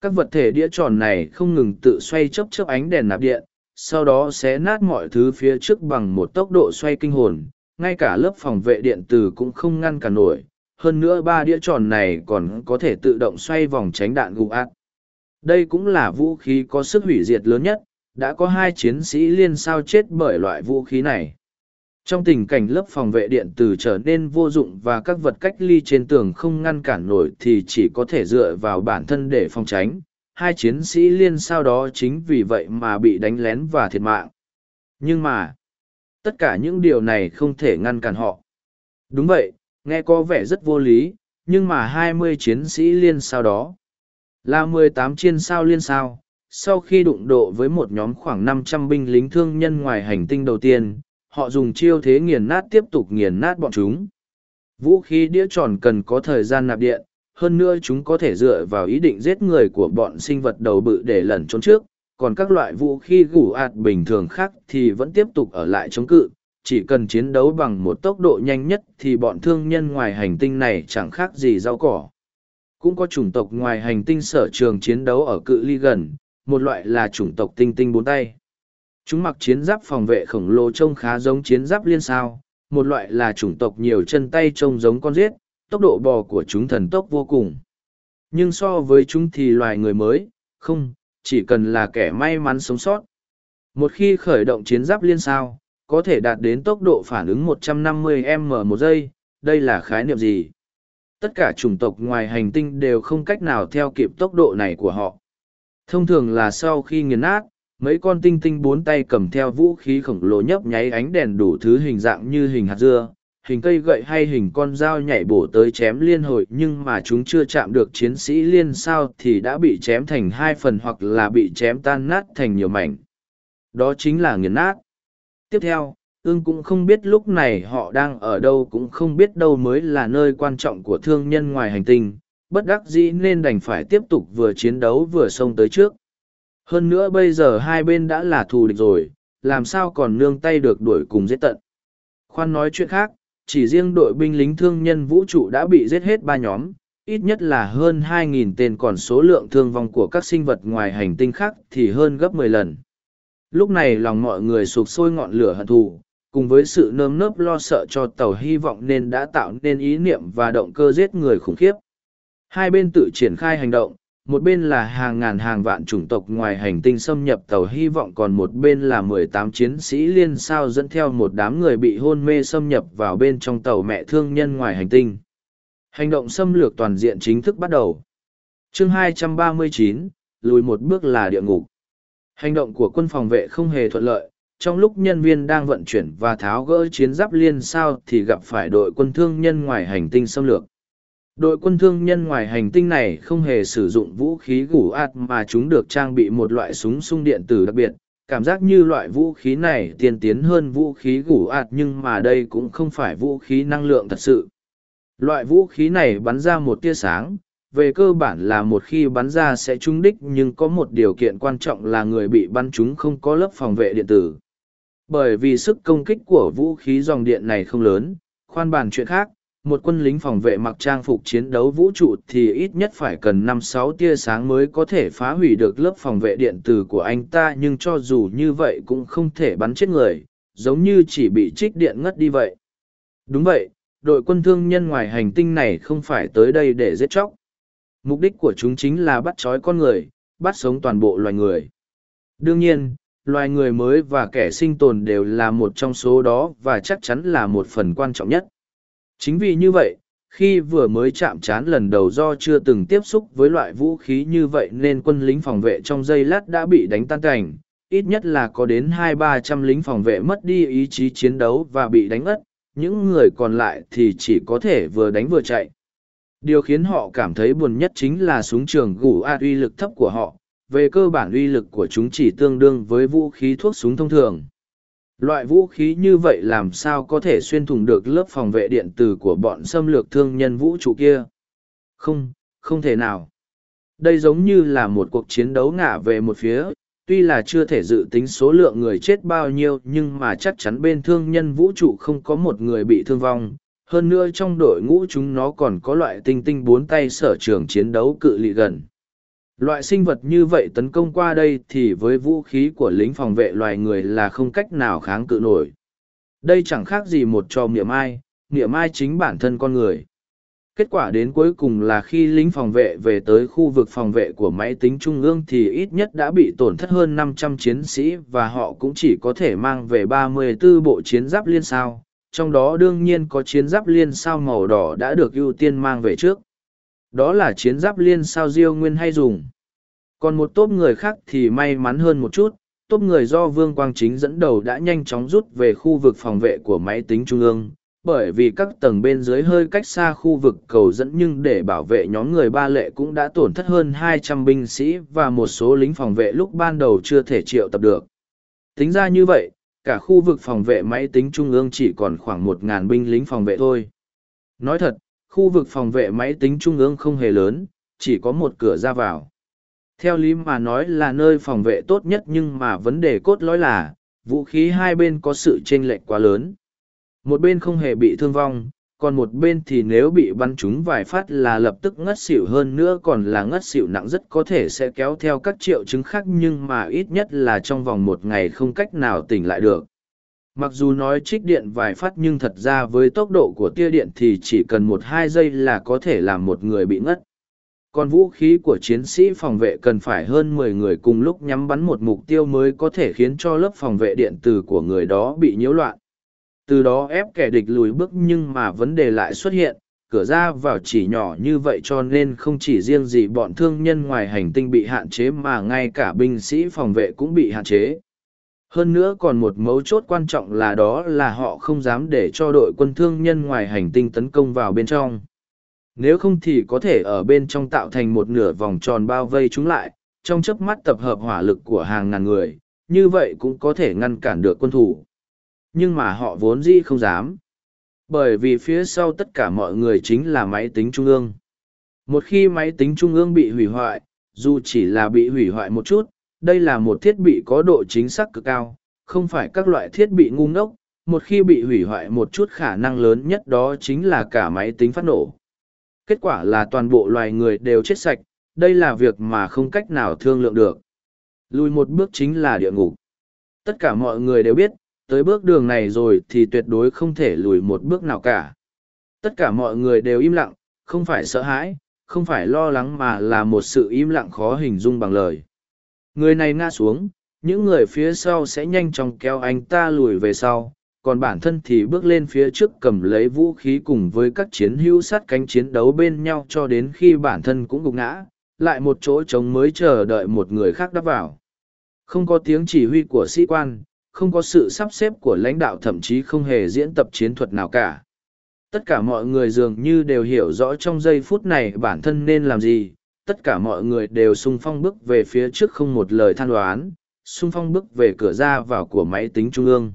Các vật thể đĩa tròn này không ngừng tự xoay chấp chấp ánh đèn nạp điện sau đó xé nát mọi thứ phía trước bằng một tốc độ xoay kinh hồn, ngay cả lớp phòng vệ điện tử cũng không ngăn cản nổi. Hơn nữa ba đĩa tròn này còn có thể tự động xoay vòng tránh đạn gục ác. Đây cũng là vũ khí có sức hủy diệt lớn nhất, đã có hai chiến sĩ liên sao chết bởi loại vũ khí này. Trong tình cảnh lớp phòng vệ điện tử trở nên vô dụng và các vật cách ly trên tường không ngăn cản nổi thì chỉ có thể dựa vào bản thân để phòng tránh, hai chiến sĩ liên sau đó chính vì vậy mà bị đánh lén và thiệt mạng. Nhưng mà, Tất cả những điều này không thể ngăn cản họ. Đúng vậy, nghe có vẻ rất vô lý, nhưng mà hai mươi chiến sĩ liên sao đó là mười tám sao liên sao sau khi đụng độ với một nhóm khoảng năm trăm binh lính thương nhân ngoài hành tinh đầu tiên họ dùng chiêu thế nghiền nát tiếp tục nghiền nát bọn chúng vũ khí đĩa tròn cần có thời gian nạp điện hơn nữa chúng có thể dựa vào ý định giết người của bọn sinh vật đầu bự để lẩn trốn trước còn các loại vũ khí gủ ạt bình thường khác thì vẫn tiếp tục ở lại chống cự chỉ cần chiến đấu bằng một tốc độ nhanh nhất thì bọn thương nhân ngoài hành tinh này chẳng khác gì rau cỏ. Cũng có chủng tộc ngoài hành tinh sở trường chiến đấu ở cự ly gần, một loại là chủng tộc tinh tinh bốn tay. Chúng mặc chiến giáp phòng vệ khổng lồ trông khá giống chiến giáp liên sao, một loại là chủng tộc nhiều chân tay trông giống con giết, tốc độ bò của chúng thần tốc vô cùng. Nhưng so với chúng thì loài người mới, không, chỉ cần là kẻ may mắn sống sót. Một khi khởi động chiến giáp liên sao, có thể đạt đến tốc độ phản ứng 150m một giây, đây là khái niệm gì? Tất cả chủng tộc ngoài hành tinh đều không cách nào theo kịp tốc độ này của họ. Thông thường là sau khi nghiền nát, mấy con tinh tinh bốn tay cầm theo vũ khí khổng lồ nhấp nháy ánh đèn đủ thứ hình dạng như hình hạt dưa, hình cây gậy hay hình con dao nhảy bổ tới chém liên hồi nhưng mà chúng chưa chạm được chiến sĩ liên sao thì đã bị chém thành hai phần hoặc là bị chém tan nát thành nhiều mảnh. Đó chính là nghiền nát. Tiếp theo ương cũng không biết lúc này họ đang ở đâu cũng không biết đâu mới là nơi quan trọng của thương nhân ngoài hành tinh. Bất đắc dĩ nên đành phải tiếp tục vừa chiến đấu vừa xông tới trước. Hơn nữa bây giờ hai bên đã là thù địch rồi, làm sao còn nương tay được đuổi cùng giết tận. Khoan nói chuyện khác chỉ riêng đội binh lính thương nhân vũ trụ đã bị giết hết ba nhóm, ít nhất là hơn 2.000 tên còn số lượng thương vong của các sinh vật ngoài hành tinh khác thì hơn gấp 10 lần. Lúc này lòng mọi người sụp sôi ngọn lửa hận thù, cùng với sự nơm nớp lo sợ cho tàu hy vọng nên đã tạo nên ý niệm và động cơ giết người khủng khiếp. Hai bên tự triển khai hành động một bên là hàng ngàn hàng vạn chủng tộc ngoài hành tinh xâm nhập tàu hy vọng còn một bên là mười tám chiến sĩ liên sao dẫn theo một đám người bị hôn mê xâm nhập vào bên trong tàu mẹ thương nhân ngoài hành tinh. Hành động xâm lược toàn diện chính thức bắt đầu. Chương 239, lùi một bước là địa ngục. Hành động của quân phòng vệ không hề thuận lợi, trong lúc nhân viên đang vận chuyển và tháo gỡ chiến giáp liên sao thì gặp phải đội quân thương nhân ngoài hành tinh xâm lược. Đội quân thương nhân ngoài hành tinh này không hề sử dụng vũ khí gủ ạt mà chúng được trang bị một loại súng sung điện tử đặc biệt. Cảm giác như loại vũ khí này tiên tiến hơn vũ khí gủ ạt nhưng mà đây cũng không phải vũ khí năng lượng thật sự. Loại vũ khí này bắn ra một tia sáng, về cơ bản là một khi bắn ra sẽ trúng đích nhưng có một điều kiện quan trọng là người bị bắn trúng không có lớp phòng vệ điện tử bởi vì sức công kích của vũ khí dòng điện này không lớn khoan bàn chuyện khác một quân lính phòng vệ mặc trang phục chiến đấu vũ trụ thì ít nhất phải cần năm sáu tia sáng mới có thể phá hủy được lớp phòng vệ điện tử của anh ta nhưng cho dù như vậy cũng không thể bắn chết người giống như chỉ bị trích điện ngất đi vậy đúng vậy đội quân thương nhân ngoài hành tinh này không phải tới đây để giết chóc Mục đích của chúng chính là bắt trói con người, bắt sống toàn bộ loài người. Đương nhiên, loài người mới và kẻ sinh tồn đều là một trong số đó và chắc chắn là một phần quan trọng nhất. Chính vì như vậy, khi vừa mới chạm trán lần đầu do chưa từng tiếp xúc với loại vũ khí như vậy nên quân lính phòng vệ trong giây lát đã bị đánh tan cảnh, ít nhất là có đến hai ba trăm lính phòng vệ mất đi ý chí chiến đấu và bị đánh ất, những người còn lại thì chỉ có thể vừa đánh vừa chạy. Điều khiến họ cảm thấy buồn nhất chính là súng trường gủ ạt uy lực thấp của họ, về cơ bản uy lực của chúng chỉ tương đương với vũ khí thuốc súng thông thường. Loại vũ khí như vậy làm sao có thể xuyên thủng được lớp phòng vệ điện tử của bọn xâm lược thương nhân vũ trụ kia? Không, không thể nào. Đây giống như là một cuộc chiến đấu ngả về một phía, tuy là chưa thể dự tính số lượng người chết bao nhiêu nhưng mà chắc chắn bên thương nhân vũ trụ không có một người bị thương vong, hơn nữa trong đội ngũ chúng nó còn có loại tinh tinh bốn tay sở trường chiến đấu cự ly gần. Loại sinh vật như vậy tấn công qua đây thì với vũ khí của lính phòng vệ loài người là không cách nào kháng cự nổi. Đây chẳng khác gì một trò niệm ai, niệm ai chính bản thân con người. Kết quả đến cuối cùng là khi lính phòng vệ về tới khu vực phòng vệ của máy tính trung ương thì ít nhất đã bị tổn thất hơn 500 chiến sĩ và họ cũng chỉ có thể mang về 34 bộ chiến giáp liên sao, trong đó đương nhiên có chiến giáp liên sao màu đỏ đã được ưu tiên mang về trước. Đó là chiến giáp liên sao diêu nguyên hay dùng. Còn một tốp người khác thì may mắn hơn một chút, Tốp người do Vương Quang Chính dẫn đầu đã nhanh chóng rút về khu vực phòng vệ của máy tính trung ương, bởi vì các tầng bên dưới hơi cách xa khu vực cầu dẫn nhưng để bảo vệ nhóm người ba lệ cũng đã tổn thất hơn 200 binh sĩ và một số lính phòng vệ lúc ban đầu chưa thể triệu tập được. Tính ra như vậy, cả khu vực phòng vệ máy tính trung ương chỉ còn khoảng 1.000 binh lính phòng vệ thôi. Nói thật, khu vực phòng vệ máy tính trung ương không hề lớn, chỉ có một cửa ra vào. Theo lý mà nói là nơi phòng vệ tốt nhất nhưng mà vấn đề cốt lõi là, vũ khí hai bên có sự chênh lệch quá lớn. Một bên không hề bị thương vong, còn một bên thì nếu bị bắn trúng vài phát là lập tức ngất xỉu hơn nữa còn là ngất xỉu nặng rất có thể sẽ kéo theo các triệu chứng khác nhưng mà ít nhất là trong vòng một ngày không cách nào tỉnh lại được. Mặc dù nói trích điện vài phát nhưng thật ra với tốc độ của tia điện thì chỉ cần một hai giây là có thể làm một người bị ngất. Còn vũ khí của chiến sĩ phòng vệ cần phải hơn mười người cùng lúc nhắm bắn một mục tiêu mới có thể khiến cho lớp phòng vệ điện tử của người đó bị nhiễu loạn từ đó ép kẻ địch lùi bước nhưng mà vấn đề lại xuất hiện, cửa ra vào chỉ nhỏ như vậy cho nên không chỉ riêng gì bọn thương nhân ngoài hành tinh bị hạn chế mà ngay cả binh sĩ phòng vệ cũng bị hạn chế hơn nữa còn một mấu chốt quan trọng là đó là họ không dám để cho đội quân thương nhân ngoài hành tinh tấn công vào bên trong. Nếu không thì có thể ở bên trong tạo thành một nửa vòng tròn bao vây chúng lại, trong chớp mắt tập hợp hỏa lực của hàng ngàn người, như vậy cũng có thể ngăn cản được quân thủ. Nhưng mà họ vốn dĩ không dám. Bởi vì phía sau tất cả mọi người chính là máy tính trung ương. Một khi máy tính trung ương bị hủy hoại, dù chỉ là bị hủy hoại một chút đây là một thiết bị có độ chính xác cực cao không phải các loại thiết bị ngu ngốc một khi bị hủy hoại một chút khả năng lớn nhất đó chính là cả máy tính phát nổ kết quả là toàn bộ loài người đều chết sạch đây là việc mà không cách nào thương lượng được lùi một bước chính là địa ngục tất cả mọi người đều biết tới bước đường này rồi thì tuyệt đối không thể lùi một bước nào cả. Tất cả mọi người đều im lặng, không phải sợ hãi, không phải lo lắng mà là một sự im lặng khó hình dung bằng lời. Người này ngã xuống, những người phía sau sẽ nhanh chóng kéo anh ta lùi về sau, còn bản thân thì bước lên phía trước cầm lấy vũ khí cùng với các chiến hữu sát cánh chiến đấu bên nhau cho đến khi bản thân cũng gục ngã, lại một chỗ trống mới chờ đợi một người khác đắp vào. Không có tiếng chỉ huy của sĩ quan, không có sự sắp xếp của lãnh đạo thậm chí không hề diễn tập chiến thuật nào cả tất cả mọi người dường như đều hiểu rõ trong giây phút này bản thân nên làm gì tất cả mọi người đều sung phong bước về phía trước không một lời than đoán sung phong bước về cửa ra vào của máy tính trung ương.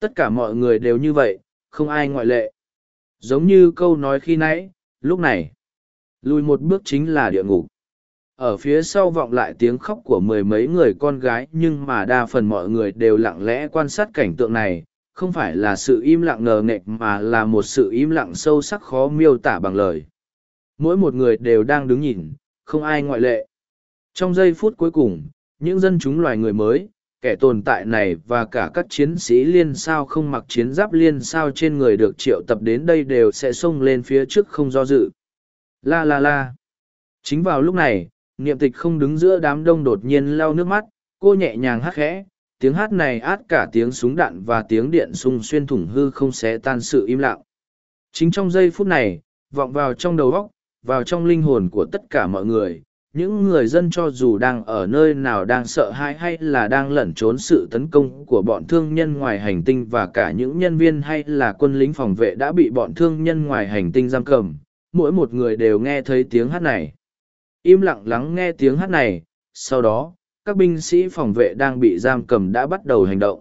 Tất cả mọi người đều như vậy, không ai ngoại lệ. Giống như câu nói khi nãy, lúc này, lùi một bước chính là địa ngục. Ở phía sau vọng lại tiếng khóc của mười mấy người con gái, nhưng mà đa phần mọi người đều lặng lẽ quan sát cảnh tượng này, không phải là sự im lặng ngờ nghệch mà là một sự im lặng sâu sắc khó miêu tả bằng lời. Mỗi một người đều đang đứng nhìn không ai ngoại lệ. Trong giây phút cuối cùng, những dân chúng loài người mới, kẻ tồn tại này và cả các chiến sĩ liên sao không mặc chiến giáp liên sao trên người được triệu tập đến đây đều sẽ xông lên phía trước không do dự. La la la. Chính vào lúc này, niệm tịch không đứng giữa đám đông đột nhiên lau nước mắt, cô nhẹ nhàng hát khẽ, tiếng hát này át cả tiếng súng đạn và tiếng điện sung xuyên thủng hư không xé tan sự im lặng. Chính trong giây phút này, vọng vào trong đầu óc vào trong linh hồn của tất cả mọi người. Những người dân cho dù đang ở nơi nào đang sợ hãi hay là đang lẩn trốn sự tấn công của bọn thương nhân ngoài hành tinh và cả những nhân viên hay là quân lính phòng vệ đã bị bọn thương nhân ngoài hành tinh giam cầm, mỗi một người đều nghe thấy tiếng hát này. Im lặng lắng nghe tiếng hát này, sau đó, các binh sĩ phòng vệ đang bị giam cầm đã bắt đầu hành động.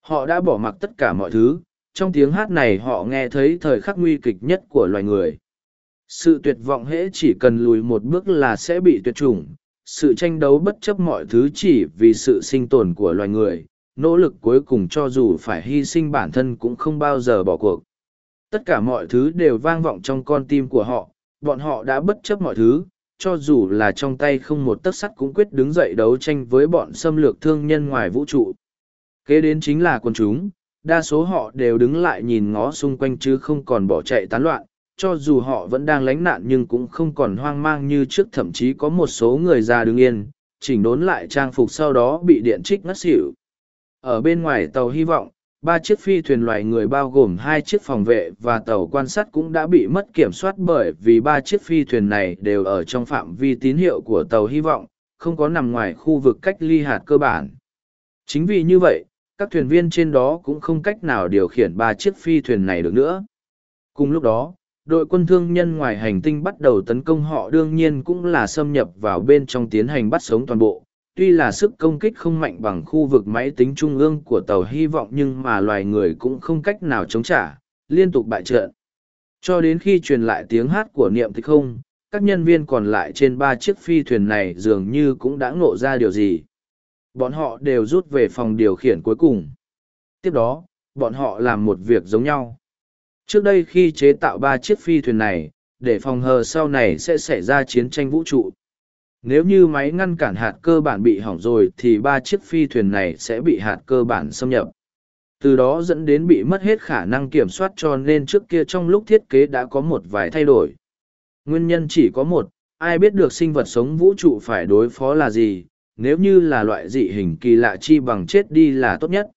Họ đã bỏ mặc tất cả mọi thứ, trong tiếng hát này họ nghe thấy thời khắc nguy kịch nhất của loài người sự tuyệt vọng hễ chỉ cần lùi một bước là sẽ bị tuyệt chủng. Sự tranh đấu bất chấp mọi thứ chỉ vì sự sinh tồn của loài người. Nỗ lực cuối cùng cho dù phải hy sinh bản thân cũng không bao giờ bỏ cuộc. Tất cả mọi thứ đều vang vọng trong con tim của họ. Bọn họ đã bất chấp mọi thứ. Cho dù là trong tay không một tấc sắt cũng quyết đứng dậy đấu tranh với bọn xâm lược thương nhân ngoài vũ trụ. Kế đến chính là quần chúng, đa số họ đều đứng lại nhìn ngó xung quanh chứ không còn bỏ chạy tán loạn, cho dù họ vẫn đang lánh nạn nhưng cũng không còn hoang mang như trước thậm chí có một số người già đứng yên, chỉnh đốn lại trang phục sau đó bị điện trích ngất xỉu. Ở bên ngoài tàu hy vọng, ba chiếc phi thuyền loài người bao gồm hai chiếc phòng vệ và tàu quan sát cũng đã bị mất kiểm soát bởi vì ba chiếc phi thuyền này đều ở trong phạm vi tín hiệu của tàu hy vọng không có nằm ngoài khu vực cách ly hạt cơ bản Chính vì như vậy, các thuyền viên trên đó cũng không cách nào điều khiển ba chiếc phi thuyền này được nữa. Cùng lúc đó, đội quân thương nhân ngoài hành tinh bắt đầu tấn công họ đương nhiên cũng là xâm nhập vào bên trong tiến hành bắt sống toàn bộ. Tuy là sức công kích không mạnh bằng khu vực máy tính trung ương của tàu hy vọng nhưng mà loài người cũng không cách nào chống trả, liên tục bại trận. Cho đến khi truyền lại tiếng hát của niệm thích không, các nhân viên còn lại trên ba chiếc phi thuyền này dường như cũng đã ngộ ra điều gì. Bọn họ đều rút về phòng điều khiển cuối cùng. Tiếp đó, bọn họ làm một việc giống nhau. Trước đây khi chế tạo ba chiếc phi thuyền này, để phòng hờ sau này sẽ xảy ra chiến tranh vũ trụ. Nếu như máy ngăn cản hạt cơ bản bị hỏng rồi thì ba chiếc phi thuyền này sẽ bị hạt cơ bản xâm nhập. Từ đó dẫn đến bị mất hết khả năng kiểm soát cho nên trước kia trong lúc thiết kế đã có một vài thay đổi. Nguyên nhân chỉ có một, ai biết được sinh vật sống vũ trụ phải đối phó là gì, nếu như là loại dị hình kỳ lạ chi bằng chết đi là tốt nhất.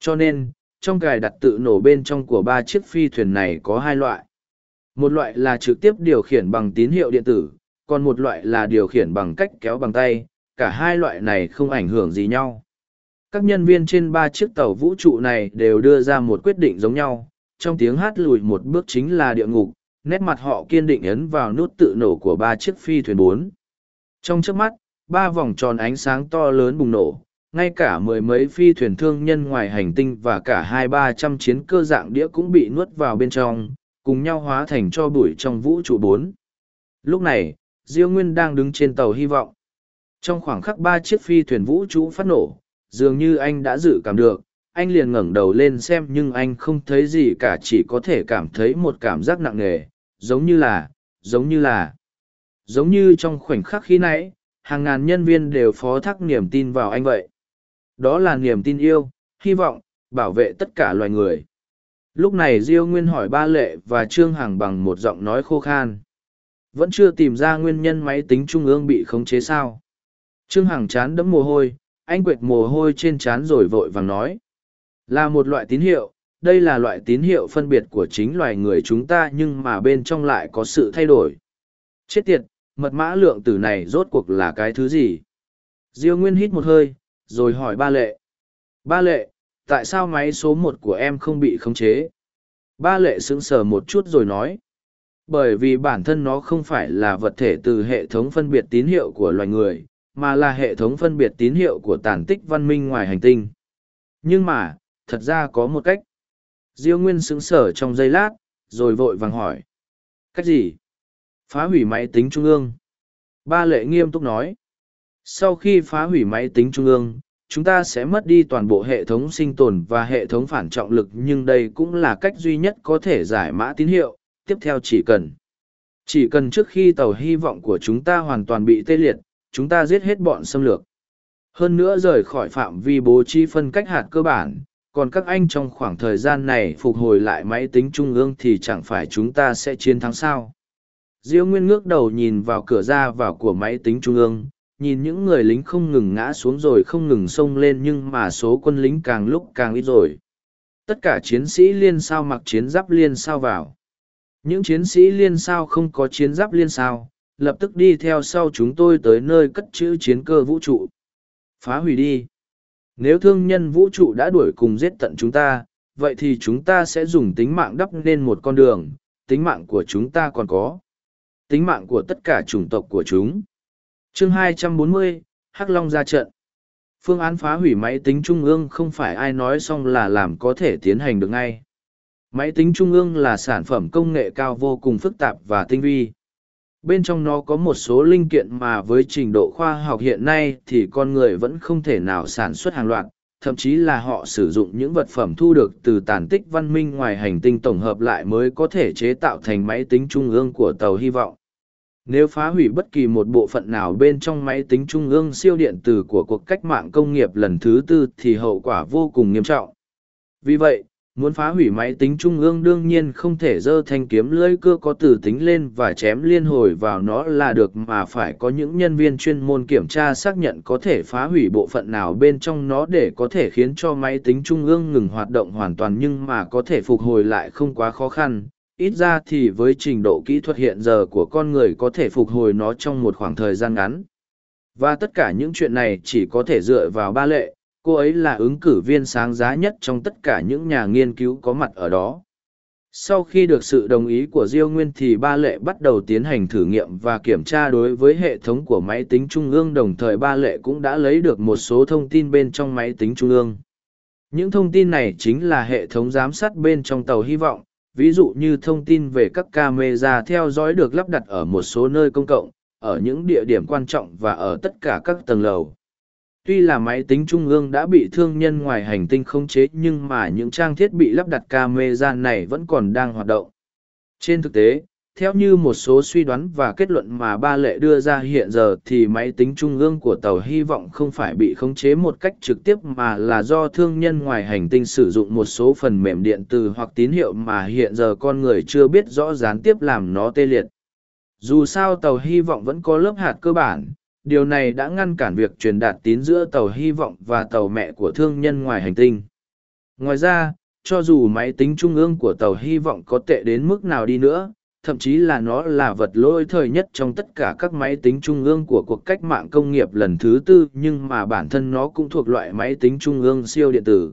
Cho nên, trong cài đặt tự nổ bên trong của ba chiếc phi thuyền này có hai loại. Một loại là trực tiếp điều khiển bằng tín hiệu điện tử, còn một loại là điều khiển bằng cách kéo bằng tay, cả hai loại này không ảnh hưởng gì nhau. Các nhân viên trên ba chiếc tàu vũ trụ này đều đưa ra một quyết định giống nhau, trong tiếng hát lùi một bước chính là địa ngục, nét mặt họ kiên định ấn vào nút tự nổ của ba chiếc phi thuyền bốn. Trong trước mắt, ba vòng tròn ánh sáng to lớn bùng nổ, ngay cả mười mấy phi thuyền thương nhân ngoài hành tinh và cả hai ba trăm chiến cơ dạng đĩa cũng bị nuốt vào bên trong, cùng nhau hóa thành cho bụi trong vũ trụ bốn. Lúc này, Diêu Nguyên đang đứng trên tàu hy vọng. Trong khoảng khắc ba chiếc phi thuyền vũ trụ phát nổ, dường như anh đã dự cảm được, anh liền ngẩng đầu lên xem nhưng anh không thấy gì cả chỉ có thể cảm thấy một cảm giác nặng nề, giống như là, giống như là, giống như trong khoảnh khắc khi nãy, hàng ngàn nhân viên đều phó thác niềm tin vào anh vậy. Đó là niềm tin yêu, hy vọng, bảo vệ tất cả loài người. Lúc này Diêu Nguyên hỏi ba lệ và Trương Hằng bằng một giọng nói khô khan. Vẫn chưa tìm ra nguyên nhân máy tính trung ương bị khống chế sao. Trương Hằng chán đẫm mồ hôi, anh quệt mồ hôi trên chán rồi vội vàng nói. Là một loại tín hiệu, đây là loại tín hiệu phân biệt của chính loài người chúng ta nhưng mà bên trong lại có sự thay đổi. Chết tiệt, mật mã lượng tử này rốt cuộc là cái thứ gì? Diêu Nguyên hít một hơi, rồi hỏi ba lệ. Ba lệ, tại sao máy số một của em không bị khống chế? Ba lệ sững sờ một chút rồi nói. Bởi vì bản thân nó không phải là vật thể từ hệ thống phân biệt tín hiệu của loài người, mà là hệ thống phân biệt tín hiệu của tàn tích văn minh ngoài hành tinh. Nhưng mà, thật ra có một cách. Diêu Nguyên sững sờ trong giây lát, rồi vội vàng hỏi. Cách gì? Phá hủy máy tính trung ương. Ba lệ nghiêm túc nói. Sau khi phá hủy máy tính trung ương, chúng ta sẽ mất đi toàn bộ hệ thống sinh tồn và hệ thống phản trọng lực nhưng đây cũng là cách duy nhất có thể giải mã tín hiệu. Tiếp theo chỉ cần. Chỉ cần trước khi tàu hy vọng của chúng ta hoàn toàn bị tê liệt, chúng ta giết hết bọn xâm lược. Hơn nữa rời khỏi phạm vi bố trí phân cách hạt cơ bản, còn các anh trong khoảng thời gian này phục hồi lại máy tính trung ương thì chẳng phải chúng ta sẽ chiến thắng sao. Diêu Nguyên ngước đầu nhìn vào cửa ra vào của máy tính trung ương, nhìn những người lính không ngừng ngã xuống rồi không ngừng xông lên nhưng mà số quân lính càng lúc càng ít rồi. Tất cả chiến sĩ liên sao mặc chiến giáp liên sao vào. Những chiến sĩ liên sao không có chiến giáp liên sao, lập tức đi theo sau chúng tôi tới nơi cất trữ chiến cơ vũ trụ. Phá hủy đi. Nếu thương nhân vũ trụ đã đuổi cùng giết tận chúng ta, vậy thì chúng ta sẽ dùng tính mạng đắp nên một con đường, tính mạng của chúng ta còn có. Tính mạng của tất cả chủng tộc của chúng chương 240, Hắc Long ra trận. Phương án phá hủy máy tính trung ương không phải ai nói xong là làm có thể tiến hành được ngay. Máy tính trung ương là sản phẩm công nghệ cao vô cùng phức tạp và tinh vi bên trong nó có một số linh kiện mà với trình độ khoa học hiện nay thì con người vẫn không thể nào sản xuất hàng loạt thậm chí là họ sử dụng những vật phẩm thu được từ tàn tích văn minh ngoài hành tinh tổng hợp lại mới có thể chế tạo thành máy tính trung ương của tàu hy vọng nếu phá hủy bất kỳ một bộ phận nào bên trong máy tính trung ương siêu điện tử của cuộc cách mạng công nghiệp lần thứ tư thì hậu quả vô cùng nghiêm trọng. Vì vậy, muốn phá hủy máy tính trung ương đương nhiên không thể dơ thanh kiếm lưỡi cưa có từ tính lên và chém liên hồi vào nó là được mà phải có những nhân viên chuyên môn kiểm tra xác nhận có thể phá hủy bộ phận nào bên trong nó để có thể khiến cho máy tính trung ương ngừng hoạt động hoàn toàn nhưng mà có thể phục hồi lại không quá khó khăn ít ra thì với trình độ kỹ thuật hiện giờ của con người có thể phục hồi nó trong một khoảng thời gian ngắn. Và tất cả những chuyện này chỉ có thể dựa vào ba lệ, cô ấy là ứng cử viên sáng giá nhất trong tất cả những nhà nghiên cứu có mặt ở đó. Sau khi được sự đồng ý của diêu nguyên thì ba lệ bắt đầu tiến hành thử nghiệm và kiểm tra đối với hệ thống của máy tính trung ương, đồng thời ba lệ cũng đã lấy được một số thông tin bên trong máy tính trung ương. Những thông tin này chính là hệ thống giám sát bên trong tàu hy vọng ví dụ như thông tin về các camera theo dõi được lắp đặt ở một số nơi công cộng, ở những địa điểm quan trọng và ở tất cả các tầng lầu. Tuy là máy tính trung ương đã bị thương nhân ngoài hành tinh khống chế, nhưng mà những trang thiết bị lắp đặt camera này vẫn còn đang hoạt động. Trên thực tế theo như một số suy đoán và kết luận mà ba lệ đưa ra hiện giờ thì máy tính trung ương của tàu hy vọng không phải bị khống chế một cách trực tiếp mà là do thương nhân ngoài hành tinh sử dụng một số phần mềm điện tử hoặc tín hiệu mà hiện giờ con người chưa biết rõ gián tiếp làm nó tê liệt. Dù sao tàu hy vọng vẫn có lớp hạt cơ bản, điều này đã ngăn cản việc truyền đạt tín giữa tàu hy vọng và tàu mẹ của thương nhân ngoài hành tinh. Ngoài ra, cho dù máy tính trung ương của tàu hy vọng có tệ đến mức nào đi nữa thậm chí là nó là vật lỗi thời nhất trong tất cả các máy tính trung ương của cuộc cách mạng công nghiệp lần thứ tư, nhưng mà bản thân nó cũng thuộc loại máy tính trung ương siêu điện tử.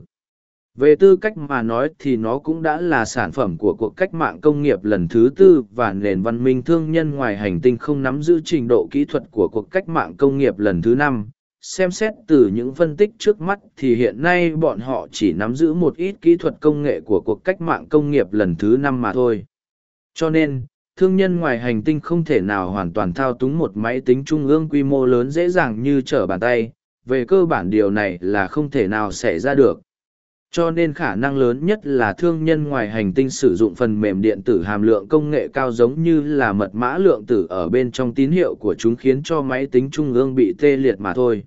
Về tư cách mà nói thì nó cũng đã là sản phẩm của cuộc cách mạng công nghiệp lần thứ tư và nền văn minh thương nhân ngoài hành tinh không nắm giữ trình độ kỹ thuật của cuộc cách mạng công nghiệp lần thứ năm. Xem xét từ những phân tích trước mắt thì hiện nay bọn họ chỉ nắm giữ một ít kỹ thuật công nghệ của cuộc cách mạng công nghiệp lần thứ năm mà thôi cho nên, thương nhân ngoài hành tinh không thể nào hoàn toàn thao túng một máy tính trung ương quy mô lớn dễ dàng như trở bàn tay, về cơ bản điều này là không thể nào xảy ra được. Cho nên khả năng lớn nhất là thương nhân ngoài hành tinh sử dụng phần mềm điện tử hàm lượng công nghệ cao giống như là mật mã lượng tử ở bên trong tín hiệu của chúng khiến cho máy tính trung ương bị tê liệt mà thôi.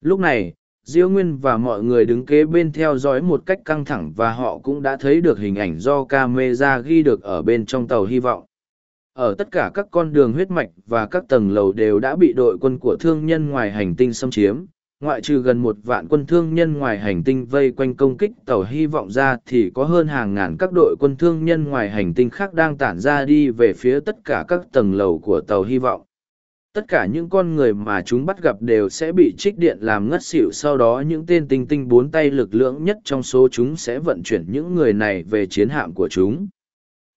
Lúc này diêu nguyên và mọi người đứng kế bên theo dõi một cách căng thẳng và họ cũng đã thấy được hình ảnh do camera ghi được ở bên trong tàu hy vọng. Ở tất cả các con đường huyết mạch và các tầng lầu đều đã bị đội quân của thương nhân ngoài hành tinh xâm chiếm, ngoại trừ gần một vạn quân thương nhân ngoài hành tinh vây quanh công kích tàu hy vọng ra thì có hơn hàng ngàn các đội quân thương nhân ngoài hành tinh khác đang tản ra đi về phía tất cả các tầng lầu của tàu hy vọng tất cả những con người mà chúng bắt gặp đều sẽ bị trích điện làm ngất xỉu sau đó những tên tinh tinh bốn tay lực lượng nhất trong số chúng sẽ vận chuyển những người này về chiến hạm của chúng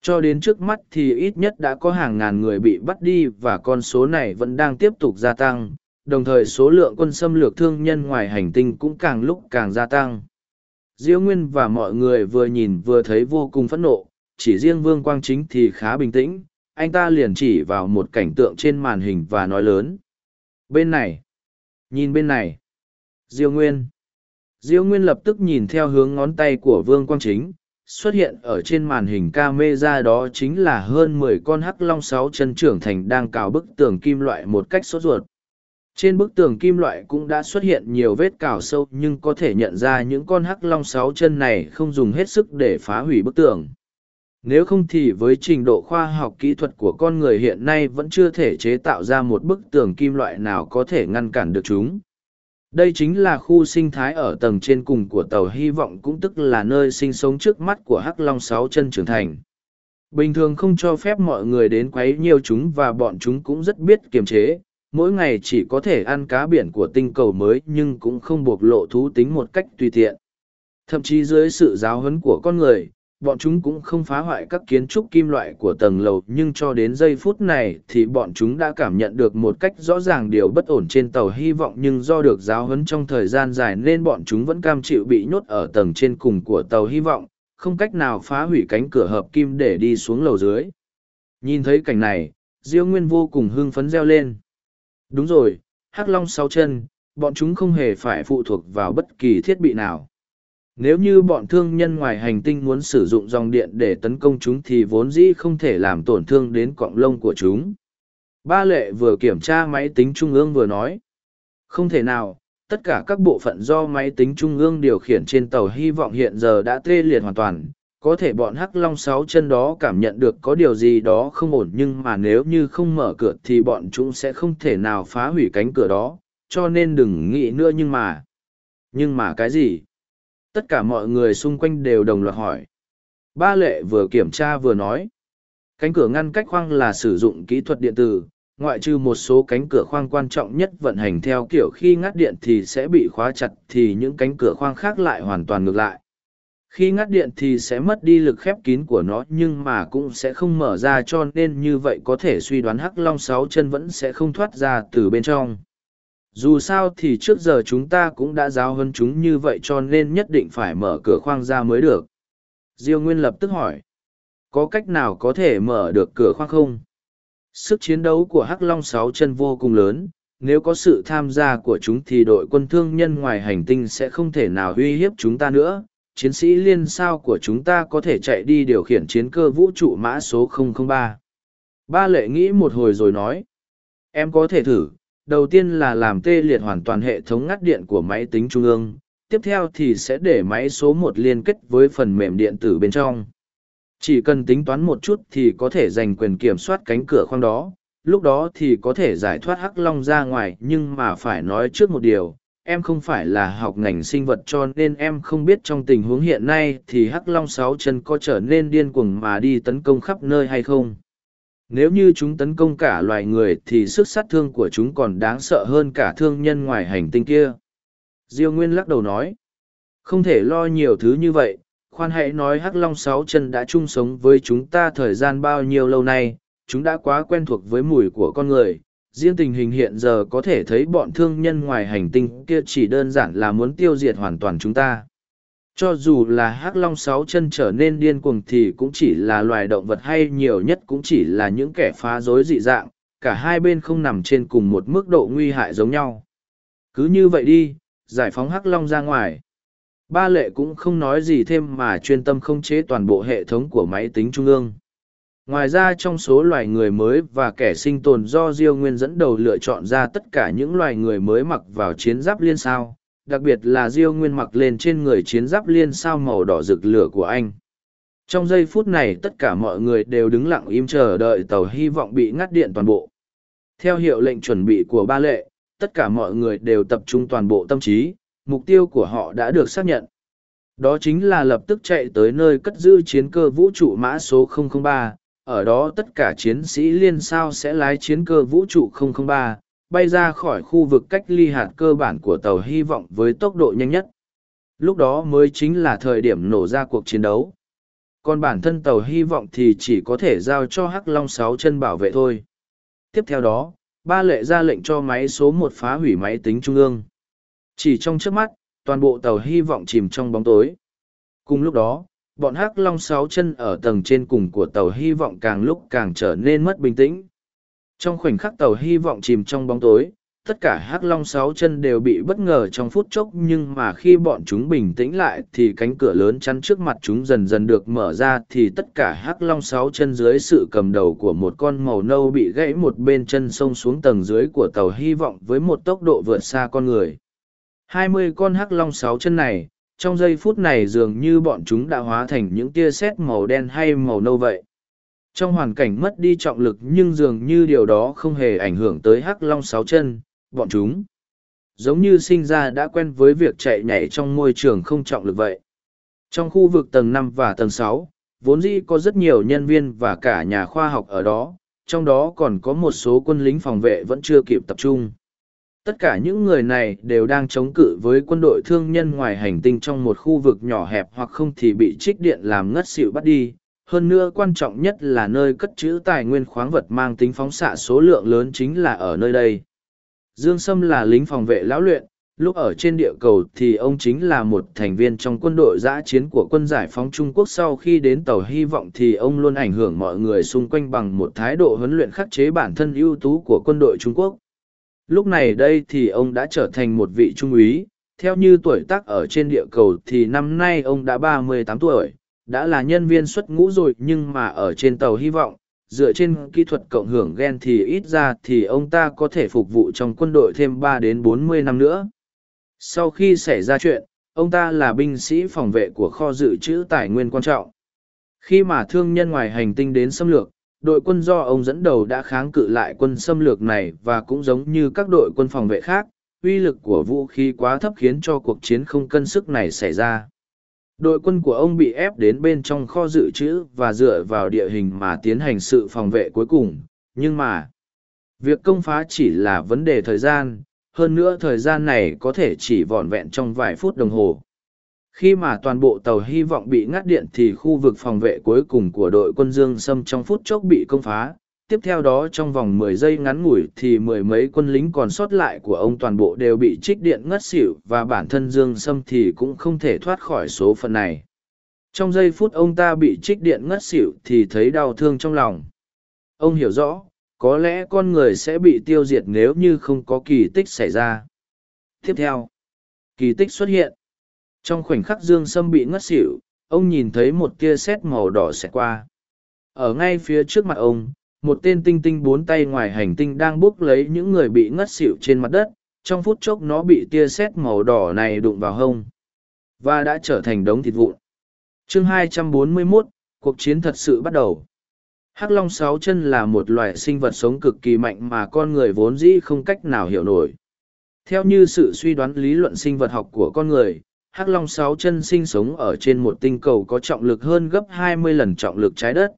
cho đến trước mắt thì ít nhất đã có hàng ngàn người bị bắt đi và con số này vẫn đang tiếp tục gia tăng đồng thời số lượng quân xâm lược thương nhân ngoài hành tinh cũng càng lúc càng gia tăng. diễu Nguyên và mọi người vừa nhìn vừa thấy vô cùng phẫn nộ, chỉ riêng Vương Quang Chính thì khá bình tĩnh, anh ta liền chỉ vào một cảnh tượng trên màn hình và nói lớn. Bên này! Nhìn bên này! Diêu Nguyên! Diêu Nguyên lập tức nhìn theo hướng ngón tay của Vương Quang Chính, xuất hiện ở trên màn hình camera đó chính là hơn mười con hắc long sáu chân trưởng thành đang cào bức tường kim loại một cách sốt ruột. Trên bức tường kim loại cũng đã xuất hiện nhiều vết cào sâu nhưng có thể nhận ra những con hắc long sáu chân này không dùng hết sức để phá hủy bức tường. Nếu không thì với trình độ khoa học kỹ thuật của con người hiện nay vẫn chưa thể chế tạo ra một bức tường kim loại nào có thể ngăn cản được chúng. Đây chính là khu sinh thái ở tầng trên cùng của tàu hy vọng cũng tức là nơi sinh sống trước mắt của hắc long sáu chân trưởng thành. Bình thường không cho phép mọi người đến quấy nhiều chúng và bọn chúng cũng rất biết kiềm chế, mỗi ngày chỉ có thể ăn cá biển của tinh cầu mới nhưng cũng không bộc lộ thú tính một cách tùy tiện. Thậm chí dưới sự giáo huấn của con người, bọn chúng cũng không phá hoại các kiến trúc kim loại của tầng lầu nhưng cho đến giây phút này thì bọn chúng đã cảm nhận được một cách rõ ràng điều bất ổn trên tàu hy vọng nhưng do được giáo huấn trong thời gian dài nên bọn chúng vẫn cam chịu bị nhốt ở tầng trên cùng của tàu hy vọng không cách nào phá hủy cánh cửa hợp kim để đi xuống lầu dưới nhìn thấy cảnh này diêu nguyên vô cùng hưng phấn reo lên Đúng rồi, hắc long sáu chân, bọn chúng không hề phải phụ thuộc vào bất kỳ thiết bị nào. Nếu như bọn thương nhân ngoài hành tinh muốn sử dụng dòng điện để tấn công chúng thì vốn dĩ không thể làm tổn thương đến cọng lông của chúng. Ba lệ vừa kiểm tra máy tính trung ương vừa nói. Không thể nào, tất cả các bộ phận do máy tính trung ương điều khiển trên tàu hy vọng hiện giờ đã tê liệt hoàn toàn, có thể bọn hắc long sáu chân đó cảm nhận được có điều gì đó không ổn nhưng mà nếu như không mở cửa thì bọn chúng sẽ không thể nào phá hủy cánh cửa đó cho nên đừng nghĩ nữa nhưng mà nhưng mà cái gì tất cả mọi người xung quanh đều đồng loạt hỏi. Ba lệ vừa kiểm tra vừa nói. Cánh cửa ngăn cách khoang là sử dụng kỹ thuật điện tử, ngoại trừ một số cánh cửa khoang quan trọng nhất vận hành theo kiểu khi ngắt điện thì sẽ bị khóa chặt thì những cánh cửa khoang khác lại hoàn toàn ngược lại. Khi ngắt điện thì sẽ mất đi lực khép kín của nó nhưng mà cũng sẽ không mở ra cho nên như vậy có thể suy đoán hắc long sáu chân vẫn sẽ không thoát ra từ bên trong dù sao thì trước giờ chúng ta cũng đã giáo hơn chúng như vậy cho nên nhất định phải mở cửa khoang ra mới được diêu nguyên lập tức hỏi có cách nào có thể mở được cửa khoang không sức chiến đấu của hắc long sáu chân vô cùng lớn nếu có sự tham gia của chúng thì đội quân thương nhân ngoài hành tinh sẽ không thể nào uy hiếp chúng ta nữa chiến sĩ liên sao của chúng ta có thể chạy đi điều khiển chiến cơ vũ trụ mã số 003. Ba lệ nghĩ một hồi rồi nói. Em có thể thử, đầu tiên là làm tê liệt hoàn toàn hệ thống ngắt điện của máy tính trung ương, tiếp theo thì sẽ để máy số một liên kết với phần mềm điện tử bên trong. Chỉ cần tính toán một chút thì có thể giành quyền kiểm soát cánh cửa khoang đó, lúc đó thì có thể giải thoát hắc long ra ngoài nhưng mà phải nói trước một điều em không phải là học ngành sinh vật cho nên em không biết trong tình huống hiện nay thì hắc long sáu chân có trở nên điên cuồng mà đi tấn công khắp nơi hay không nếu như chúng tấn công cả loài người thì sức sát thương của chúng còn đáng sợ hơn cả thương nhân ngoài hành tinh kia. Diêu nguyên lắc đầu nói, không thể lo nhiều thứ như vậy, khoan hãy nói hắc long sáu chân đã chung sống với chúng ta thời gian bao nhiêu lâu nay, chúng đã quá quen thuộc với mùi của con người. Riêng tình hình hiện giờ có thể thấy bọn thương nhân ngoài hành tinh kia chỉ đơn giản là muốn tiêu diệt hoàn toàn chúng ta cho dù là hắc long sáu chân trở nên điên cuồng thì cũng chỉ là loài động vật hay nhiều nhất cũng chỉ là những kẻ phá rối dị dạng, cả hai bên không nằm trên cùng một mức độ nguy hại giống nhau. Cứ như vậy đi, giải phóng hắc long ra ngoài. Ba lệ cũng không nói gì thêm mà chuyên tâm không chế toàn bộ hệ thống của máy tính trung ương. Ngoài ra trong số loài người mới và kẻ sinh tồn do diêu nguyên dẫn đầu lựa chọn ra tất cả những loài người mới mặc vào chiến giáp liên sao đặc biệt là diêu nguyên mặc lên trên người chiến giáp liên sao màu đỏ rực lửa của anh. Trong giây phút này tất cả mọi người đều đứng lặng im chờ đợi tàu hy vọng bị ngắt điện toàn bộ. Theo hiệu lệnh chuẩn bị của ba lệ tất cả mọi người đều tập trung toàn bộ tâm trí mục tiêu của họ đã được xác nhận. Đó chính là lập tức chạy tới nơi cất giữ chiến cơ vũ trụ mã số 003, ở đó tất cả chiến sĩ liên sao sẽ lái chiến cơ vũ trụ 003, bay ra khỏi khu vực cách ly hạt cơ bản của tàu hy vọng với tốc độ nhanh nhất. Lúc đó mới chính là thời điểm nổ ra cuộc chiến đấu. Còn bản thân tàu hy vọng thì chỉ có thể giao cho Hắc Long sáu chân bảo vệ thôi. Tiếp theo đó, ba lệ ra lệnh cho máy số một phá hủy máy tính trung ương. Chỉ trong trước mắt, toàn bộ tàu hy vọng chìm trong bóng tối. Cùng lúc đó, bọn hắc long sáu chân ở tầng trên cùng của tàu hy vọng càng lúc càng trở nên mất bình tĩnh trong khoảnh khắc tàu hy vọng chìm trong bóng tối, tất cả hắc long sáu chân đều bị bất ngờ trong phút chốc, nhưng mà khi bọn chúng bình tĩnh lại thì cánh cửa lớn chắn trước mặt chúng dần dần được mở ra thì tất cả hắc long sáu chân dưới sự cầm đầu của một con màu nâu bị gãy một bên chân xông xuống tầng dưới của tàu hy vọng với một tốc độ vượt xa con người. Hai mươi con hắc long sáu chân này, trong giây phút này dường như bọn chúng đã hóa thành những tia sét màu đen hay màu nâu vậy trong hoàn cảnh mất đi trọng lực nhưng dường như điều đó không hề ảnh hưởng tới hắc long sáu chân, bọn chúng. Giống như sinh ra đã quen với việc chạy nhảy trong môi trường không trọng lực vậy. Trong khu vực tầng năm và tầng sáu, vốn dĩ có rất nhiều nhân viên và cả nhà khoa học ở đó, trong đó còn có một số quân lính phòng vệ vẫn chưa kịp tập trung. Tất cả những người này đều đang chống cự với quân đội thương nhân ngoài hành tinh trong một khu vực nhỏ hẹp hoặc không thì bị trích điện làm ngất xịu bắt đi hơn nữa quan trọng nhất là nơi cất trữ tài nguyên khoáng vật mang tính phóng xạ số lượng lớn chính là ở nơi đây. Dương sâm là lính phòng vệ lão luyện lúc ở trên địa cầu thì ông chính là một thành viên trong quân đội giã chiến của quân giải phóng trung quốc. Sau khi đến tàu hy vọng thì ông luôn ảnh hưởng mọi người xung quanh bằng một thái độ huấn luyện khắc chế bản thân ưu tú của quân đội trung quốc. Lúc này đây thì ông đã trở thành một vị trung úy, theo như tuổi tác ở trên địa cầu thì năm nay ông đã ba mươi tám tuổi, đã là nhân viên xuất ngũ rồi nhưng mà ở trên tàu hy vọng, dựa trên kỹ thuật cộng hưởng gen thì ít ra thì ông ta có thể phục vụ trong quân đội thêm ba đến bốn mươi năm nữa. Sau khi xảy ra chuyện, ông ta là binh sĩ phòng vệ của kho dự trữ tài nguyên quan trọng. Khi mà thương nhân ngoài hành tinh đến xâm lược, đội quân do ông dẫn đầu đã kháng cự lại quân xâm lược này và cũng giống như các đội quân phòng vệ khác uy lực của vũ khí quá thấp khiến cho cuộc chiến không cân sức này xảy ra đội quân của ông bị ép đến bên trong kho dự trữ và dựa vào địa hình mà tiến hành sự phòng vệ cuối cùng nhưng mà Việc công phá chỉ là vấn đề thời gian, hơn nữa thời gian này có thể chỉ vỏn vẹn trong vài phút đồng hồ. Khi mà toàn bộ tàu hy vọng bị ngắt điện thì khu vực phòng vệ cuối cùng của đội quân Dương Sâm trong phút chốc bị công phá. Tiếp theo đó trong vòng mười giây ngắn ngủi thì mười mấy quân lính còn sót lại của ông toàn bộ đều bị trích điện ngất xỉu và bản thân Dương Sâm thì cũng không thể thoát khỏi số phận này. Trong giây phút ông ta bị trích điện ngất xỉu thì thấy đau thương trong lòng. Ông hiểu rõ, có lẽ con người sẽ bị tiêu diệt nếu như không có kỳ tích xảy ra. Tiếp theo, kỳ tích xuất hiện trong khoảnh khắc dương sâm bị ngất xỉu ông nhìn thấy một tia sét màu đỏ xẹt qua ở ngay phía trước mặt ông một tên tinh tinh bốn tay ngoài hành tinh đang bốc lấy những người bị ngất xỉu trên mặt đất trong phút chốc nó bị tia sét màu đỏ này đụng vào hông và đã trở thành đống thịt vụn. Chương 241, cuộc chiến thật sự bắt đầu. Hắc long sáu chân là một loài sinh vật sống cực kỳ mạnh mà con người vốn dĩ không cách nào hiểu nổi. Theo như sự suy đoán lý luận sinh vật học của con người hắc long sáu chân sinh sống ở trên một tinh cầu có trọng lực hơn gấp 20 lần trọng lực trái đất.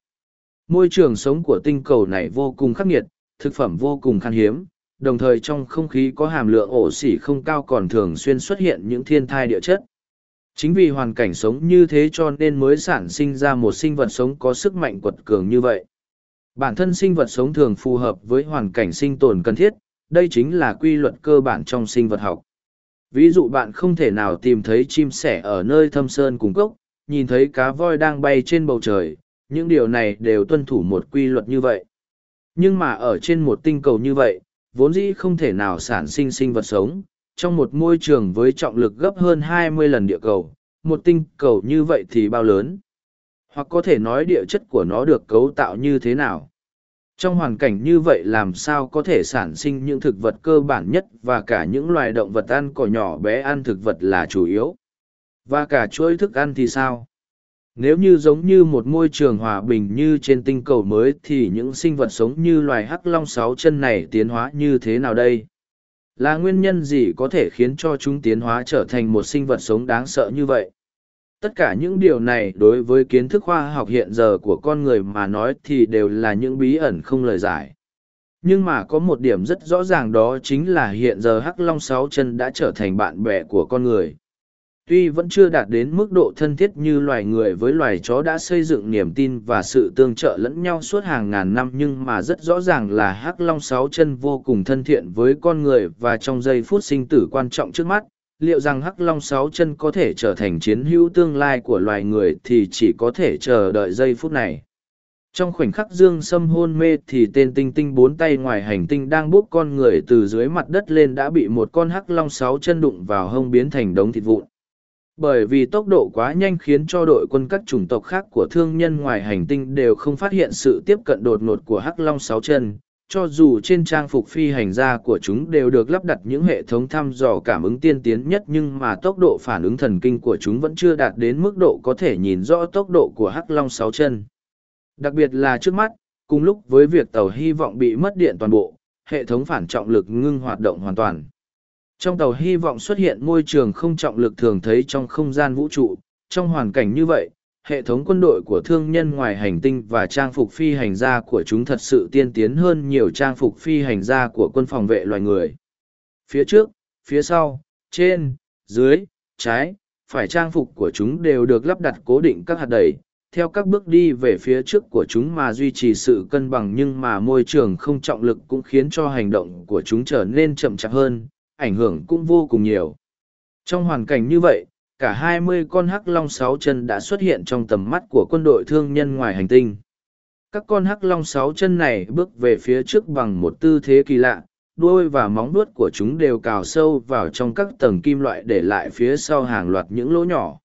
Môi trường sống của tinh cầu này vô cùng khắc nghiệt, thực phẩm vô cùng khan hiếm, đồng thời trong không khí có hàm lượng ổ xỉ không cao còn thường xuyên xuất hiện những thiên thai địa chất. Chính vì hoàn cảnh sống như thế cho nên mới sản sinh ra một sinh vật sống có sức mạnh quật cường như vậy. Bản thân sinh vật sống thường phù hợp với hoàn cảnh sinh tồn cần thiết, đây chính là quy luật cơ bản trong sinh vật học. Ví dụ bạn không thể nào tìm thấy chim sẻ ở nơi thâm sơn cùng cốc, nhìn thấy cá voi đang bay trên bầu trời, những điều này đều tuân thủ một quy luật như vậy. Nhưng mà ở trên một tinh cầu như vậy, vốn dĩ không thể nào sản sinh sinh vật sống, trong một môi trường với trọng lực gấp hơn 20 lần địa cầu, một tinh cầu như vậy thì bao lớn? Hoặc có thể nói địa chất của nó được cấu tạo như thế nào? Trong hoàn cảnh như vậy làm sao có thể sản sinh những thực vật cơ bản nhất và cả những loài động vật ăn cỏ nhỏ bé ăn thực vật là chủ yếu. Và cả chuỗi thức ăn thì sao? Nếu như giống như một môi trường hòa bình như trên tinh cầu mới thì những sinh vật sống như loài hắc long sáu chân này tiến hóa như thế nào đây? Là nguyên nhân gì có thể khiến cho chúng tiến hóa trở thành một sinh vật sống đáng sợ như vậy? tất cả những điều này đối với kiến thức khoa học hiện giờ của con người mà nói thì đều là những bí ẩn không lời giải nhưng mà có một điểm rất rõ ràng đó chính là hiện giờ hắc long sáu chân đã trở thành bạn bè của con người tuy vẫn chưa đạt đến mức độ thân thiết như loài người với loài chó đã xây dựng niềm tin và sự tương trợ lẫn nhau suốt hàng ngàn năm nhưng mà rất rõ ràng là hắc long sáu chân vô cùng thân thiện với con người và trong giây phút sinh tử quan trọng trước mắt, liệu rằng hắc long sáu chân có thể trở thành chiến hữu tương lai của loài người thì chỉ có thể chờ đợi giây phút này. Trong khoảnh khắc dương sâm hôn mê thì tên tinh tinh bốn tay ngoài hành tinh đang bốc con người từ dưới mặt đất lên đã bị một con hắc long sáu chân đụng vào hông biến thành đống thịt vụn bởi vì tốc độ quá nhanh khiến cho đội quân các chủng tộc khác của thương nhân ngoài hành tinh đều không phát hiện sự tiếp cận đột ngột của hắc long sáu chân. Cho dù trên trang phục phi hành gia của chúng đều được lắp đặt những hệ thống thăm dò cảm ứng tiên tiến nhất nhưng mà tốc độ phản ứng thần kinh của chúng vẫn chưa đạt đến mức độ có thể nhìn rõ tốc độ của hắc long sáu chân. Đặc biệt là trước mắt, cùng lúc với việc tàu hy vọng bị mất điện toàn bộ, hệ thống phản trọng lực ngưng hoạt động hoàn toàn trong tàu hy vọng xuất hiện môi trường không trọng lực thường thấy trong không gian vũ trụ. Trong hoàn cảnh như vậy hệ thống quân đội của thương nhân ngoài hành tinh và trang phục phi hành gia của chúng thật sự tiên tiến hơn nhiều trang phục phi hành gia của quân phòng vệ loài người. Phía trước, phía sau, trên, dưới, trái, phải trang phục của chúng đều được lắp đặt cố định các hạt đẩy, theo các bước đi về phía trước của chúng mà duy trì sự cân bằng nhưng mà môi trường không trọng lực cũng khiến cho hành động của chúng trở nên chậm chạp hơn, ảnh hưởng cũng vô cùng nhiều. Trong hoàn cảnh như vậy, cả hai mươi con hắc long sáu chân đã xuất hiện trong tầm mắt của quân đội thương nhân ngoài hành tinh các con hắc long sáu chân này bước về phía trước bằng một tư thế kỳ lạ đuôi và móng vuốt của chúng đều cào sâu vào trong các tầng kim loại để lại phía sau hàng loạt những lỗ nhỏ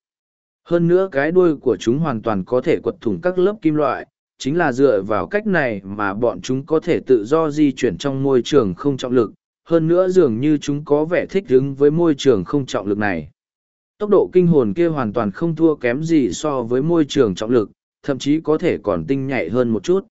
hơn nữa cái đuôi của chúng hoàn toàn có thể quật thủng các lớp kim loại chính là dựa vào cách này mà bọn chúng có thể tự do di chuyển trong môi trường không trọng lực hơn nữa dường như chúng có vẻ thích ứng với môi trường không trọng lực này Tốc độ kinh hồn kia hoàn toàn không thua kém gì so với môi trường trọng lực, thậm chí có thể còn tinh nhạy hơn một chút.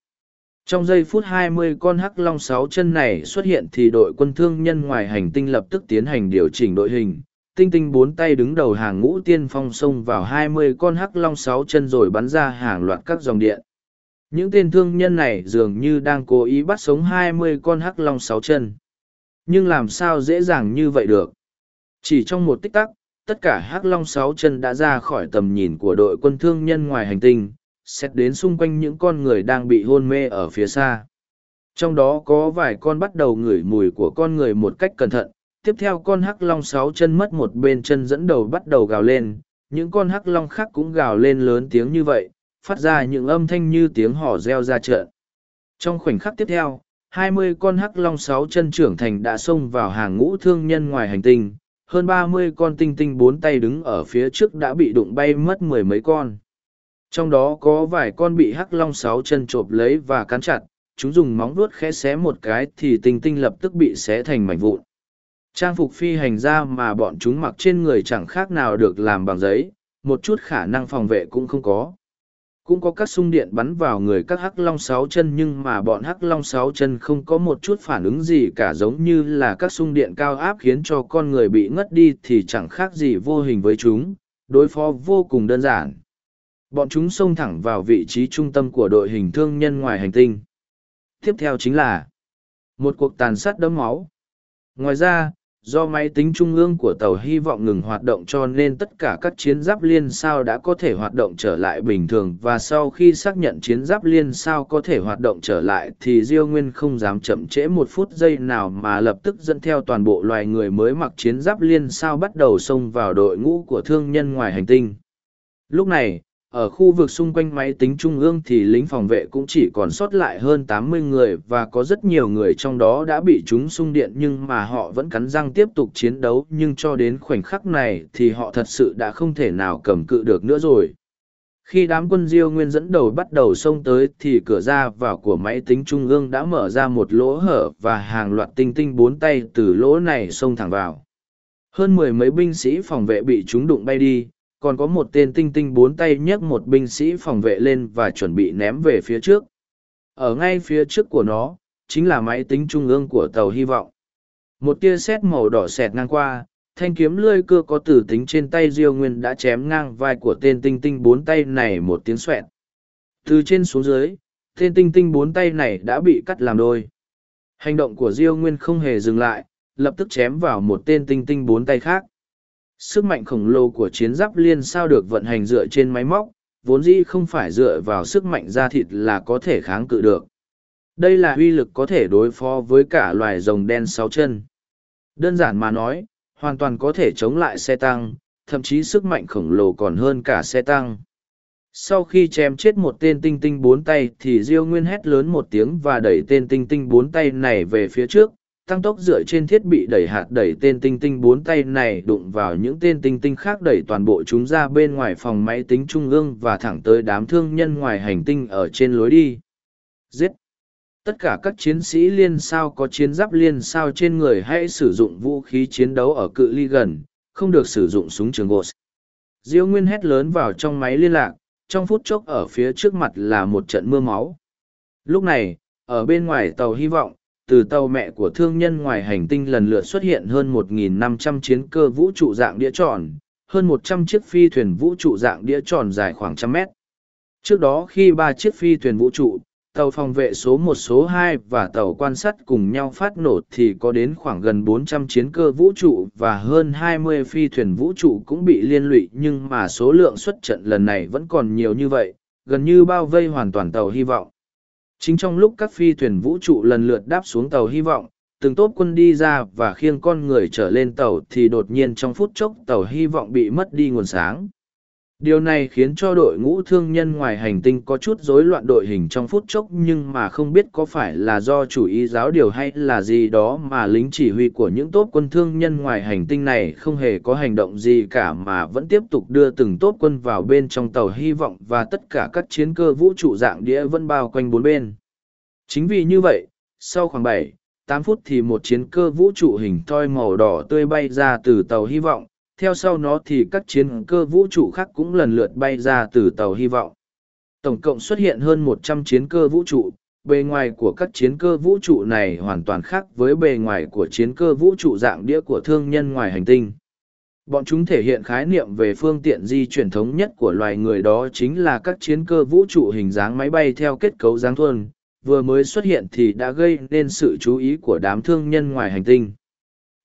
Trong giây phút 20 con hắc long sáu chân này xuất hiện thì đội quân thương nhân ngoài hành tinh lập tức tiến hành điều chỉnh đội hình. Tinh tinh bốn tay đứng đầu hàng ngũ tiên phong xông vào 20 con hắc long sáu chân rồi bắn ra hàng loạt các dòng điện. những tên thương nhân này dường như đang cố ý bắt sống hai mươi con hắc long sáu chân nhưng làm sao dễ dàng như vậy được? Chỉ trong một tích tắc, tất cả hắc long sáu chân đã ra khỏi tầm nhìn của đội quân thương nhân ngoài hành tinh, xét đến xung quanh những con người đang bị hôn mê ở phía xa. Trong đó có vài con bắt đầu ngửi mùi của con người một cách cẩn thận, tiếp theo con hắc long sáu chân mất một bên chân dẫn đầu bắt đầu gào lên, những con hắc long khác cũng gào lên lớn tiếng như vậy, phát ra những âm thanh như tiếng hò reo ra trận trong khoảnh khắc tiếp theo hai mươi con hắc long sáu chân trưởng thành đã xông vào hàng ngũ thương nhân ngoài hành tinh, hơn ba mươi con tinh tinh bốn tay đứng ở phía trước đã bị đụng bay mất mười mấy con. Trong đó có vài con bị hắc long sáu chân chộp lấy và cắn chặt, chúng dùng móng vuốt khẽ xé một cái thì tinh tinh lập tức bị xé thành mảnh vụn. Trang phục phi hành ra mà bọn chúng mặc trên người chẳng khác nào được làm bằng giấy, một chút khả năng phòng vệ cũng không có cũng có các sung điện bắn vào người các hắc long sáu chân, nhưng mà bọn hắc long sáu chân không có một chút phản ứng gì cả, giống như là các sung điện cao áp khiến cho con người bị ngất đi thì chẳng khác gì vô hình với chúng. Đối phó vô cùng đơn giản. Bọn chúng xông thẳng vào vị trí trung tâm của đội hình thương nhân ngoài hành tinh. Tiếp theo chính là một cuộc tàn sát đẫm máu. Ngoài ra do máy tính trung ương của tàu hy vọng ngừng hoạt động cho nên tất cả các chiến giáp liên sao đã có thể hoạt động trở lại bình thường và sau khi xác nhận chiến giáp liên sao có thể hoạt động trở lại thì diêu nguyên không dám chậm trễ một phút giây nào mà lập tức dẫn theo toàn bộ loài người mới mặc chiến giáp liên sao bắt đầu xông vào đội ngũ của thương nhân ngoài hành tinh. Lúc này ở khu vực xung quanh máy tính trung ương thì lính phòng vệ cũng chỉ còn sót lại hơn 80 người và có rất nhiều người trong đó đã bị chúng xung điện nhưng mà họ vẫn cắn răng tiếp tục chiến đấu nhưng cho đến khoảnh khắc này thì họ thật sự đã không thể nào cầm cự được nữa rồi. Khi đám quân diêu nguyên dẫn đầu bắt đầu xông tới thì cửa ra vào của máy tính trung ương đã mở ra một lỗ hở và hàng loạt tinh tinh bốn tay từ lỗ này xông thẳng vào. Hơn mười mấy binh sĩ phòng vệ bị chúng đụng bay đi, còn có một tên tinh tinh bốn tay nhấc một binh sĩ phòng vệ lên và chuẩn bị ném về phía trước. Ở ngay phía trước của nó, chính là máy tính trung ương của tàu hy vọng. Một tia sét màu đỏ xẹt ngang qua, thanh kiếm lươi cưa có tử tính trên tay Diêu Nguyên đã chém ngang vai của tên tinh tinh bốn tay này một tiếng xoẹt. Từ trên xuống dưới, tên tinh tinh bốn tay này đã bị cắt làm đôi. Hành động của Diêu Nguyên không hề dừng lại, lập tức chém vào một tên tinh tinh bốn tay khác sức mạnh khổng lồ của chiến giáp liên sao được vận hành dựa trên máy móc, vốn dĩ không phải dựa vào sức mạnh da thịt là có thể kháng cự được. Đây là uy lực có thể đối phó với cả loài rồng đen sáu chân. Đơn giản mà nói, hoàn toàn có thể chống lại xe tăng, thậm chí sức mạnh khổng lồ còn hơn cả xe tăng. Sau khi chém chết một tên tinh tinh bốn tay thì diêu nguyên hét lớn một tiếng và đẩy tên tinh tinh bốn tay này về phía trước tăng tốc dựa trên thiết bị đẩy hạt đẩy tên tinh tinh bốn tay này đụng vào những tên tinh tinh khác đẩy toàn bộ chúng ra bên ngoài phòng máy tính trung ương và thẳng tới đám thương nhân ngoài hành tinh ở trên lối đi. Giết! Tất cả các chiến sĩ liên sao có chiến giáp liên sao trên người hãy sử dụng vũ khí chiến đấu ở cự ly gần, không được sử dụng súng trường gột. Diêu Nguyên hét lớn vào trong máy liên lạc, trong phút chốc ở phía trước mặt là một trận mưa máu. Lúc này, ở bên ngoài tàu hy vọng, từ tàu mẹ của thương nhân ngoài hành tinh lần lượt xuất hiện hơn 1.500 chiến cơ vũ trụ dạng đĩa tròn, hơn 100 chiếc phi thuyền vũ trụ dạng đĩa tròn dài khoảng trăm mét. Trước đó khi ba chiếc phi thuyền vũ trụ, tàu phòng vệ số 1 số 2 và tàu quan sát cùng nhau phát nổ thì có đến khoảng gần 400 chiến cơ vũ trụ và hơn 20 phi thuyền vũ trụ cũng bị liên lụy nhưng mà số lượng xuất trận lần này vẫn còn nhiều như vậy, gần như bao vây hoàn toàn tàu hy vọng. Chính trong lúc các phi thuyền vũ trụ lần lượt đáp xuống tàu hy vọng, từng tốp quân đi ra và khiêng con người trở lên tàu thì đột nhiên trong phút chốc tàu hy vọng bị mất đi nguồn sáng. Điều này khiến cho đội ngũ thương nhân ngoài hành tinh có chút rối loạn đội hình trong phút chốc nhưng mà không biết có phải là do chủ ý giáo điều hay là gì đó mà lính chỉ huy của những tốp quân thương nhân ngoài hành tinh này không hề có hành động gì cả mà vẫn tiếp tục đưa từng tốp quân vào bên trong tàu hy vọng và tất cả các chiến cơ vũ trụ dạng đĩa vẫn bao quanh bốn bên. Chính vì như vậy, sau khoảng bảy tám phút thì một chiến cơ vũ trụ hình thoi màu đỏ tươi bay ra từ tàu hy vọng theo sau nó thì các chiến cơ vũ trụ khác cũng lần lượt bay ra từ tàu hy vọng. Tổng cộng xuất hiện hơn một trăm chiến cơ vũ trụ, bề ngoài của các chiến cơ vũ trụ này hoàn toàn khác với bề ngoài của chiến cơ vũ trụ dạng đĩa của thương nhân ngoài hành tinh. Bọn chúng thể hiện khái niệm về phương tiện di chuyển thống nhất của loài người đó chính là các chiến cơ vũ trụ hình dáng máy bay theo kết cấu dáng thuần, vừa mới xuất hiện thì đã gây nên sự chú ý của đám thương nhân ngoài hành tinh.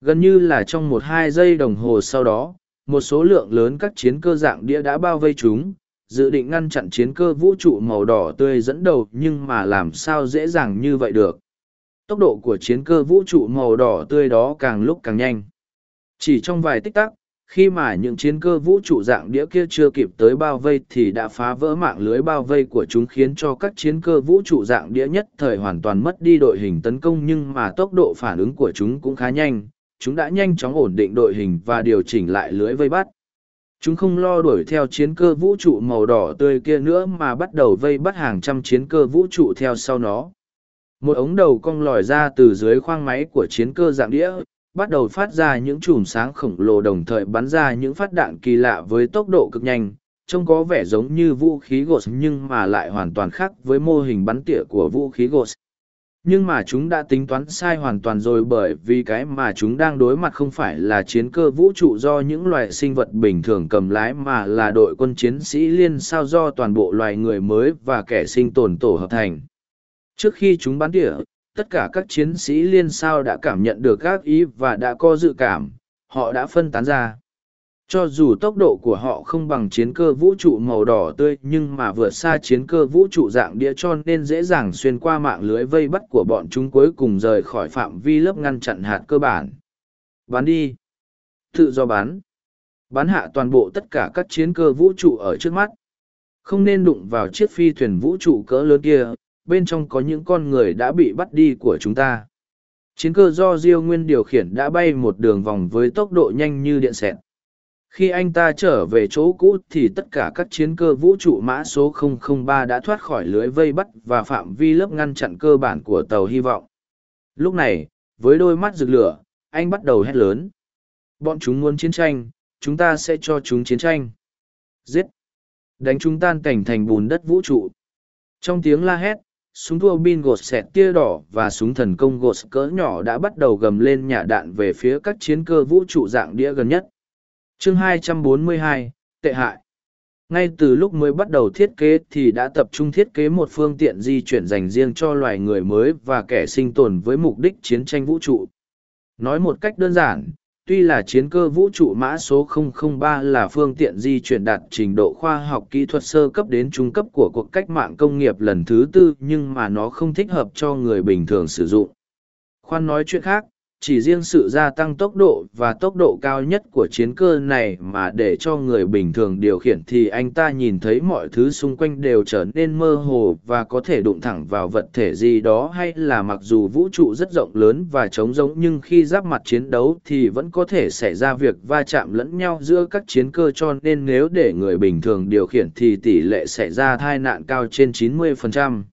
Gần như là trong một hai giây đồng hồ sau đó, một số lượng lớn các chiến cơ dạng đĩa đã bao vây chúng, dự định ngăn chặn chiến cơ vũ trụ màu đỏ tươi dẫn đầu nhưng mà làm sao dễ dàng như vậy được. Tốc độ của chiến cơ vũ trụ màu đỏ tươi đó càng lúc càng nhanh. Chỉ trong vài tích tắc, khi mà những chiến cơ vũ trụ dạng đĩa kia chưa kịp tới bao vây thì đã phá vỡ mạng lưới bao vây của chúng khiến cho các chiến cơ vũ trụ dạng đĩa nhất thời hoàn toàn mất đi đội hình tấn công nhưng mà tốc độ phản ứng của chúng cũng khá nhanh chúng đã nhanh chóng ổn định đội hình và điều chỉnh lại lưới vây bắt chúng không lo đuổi theo chiến cơ vũ trụ màu đỏ tươi kia nữa mà bắt đầu vây bắt hàng trăm chiến cơ vũ trụ theo sau nó một ống đầu cong lòi ra từ dưới khoang máy của chiến cơ dạng đĩa, bắt đầu phát ra những chùm sáng khổng lồ đồng thời bắn ra những phát đạn kỳ lạ với tốc độ cực nhanh, trông có vẻ giống như vũ khí Ghost nhưng mà lại hoàn toàn khác với mô hình bắn tỉa của vũ khí Ghost nhưng mà chúng đã tính toán sai hoàn toàn rồi bởi vì cái mà chúng đang đối mặt không phải là chiến cơ vũ trụ do những loài sinh vật bình thường cầm lái mà là đội quân chiến sĩ liên sao do toàn bộ loài người mới và kẻ sinh tồn tổ hợp thành. Trước khi chúng bắn tỉa, tất cả các chiến sĩ liên sao đã cảm nhận được các ý và đã có dự cảm, họ đã phân tán ra cho dù tốc độ của họ không bằng chiến cơ vũ trụ màu đỏ tươi, nhưng mà vượt xa chiến cơ vũ trụ dạng đĩa cho nên dễ dàng xuyên qua mạng lưới vây bắt của bọn chúng cuối cùng rời khỏi phạm vi lớp ngăn chặn hạt cơ bản. Bắn đi. Tự do bắn bắn hạ toàn bộ tất cả các chiến cơ vũ trụ ở trước mắt. Không nên đụng vào chiếc phi thuyền vũ trụ cỡ lớn kia, bên trong có những con người đã bị bắt đi của chúng ta. Chiến cơ do diêu nguyên điều khiển đã bay một đường vòng với tốc độ nhanh như điện xẹt khi anh ta trở về chỗ cũ thì tất cả các chiến cơ vũ trụ mã số 003 đã thoát khỏi lưới vây bắt và phạm vi lớp ngăn chặn cơ bản của tàu hy vọng. Lúc này, với đôi mắt rực lửa, anh bắt đầu hét lớn. Bọn chúng muốn chiến tranh, chúng ta sẽ cho chúng chiến tranh. Giết! Đánh chúng tan cảnh thành bùn đất vũ trụ. Trong tiếng la hét, súng thua bin gột xẹt tia đỏ và súng thần công gột cỡ nhỏ đã bắt đầu gầm lên nhả đạn về phía các chiến cơ vũ trụ dạng đĩa gần nhất chương 242, tệ hại. Ngay từ lúc mới bắt đầu thiết kế thì đã tập trung thiết kế một phương tiện di chuyển dành riêng cho loài người mới và kẻ sinh tồn với mục đích chiến tranh vũ trụ. Nói một cách đơn giản tuy là chiến cơ vũ trụ mã số 003 là phương tiện di chuyển đạt trình độ khoa học kỹ thuật sơ cấp đến trung cấp của cuộc cách mạng công nghiệp lần thứ tư nhưng mà nó không thích hợp cho người bình thường sử dụng. Khoan nói chuyện khác chỉ riêng sự gia tăng tốc độ và tốc độ cao nhất của chiến cơ này mà để cho người bình thường điều khiển thì anh ta nhìn thấy mọi thứ xung quanh đều trở nên mơ hồ và có thể đụng thẳng vào vật thể gì đó hay là mặc dù vũ trụ rất rộng lớn và trống rỗng nhưng khi giáp mặt chiến đấu thì vẫn có thể xảy ra việc va chạm lẫn nhau giữa các chiến cơ cho nên nếu để người bình thường điều khiển thì tỷ lệ xảy ra tai nạn cao trên 90%.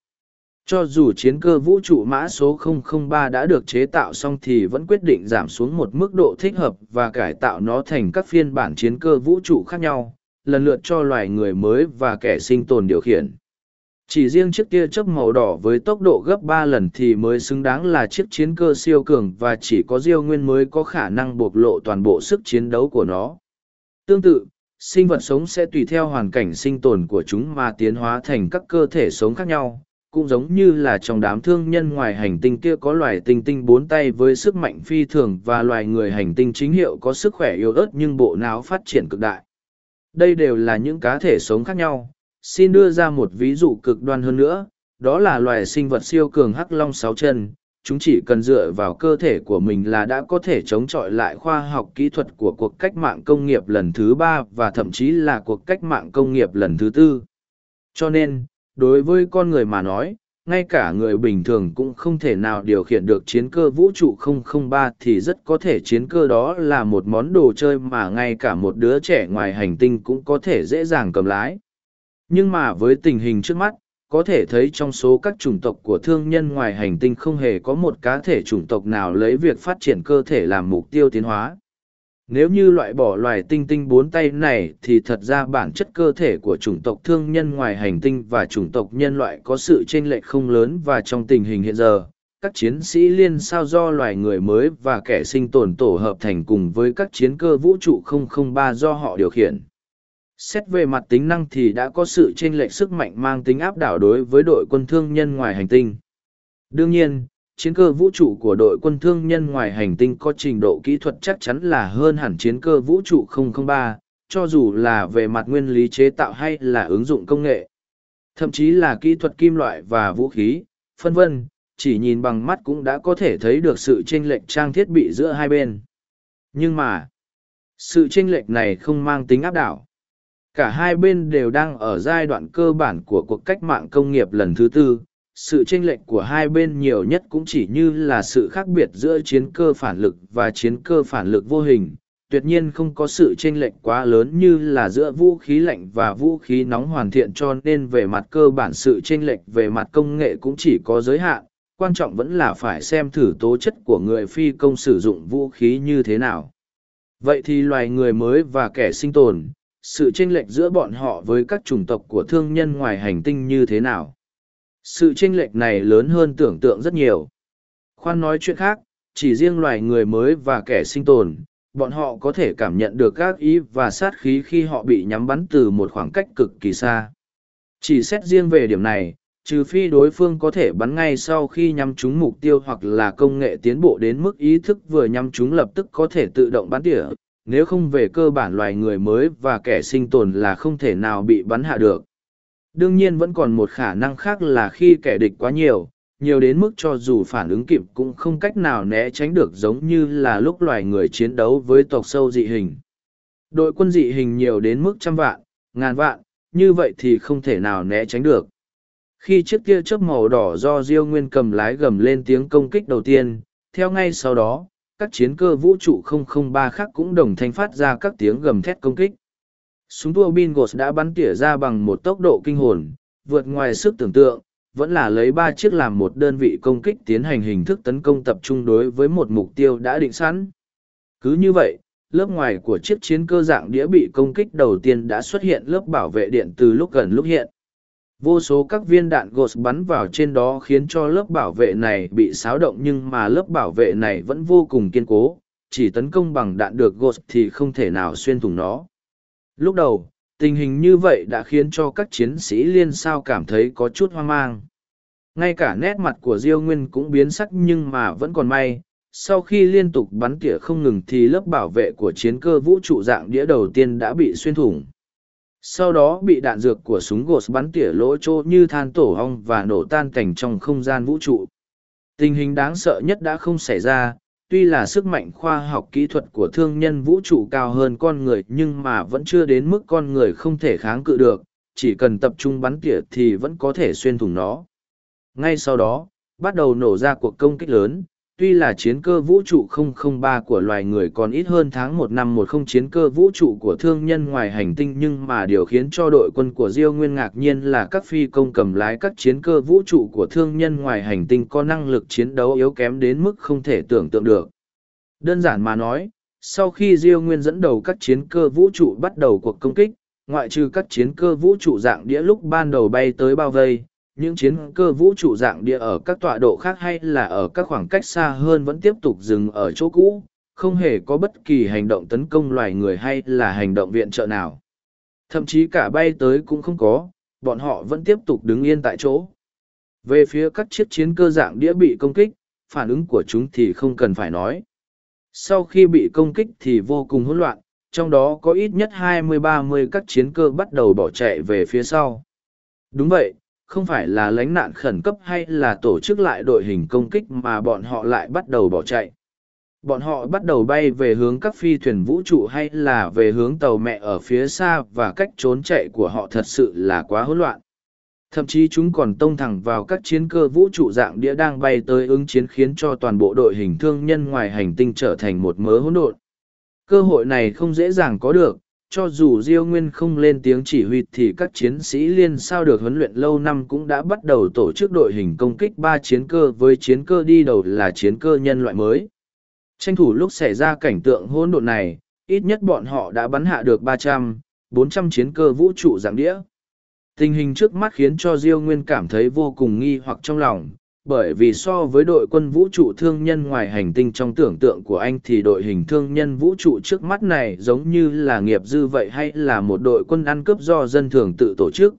Cho dù chiến cơ vũ trụ mã số 003 đã được chế tạo xong thì vẫn quyết định giảm xuống một mức độ thích hợp và cải tạo nó thành các phiên bản chiến cơ vũ trụ khác nhau, lần lượt cho loài người mới và kẻ sinh tồn điều khiển. Chỉ riêng chiếc tia chớp màu đỏ với tốc độ gấp ba lần thì mới xứng đáng là chiếc chiến cơ siêu cường và chỉ có Diêu Nguyên mới có khả năng bộc lộ toàn bộ sức chiến đấu của nó. Tương tự, sinh vật sống sẽ tùy theo hoàn cảnh sinh tồn của chúng mà tiến hóa thành các cơ thể sống khác nhau cũng giống như là trong đám thương nhân ngoài hành tinh kia có loài tinh tinh bốn tay với sức mạnh phi thường và loài người hành tinh chính hiệu có sức khỏe yếu ớt nhưng bộ não phát triển cực đại. Đây đều là những cá thể sống khác nhau. Xin đưa ra một ví dụ cực đoan hơn nữa, đó là loài sinh vật siêu cường hắc long sáu chân. Chúng chỉ cần dựa vào cơ thể của mình là đã có thể chống chọi lại khoa học kỹ thuật của cuộc cách mạng công nghiệp lần thứ ba và thậm chí là cuộc cách mạng công nghiệp lần thứ tư. Cho nên, đối với con người mà nói ngay cả người bình thường cũng không thể nào điều khiển được chiến cơ vũ trụ 003 thì rất có thể chiến cơ đó là một món đồ chơi mà ngay cả một đứa trẻ ngoài hành tinh cũng có thể dễ dàng cầm lái. Nhưng mà với tình hình trước mắt, có thể thấy trong số các chủng tộc của thương nhân ngoài hành tinh không hề có một cá thể chủng tộc nào lấy việc phát triển cơ thể làm mục tiêu tiến hóa. Nếu như loại bỏ loài tinh tinh bốn tay này thì thật ra bản chất cơ thể của chủng tộc thương nhân ngoài hành tinh và chủng tộc nhân loại có sự chênh lệch không lớn và trong tình hình hiện giờ, các chiến sĩ liên sao do loài người mới và kẻ sinh tồn tổ hợp thành cùng với các chiến cơ vũ trụ 003 do họ điều khiển. Xét về mặt tính năng thì đã có sự chênh lệch sức mạnh mang tính áp đảo đối với đội quân thương nhân ngoài hành tinh. Đương nhiên, chiến cơ vũ trụ của đội quân thương nhân ngoài hành tinh có trình độ kỹ thuật chắc chắn là hơn hẳn chiến cơ vũ trụ 003, cho dù là về mặt nguyên lý chế tạo hay là ứng dụng công nghệ. Thậm chí là kỹ thuật kim loại và vũ khí, phân vân, chỉ nhìn bằng mắt cũng đã có thể thấy được sự chênh lệch trang thiết bị giữa hai bên. Nhưng mà, sự chênh lệch này không mang tính áp đảo. Cả hai bên đều đang ở giai đoạn cơ bản của cuộc cách mạng công nghiệp lần thứ tư. Sự chênh lệch của hai bên nhiều nhất cũng chỉ như là sự khác biệt giữa chiến cơ phản lực và chiến cơ phản lực vô hình. Tuyệt nhiên không có sự chênh lệch quá lớn như là giữa vũ khí lạnh và vũ khí nóng hoàn thiện cho nên về mặt cơ bản sự chênh lệch về mặt công nghệ cũng chỉ có giới hạn, quan trọng vẫn là phải xem thử tố chất của người phi công sử dụng vũ khí như thế nào. Vậy thì loài người mới và kẻ sinh tồn, sự chênh lệch giữa bọn họ với các chủng tộc của thương nhân ngoài hành tinh như thế nào? Sự chênh lệch này lớn hơn tưởng tượng rất nhiều. Khoan nói chuyện khác, chỉ riêng loài người mới và kẻ sinh tồn, bọn họ có thể cảm nhận được các ý và sát khí khi họ bị nhắm bắn từ một khoảng cách cực kỳ xa. Chỉ xét riêng về điểm này, trừ phi đối phương có thể bắn ngay sau khi nhắm trúng mục tiêu hoặc là công nghệ tiến bộ đến mức ý thức vừa nhắm trúng lập tức có thể tự động bắn tỉa nếu không về cơ bản loài người mới và kẻ sinh tồn là không thể nào bị bắn hạ được đương nhiên vẫn còn một khả năng khác là khi kẻ địch quá nhiều nhiều đến mức cho dù phản ứng kịp cũng không cách nào né tránh được giống như là lúc loài người chiến đấu với tộc sâu dị hình. Đội quân dị hình nhiều đến mức trăm vạn, ngàn vạn, như vậy thì không thể nào né tránh được. Khi chiếc tia chớp màu đỏ do diêu nguyên cầm lái gầm lên tiếng công kích đầu tiên, theo ngay sau đó, các chiến cơ vũ trụ 003 khác cũng đồng thanh phát ra các tiếng gầm thét công kích súng tua Bingos đã bắn tỉa ra bằng một tốc độ kinh hồn vượt ngoài sức tưởng tượng vẫn là lấy ba chiếc làm một đơn vị công kích tiến hành hình thức tấn công tập trung đối với một mục tiêu đã định sẵn cứ như vậy lớp ngoài của chiếc chiến cơ dạng đĩa bị công kích đầu tiên đã xuất hiện lớp bảo vệ điện từ lúc gần lúc hiện Vô số các viên đạn gột bắn vào trên đó khiến cho lớp bảo vệ này bị xáo động nhưng mà lớp bảo vệ này vẫn vô cùng kiên cố, chỉ tấn công bằng đạn được gột thì không thể nào xuyên thủng nó. Lúc đầu, tình hình như vậy đã khiến cho các chiến sĩ liên sao cảm thấy có chút hoang mang. Ngay cả nét mặt của Diêu Nguyên cũng biến sắc nhưng mà vẫn còn may, sau khi liên tục bắn tỉa không ngừng thì lớp bảo vệ của chiến cơ vũ trụ dạng đĩa đầu tiên đã bị xuyên thủng. Sau đó bị đạn dược của súng gột bắn tỉa lỗ chỗ như than tổ hong và nổ tan cảnh trong không gian vũ trụ. Tình hình đáng sợ nhất đã không xảy ra tuy là sức mạnh khoa học kỹ thuật của thương nhân vũ trụ cao hơn con người nhưng mà vẫn chưa đến mức con người không thể kháng cự được, chỉ cần tập trung bắn tỉa thì vẫn có thể xuyên thủng nó. Ngay sau đó, bắt đầu nổ ra cuộc công kích lớn tuy là chiến cơ vũ trụ 003 của loài người còn ít hơn tháng một năm một không chiến cơ vũ trụ của thương nhân ngoài hành tinh nhưng mà điều khiến cho đội quân của Diêu Nguyên ngạc nhiên là các phi công cầm lái các chiến cơ vũ trụ của thương nhân ngoài hành tinh có năng lực chiến đấu yếu kém đến mức không thể tưởng tượng được. Đơn giản mà nói, sau khi Diêu Nguyên dẫn đầu các chiến cơ vũ trụ bắt đầu cuộc công kích, ngoại trừ các chiến cơ vũ trụ dạng đĩa lúc ban đầu bay tới bao vây, những chiến cơ vũ trụ dạng địa ở các tọa độ khác hay là ở các khoảng cách xa hơn vẫn tiếp tục dừng ở chỗ cũ, không hề có bất kỳ hành động tấn công loài người hay là hành động viện trợ nào. Thậm chí cả bay tới cũng không có, bọn họ vẫn tiếp tục đứng yên tại chỗ. Về phía các chiếc chiến cơ dạng đĩa bị công kích, phản ứng của chúng thì không cần phải nói. Sau khi bị công kích thì vô cùng hỗn loạn, trong đó có ít nhất 20-30 các chiến cơ bắt đầu bỏ chạy về phía sau. Đúng vậy, không phải là lánh nạn khẩn cấp hay là tổ chức lại đội hình công kích mà bọn họ lại bắt đầu bỏ chạy. Bọn họ bắt đầu bay về hướng các phi thuyền vũ trụ hay là về hướng tàu mẹ ở phía xa và cách trốn chạy của họ thật sự là quá hỗn loạn. Thậm chí chúng còn tông thẳng vào các chiến cơ vũ trụ dạng đĩa đang bay tới ứng chiến khiến cho toàn bộ đội hình thương nhân ngoài hành tinh trở thành một mớ hỗn độn. Cơ hội này không dễ dàng có được, cho dù diêu nguyên không lên tiếng chỉ huy thì các chiến sĩ liên sao được huấn luyện lâu năm cũng đã bắt đầu tổ chức đội hình công kích ba chiến cơ với chiến cơ đi đầu là chiến cơ nhân loại mới. Tranh thủ lúc xảy ra cảnh tượng hỗn độn này, ít nhất bọn họ đã bắn hạ được ba trăm, bốn trăm chiến cơ vũ trụ dạng đĩa. Tình hình trước mắt khiến cho diêu nguyên cảm thấy vô cùng nghi hoặc trong lòng bởi vì so với đội quân vũ trụ thương nhân ngoài hành tinh trong tưởng tượng của anh thì đội hình thương nhân vũ trụ trước mắt này giống như là nghiệp dư vậy hay là một đội quân ăn cướp do dân thường tự tổ chức?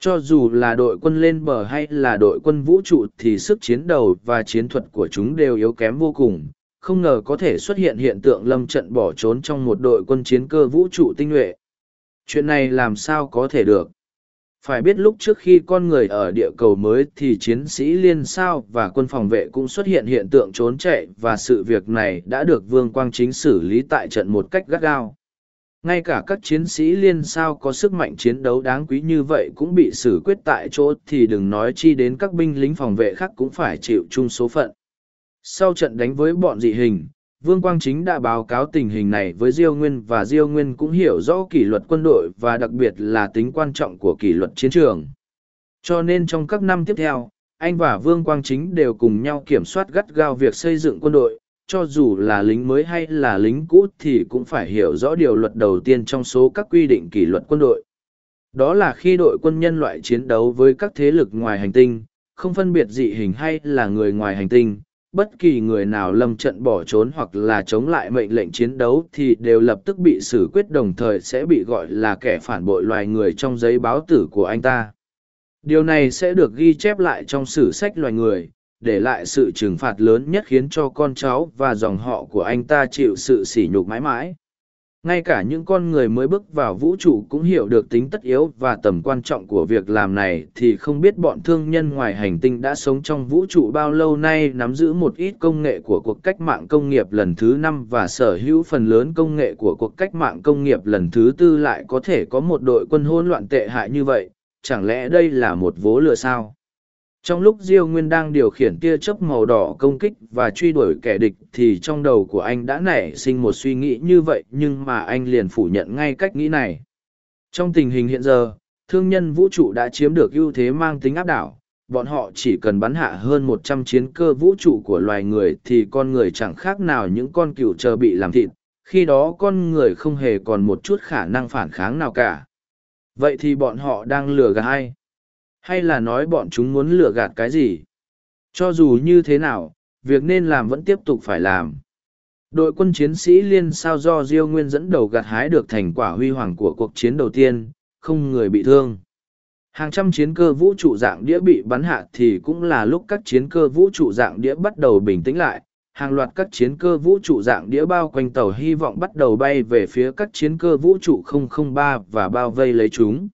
Cho dù là đội quân lên bờ hay là đội quân vũ trụ thì sức chiến đầu và chiến thuật của chúng đều yếu kém vô cùng. Không ngờ có thể xuất hiện hiện tượng lâm trận bỏ trốn trong một đội quân chiến cơ vũ trụ tinh nhuệ. Chuyện này làm sao có thể được? Phải biết lúc trước khi con người ở địa cầu mới thì chiến sĩ liên sao và quân phòng vệ cũng xuất hiện hiện tượng trốn chạy và sự việc này đã được vương quang chính xử lý tại trận một cách gắt gao. Ngay cả các chiến sĩ liên sao có sức mạnh chiến đấu đáng quý như vậy cũng bị xử quyết tại chỗ thì đừng nói chi đến các binh lính phòng vệ khác cũng phải chịu chung số phận. Sau trận đánh với bọn dị hình Vương Quang Chính đã báo cáo tình hình này với Diêu Nguyên và Diêu Nguyên cũng hiểu rõ kỷ luật quân đội và đặc biệt là tính quan trọng của kỷ luật chiến trường. Cho nên trong các năm tiếp theo, anh và Vương Quang Chính đều cùng nhau kiểm soát gắt gao việc xây dựng quân đội, cho dù là lính mới hay là lính cũ thì cũng phải hiểu rõ điều luật đầu tiên trong số các quy định kỷ luật quân đội. Đó là khi đội quân nhân loại chiến đấu với các thế lực ngoài hành tinh, không phân biệt dị hình hay là người ngoài hành tinh, bất kỳ người nào lâm trận bỏ trốn hoặc là chống lại mệnh lệnh chiến đấu thì đều lập tức bị xử quyết, đồng thời sẽ bị gọi là kẻ phản bội loài người trong giấy báo tử của anh ta. Điều này sẽ được ghi chép lại trong sử sách loài người, để lại sự trừng phạt lớn nhất khiến cho con cháu và dòng họ của anh ta chịu sự sỉ nhục mãi mãi ngay cả những con người mới bước vào vũ trụ cũng hiểu được tính tất yếu và tầm quan trọng của việc làm này, thì không biết bọn thương nhân ngoài hành tinh đã sống trong vũ trụ bao lâu nay, nắm giữ một ít công nghệ của cuộc cách mạng công nghiệp lần thứ năm và sở hữu phần lớn công nghệ của cuộc cách mạng công nghiệp lần thứ tư lại có thể có một đội quân hỗn loạn tệ hại như vậy, chẳng lẽ đây là một vố lừa sao? Trong lúc diêu nguyên đang điều khiển tia chớp màu đỏ công kích và truy đuổi kẻ địch thì trong đầu của anh đã nảy sinh một suy nghĩ như vậy, nhưng mà anh liền phủ nhận ngay cách nghĩ này. Trong tình hình hiện giờ, thương nhân vũ trụ đã chiếm được ưu thế mang tính áp đảo. Bọn họ chỉ cần bắn hạ hơn một trăm chiến cơ vũ trụ của loài người thì con người chẳng khác nào những con cừu chờ bị làm thịt. Khi đó con người không hề còn một chút khả năng phản kháng nào cả. Vậy thì bọn họ đang lừa gạt ai? Hay là nói bọn chúng muốn lừa gạt cái gì? Cho dù như thế nào, việc nên làm vẫn tiếp tục phải làm. Đội quân chiến sĩ liên sao do Diêu Nguyên dẫn đầu gặt hái được thành quả huy hoàng của cuộc chiến đầu tiên, không người bị thương. Hàng trăm chiến cơ vũ trụ dạng đĩa bị bắn hạ thì cũng là lúc các chiến cơ vũ trụ dạng đĩa bắt đầu bình tĩnh lại. Hàng loạt các chiến cơ vũ trụ dạng đĩa bao quanh tàu hy vọng bắt đầu bay về phía các chiến cơ vũ trụ 003 và bao vây lấy chúng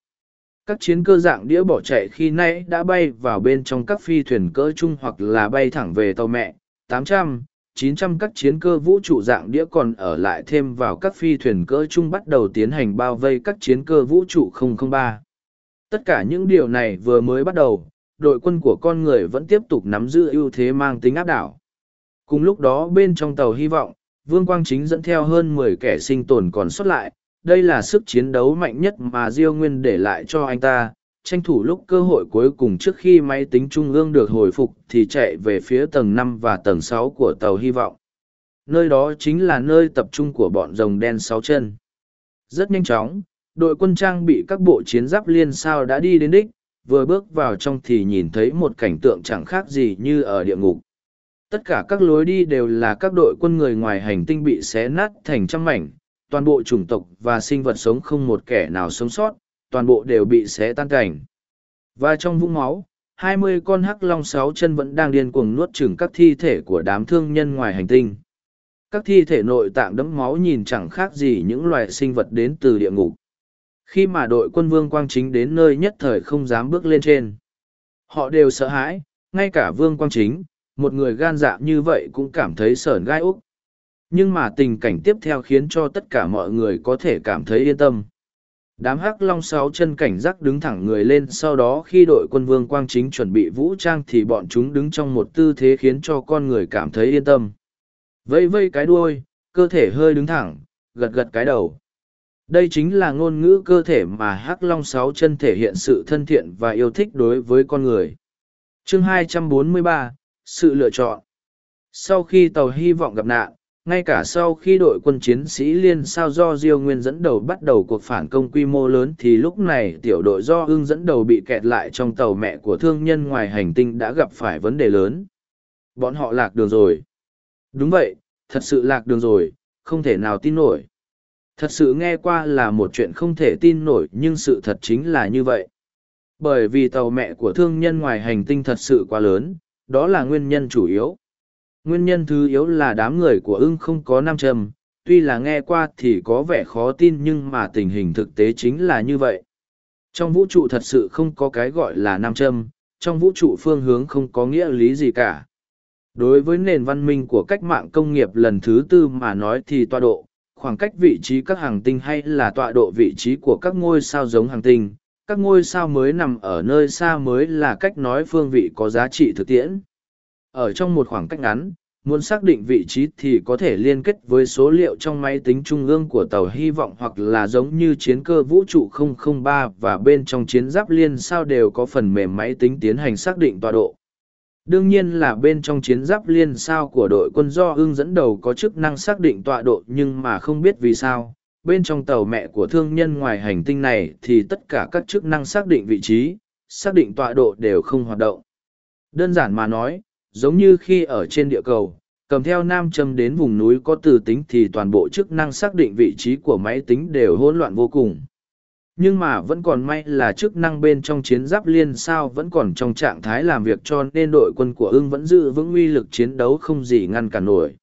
các chiến cơ dạng đĩa bỏ chạy khi nãy đã bay vào bên trong các phi thuyền cỡ chung hoặc là bay thẳng về tàu mẹ 800, 900 các chiến cơ vũ trụ dạng đĩa còn ở lại thêm vào các phi thuyền cỡ chung bắt đầu tiến hành bao vây các chiến cơ vũ trụ 003. Tất cả những điều này vừa mới bắt đầu, đội quân của con người vẫn tiếp tục nắm giữ ưu thế mang tính áp đảo. Cùng lúc đó bên trong tàu hy vọng, Vương Quang Chính dẫn theo hơn mười kẻ sinh tồn còn sót lại, đây là sức chiến đấu mạnh nhất mà diêu nguyên để lại cho anh ta. Tranh thủ lúc cơ hội cuối cùng trước khi máy tính trung ương được hồi phục thì chạy về phía tầng năm và tầng sáu của tàu hy vọng. Nơi đó chính là nơi tập trung của bọn rồng đen sáu chân. Rất nhanh chóng, đội quân trang bị các bộ chiến giáp liên sao đã đi đến đích, vừa bước vào trong thì nhìn thấy một cảnh tượng chẳng khác gì như ở địa ngục. Tất cả các lối đi đều là các đội quân người ngoài hành tinh bị xé nát thành trăm mảnh toàn bộ chủng tộc và sinh vật sống không một kẻ nào sống sót, toàn bộ đều bị xé tan cảnh. Và trong vũng máu, hai mươi con hắc long sáu chân vẫn đang điên cuồng nuốt chửng các thi thể của đám thương nhân ngoài hành tinh. Các thi thể nội tạng đẫm máu nhìn chẳng khác gì những loài sinh vật đến từ địa ngục. Khi mà đội quân vương quang chính đến nơi nhất thời không dám bước lên trên. Họ đều sợ hãi, ngay cả vương quang chính, một người gan dạ như vậy cũng cảm thấy sởn gai úc nhưng mà tình cảnh tiếp theo khiến cho tất cả mọi người có thể cảm thấy yên tâm. Đám hắc long sáu chân cảnh giác đứng thẳng người lên sau đó khi đội quân vương quang chính chuẩn bị vũ trang thì bọn chúng đứng trong một tư thế khiến cho con người cảm thấy yên tâm. Vây vây cái đuôi cơ thể hơi đứng thẳng gật gật cái đầu. Đây chính là ngôn ngữ cơ thể mà hắc long sáu chân thể hiện sự thân thiện và yêu thích đối với con người. Chương 243, sự lựa chọn. Sau khi tàu hy vọng gặp nạn ngay cả sau khi đội quân chiến sĩ liên sao do diêu nguyên dẫn đầu bắt đầu cuộc phản công quy mô lớn thì lúc này tiểu đội do ưng dẫn đầu bị kẹt lại trong tàu mẹ của thương nhân ngoài hành tinh đã gặp phải vấn đề lớn. Bọn họ lạc đường rồi. Đúng vậy, thật sự lạc đường rồi, không thể nào tin nổi. Thật sự nghe qua là một chuyện không thể tin nổi, nhưng sự thật chính là như vậy. Bởi vì tàu mẹ của thương nhân ngoài hành tinh thật sự quá lớn, đó là nguyên nhân chủ yếu. Nguyên nhân thứ yếu là đám người của ưng không có nam châm, tuy là nghe qua thì có vẻ khó tin nhưng mà tình hình thực tế chính là như vậy. Trong vũ trụ thật sự không có cái gọi là nam châm, trong vũ trụ phương hướng không có nghĩa lý gì cả. Đối với nền văn minh của cách mạng công nghiệp lần thứ tư mà nói thì tọa độ, khoảng cách vị trí các hàng tinh hay là tọa độ vị trí của các ngôi sao giống hàng tinh, các ngôi sao mới nằm ở nơi xa mới là cách nói phương vị có giá trị thực tiễn. Ở trong một khoảng cách ngắn, muốn xác định vị trí thì có thể liên kết với số liệu trong máy tính trung ương của tàu hy vọng hoặc là giống như chiến cơ vũ trụ 003 và bên trong chiến giáp liên sao đều có phần mềm máy tính tiến hành xác định tọa độ. Đương nhiên là bên trong chiến giáp liên sao của đội quân do ưng dẫn đầu có chức năng xác định tọa độ nhưng mà không biết vì sao, bên trong tàu mẹ của thương nhân ngoài hành tinh này thì tất cả các chức năng xác định vị trí, xác định tọa độ đều không hoạt động. Đơn giản mà nói, giống như khi ở trên địa cầu, cầm theo nam châm đến vùng núi có từ tính thì toàn bộ chức năng xác định vị trí của máy tính đều hỗn loạn vô cùng. Nhưng mà vẫn còn may là chức năng bên trong chiến giáp liên sao vẫn còn trong trạng thái làm việc cho nên đội quân của ưng vẫn giữ vững uy lực chiến đấu không gì ngăn cản nổi.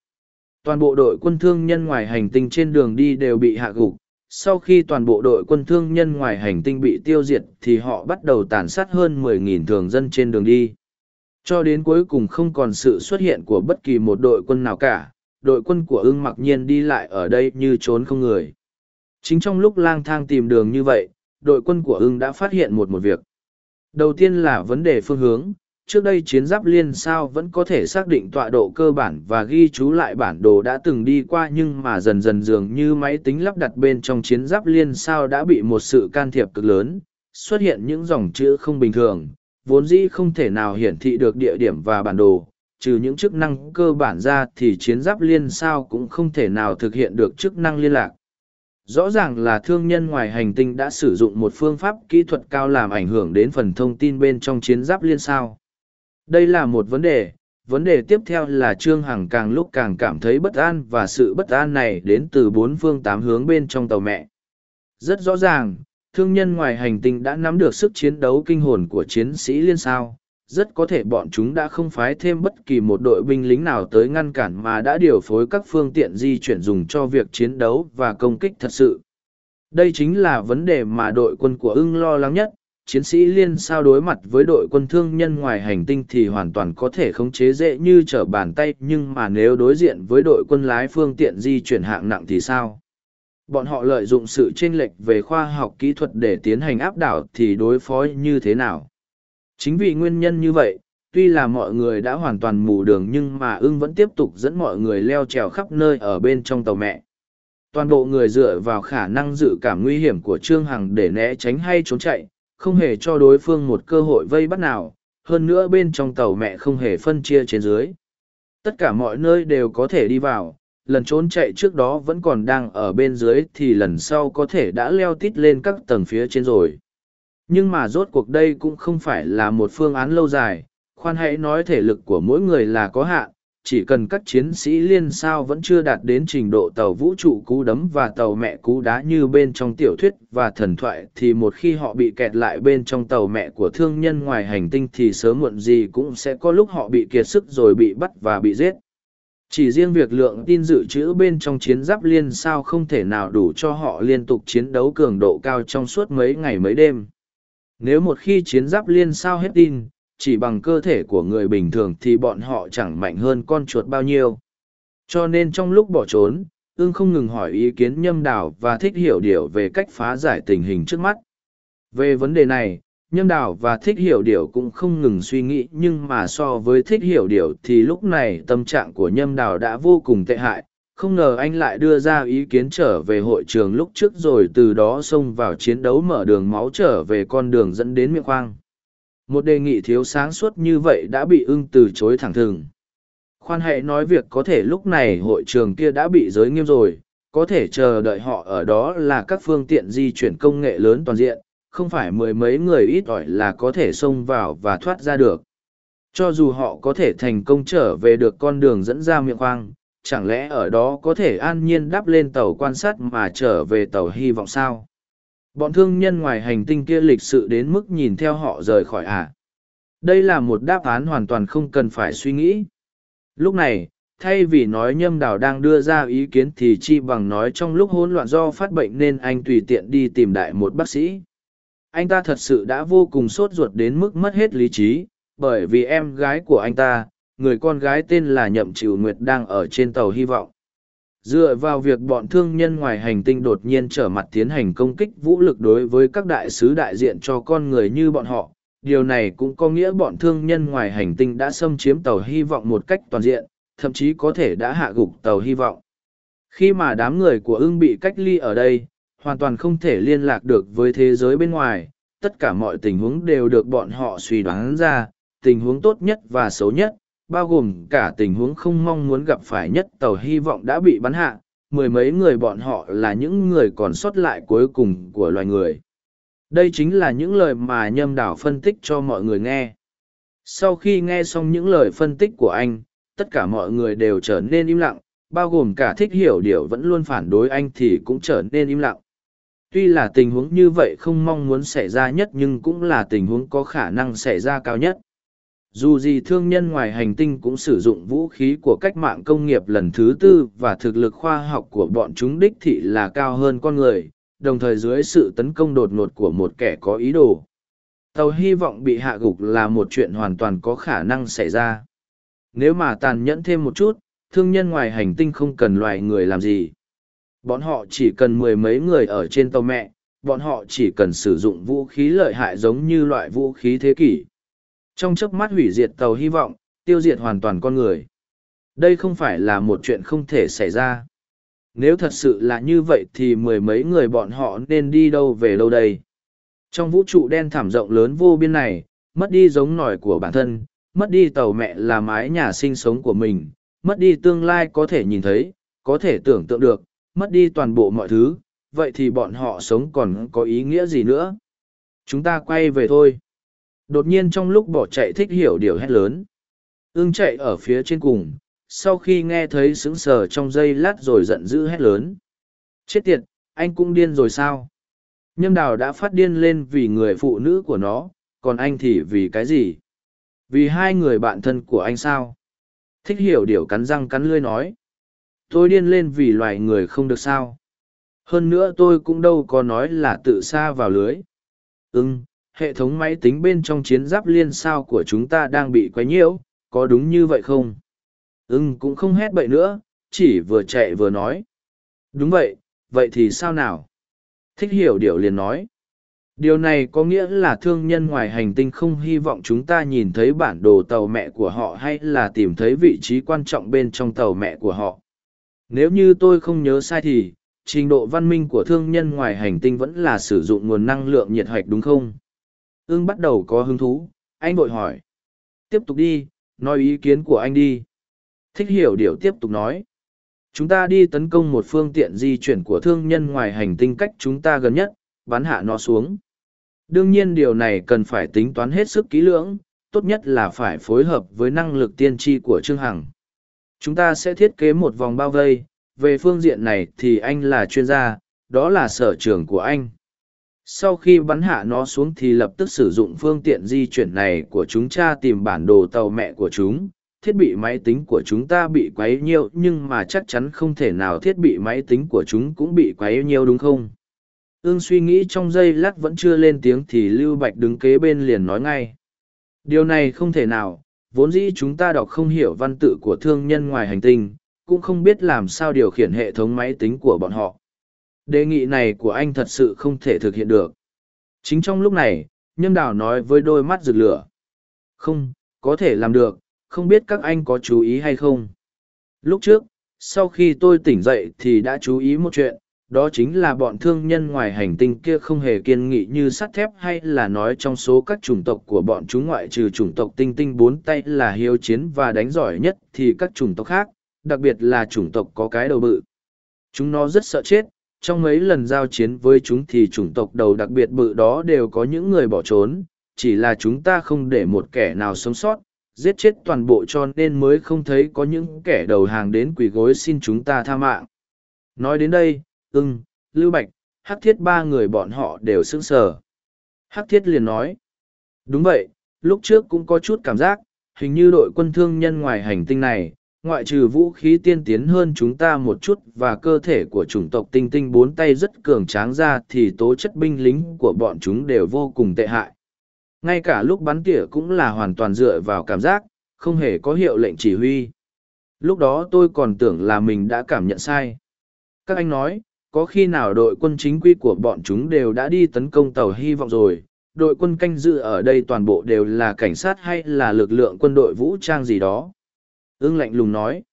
Toàn bộ đội quân thương nhân ngoài hành tinh trên đường đi đều bị hạ gục. Sau khi toàn bộ đội quân thương nhân ngoài hành tinh bị tiêu diệt thì họ bắt đầu tàn sát hơn 10.000 thường dân trên đường đi. Cho đến cuối cùng không còn sự xuất hiện của bất kỳ một đội quân nào cả, đội quân của ưng mặc nhiên đi lại ở đây như trốn không người. Chính trong lúc lang thang tìm đường như vậy, đội quân của ưng đã phát hiện một một việc. Đầu tiên là vấn đề phương hướng, trước đây chiến giáp liên sao vẫn có thể xác định tọa độ cơ bản và ghi chú lại bản đồ đã từng đi qua nhưng mà dần dần dường như máy tính lắp đặt bên trong chiến giáp liên sao đã bị một sự can thiệp cực lớn, xuất hiện những dòng chữ không bình thường, vốn dĩ không thể nào hiển thị được địa điểm và bản đồ, trừ những chức năng cơ bản ra thì chiến giáp liên sao cũng không thể nào thực hiện được chức năng liên lạc. Rõ ràng là thương nhân ngoài hành tinh đã sử dụng một phương pháp kỹ thuật cao làm ảnh hưởng đến phần thông tin bên trong chiến giáp liên sao. Đây là một vấn đề, vấn đề tiếp theo là Trương Hằng càng lúc càng cảm thấy bất an và sự bất an này đến từ bốn phương tám hướng bên trong tàu mẹ. Rất rõ ràng, thương nhân ngoài hành tinh đã nắm được sức chiến đấu kinh hồn của chiến sĩ liên sao, rất có thể bọn chúng đã không phái thêm bất kỳ một đội binh lính nào tới ngăn cản mà đã điều phối các phương tiện di chuyển dùng cho việc chiến đấu và công kích thật sự. Đây chính là vấn đề mà đội quân của ưng lo lắng nhất, chiến sĩ liên sao đối mặt với đội quân thương nhân ngoài hành tinh thì hoàn toàn có thể khống chế dễ như trở bàn tay, nhưng mà nếu đối diện với đội quân lái phương tiện di chuyển hạng nặng thì sao? Bọn họ lợi dụng sự chênh lệch về khoa học kỹ thuật để tiến hành áp đảo thì đối phó như thế nào? Chính vì nguyên nhân như vậy, tuy là mọi người đã hoàn toàn mù đường nhưng mà ưng vẫn tiếp tục dẫn mọi người leo trèo khắp nơi ở bên trong tàu mẹ. Toàn bộ người dựa vào khả năng dự cảm nguy hiểm của trương hằng để né tránh hay trốn chạy, không hề cho đối phương một cơ hội vây bắt nào, hơn nữa bên trong tàu mẹ không hề phân chia trên dưới. Tất cả mọi nơi đều có thể đi vào lần trốn chạy trước đó vẫn còn đang ở bên dưới thì lần sau có thể đã leo tít lên các tầng phía trên rồi. Nhưng mà rốt cuộc đây cũng không phải là một phương án lâu dài, khoan hãy nói thể lực của mỗi người là có hạn, chỉ cần các chiến sĩ liên sao vẫn chưa đạt đến trình độ tàu vũ trụ cú đấm và tàu mẹ cú đá như bên trong tiểu thuyết và thần thoại thì một khi họ bị kẹt lại bên trong tàu mẹ của thương nhân ngoài hành tinh thì sớm muộn gì cũng sẽ có lúc họ bị kiệt sức rồi bị bắt và bị giết. Chỉ riêng việc lượng tin dự trữ bên trong chiến giáp liên sao không thể nào đủ cho họ liên tục chiến đấu cường độ cao trong suốt mấy ngày mấy đêm. Nếu một khi chiến giáp liên sao hết tin, chỉ bằng cơ thể của người bình thường thì bọn họ chẳng mạnh hơn con chuột bao nhiêu. Cho nên trong lúc bỏ trốn, ương không ngừng hỏi ý kiến nhâm đảo và thích hiểu điều về cách phá giải tình hình trước mắt. Về vấn đề này, nhâm đào và thích hiểu điều cũng không ngừng suy nghĩ nhưng mà so với thích hiểu điều thì lúc này tâm trạng của nhâm đào đã vô cùng tệ hại. Không ngờ anh lại đưa ra ý kiến trở về hội trường lúc trước rồi từ đó xông vào chiến đấu mở đường máu trở về con đường dẫn đến miệng khoang. một đề nghị thiếu sáng suốt như vậy đã bị ưng từ chối thẳng thừng. Khoan hãy nói việc có thể lúc này hội trường kia đã bị giới nghiêm rồi, có thể chờ đợi họ ở đó là các phương tiện di chuyển công nghệ lớn toàn diện, không phải mười mấy người ít ỏi là có thể xông vào và thoát ra được. Cho dù họ có thể thành công trở về được con đường dẫn ra miệng khoang, chẳng lẽ ở đó có thể an nhiên đắp lên tàu quan sát mà trở về tàu hy vọng sao? Bọn thương nhân ngoài hành tinh kia lịch sự đến mức nhìn theo họ rời khỏi à? Đây là một đáp án hoàn toàn không cần phải suy nghĩ. Lúc này, thay vì nói nhâm đào đang đưa ra ý kiến thì chi bằng nói trong lúc hỗn loạn do phát bệnh nên anh tùy tiện đi tìm đại một bác sĩ anh ta thật sự đã vô cùng sốt ruột đến mức mất hết lý trí, bởi vì em gái của anh ta, người con gái tên là nhậm chịu nguyệt đang ở trên tàu hy vọng. Dựa vào việc bọn thương nhân ngoài hành tinh đột nhiên trở mặt tiến hành công kích vũ lực đối với các đại sứ đại diện cho con người như bọn họ, điều này cũng có nghĩa bọn thương nhân ngoài hành tinh đã xâm chiếm tàu hy vọng một cách toàn diện, thậm chí có thể đã hạ gục tàu hy vọng. Khi mà đám người của ưng bị cách ly ở đây hoàn toàn không thể liên lạc được với thế giới bên ngoài, tất cả mọi tình huống đều được bọn họ suy đoán ra, tình huống tốt nhất và xấu nhất, bao gồm cả tình huống không mong muốn gặp phải nhất tàu hy vọng đã bị bắn hạ, mười mấy người bọn họ là những người còn sót lại cuối cùng của loài người. Đây chính là những lời mà nhâm đảo phân tích cho mọi người nghe. Sau khi nghe xong những lời phân tích của anh, tất cả mọi người đều trở nên im lặng, bao gồm cả thích hiểu điều vẫn luôn phản đối anh thì cũng trở nên im lặng tuy là tình huống như vậy không mong muốn xảy ra nhất nhưng cũng là tình huống có khả năng xảy ra cao nhất. Dù gì thương nhân ngoài hành tinh cũng sử dụng vũ khí của cách mạng công nghiệp lần thứ tư và thực lực khoa học của bọn chúng đích thị là cao hơn con người, đồng thời dưới sự tấn công đột ngột của một kẻ có ý đồ. Tàu hy vọng bị hạ gục là một chuyện hoàn toàn có khả năng xảy ra. Nếu mà tàn nhẫn thêm một chút, thương nhân ngoài hành tinh không cần loài người làm gì bọn họ chỉ cần mười mấy người ở trên tàu mẹ, bọn họ chỉ cần sử dụng vũ khí lợi hại giống như loại vũ khí thế kỷ. Trong chớp mắt hủy diệt tàu hy vọng, tiêu diệt hoàn toàn con người. Đây không phải là một chuyện không thể xảy ra. Nếu thật sự là như vậy thì mười mấy người bọn họ nên đi đâu về đâu đây? Trong vũ trụ đen thảm rộng lớn vô biên này, mất đi giống nòi của bản thân, mất đi tàu mẹ là mái nhà sinh sống của mình, mất đi tương lai có thể nhìn thấy, có thể tưởng tượng được mất đi toàn bộ mọi thứ, vậy thì bọn họ sống còn có ý nghĩa gì nữa? Chúng ta quay về thôi. Đột nhiên trong lúc bỏ chạy thích hiểu điều hét lớn. Ương chạy ở phía trên cùng, sau khi nghe thấy sững sờ trong giây lát rồi giận dữ hét lớn. Chết tiệt, anh cũng điên rồi sao? Nhâm đào đã phát điên lên vì người phụ nữ của nó, còn anh thì vì cái gì? Vì hai người bạn thân của anh sao? Thích hiểu điều cắn răng cắn lươi nói tôi điên lên vì loài người không được sao. Hơn nữa tôi cũng đâu có nói là tự xa vào lưới. Ưng hệ thống máy tính bên trong chiến giáp liên sao của chúng ta đang bị quấy nhiễu, có đúng như vậy không? Ưng cũng không hét bậy nữa, chỉ vừa chạy vừa nói. Đúng vậy vậy thì sao nào? Thích hiểu điều liền nói. Điều này có nghĩa là thương nhân ngoài hành tinh không hy vọng chúng ta nhìn thấy bản đồ tàu mẹ của họ hay là tìm thấy vị trí quan trọng bên trong tàu mẹ của họ nếu như tôi không nhớ sai thì, trình độ văn minh của thương nhân ngoài hành tinh vẫn là sử dụng nguồn năng lượng nhiệt hạch đúng không? Ưng bắt đầu có hứng thú, anh vội hỏi. Tiếp tục đi, nói ý kiến của anh đi. Thích hiểu điều tiếp tục nói. Chúng ta đi tấn công một phương tiện di chuyển của thương nhân ngoài hành tinh cách chúng ta gần nhất, bắn hạ nó xuống. Đương nhiên điều này cần phải tính toán hết sức kỹ lưỡng, tốt nhất là phải phối hợp với năng lực tiên tri của trương hằng chúng ta sẽ thiết kế một vòng bao vây, về phương diện này thì anh là chuyên gia, đó là sở trường của anh. Sau khi bắn hạ nó xuống thì lập tức sử dụng phương tiện di chuyển này của chúng ta tìm bản đồ tàu mẹ của chúng. Thiết bị máy tính của chúng ta bị quấy nhiêu nhưng mà chắc chắn không thể nào thiết bị máy tính của chúng cũng bị quấy nhiêu đúng không? Ương suy nghĩ trong giây lát vẫn chưa lên tiếng thì lưu bạch đứng kế bên liền nói ngay. Điều này không thể nào vốn dĩ chúng ta đọc không hiểu văn tự của thương nhân ngoài hành tinh, cũng không biết làm sao điều khiển hệ thống máy tính của bọn họ. Đề nghị này của anh thật sự không thể thực hiện được. Chính trong lúc này, nhâm đào nói với đôi mắt rực lửa. Không, có thể làm được, không biết các anh có chú ý hay không? Lúc trước, sau khi tôi tỉnh dậy thì đã chú ý một chuyện đó chính là bọn thương nhân ngoài hành tinh kia không hề kiên nghị như sắt thép hay là nói trong số các chủng tộc của bọn chúng ngoại trừ chủng tộc tinh tinh bốn tay là hiếu chiến và đánh giỏi nhất thì các chủng tộc khác, đặc biệt là chủng tộc có cái đầu bự. Chúng nó rất sợ chết, trong mấy lần giao chiến với chúng thì chủng tộc đầu đặc biệt bự đó đều có những người bỏ trốn, chỉ là chúng ta không để một kẻ nào sống sót, giết chết toàn bộ cho nên mới không thấy có những kẻ đầu hàng đến quỳ gối xin chúng ta tha mạng. Nói đến đây, ưng, lưu bạch, hắc thiết ba người bọn họ đều sững sờ. Hắc thiết liền nói, đúng vậy, lúc trước cũng có chút cảm giác, hình như đội quân thương nhân ngoài hành tinh này, ngoại trừ vũ khí tiên tiến hơn chúng ta một chút và cơ thể của chủng tộc tinh tinh bốn tay rất cường tráng ra thì tố chất binh lính của bọn chúng đều vô cùng tệ hại. Ngay cả lúc bắn tỉa cũng là hoàn toàn dựa vào cảm giác, không hề có hiệu lệnh chỉ huy. Lúc đó tôi còn tưởng là mình đã cảm nhận sai. Các anh nói, có khi nào đội quân chính quy của bọn chúng đều đã đi tấn công tàu hy vọng rồi, đội quân canh dự ở đây toàn bộ đều là cảnh sát hay là lực lượng quân đội vũ trang gì đó. Ưng lạnh lùng nói,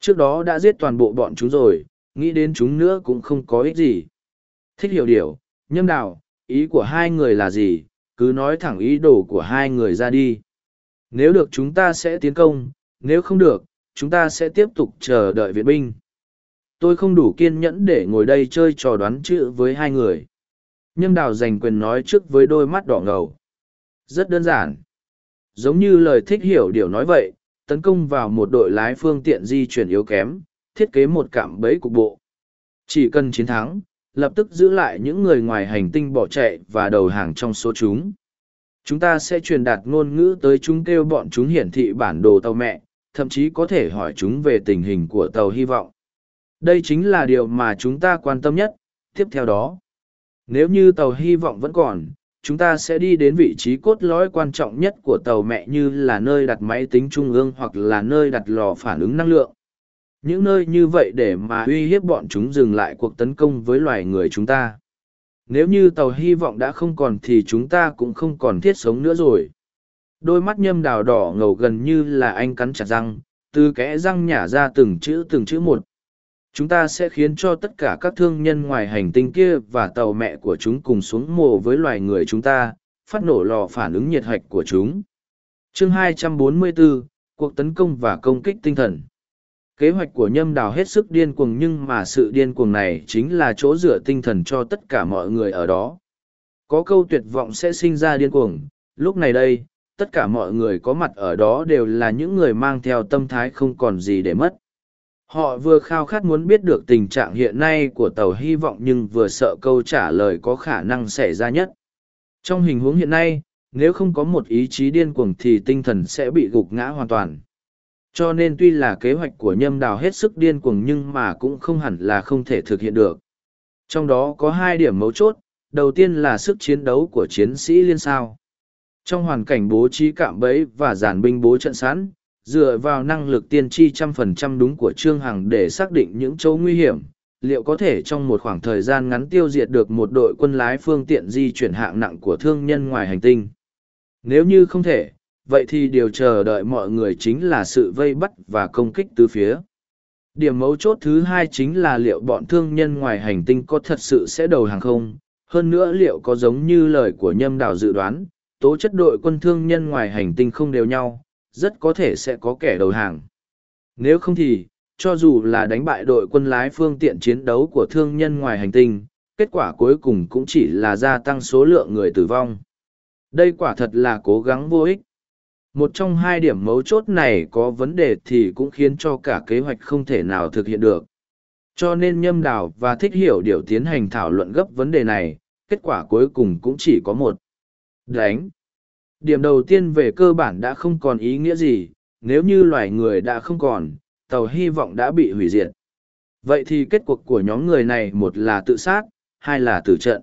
trước đó đã giết toàn bộ bọn chúng rồi, nghĩ đến chúng nữa cũng không có ích gì. Thích hiểu điều, nhâm đạo, ý của hai người là gì, cứ nói thẳng ý đồ của hai người ra đi. Nếu được chúng ta sẽ tiến công, nếu không được, chúng ta sẽ tiếp tục chờ đợi viện binh. Tôi không đủ kiên nhẫn để ngồi đây chơi trò đoán chữ với hai người. Nhâm đào giành quyền nói trước với đôi mắt đỏ ngầu. Rất đơn giản. Giống như lời thích hiểu điều nói vậy, tấn công vào một đội lái phương tiện di chuyển yếu kém, thiết kế một cạm bẫy cục bộ. Chỉ cần chiến thắng, lập tức giữ lại những người ngoài hành tinh bỏ chạy và đầu hàng trong số chúng. Chúng ta sẽ truyền đạt ngôn ngữ tới chúng kêu bọn chúng hiển thị bản đồ tàu mẹ, thậm chí có thể hỏi chúng về tình hình của tàu hy vọng. Đây chính là điều mà chúng ta quan tâm nhất, tiếp theo đó. Nếu như tàu hy vọng vẫn còn, chúng ta sẽ đi đến vị trí cốt lõi quan trọng nhất của tàu mẹ như là nơi đặt máy tính trung ương hoặc là nơi đặt lò phản ứng năng lượng. Những nơi như vậy để mà uy hiếp bọn chúng dừng lại cuộc tấn công với loài người chúng ta. Nếu như tàu hy vọng đã không còn thì chúng ta cũng không còn thiết sống nữa rồi. Đôi mắt nhâm đào đỏ ngầu gần như là anh cắn chặt răng từ kẽ răng nhả ra từng chữ từng chữ một chúng ta sẽ khiến cho tất cả các thương nhân ngoài hành tinh kia và tàu mẹ của chúng cùng xuống mồ với loài người chúng ta phát nổ lò phản ứng nhiệt hạch của chúng chương 244, cuộc tấn công và công kích tinh thần Kế hoạch của nhâm đào hết sức điên cuồng nhưng mà sự điên cuồng này chính là chỗ dựa tinh thần cho tất cả mọi người ở đó. Có câu tuyệt vọng sẽ sinh ra điên cuồng, lúc này đây, tất cả mọi người có mặt ở đó đều là những người mang theo tâm thái không còn gì để mất. Họ vừa khao khát muốn biết được tình trạng hiện nay của tàu hy vọng nhưng vừa sợ câu trả lời có khả năng xảy ra nhất. Trong hình huống hiện nay, nếu không có một ý chí điên cuồng thì tinh thần sẽ bị gục ngã hoàn toàn. Cho nên tuy là kế hoạch của nhâm đào hết sức điên cuồng nhưng mà cũng không hẳn là không thể thực hiện được. Trong đó có hai điểm mấu chốt, đầu tiên là sức chiến đấu của chiến sĩ liên sao. Trong hoàn cảnh bố trí cạm bẫy và giản binh bố trận sẵn, dựa vào năng lực tiên tri trăm phần trăm đúng của Trương Hằng để xác định những chỗ nguy hiểm, liệu có thể trong một khoảng thời gian ngắn tiêu diệt được một đội quân lái phương tiện di chuyển hạng nặng của thương nhân ngoài hành tinh. Nếu như không thể, vậy thì điều chờ đợi mọi người chính là sự vây bắt và công kích từ phía. Điểm mấu chốt thứ hai chính là liệu bọn thương nhân ngoài hành tinh có thật sự sẽ đầu hàng không, hơn nữa liệu có giống như lời của nhâm đảo dự đoán, tố chất đội quân thương nhân ngoài hành tinh không đều nhau, rất có thể sẽ có kẻ đầu hàng. Nếu không thì, cho dù là đánh bại đội quân lái phương tiện chiến đấu của thương nhân ngoài hành tinh, kết quả cuối cùng cũng chỉ là gia tăng số lượng người tử vong. Đây quả thật là cố gắng vô ích một trong hai điểm mấu chốt này có vấn đề thì cũng khiến cho cả kế hoạch không thể nào thực hiện được cho nên nhâm đào và thích hiểu điều tiến hành thảo luận gấp vấn đề này kết quả cuối cùng cũng chỉ có một đánh điểm đầu tiên về cơ bản đã không còn ý nghĩa gì, nếu như loài người đã không còn, tàu hy vọng đã bị hủy diệt. Vậy thì kết cuộc của nhóm người này một là tự sát, hai là tử trận.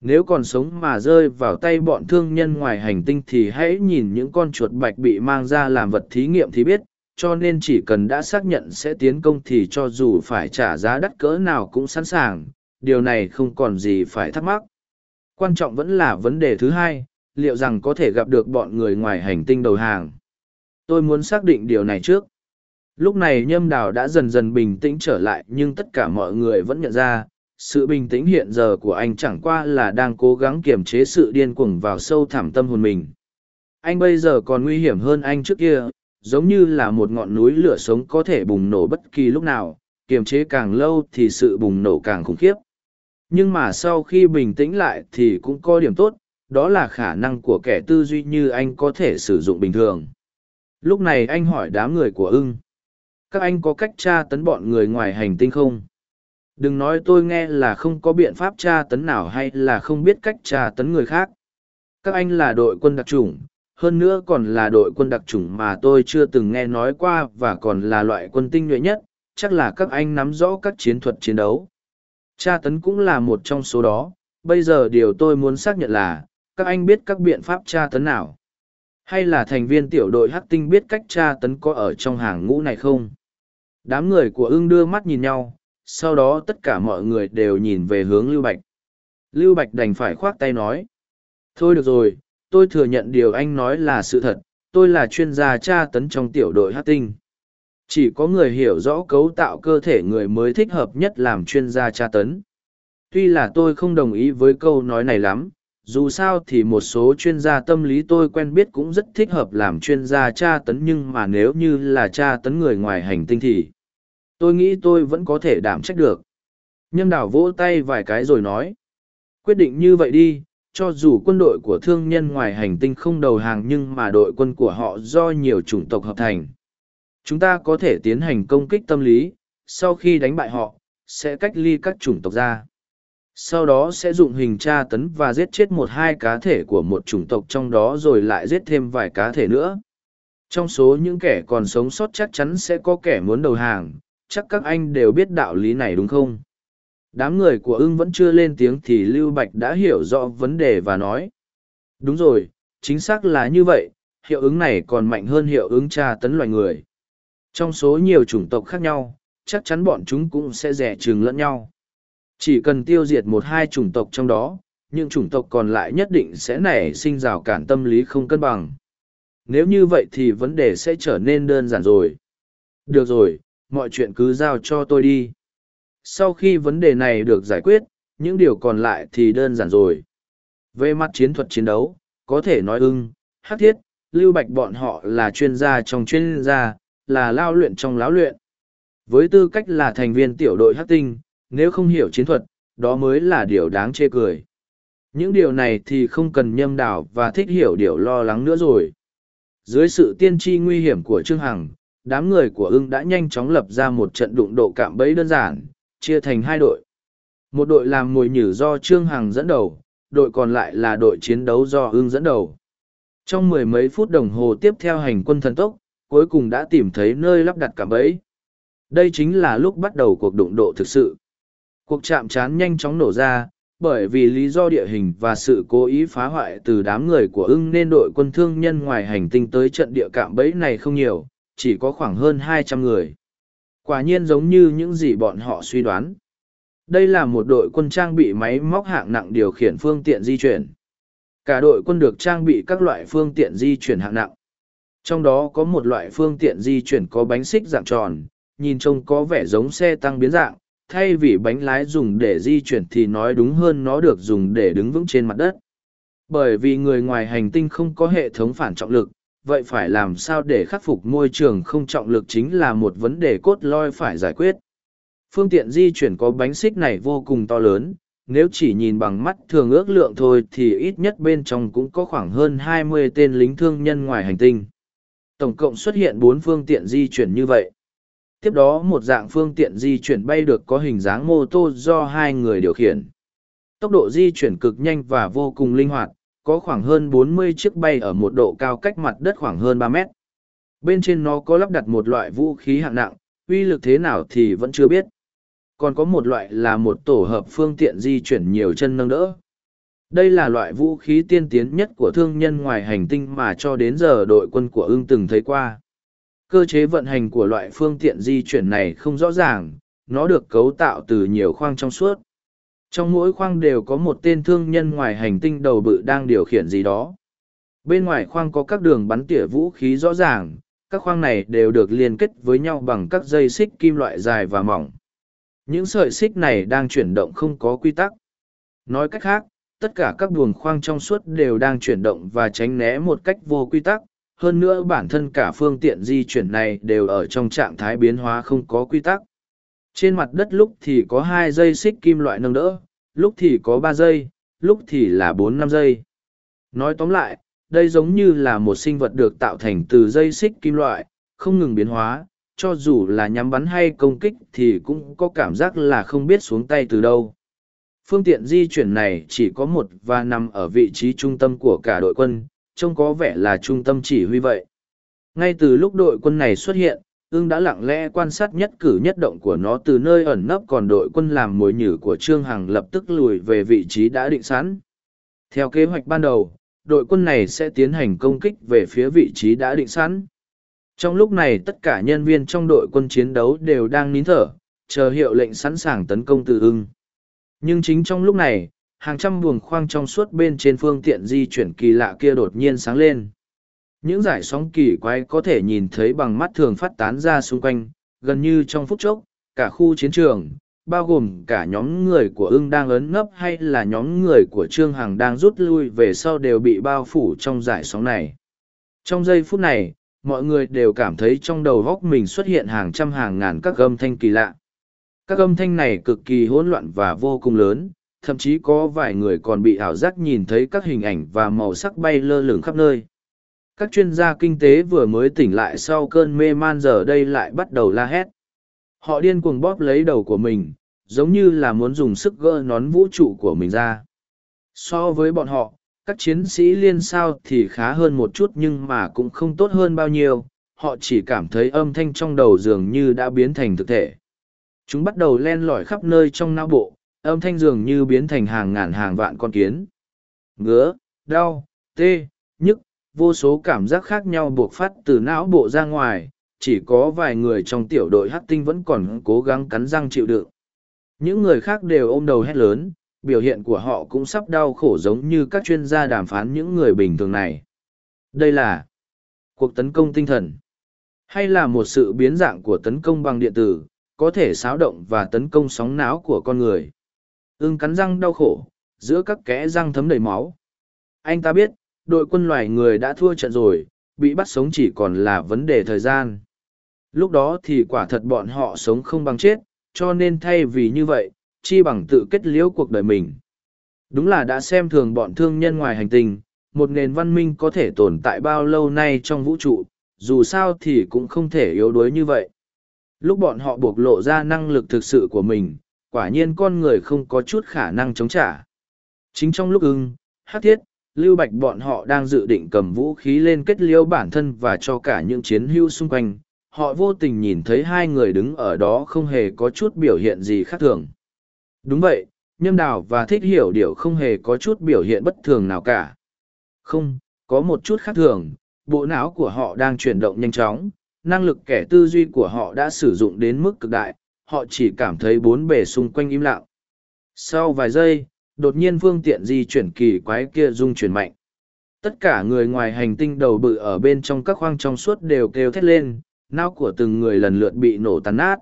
Nếu còn sống mà rơi vào tay bọn thương nhân ngoài hành tinh thì hãy nhìn những con chuột bạch bị mang ra làm vật thí nghiệm thì biết, cho nên chỉ cần đã xác nhận sẽ tiến công thì cho dù phải trả giá đắt cỡ nào cũng sẵn sàng, điều này không còn gì phải thắc mắc. Quan trọng vẫn là vấn đề thứ hai liệu rằng có thể gặp được bọn người ngoài hành tinh đầu hàng. Tôi muốn xác định điều này trước. Lúc này nhâm đào đã dần dần bình tĩnh trở lại, nhưng tất cả mọi người vẫn nhận ra, sự bình tĩnh hiện giờ của anh chẳng qua là đang cố gắng kiềm chế sự điên cuồng vào sâu thẳm tâm hồn mình. Anh bây giờ còn nguy hiểm hơn anh trước kia, giống như là một ngọn núi lửa sống có thể bùng nổ bất kỳ lúc nào, kiềm chế càng lâu thì sự bùng nổ càng khủng khiếp. Nhưng mà sau khi bình tĩnh lại thì cũng có điểm tốt đó là khả năng của kẻ tư duy như anh có thể sử dụng bình thường. Lúc này anh hỏi đám người của ưng. Các anh có cách tra tấn bọn người ngoài hành tinh không? Đừng nói tôi nghe là không có biện pháp tra tấn nào hay là không biết cách tra tấn người khác. Các anh là đội quân đặc trùng hơn nữa còn là đội quân đặc trùng mà tôi chưa từng nghe nói qua và còn là loại quân tinh nhuệ nhất, chắc là các anh nắm rõ các chiến thuật chiến đấu. Tra tấn cũng là một trong số đó, bây giờ điều tôi muốn xác nhận là các anh biết các biện pháp tra tấn nào? Hay là thành viên tiểu đội hắc tinh biết cách tra tấn có ở trong hàng ngũ này không? Đám người của ưng đưa mắt nhìn nhau, sau đó tất cả mọi người đều nhìn về hướng lưu bạch. Lưu bạch đành phải khoác tay nói, thôi được rồi, tôi thừa nhận điều anh nói là sự thật, tôi là chuyên gia tra tấn trong tiểu đội hát tinh. Chỉ có người hiểu rõ cấu tạo cơ thể người mới thích hợp nhất làm chuyên gia tra tấn. Tuy là tôi không đồng ý với câu nói này lắm dù sao thì một số chuyên gia tâm lý tôi quen biết cũng rất thích hợp làm chuyên gia tra tấn nhưng mà nếu như là tra tấn người ngoài hành tinh thì tôi nghĩ tôi vẫn có thể đảm trách được. Nhâm đảo vỗ tay vài cái rồi nói, quyết định như vậy đi, cho dù quân đội của thương nhân ngoài hành tinh không đầu hàng nhưng mà đội quân của họ do nhiều chủng tộc hợp thành. Chúng ta có thể tiến hành công kích tâm lý, sau khi đánh bại họ, sẽ cách ly các chủng tộc ra sau đó sẽ dụng hình tra tấn và giết chết một hai cá thể của một chủng tộc trong đó rồi lại giết thêm vài cá thể nữa. Trong số những kẻ còn sống sót chắc chắn sẽ có kẻ muốn đầu hàng, chắc các anh đều biết đạo lý này đúng không? Đám người của ưng vẫn chưa lên tiếng thì lưu bạch đã hiểu rõ vấn đề và nói. Đúng rồi, chính xác là như vậy, hiệu ứng này còn mạnh hơn hiệu ứng tra tấn loài người. Trong số nhiều chủng tộc khác nhau, chắc chắn bọn chúng cũng sẽ rẻ chừng lẫn nhau chỉ cần tiêu diệt một hai chủng tộc trong đó, những chủng tộc còn lại nhất định sẽ nảy sinh rào cản tâm lý không cân bằng. Nếu như vậy thì vấn đề sẽ trở nên đơn giản rồi. Được rồi, mọi chuyện cứ giao cho tôi đi. Sau khi vấn đề này được giải quyết, những điều còn lại thì đơn giản rồi. Về mặt chiến thuật chiến đấu, có thể nói ưng hát thiết, lưu bạch bọn họ là chuyên gia trong chuyên gia, là lao luyện trong láo luyện. Với tư cách là thành viên tiểu đội hát tinh nếu không hiểu chiến thuật, đó mới là điều đáng chê cười. Những điều này thì không cần nhâm đảo và thích hiểu điều lo lắng nữa rồi. Dưới sự tiên tri nguy hiểm của trương hằng, đám người của ưng đã nhanh chóng lập ra một trận đụng độ cạm bẫy đơn giản, chia thành hai đội. Một đội làm mồi nhử do trương hằng dẫn đầu, đội còn lại là đội chiến đấu do ưng dẫn đầu. Trong mười mấy phút đồng hồ tiếp theo hành quân thần tốc, cuối cùng đã tìm thấy nơi lắp đặt cạm bẫy. Đây chính là lúc bắt đầu cuộc đụng độ thực sự cuộc chạm trán nhanh chóng nổ ra, bởi vì lý do địa hình và sự cố ý phá hoại từ đám người của ưng nên đội quân thương nhân ngoài hành tinh tới trận địa cạm bẫy này không nhiều, chỉ có khoảng hơn hai trăm người. Quả nhiên giống như những gì bọn họ suy đoán. Đây là một đội quân trang bị máy móc hạng nặng điều khiển phương tiện di chuyển. Cả đội quân được trang bị các loại phương tiện di chuyển hạng nặng. Trong đó có một loại phương tiện di chuyển có bánh xích dạng tròn, nhìn trông có vẻ giống xe tăng biến dạng thay vì bánh lái dùng để di chuyển thì nói đúng hơn nó được dùng để đứng vững trên mặt đất. Bởi vì người ngoài hành tinh không có hệ thống phản trọng lực, vậy phải làm sao để khắc phục môi trường không trọng lực chính là một vấn đề cốt loi phải giải quyết. Phương tiện di chuyển có bánh xích này vô cùng to lớn, nếu chỉ nhìn bằng mắt thường ước lượng thôi thì ít nhất bên trong cũng có khoảng hơn 20 tên lính thương nhân ngoài hành tinh. Tổng cộng xuất hiện bốn phương tiện di chuyển như vậy tiếp đó một dạng phương tiện di chuyển bay được có hình dáng mô tô do hai người điều khiển. Tốc độ di chuyển cực nhanh và vô cùng linh hoạt, có khoảng hơn 40 chiếc bay ở một độ cao cách mặt đất khoảng hơn 3 mét. Bên trên nó có lắp đặt một loại vũ khí hạng nặng, uy lực thế nào thì vẫn chưa biết. Còn có một loại là một tổ hợp phương tiện di chuyển nhiều chân nâng đỡ. Đây là loại vũ khí tiên tiến nhất của thương nhân ngoài hành tinh mà cho đến giờ đội quân của ưng từng thấy qua cơ chế vận hành của loại phương tiện di chuyển này không rõ ràng nó được cấu tạo từ nhiều khoang trong suốt trong mỗi khoang đều có một tên thương nhân ngoài hành tinh đầu bự đang điều khiển gì đó bên ngoài khoang có các đường bắn tỉa vũ khí rõ ràng các khoang này đều được liên kết với nhau bằng các dây xích kim loại dài và mỏng Những sợi xích này đang chuyển động không có quy tắc. Nói cách khác, tất cả các buồng khoang trong suốt đều đang chuyển động và tránh né một cách vô quy tắc. Hơn nữa bản thân cả phương tiện di chuyển này đều ở trong trạng thái biến hóa không có quy tắc. Trên mặt đất lúc thì có hai dây xích kim loại nâng đỡ, lúc thì có ba giây, lúc thì là bốn năm giây. Nói tóm lại, đây giống như là một sinh vật được tạo thành từ dây xích kim loại, không ngừng biến hóa, cho dù là nhắm bắn hay công kích thì cũng có cảm giác là không biết xuống tay từ đâu. Phương tiện di chuyển này chỉ có một và nằm ở vị trí trung tâm của cả đội quân, trông có vẻ là trung tâm chỉ huy vậy. Ngay từ lúc đội quân này xuất hiện, ưng đã lặng lẽ quan sát nhất cử nhất động của nó từ nơi ẩn nấp còn đội quân làm mồi nhử của trương hằng lập tức lùi về vị trí đã định sẵn. Theo kế hoạch ban đầu đội quân này sẽ tiến hành công kích về phía vị trí đã định sẵn. Trong lúc này tất cả nhân viên trong đội quân chiến đấu đều đang nín thở chờ hiệu lệnh sẵn sàng tấn công từ ưng. Nhưng chính trong lúc này hàng trăm buồng khoang trong suốt bên trên phương tiện di chuyển kỳ lạ kia đột nhiên sáng lên những giải sóng kỳ quái có thể nhìn thấy bằng mắt thường phát tán ra xung quanh, gần như trong phút chốc, cả khu chiến trường, bao gồm cả nhóm người của ưng đang ấn ngấp hay là nhóm người của Trương Hằng đang rút lui về sau đều bị bao phủ trong giải sóng này. Trong giây phút này, mọi người đều cảm thấy trong đầu góc mình xuất hiện hàng trăm hàng ngàn các âm thanh kỳ lạ. Các âm thanh này cực kỳ hỗn loạn và vô cùng lớn, thậm chí có vài người còn bị ảo giác nhìn thấy các hình ảnh và màu sắc bay lơ lửng khắp nơi. Các chuyên gia kinh tế vừa mới tỉnh lại sau cơn mê man giờ đây lại bắt đầu la hét. Họ điên cuồng bóp lấy đầu của mình, giống như là muốn dùng sức gỡ nón vũ trụ của mình ra. So với bọn họ, các chiến sĩ liên sao thì khá hơn một chút nhưng mà cũng không tốt hơn bao nhiêu. Họ chỉ cảm thấy âm thanh trong đầu dường như đã biến thành thực thể. Chúng bắt đầu len lỏi khắp nơi trong não bộ âm thanh dường như biến thành hàng ngàn hàng vạn con kiến. Ngứa, đau, tê, nhức, vô số cảm giác khác nhau buộc phát từ não bộ ra ngoài, chỉ có vài người trong tiểu đội hát tinh vẫn còn cố gắng cắn răng chịu đựng. Những người khác đều ôm đầu hét lớn, biểu hiện của họ cũng sắp đau khổ giống như các chuyên gia đàm phán những người bình thường này. Đây là cuộc tấn công tinh thần. Hay là một sự biến dạng của tấn công bằng điện tử, có thể xáo động và tấn công sóng não của con người ưng cắn răng đau khổ giữa các kẽ răng thấm đầy máu anh ta biết đội quân loài người đã thua trận rồi, bị bắt sống chỉ còn là vấn đề thời gian. Lúc đó thì quả thật bọn họ sống không bằng chết, cho nên thay vì như vậy, chi bằng tự kết liễu cuộc đời mình. Đúng là đã xem thường bọn thương nhân ngoài hành tinh, một nền văn minh có thể tồn tại bao lâu nay trong vũ trụ, dù sao thì cũng không thể yếu đuối như vậy. Lúc bọn họ buộc lộ ra năng lực thực sự của mình, quả nhiên con người không có chút khả năng chống trả. Chính trong lúc ưng, hát thiết, Lưu Bạch bọn họ đang dự định cầm vũ khí lên kết liễu bản thân và cho cả những chiến hữu xung quanh. Họ vô tình nhìn thấy hai người đứng ở đó không hề có chút biểu hiện gì khác thường. Đúng vậy, Nhâm Đào và Thích Hiểu Điều không hề có chút biểu hiện bất thường nào cả. Không, có một chút khác thường, bộ não của họ đang chuyển động nhanh chóng, năng lực kẻ tư duy của họ đã sử dụng đến mức cực đại, họ chỉ cảm thấy bốn bề xung quanh im lặng. Sau vài giây, đột nhiên phương tiện di chuyển kỳ quái kia rung chuyển mạnh. Tất cả người ngoài hành tinh đầu bự ở bên trong các khoang trong suốt đều kêu thét lên, não của từng người lần lượt bị nổ tàn nát.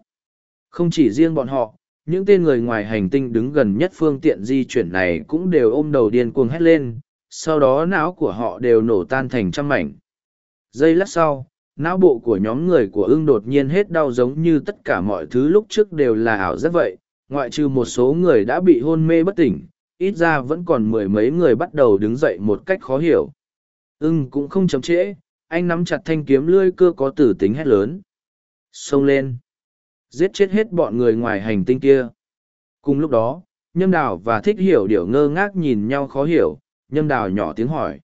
Không chỉ riêng bọn họ, những tên người ngoài hành tinh đứng gần nhất phương tiện di chuyển này cũng đều ôm đầu điên cuồng hét lên, sau đó não của họ đều nổ tan thành trăm mảnh. Giây lát sau, não bộ của nhóm người của ưng đột nhiên hết đau giống như tất cả mọi thứ lúc trước đều là ảo giác vậy, ngoại trừ một số người đã bị hôn mê bất tỉnh, ít ra vẫn còn mười mấy người bắt đầu đứng dậy một cách khó hiểu. Ưng cũng không chậm trễ, anh nắm chặt thanh kiếm lươi cưa có tử tính hét lớn. Xông lên. Giết chết hết bọn người ngoài hành tinh kia. Cùng lúc đó, nhâm đào và thích hiểu điều ngơ ngác nhìn nhau khó hiểu, nhâm đào nhỏ tiếng hỏi.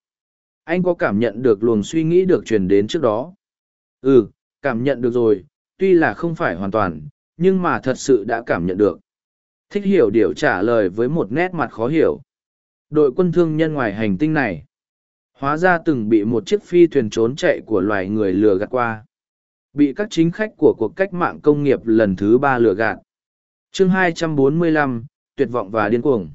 Anh có cảm nhận được luồng suy nghĩ được truyền đến trước đó? Ừ, cảm nhận được rồi, tuy là không phải hoàn toàn, nhưng mà thật sự đã cảm nhận được. Thích hiểu điều trả lời với một nét mặt khó hiểu. Đội quân thương nhân ngoài hành tinh này, hóa ra từng bị một chiếc phi thuyền trốn chạy của loài người lừa gạt qua. Bị các chính khách của cuộc cách mạng công nghiệp lần thứ ba lừa gạt. chương 245, tuyệt vọng và điên cuồng.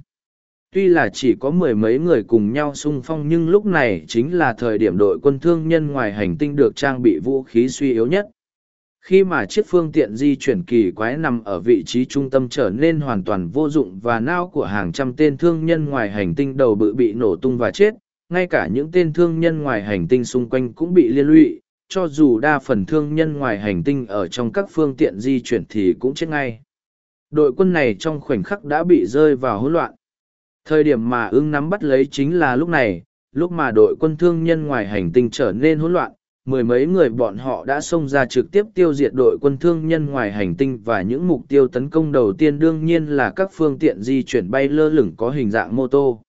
Tuy là chỉ có mười mấy người cùng nhau xung phong nhưng lúc này chính là thời điểm đội quân thương nhân ngoài hành tinh được trang bị vũ khí suy yếu nhất. khi mà chiếc phương tiện di chuyển kỳ quái nằm ở vị trí trung tâm trở nên hoàn toàn vô dụng và nao của hàng trăm tên thương nhân ngoài hành tinh đầu bự bị nổ tung và chết, ngay cả những tên thương nhân ngoài hành tinh xung quanh cũng bị liên lụy, cho dù đa phần thương nhân ngoài hành tinh ở trong các phương tiện di chuyển thì cũng chết ngay đội quân này trong khoảnh khắc đã bị rơi vào hỗn loạn thời điểm mà ưng nắm bắt lấy chính là lúc này, lúc mà đội quân thương nhân ngoài hành tinh trở nên hỗn loạn, mười mấy người bọn họ đã xông ra trực tiếp tiêu diệt đội quân thương nhân ngoài hành tinh và những mục tiêu tấn công đầu tiên đương nhiên là các phương tiện di chuyển bay lơ lửng có hình dạng mô tô.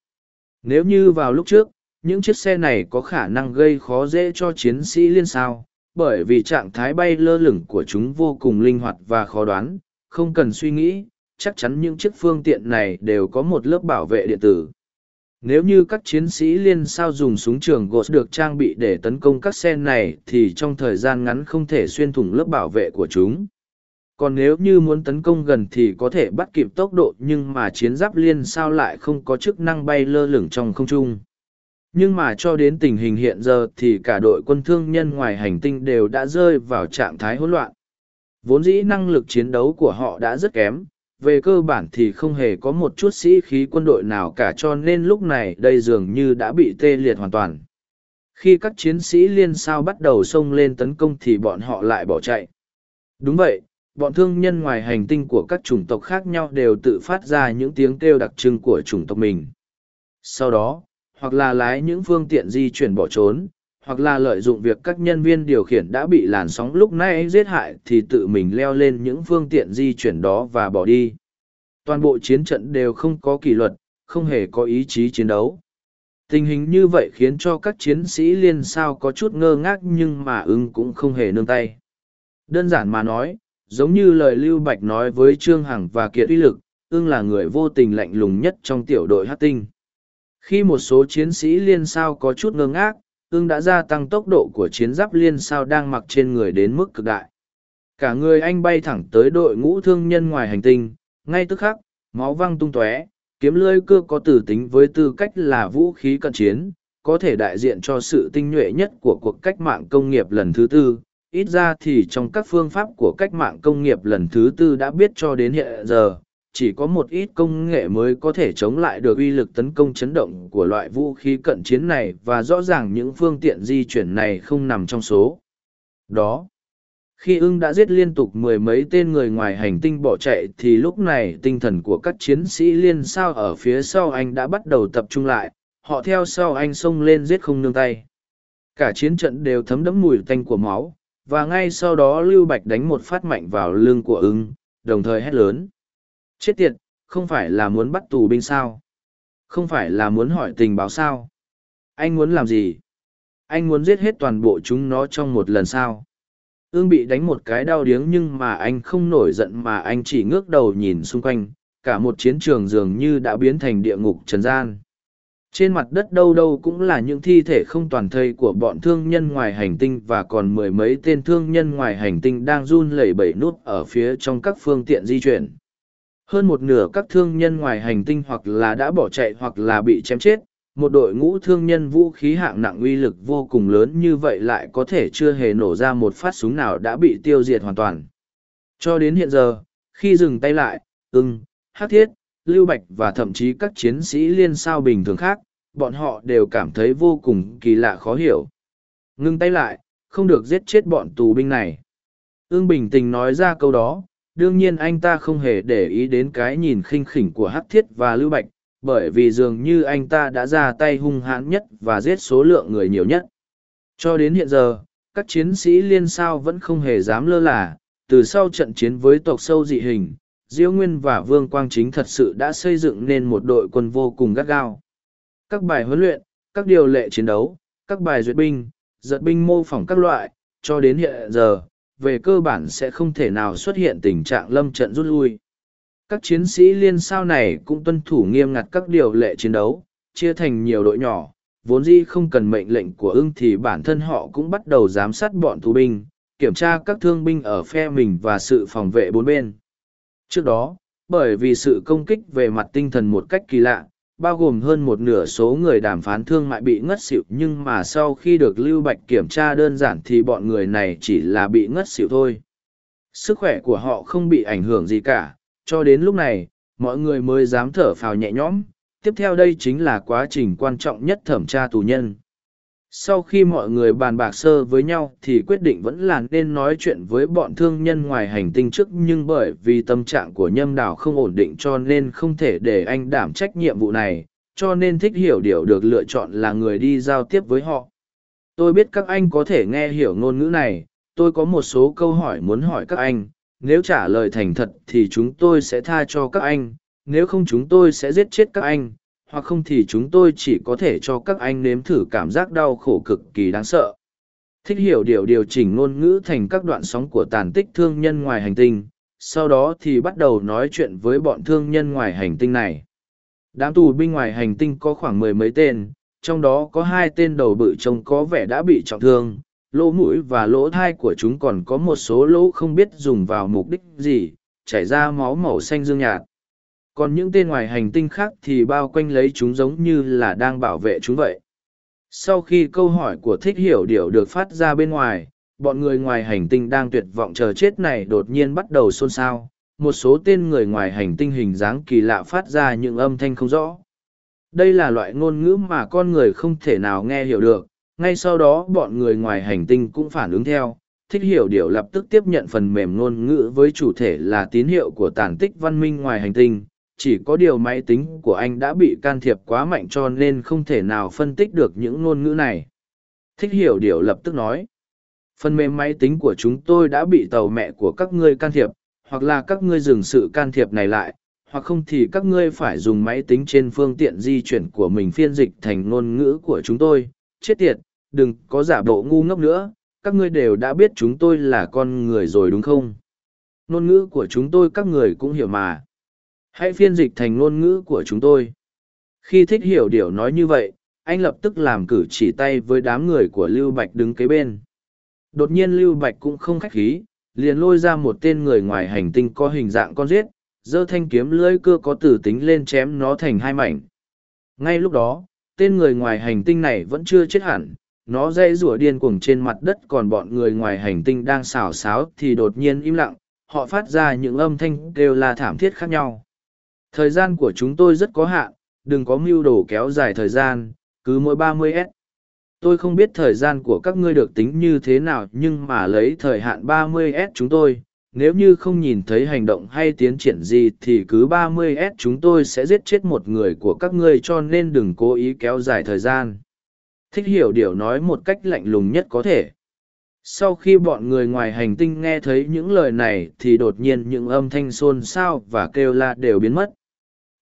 Nếu như vào lúc trước, những chiếc xe này có khả năng gây khó dễ cho chiến sĩ liên sao, bởi vì trạng thái bay lơ lửng của chúng vô cùng linh hoạt và khó đoán, không cần suy nghĩ chắc chắn những chiếc phương tiện này đều có một lớp bảo vệ điện tử. Nếu như các chiến sĩ liên sao dùng súng trường gột được trang bị để tấn công các xe này thì trong thời gian ngắn không thể xuyên thủng lớp bảo vệ của chúng. Còn nếu như muốn tấn công gần thì có thể bắt kịp tốc độ nhưng mà chiến giáp liên sao lại không có chức năng bay lơ lửng trong không trung. Nhưng mà cho đến tình hình hiện giờ thì cả đội quân thương nhân ngoài hành tinh đều đã rơi vào trạng thái hỗn loạn. Vốn dĩ năng lực chiến đấu của họ đã rất kém về cơ bản thì không hề có một chút sĩ khí quân đội nào cả cho nên lúc này đây dường như đã bị tê liệt hoàn toàn. Khi các chiến sĩ liên sao bắt đầu xông lên tấn công thì bọn họ lại bỏ chạy. Đúng vậy, bọn thương nhân ngoài hành tinh của các chủng tộc khác nhau đều tự phát ra những tiếng kêu đặc trưng của chủng tộc mình. Sau đó, hoặc là lái những phương tiện di chuyển bỏ trốn hoặc là lợi dụng việc các nhân viên điều khiển đã bị làn sóng lúc nãy giết hại thì tự mình leo lên những phương tiện di chuyển đó và bỏ đi. Toàn bộ chiến trận đều không có kỷ luật, không hề có ý chí chiến đấu. Tình hình như vậy khiến cho các chiến sĩ liên sao có chút ngơ ngác nhưng mà ưng cũng không hề nương tay. Đơn giản mà nói, giống như lời Lưu Bạch nói với Trương Hằng và Kiệt uy lực, ưng là người vô tình lạnh lùng nhất trong tiểu đội hát tinh. Khi một số chiến sĩ liên sao có chút ngơ ngác, ưng đã gia tăng tốc độ của chiến giáp liên sao đang mặc trên người đến mức cực đại. Cả người anh bay thẳng tới đội ngũ thương nhân ngoài hành tinh, ngay tức khắc, máu văng tung tóe, kiếm lưỡi cưa có tử tính với tư cách là vũ khí cận chiến, có thể đại diện cho sự tinh nhuệ nhất của cuộc cách mạng công nghiệp lần thứ tư. Ít ra thì trong các phương pháp của cách mạng công nghiệp lần thứ tư đã biết cho đến hiện giờ, chỉ có một ít công nghệ mới có thể chống lại được uy lực tấn công chấn động của loại vũ khí cận chiến này và rõ ràng những phương tiện di chuyển này không nằm trong số. Đó. Khi ưng đã giết liên tục mười mấy tên người ngoài hành tinh bỏ chạy thì lúc này tinh thần của các chiến sĩ liên sao ở phía sau anh đã bắt đầu tập trung lại, họ theo sau anh xông lên giết không nương tay. Cả chiến trận đều thấm đẫm mùi tanh của máu, và ngay sau đó lưu bạch đánh một phát mạnh vào lưng của ưng, đồng thời hét lớn. Chết tiệt, không phải là muốn bắt tù binh sao? Không phải là muốn hỏi tình báo sao? Anh muốn làm gì? Anh muốn giết hết toàn bộ chúng nó trong một lần sao? Ương bị đánh một cái đau điếng nhưng mà anh không nổi giận mà anh chỉ ngước đầu nhìn xung quanh, cả một chiến trường dường như đã biến thành địa ngục trần gian. Trên mặt đất đâu đâu cũng là những thi thể không toàn thây của bọn thương nhân ngoài hành tinh và còn mười mấy tên thương nhân ngoài hành tinh đang run lẩy bẩy nút ở phía trong các phương tiện di chuyển. Hơn một nửa các thương nhân ngoài hành tinh hoặc là đã bỏ chạy hoặc là bị chém chết, một đội ngũ thương nhân vũ khí hạng nặng uy lực vô cùng lớn như vậy lại có thể chưa hề nổ ra một phát súng nào đã bị tiêu diệt hoàn toàn. Cho đến hiện giờ, khi dừng tay lại, ưng, hát thiết, lưu bạch và thậm chí các chiến sĩ liên sao bình thường khác, bọn họ đều cảm thấy vô cùng kỳ lạ khó hiểu. Ngưng tay lại, không được giết chết bọn tù binh này. Ưng bình tình nói ra câu đó, đương nhiên anh ta không hề để ý đến cái nhìn khinh khỉnh của hắc thiết và lưu bạch, bởi vì dường như anh ta đã ra tay hung hãn nhất và giết số lượng người nhiều nhất. Cho đến hiện giờ, các chiến sĩ liên sao vẫn không hề dám lơ là. Từ sau trận chiến với tộc sâu dị hình diễu nguyên và vương quang chính thật sự đã xây dựng nên một đội quân vô cùng gắt gao. Các bài huấn luyện, các điều lệ chiến đấu, các bài duyệt binh, giật binh mô phỏng các loại, cho đến hiện giờ về cơ bản sẽ không thể nào xuất hiện tình trạng lâm trận rút lui. Các chiến sĩ liên sao này cũng tuân thủ nghiêm ngặt các điều lệ chiến đấu, chia thành nhiều đội nhỏ, vốn dĩ không cần mệnh lệnh của ưng thì bản thân họ cũng bắt đầu giám sát bọn tù binh, kiểm tra các thương binh ở phe mình và sự phòng vệ bốn bên. Trước đó, bởi vì sự công kích về mặt tinh thần một cách kỳ lạ, bao gồm hơn một nửa số người đàm phán thương mại bị ngất xỉu nhưng mà sau khi được lưu bạch kiểm tra đơn giản thì bọn người này chỉ là bị ngất xỉu thôi Sức khỏe của họ không bị ảnh hưởng gì cả, cho đến lúc này, mọi người mới dám thở phào nhẹ nhõm. Tiếp theo đây chính là quá trình quan trọng nhất thẩm tra tù nhân. Sau khi mọi người bàn bạc sơ với nhau thì quyết định vẫn là nên nói chuyện với bọn thương nhân ngoài hành tinh trước nhưng bởi vì tâm trạng của nhâm đảo không ổn định cho nên không thể để anh đảm trách nhiệm vụ này, cho nên thích hiểu điều được lựa chọn là người đi giao tiếp với họ. Tôi biết các anh có thể nghe hiểu ngôn ngữ này, tôi có một số câu hỏi muốn hỏi các anh, nếu trả lời thành thật thì chúng tôi sẽ tha cho các anh, nếu không chúng tôi sẽ giết chết các anh, hoặc không thì chúng tôi chỉ có thể cho các anh nếm thử cảm giác đau khổ cực kỳ đáng sợ. Thích hiểu điều điều chỉnh ngôn ngữ thành các đoạn sóng của tàn tích thương nhân ngoài hành tinh, sau đó thì bắt đầu nói chuyện với bọn thương nhân ngoài hành tinh này. Đám tù binh ngoài hành tinh có khoảng mười mấy tên, trong đó có hai tên đầu bự trông có vẻ đã bị trọng thương, lỗ mũi và lỗ thai của chúng còn có một số lỗ không biết dùng vào mục đích gì, chảy ra máu màu xanh dương nhạt. Còn những tên ngoài hành tinh khác thì bao quanh lấy chúng giống như là đang bảo vệ chúng vậy. Sau khi câu hỏi của thích hiểu điều được phát ra bên ngoài, bọn người ngoài hành tinh đang tuyệt vọng chờ chết này đột nhiên bắt đầu xôn xao. Một số tên người ngoài hành tinh hình dáng kỳ lạ phát ra những âm thanh không rõ. Đây là loại ngôn ngữ mà con người không thể nào nghe hiểu được, ngay sau đó bọn người ngoài hành tinh cũng phản ứng theo thích hiểu điều lập tức tiếp nhận phần mềm ngôn ngữ với chủ thể là tín hiệu của tàn tích văn minh ngoài hành tinh chỉ có điều máy tính của anh đã bị can thiệp quá mạnh cho nên không thể nào phân tích được những ngôn ngữ này thích hiểu điều lập tức nói phần mềm máy tính của chúng tôi đã bị tàu mẹ của các ngươi can thiệp hoặc là các ngươi dừng sự can thiệp này lại hoặc không thì các ngươi phải dùng máy tính trên phương tiện di chuyển của mình phiên dịch thành ngôn ngữ của chúng tôi chết tiệt, đừng có giả bộ ngu ngốc nữa, các ngươi đều đã biết chúng tôi là con người rồi đúng không? Ngôn ngữ của chúng tôi các người cũng hiểu mà. Hãy phiên dịch thành ngôn ngữ của chúng tôi. Khi thích hiểu điều nói như vậy, anh lập tức làm cử chỉ tay với đám người của Lưu Bạch đứng kế bên. Đột nhiên Lưu Bạch cũng không khách khí, liền lôi ra một tên người ngoài hành tinh có hình dạng con giết, giơ thanh kiếm lưỡi cưa có tử tính lên chém nó thành hai mảnh. Ngay lúc đó, tên người ngoài hành tinh này vẫn chưa chết hẳn nó dây rủa điên cuồng trên mặt đất còn bọn người ngoài hành tinh đang xào xáo thì đột nhiên im lặng họ phát ra những âm thanh đều là thảm thiết khác nhau thời gian của chúng tôi rất có hạn, đừng có mưu đồ kéo dài thời gian, cứ mỗi ba mươi s tôi không biết thời gian của các ngươi được tính như thế nào, nhưng mà lấy thời hạn ba mươi s chúng tôi, nếu như không nhìn thấy hành động hay tiến triển gì thì cứ 30S chúng tôi sẽ giết chết một người của các ngươi, cho nên đừng cố ý kéo dài thời gian. Thích hiểu điều nói một cách lạnh lùng nhất có thể. Sau khi bọn người ngoài hành tinh nghe thấy những lời này thì đột nhiên những âm thanh xôn xao và kêu la đều biến mất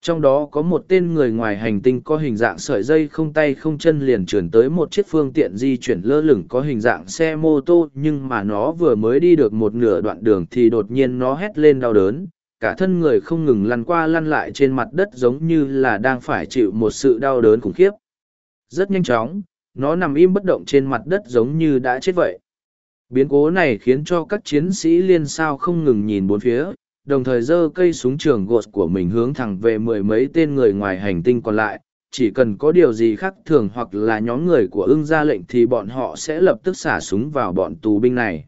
trong đó có một tên người ngoài hành tinh có hình dạng sợi dây không tay không chân liền chuyển tới một chiếc phương tiện di chuyển lơ lửng có hình dạng xe mô tô, nhưng mà nó vừa mới đi được một nửa đoạn đường thì đột nhiên nó hét lên đau đớn. Cả thân người không ngừng lăn qua lăn lại trên mặt đất giống như là đang phải chịu một sự đau đớn khủng khiếp. Rất nhanh chóng, nó nằm im bất động trên mặt đất giống như đã chết vậy. Biến cố này khiến cho các chiến sĩ liên sao không ngừng nhìn bốn phía đồng thời giơ cây súng trường gột của mình hướng thẳng về mười mấy tên người ngoài hành tinh còn lại. Chỉ cần có điều gì khác thường hoặc là nhóm người của ưng ra lệnh thì bọn họ sẽ lập tức xả súng vào bọn tù binh này.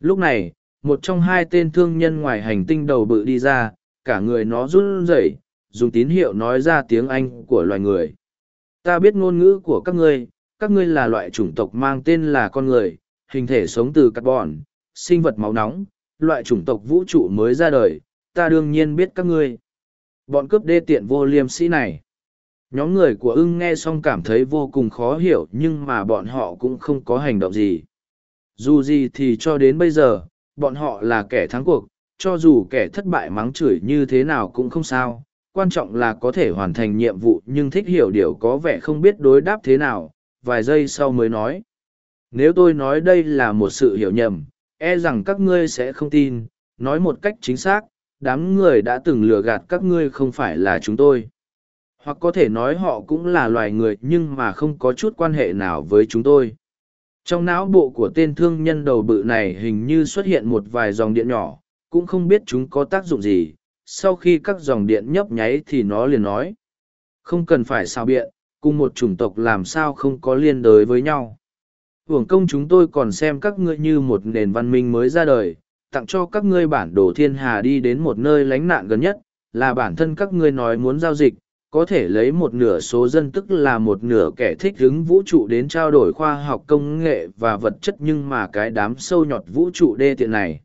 Lúc này, một trong hai tên thương nhân ngoài hành tinh đầu bự đi ra, cả người nó run rẩy, dùng tín hiệu nói ra tiếng anh của loài người. Ta biết ngôn ngữ của các ngươi các ngươi là loại chủng tộc mang tên là con người, hình thể sống từ carbon, sinh vật máu nóng loại chủng tộc vũ trụ mới ra đời, ta đương nhiên biết các ngươi. Bọn cướp đê tiện vô liêm sĩ này. Nhóm người của ưng nghe xong cảm thấy vô cùng khó hiểu nhưng mà bọn họ cũng không có hành động gì. Dù gì thì cho đến bây giờ, bọn họ là kẻ thắng cuộc, cho dù kẻ thất bại mắng chửi như thế nào cũng không sao. Quan trọng là có thể hoàn thành nhiệm vụ nhưng thích hiểu điều có vẻ không biết đối đáp thế nào, vài giây sau mới nói. Nếu tôi nói đây là một sự hiểu nhầm, e rằng các ngươi sẽ không tin, nói một cách chính xác, đám người đã từng lừa gạt các ngươi không phải là chúng tôi. Hoặc có thể nói họ cũng là loài người nhưng mà không có chút quan hệ nào với chúng tôi. Trong não bộ của tên thương nhân đầu bự này hình như xuất hiện một vài dòng điện nhỏ, cũng không biết chúng có tác dụng gì. Sau khi các dòng điện nhấp nháy thì nó liền nói. Không cần phải sao biện, cùng một chủng tộc làm sao không có liên đới với nhau hưởng công chúng tôi còn xem các ngươi như một nền văn minh mới ra đời, tặng cho các ngươi bản đồ thiên hà đi đến một nơi lánh nạn gần nhất, là bản thân các ngươi nói muốn giao dịch, có thể lấy một nửa số dân tức là một nửa kẻ thích hứng vũ trụ đến trao đổi khoa học công nghệ và vật chất nhưng mà cái đám sâu nhọt vũ trụ đê tiện này.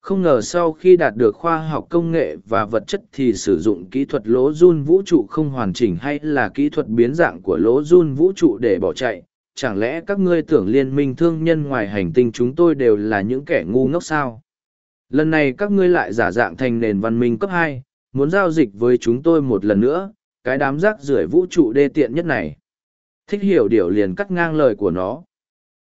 Không ngờ sau khi đạt được khoa học công nghệ và vật chất thì sử dụng kỹ thuật lỗ run vũ trụ không hoàn chỉnh hay là kỹ thuật biến dạng của lỗ run vũ trụ để bỏ chạy. Chẳng lẽ các ngươi tưởng liên minh thương nhân ngoài hành tinh chúng tôi đều là những kẻ ngu ngốc sao? Lần này các ngươi lại giả dạng thành nền văn minh cấp hai, muốn giao dịch với chúng tôi một lần nữa, cái đám rác rưởi vũ trụ đê tiện nhất này. Thích hiểu điều liền cắt ngang lời của nó.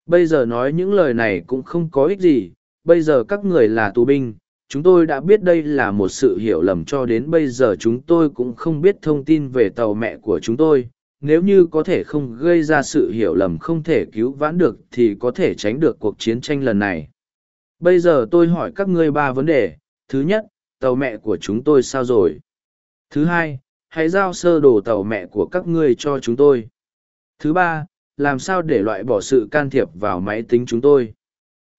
Bây giờ nói những lời này cũng không có ích gì, bây giờ các người là tù binh, chúng tôi đã biết đây là một sự hiểu lầm cho đến bây giờ chúng tôi cũng không biết thông tin về tàu mẹ của chúng tôi. Nếu như có thể không gây ra sự hiểu lầm không thể cứu vãn được thì có thể tránh được cuộc chiến tranh lần này. Bây giờ tôi hỏi các ngươi ba vấn đề. Thứ nhất, tàu mẹ của chúng tôi sao rồi? Thứ hai, hãy giao sơ đồ tàu mẹ của các ngươi cho chúng tôi. Thứ ba, làm sao để loại bỏ sự can thiệp vào máy tính chúng tôi?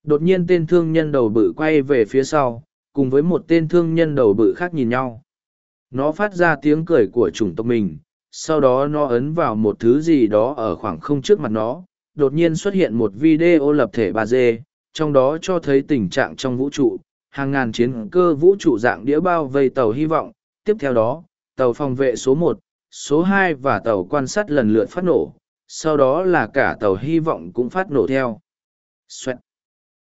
Đột nhiên tên thương nhân đầu bự quay về phía sau, cùng với một tên thương nhân đầu bự khác nhìn nhau. Nó phát ra tiếng cười của chủng tộc mình, sau đó nó ấn vào một thứ gì đó ở khoảng không trước mặt nó. Đột nhiên xuất hiện một video lập thể 3D, trong đó cho thấy tình trạng trong vũ trụ, hàng ngàn chiến cơ vũ trụ dạng đĩa bao vây tàu hy vọng. Tiếp theo đó, tàu phòng vệ số một, số hai và tàu quan sát lần lượt phát nổ, sau đó là cả tàu hy vọng cũng phát nổ theo. Xoẹt.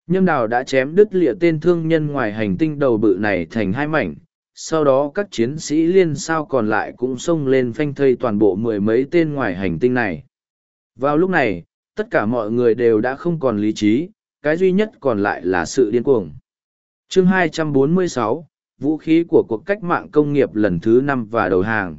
Nhâm đào đã chém đứt lịa tên thương nhân ngoài hành tinh đầu bự này thành hai mảnh, sau đó các chiến sĩ liên sao còn lại cũng xông lên phanh thây toàn bộ mười mấy tên ngoài hành tinh này. Vào lúc này, tất cả mọi người đều đã không còn lý trí, cái duy nhất còn lại là sự điên cuồng. Chương 246, Vũ khí của cuộc cách mạng công nghiệp lần thứ năm và đầu hàng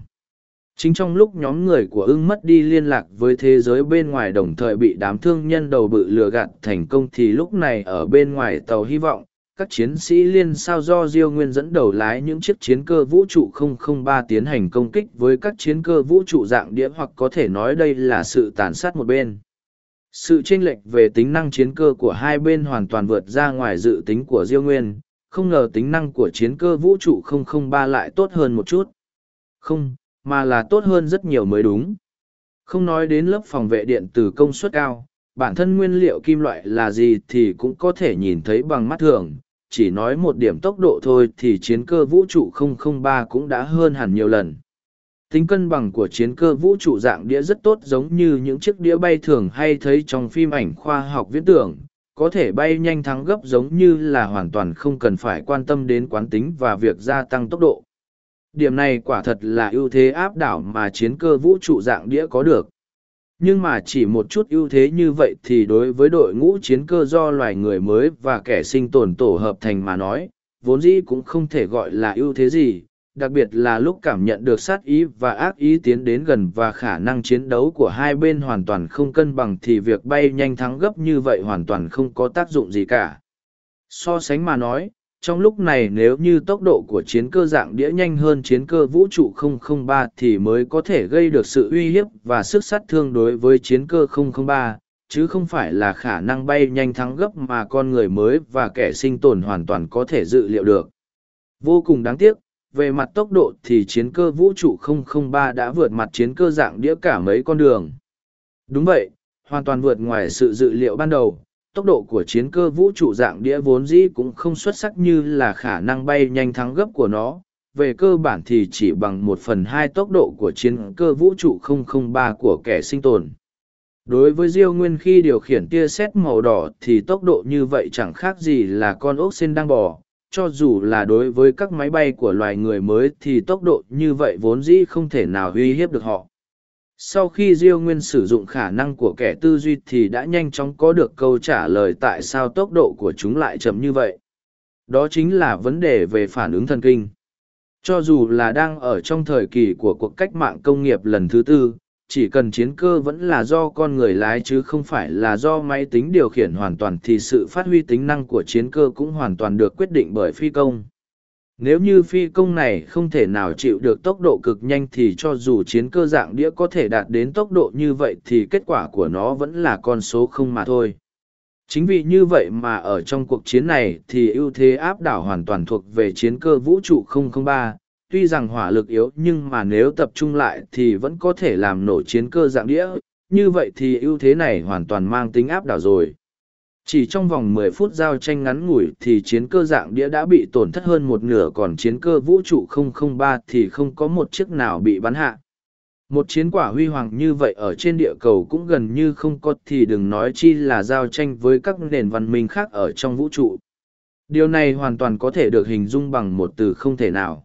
chính trong lúc nhóm người của ưng mất đi liên lạc với thế giới bên ngoài đồng thời bị đám thương nhân đầu bự lừa gạt thành công thì lúc này ở bên ngoài tàu hy vọng các chiến sĩ liên sao do diêu nguyên dẫn đầu lái những chiếc chiến cơ vũ trụ 003 tiến hành công kích với các chiến cơ vũ trụ dạng đĩa hoặc có thể nói đây là sự tàn sát một bên sự chênh lệch về tính năng chiến cơ của hai bên hoàn toàn vượt ra ngoài dự tính của diêu nguyên không ngờ tính năng của chiến cơ vũ trụ 003 lại tốt hơn một chút không mà là tốt hơn rất nhiều mới đúng. Không nói đến lớp phòng vệ điện từ công suất cao, bản thân nguyên liệu kim loại là gì thì cũng có thể nhìn thấy bằng mắt thường, chỉ nói một điểm tốc độ thôi thì chiến cơ vũ trụ 003 cũng đã hơn hẳn nhiều lần. Tính cân bằng của chiến cơ vũ trụ dạng đĩa rất tốt giống như những chiếc đĩa bay thường hay thấy trong phim ảnh khoa học viễn tưởng, có thể bay nhanh thắng gấp giống như là hoàn toàn không cần phải quan tâm đến quán tính và việc gia tăng tốc độ. Điểm này quả thật là ưu thế áp đảo mà chiến cơ vũ trụ dạng đĩa có được. Nhưng mà chỉ một chút ưu thế như vậy thì đối với đội ngũ chiến cơ do loài người mới và kẻ sinh tồn tổ hợp thành mà nói, vốn dĩ cũng không thể gọi là ưu thế gì, đặc biệt là lúc cảm nhận được sát ý và ác ý tiến đến gần và khả năng chiến đấu của hai bên hoàn toàn không cân bằng thì việc bay nhanh thắng gấp như vậy hoàn toàn không có tác dụng gì cả. So sánh mà nói, trong lúc này nếu như tốc độ của chiến cơ dạng đĩa nhanh hơn chiến cơ vũ trụ 003 thì mới có thể gây được sự uy hiếp và sức sát thương đối với chiến cơ 003, chứ không phải là khả năng bay nhanh thắng gấp mà con người mới và kẻ sinh tồn hoàn toàn có thể dự liệu được. Vô cùng đáng tiếc, về mặt tốc độ thì chiến cơ vũ trụ 003 đã vượt mặt chiến cơ dạng đĩa cả mấy con đường. Đúng vậy, hoàn toàn vượt ngoài sự dự liệu ban đầu tốc độ của chiến cơ vũ trụ dạng đĩa vốn dĩ cũng không xuất sắc như là khả năng bay nhanh thắng gấp của nó. Về cơ bản thì chỉ bằng một phần hai tốc độ của chiến cơ vũ trụ 003 của kẻ sinh tồn. Đối với diêu nguyên khi điều khiển tia sét màu đỏ thì tốc độ như vậy chẳng khác gì là con ốc sen đang bò. Cho dù là đối với các máy bay của loài người mới thì tốc độ như vậy vốn dĩ không thể nào uy hiếp được họ sau khi diêu nguyên sử dụng khả năng của kẻ tư duy thì đã nhanh chóng có được câu trả lời tại sao tốc độ của chúng lại chậm như vậy. Đó chính là vấn đề về phản ứng thần kinh. Cho dù là đang ở trong thời kỳ của cuộc cách mạng công nghiệp lần thứ tư, chỉ cần chiến cơ vẫn là do con người lái chứ không phải là do máy tính điều khiển hoàn toàn thì sự phát huy tính năng của chiến cơ cũng hoàn toàn được quyết định bởi phi công nếu như phi công này không thể nào chịu được tốc độ cực nhanh thì cho dù chiến cơ dạng đĩa có thể đạt đến tốc độ như vậy thì kết quả của nó vẫn là con số không mà thôi. Chính vì như vậy mà ở trong cuộc chiến này thì ưu thế áp đảo hoàn toàn thuộc về chiến cơ vũ trụ 003, tuy rằng hỏa lực yếu nhưng mà nếu tập trung lại thì vẫn có thể làm nổ chiến cơ dạng đĩa, như vậy thì ưu thế này hoàn toàn mang tính áp đảo rồi. Chỉ trong vòng 10 phút giao tranh ngắn ngủi thì chiến cơ dạng đĩa đã bị tổn thất hơn một nửa còn chiến cơ vũ trụ 003 thì không có một chiếc nào bị bắn hạ. Một chiến quả huy hoàng như vậy ở trên địa cầu cũng gần như không có thì đừng nói chi là giao tranh với các nền văn minh khác ở trong vũ trụ. Điều này hoàn toàn có thể được hình dung bằng một từ không thể nào.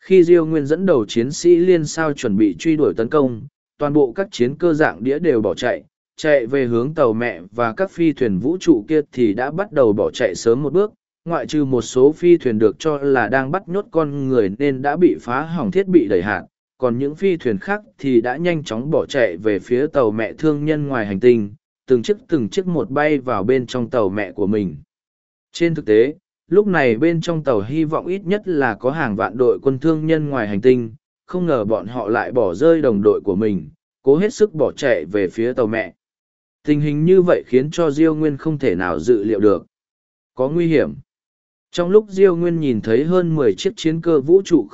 Khi Diêu Nguyên dẫn đầu chiến sĩ liên sao chuẩn bị truy đuổi tấn công, toàn bộ các chiến cơ dạng đĩa đều bỏ chạy, chạy về hướng tàu mẹ và các phi thuyền vũ trụ kia thì đã bắt đầu bỏ chạy sớm một bước, ngoại trừ một số phi thuyền được cho là đang bắt nhốt con người nên đã bị phá hỏng thiết bị đẩy hạn, còn những phi thuyền khác thì đã nhanh chóng bỏ chạy về phía tàu mẹ thương nhân ngoài hành tinh, từng chiếc từng chiếc một bay vào bên trong tàu mẹ của mình. Trên thực tế, lúc này bên trong tàu hy vọng ít nhất là có hàng vạn đội quân thương nhân ngoài hành tinh, không ngờ bọn họ lại bỏ rơi đồng đội của mình, cố hết sức bỏ chạy về phía tàu mẹ. Tình hình như vậy khiến cho Diêu Nguyên không thể nào dự liệu được. Có nguy hiểm. Trong lúc Diêu Nguyên nhìn thấy hơn mười chiếc chiến cơ vũ trụ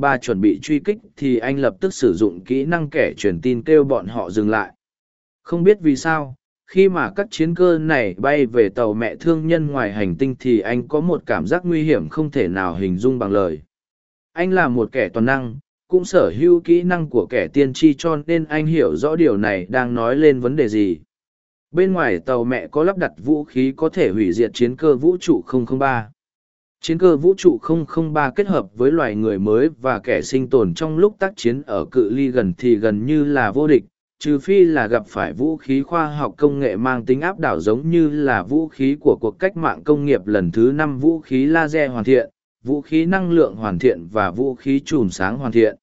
003 chuẩn bị truy kích thì anh lập tức sử dụng kỹ năng kẻ truyền tin kêu bọn họ dừng lại. Không biết vì sao, khi mà các chiến cơ này bay về tàu mẹ thương nhân ngoài hành tinh thì anh có một cảm giác nguy hiểm không thể nào hình dung bằng lời. Anh là một kẻ toàn năng, cũng sở hữu kỹ năng của kẻ tiên tri cho nên anh hiểu rõ điều này đang nói lên vấn đề gì. Bên ngoài tàu mẹ có lắp đặt vũ khí có thể hủy diệt chiến cơ vũ trụ 003 chiến cơ vũ trụ 003 kết hợp với loài người mới và kẻ sinh tồn trong lúc tác chiến ở cự ly gần thì gần như là vô địch, trừ phi là gặp phải vũ khí khoa học công nghệ mang tính áp đảo giống như là vũ khí của cuộc cách mạng công nghiệp lần thứ năm vũ khí laser hoàn thiện, vũ khí năng lượng hoàn thiện và vũ khí chùm sáng hoàn thiện.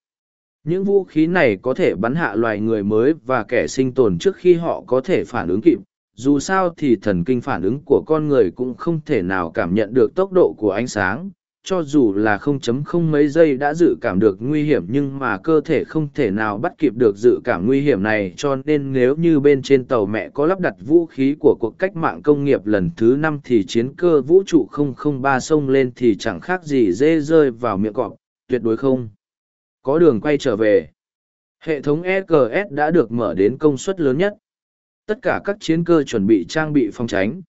Những vũ khí này có thể bắn hạ loài người mới và kẻ sinh tồn trước khi họ có thể phản ứng kịp, dù sao thì thần kinh phản ứng của con người cũng không thể nào cảm nhận được tốc độ của ánh sáng. Cho dù là 0.0 mấy giây đã dự cảm được nguy hiểm nhưng mà cơ thể không thể nào bắt kịp được dự cảm nguy hiểm này. Cho nên nếu như bên trên tàu mẹ có lắp đặt vũ khí của cuộc cách mạng công nghiệp lần thứ năm thì chiến cơ vũ trụ 003 xông lên thì chẳng khác gì dê rơi vào miệng cọp. Tuyệt đối không có đường quay trở về. Hệ thống EGS đã được mở đến công suất lớn nhất. Tất cả các chiến cơ chuẩn bị trang bị phòng tránh.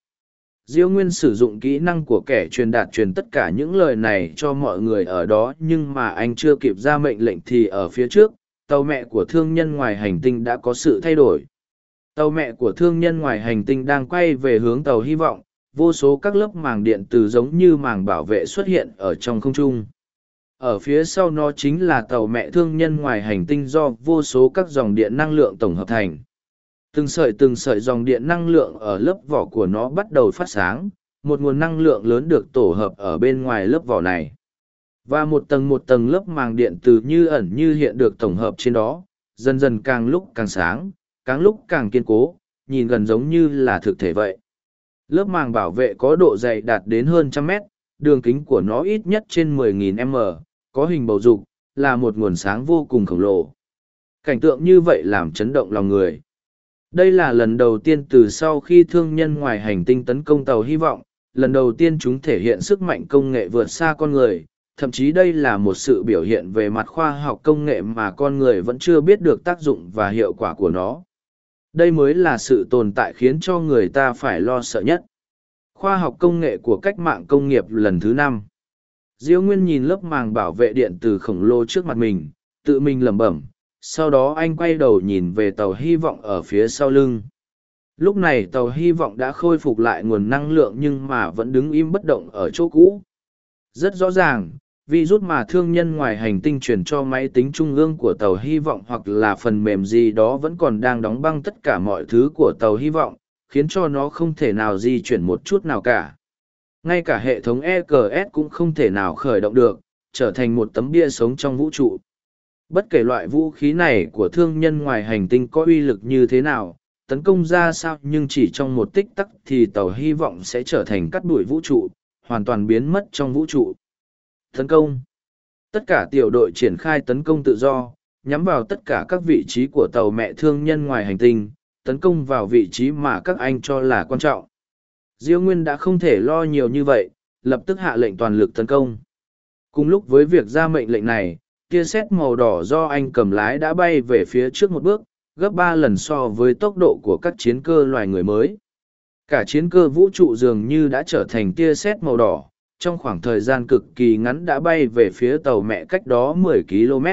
Diêu nguyên sử dụng kỹ năng của kẻ truyền đạt truyền tất cả những lời này cho mọi người ở đó, nhưng mà anh chưa kịp ra mệnh lệnh thì ở phía trước, tàu mẹ của thương nhân ngoài hành tinh đã có sự thay đổi. Tàu mẹ của thương nhân ngoài hành tinh đang quay về hướng tàu hy vọng, vô số các lớp màng điện từ giống như màng bảo vệ xuất hiện ở trong không trung ở phía sau nó chính là tàu mẹ thương nhân ngoài hành tinh do vô số các dòng điện năng lượng tổng hợp thành. Từng sợi từng sợi dòng điện năng lượng ở lớp vỏ của nó bắt đầu phát sáng, một nguồn năng lượng lớn được tổ hợp ở bên ngoài lớp vỏ này. Và một tầng một tầng lớp màng điện từ như ẩn như hiện được tổng hợp trên đó, dần dần càng lúc càng sáng, càng lúc càng kiên cố, nhìn gần giống như là thực thể vậy. Lớp màng bảo vệ có độ dày đạt đến hơn trăm mét, đường kính của nó ít nhất trên 10.000 m có hình bầu dục là một nguồn sáng vô cùng khổng lồ cảnh tượng như vậy làm chấn động lòng người đây là lần đầu tiên từ sau khi thương nhân ngoài hành tinh tấn công tàu hy vọng, lần đầu tiên chúng thể hiện sức mạnh công nghệ vượt xa con người, thậm chí đây là một sự biểu hiện về mặt khoa học công nghệ mà con người vẫn chưa biết được tác dụng và hiệu quả của nó. Đây mới là sự tồn tại khiến cho người ta phải lo sợ nhất. Khoa học công nghệ của cách mạng công nghiệp lần thứ năm. Diêu Nguyên nhìn lớp màng bảo vệ điện từ khổng lồ trước mặt mình, tự mình lẩm bẩm, sau đó anh quay đầu nhìn về tàu hy vọng ở phía sau lưng. Lúc này tàu hy vọng đã khôi phục lại nguồn năng lượng nhưng mà vẫn đứng im bất động ở chỗ cũ. Rất rõ ràng vì rút mà thương nhân ngoài hành tinh truyền cho máy tính trung ương của tàu hy vọng hoặc là phần mềm gì đó vẫn còn đang đóng băng tất cả mọi thứ của tàu hy vọng khiến cho nó không thể nào di chuyển một chút nào cả ngay cả hệ thống egs cũng không thể nào khởi động được, trở thành một tấm bia sống trong vũ trụ. Bất kể loại vũ khí này của thương nhân ngoài hành tinh có uy lực như thế nào, tấn công ra sao nhưng chỉ trong một tích tắc thì tàu hy vọng sẽ trở thành cắt đuổi vũ trụ, hoàn toàn biến mất trong vũ trụ. Tấn công. Tất cả tiểu đội triển khai tấn công tự do, nhắm vào tất cả các vị trí của tàu mẹ thương nhân ngoài hành tinh, tấn công vào vị trí mà các anh cho là quan trọng. Diêu Nguyên đã không thể lo nhiều như vậy, lập tức hạ lệnh toàn lực tấn công. Cùng lúc với việc ra mệnh lệnh này, tia sét màu đỏ do anh cầm lái đã bay về phía trước một bước, gấp ba lần so với tốc độ của các chiến cơ loài người mới. Cả chiến cơ vũ trụ dường như đã trở thành tia sét màu đỏ, trong khoảng thời gian cực kỳ ngắn đã bay về phía tàu mẹ cách đó 10 km.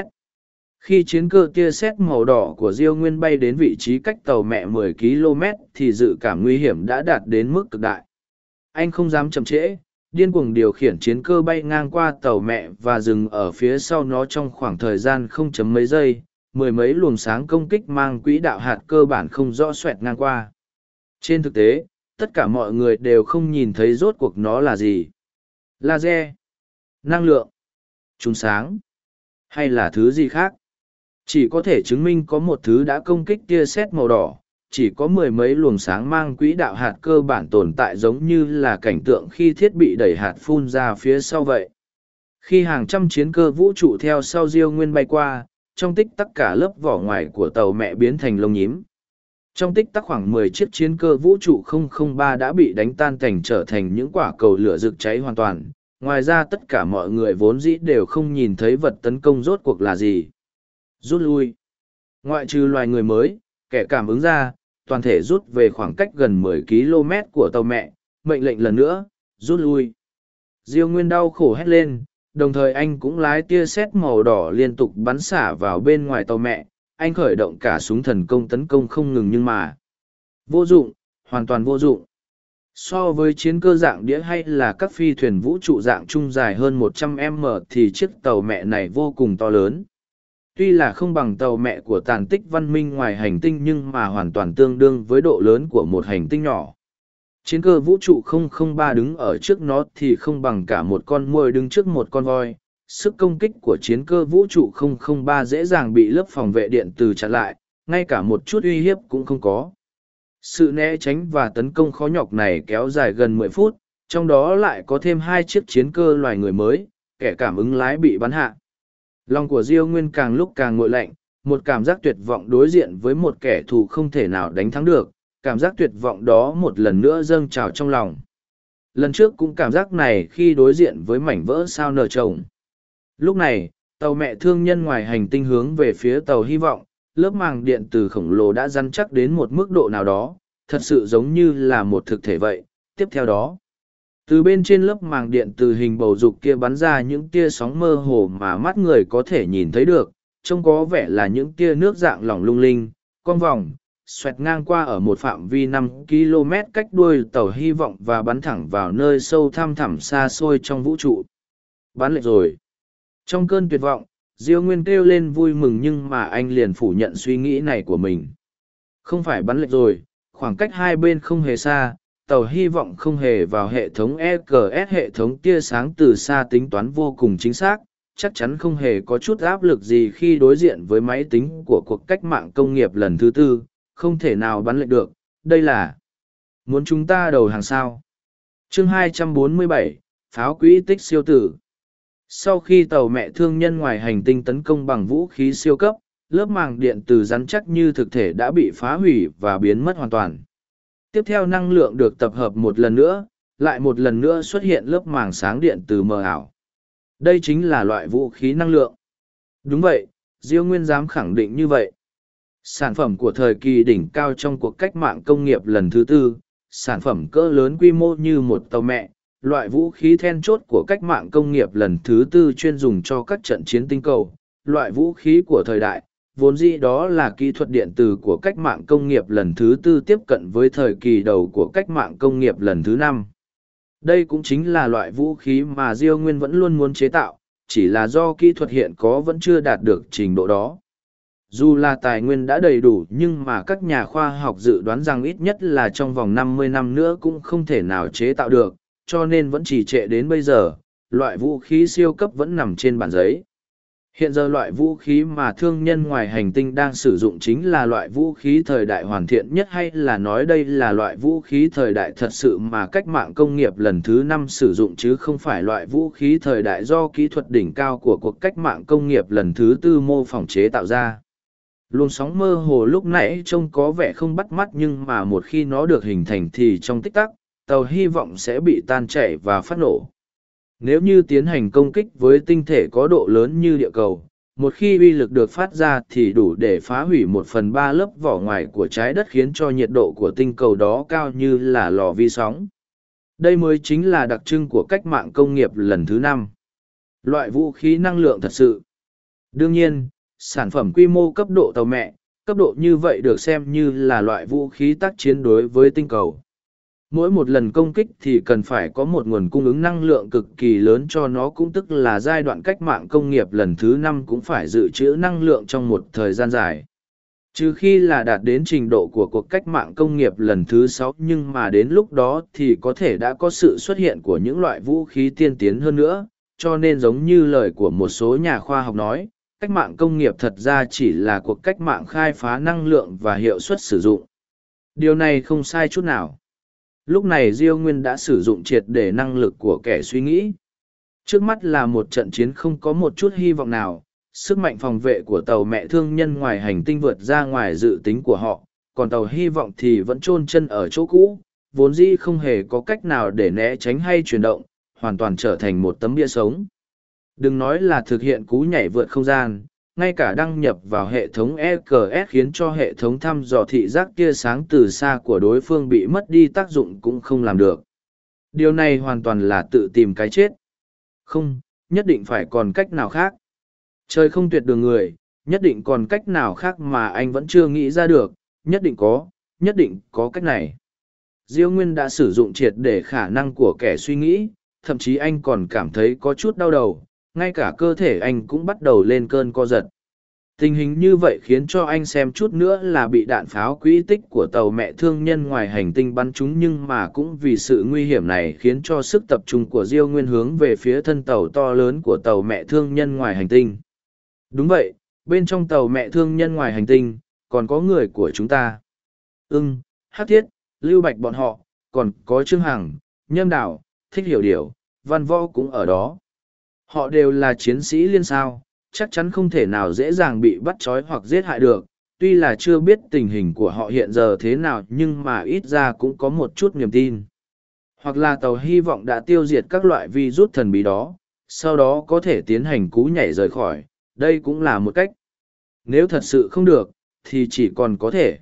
Khi chiến cơ tia sét màu đỏ của Diêu Nguyên bay đến vị trí cách tàu mẹ 10 km thì dự cảm nguy hiểm đã đạt đến mức cực đại. Anh không dám chậm trễ, điên cuồng điều khiển chiến cơ bay ngang qua tàu mẹ và dừng ở phía sau nó trong khoảng thời gian không chấm mấy giây, mười mấy luồng sáng công kích mang quỹ đạo hạt cơ bản không rõ xoẹt ngang qua. Trên thực tế, tất cả mọi người đều không nhìn thấy rốt cuộc nó là gì. Laser, năng lượng, trùng sáng, hay là thứ gì khác. Chỉ có thể chứng minh có một thứ đã công kích tia sét màu đỏ, chỉ có mười mấy luồng sáng mang quỹ đạo hạt cơ bản tồn tại giống như là cảnh tượng khi thiết bị đẩy hạt phun ra phía sau vậy. Khi hàng trăm chiến cơ vũ trụ theo sau Diêu Nguyên bay qua, trong tích tắc cả lớp vỏ ngoài của tàu mẹ biến thành lông nhím. Trong tích tắc khoảng mười chiếc chiến cơ vũ trụ 003 đã bị đánh tan thành trở thành những quả cầu lửa rực cháy hoàn toàn. Ngoài ra tất cả mọi người vốn dĩ đều không nhìn thấy vật tấn công rốt cuộc là gì. Rút lui. Ngoại trừ loài người mới, kẻ cảm ứng ra, toàn thể rút về khoảng cách gần 10 km của tàu mẹ, mệnh lệnh lần nữa, rút lui. Diêu Nguyên đau khổ hét lên, đồng thời anh cũng lái tia sét màu đỏ liên tục bắn xả vào bên ngoài tàu mẹ, anh khởi động cả súng thần công tấn công không ngừng nhưng mà vô dụng, hoàn toàn vô dụng. So với chiến cơ dạng đĩa hay là các phi thuyền vũ trụ dạng trung dài hơn 100m thì chiếc tàu mẹ này vô cùng to lớn tuy là không bằng tàu mẹ của tàn tích văn minh ngoài hành tinh nhưng mà hoàn toàn tương đương với độ lớn của một hành tinh nhỏ. Chiến cơ vũ trụ 003 đứng ở trước nó thì không bằng cả một con muôi đứng trước một con voi. Sức công kích của chiến cơ vũ trụ 003 dễ dàng bị lớp phòng vệ điện từ chặn lại, ngay cả một chút uy hiếp cũng không có. Sự né tránh và tấn công khó nhọc này kéo dài gần 10 phút, trong đó lại có thêm hai chiếc chiến cơ loài người mới, kẻ cảm ứng lái bị bắn hạ. Lòng của Diêu Nguyên càng lúc càng ngội lạnh, một cảm giác tuyệt vọng đối diện với một kẻ thù không thể nào đánh thắng được, cảm giác tuyệt vọng đó một lần nữa dâng trào trong lòng. Lần trước cũng cảm giác này khi đối diện với mảnh vỡ sao nở trồng. Lúc này, tàu mẹ thương nhân ngoài hành tinh hướng về phía tàu hy vọng, lớp màng điện từ khổng lồ đã rắn chắc đến một mức độ nào đó, thật sự giống như là một thực thể vậy. Tiếp theo đó, từ bên trên lớp màng điện từ hình bầu dục kia bắn ra những tia sóng mơ hồ mà mắt người có thể nhìn thấy được, trông có vẻ là những tia nước dạng lỏng lung linh, con vòng, xoẹt ngang qua ở một phạm vi năm km cách đuôi tàu hy vọng và bắn thẳng vào nơi sâu thăm thẳm xa xôi trong vũ trụ. Bắn lệch rồi. Trong cơn tuyệt vọng, diêu nguyên kêu lên vui mừng nhưng mà anh liền phủ nhận suy nghĩ này của mình. Không phải bắn lệch rồi, khoảng cách hai bên không hề xa tàu hy vọng không hề vào hệ thống EGS hệ thống tia sáng từ xa tính toán vô cùng chính xác, chắc chắn không hề có chút áp lực gì khi đối diện với máy tính của cuộc cách mạng công nghiệp lần thứ tư, không thể nào bắn lệnh được, đây là muốn chúng ta đầu hàng sao. chương 247, Pháo quỹ tích siêu tử Sau khi tàu mẹ thương nhân ngoài hành tinh tấn công bằng vũ khí siêu cấp, lớp màng điện từ rắn chắc như thực thể đã bị phá hủy và biến mất hoàn toàn Tiếp theo năng lượng được tập hợp một lần nữa, lại một lần nữa xuất hiện lớp màng sáng điện từ mờ ảo. Đây chính là loại vũ khí năng lượng. Đúng vậy, Diêu Nguyên dám khẳng định như vậy. Sản phẩm của thời kỳ đỉnh cao trong cuộc cách mạng công nghiệp lần thứ tư, sản phẩm cỡ lớn quy mô như một tàu mẹ, loại vũ khí then chốt của cách mạng công nghiệp lần thứ tư chuyên dùng cho các trận chiến tinh cầu, loại vũ khí của thời đại, vốn dĩ đó là kỹ thuật điện tử của cách mạng công nghiệp lần thứ tư tiếp cận với thời kỳ đầu của cách mạng công nghiệp lần thứ năm. Đây cũng chính là loại vũ khí mà diêu nguyên vẫn luôn muốn chế tạo, chỉ là do kỹ thuật hiện có vẫn chưa đạt được trình độ đó. Dù là tài nguyên đã đầy đủ nhưng mà các nhà khoa học dự đoán rằng ít nhất là trong vòng 50 năm nữa cũng không thể nào chế tạo được, cho nên vẫn chỉ trệ đến bây giờ, loại vũ khí siêu cấp vẫn nằm trên bản giấy. Hiện giờ loại vũ khí mà thương nhân ngoài hành tinh đang sử dụng chính là loại vũ khí thời đại hoàn thiện nhất hay là nói đây là loại vũ khí thời đại thật sự mà cách mạng công nghiệp lần thứ năm sử dụng chứ không phải loại vũ khí thời đại do kỹ thuật đỉnh cao của cuộc cách mạng công nghiệp lần thứ tư mô phỏng chế tạo ra. Luồng sóng mơ hồ lúc nãy trông có vẻ không bắt mắt nhưng mà một khi nó được hình thành thì trong tích tắc, tàu hy vọng sẽ bị tan chảy và phát nổ. Nếu như tiến hành công kích với tinh thể có độ lớn như địa cầu, một khi uy lực được phát ra thì đủ để phá hủy một phần ba lớp vỏ ngoài của trái đất khiến cho nhiệt độ của tinh cầu đó cao như là lò vi sóng. Đây mới chính là đặc trưng của cách mạng công nghiệp lần thứ năm. Loại vũ khí năng lượng thật sự. Đương nhiên, sản phẩm quy mô cấp độ tàu mẹ, cấp độ như vậy được xem như là loại vũ khí tác chiến đối với tinh cầu mỗi một lần công kích thì cần phải có một nguồn cung ứng năng lượng cực kỳ lớn cho nó cũng tức là giai đoạn cách mạng công nghiệp lần thứ năm cũng phải dự trữ năng lượng trong một thời gian dài. Trừ khi là đạt đến trình độ của cuộc cách mạng công nghiệp lần thứ sáu nhưng mà đến lúc đó thì có thể đã có sự xuất hiện của những loại vũ khí tiên tiến hơn nữa, cho nên giống như lời của một số nhà khoa học nói, cách mạng công nghiệp thật ra chỉ là cuộc cách mạng khai phá năng lượng và hiệu suất sử dụng. Điều này không sai chút nào lúc này diêu nguyên đã sử dụng triệt để năng lực của kẻ suy nghĩ. Trước mắt là một trận chiến không có một chút hy vọng nào. Sức mạnh phòng vệ của tàu mẹ thương nhân ngoài hành tinh vượt ra ngoài dự tính của họ. Còn tàu hy vọng thì vẫn chôn chân ở chỗ cũ. Vốn dĩ không hề có cách nào để né tránh hay chuyển động, hoàn toàn trở thành một tấm bia sống. Đừng nói là thực hiện cú nhảy vượt không gian ngay cả đăng nhập vào hệ thống EKS khiến cho hệ thống thăm dò thị giác tia sáng từ xa của đối phương bị mất đi tác dụng cũng không làm được. Điều này hoàn toàn là tự tìm cái chết. Không, nhất định phải còn cách nào khác. Trời không tuyệt đường người, nhất định còn cách nào khác mà anh vẫn chưa nghĩ ra được, nhất định có, nhất định có cách này. Diêu Nguyên đã sử dụng triệt để khả năng của kẻ suy nghĩ, thậm chí anh còn cảm thấy có chút đau đầu, ngay cả cơ thể anh cũng bắt đầu lên cơn co giật. Tình hình như vậy khiến cho anh xem chút nữa là bị đạn pháo quỹ tích của tàu mẹ thương nhân ngoài hành tinh bắn chúng nhưng mà cũng vì sự nguy hiểm này khiến cho sức tập trung của diêu nguyên hướng về phía thân tàu to lớn của tàu mẹ thương nhân ngoài hành tinh. Đúng vậy, bên trong tàu mẹ thương nhân ngoài hành tinh, còn có người của chúng ta. Ưng hát thiết, lưu bạch bọn họ, còn có trương hằng, nhâm đạo thích hiểu điều văn võ cũng ở đó. Họ đều là chiến sĩ liên sao, chắc chắn không thể nào dễ dàng bị bắt trói hoặc giết hại được. Tuy là chưa biết tình hình của họ hiện giờ thế nào nhưng mà ít ra cũng có một chút niềm tin. Hoặc là tàu hy vọng đã tiêu diệt các loại virus thần bí đó, sau đó có thể tiến hành cú nhảy rời khỏi, đây cũng là một cách. Nếu thật sự không được, thì chỉ còn có thể.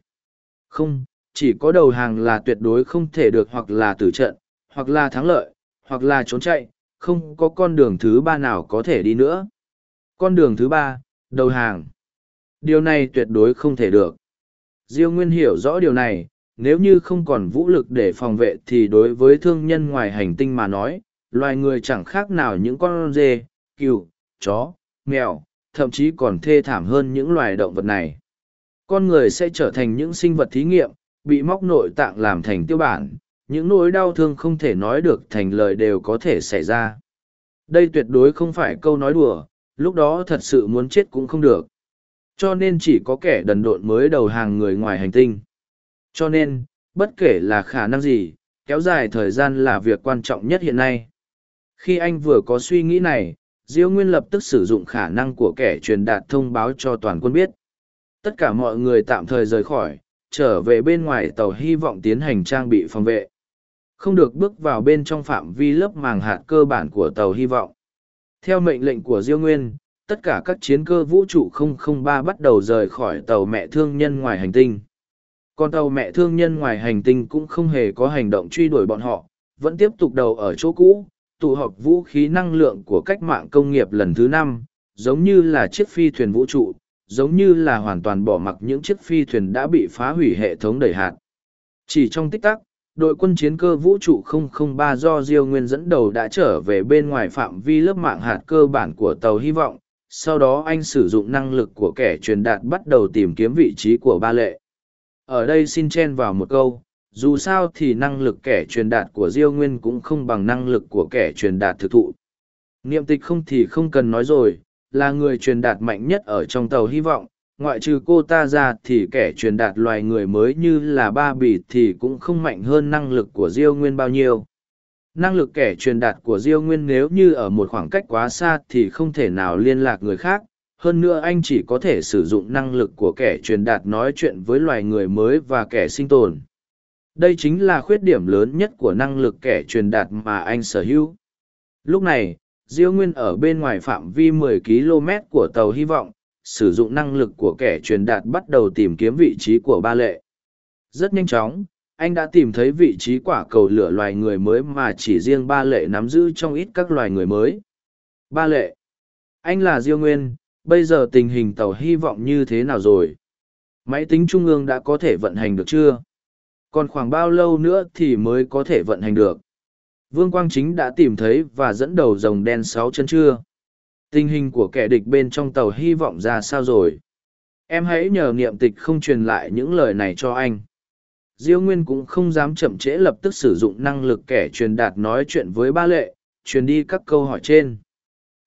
Không, chỉ có đầu hàng là tuyệt đối không thể được hoặc là tử trận, hoặc là thắng lợi, hoặc là trốn chạy, không có con đường thứ ba nào có thể đi nữa. Con đường thứ ba, đầu hàng. Điều này tuyệt đối không thể được. Diêu Nguyên hiểu rõ điều này, nếu như không còn vũ lực để phòng vệ thì đối với thương nhân ngoài hành tinh mà nói, loài người chẳng khác nào những con dê, cừu, chó, mèo, thậm chí còn thê thảm hơn những loài động vật này. Con người sẽ trở thành những sinh vật thí nghiệm, bị móc nội tạng làm thành tiêu bản, những nỗi đau thương không thể nói được thành lời đều có thể xảy ra. Đây tuyệt đối không phải câu nói đùa, lúc đó thật sự muốn chết cũng không được. Cho nên chỉ có kẻ đần độn mới đầu hàng người ngoài hành tinh. Cho nên, bất kể là khả năng gì, kéo dài thời gian là việc quan trọng nhất hiện nay. Khi anh vừa có suy nghĩ này, Diêu Nguyên lập tức sử dụng khả năng của kẻ truyền đạt thông báo cho toàn quân biết. Tất cả mọi người tạm thời rời khỏi, trở về bên ngoài tàu hy vọng tiến hành trang bị phòng vệ không được bước vào bên trong phạm vi lớp màng hạt cơ bản của tàu hy vọng. Theo mệnh lệnh của Diêu Nguyên, tất cả các chiến cơ vũ trụ 003 bắt đầu rời khỏi tàu mẹ thương nhân ngoài hành tinh. Còn tàu mẹ thương nhân ngoài hành tinh cũng không hề có hành động truy đuổi bọn họ, vẫn tiếp tục đầu ở chỗ cũ, tụ họp vũ khí năng lượng của cách mạng công nghiệp lần thứ năm, giống như là chiếc phi thuyền vũ trụ, giống như là hoàn toàn bỏ mặc những chiếc phi thuyền đã bị phá hủy hệ thống đẩy hạt. Chỉ trong tích tắc, đội quân chiến cơ vũ trụ 003 do Diêu Nguyên dẫn đầu đã trở về bên ngoài phạm vi lớp mạng hạt cơ bản của tàu hy vọng. Sau đó anh sử dụng năng lực của kẻ truyền đạt bắt đầu tìm kiếm vị trí của ba lệ. Ở đây xin chen vào một câu, dù sao thì năng lực kẻ truyền đạt của Diêu Nguyên cũng không bằng năng lực của kẻ truyền đạt thực thụ. Niệm tịch không thì không cần nói rồi, là người truyền đạt mạnh nhất ở trong tàu hy vọng, ngoại trừ cô ta ra thì kẻ truyền đạt loài người mới như là ba Bỉ thì cũng không mạnh hơn năng lực của diêu nguyên bao nhiêu. Năng lực kẻ truyền đạt của diêu nguyên nếu như ở một khoảng cách quá xa thì không thể nào liên lạc người khác. Hơn nữa anh chỉ có thể sử dụng năng lực của kẻ truyền đạt nói chuyện với loài người mới và kẻ sinh tồn. Đây chính là khuyết điểm lớn nhất của năng lực kẻ truyền đạt mà anh sở hữu. Lúc này, diêu nguyên ở bên ngoài phạm vi 10 km của tàu hy vọng sử dụng năng lực của kẻ truyền đạt bắt đầu tìm kiếm vị trí của ba lệ. Rất nhanh chóng, anh đã tìm thấy vị trí quả cầu lửa loài người mới mà chỉ riêng ba lệ nắm giữ trong ít các loài người mới. Ba lệ. Anh là diêu nguyên, bây giờ tình hình tàu hy vọng như thế nào rồi? Máy tính trung ương đã có thể vận hành được chưa? Còn khoảng bao lâu nữa thì mới có thể vận hành được? Vương quang chính đã tìm thấy và dẫn đầu rồng đen sáu chân chưa? Tình hình của kẻ địch bên trong tàu hy vọng ra sao rồi? Em hãy nhờ niệm tịch không truyền lại những lời này cho anh. Diêu nguyên cũng không dám chậm trễ lập tức sử dụng năng lực kẻ truyền đạt nói chuyện với ba lệ, truyền đi các câu hỏi trên.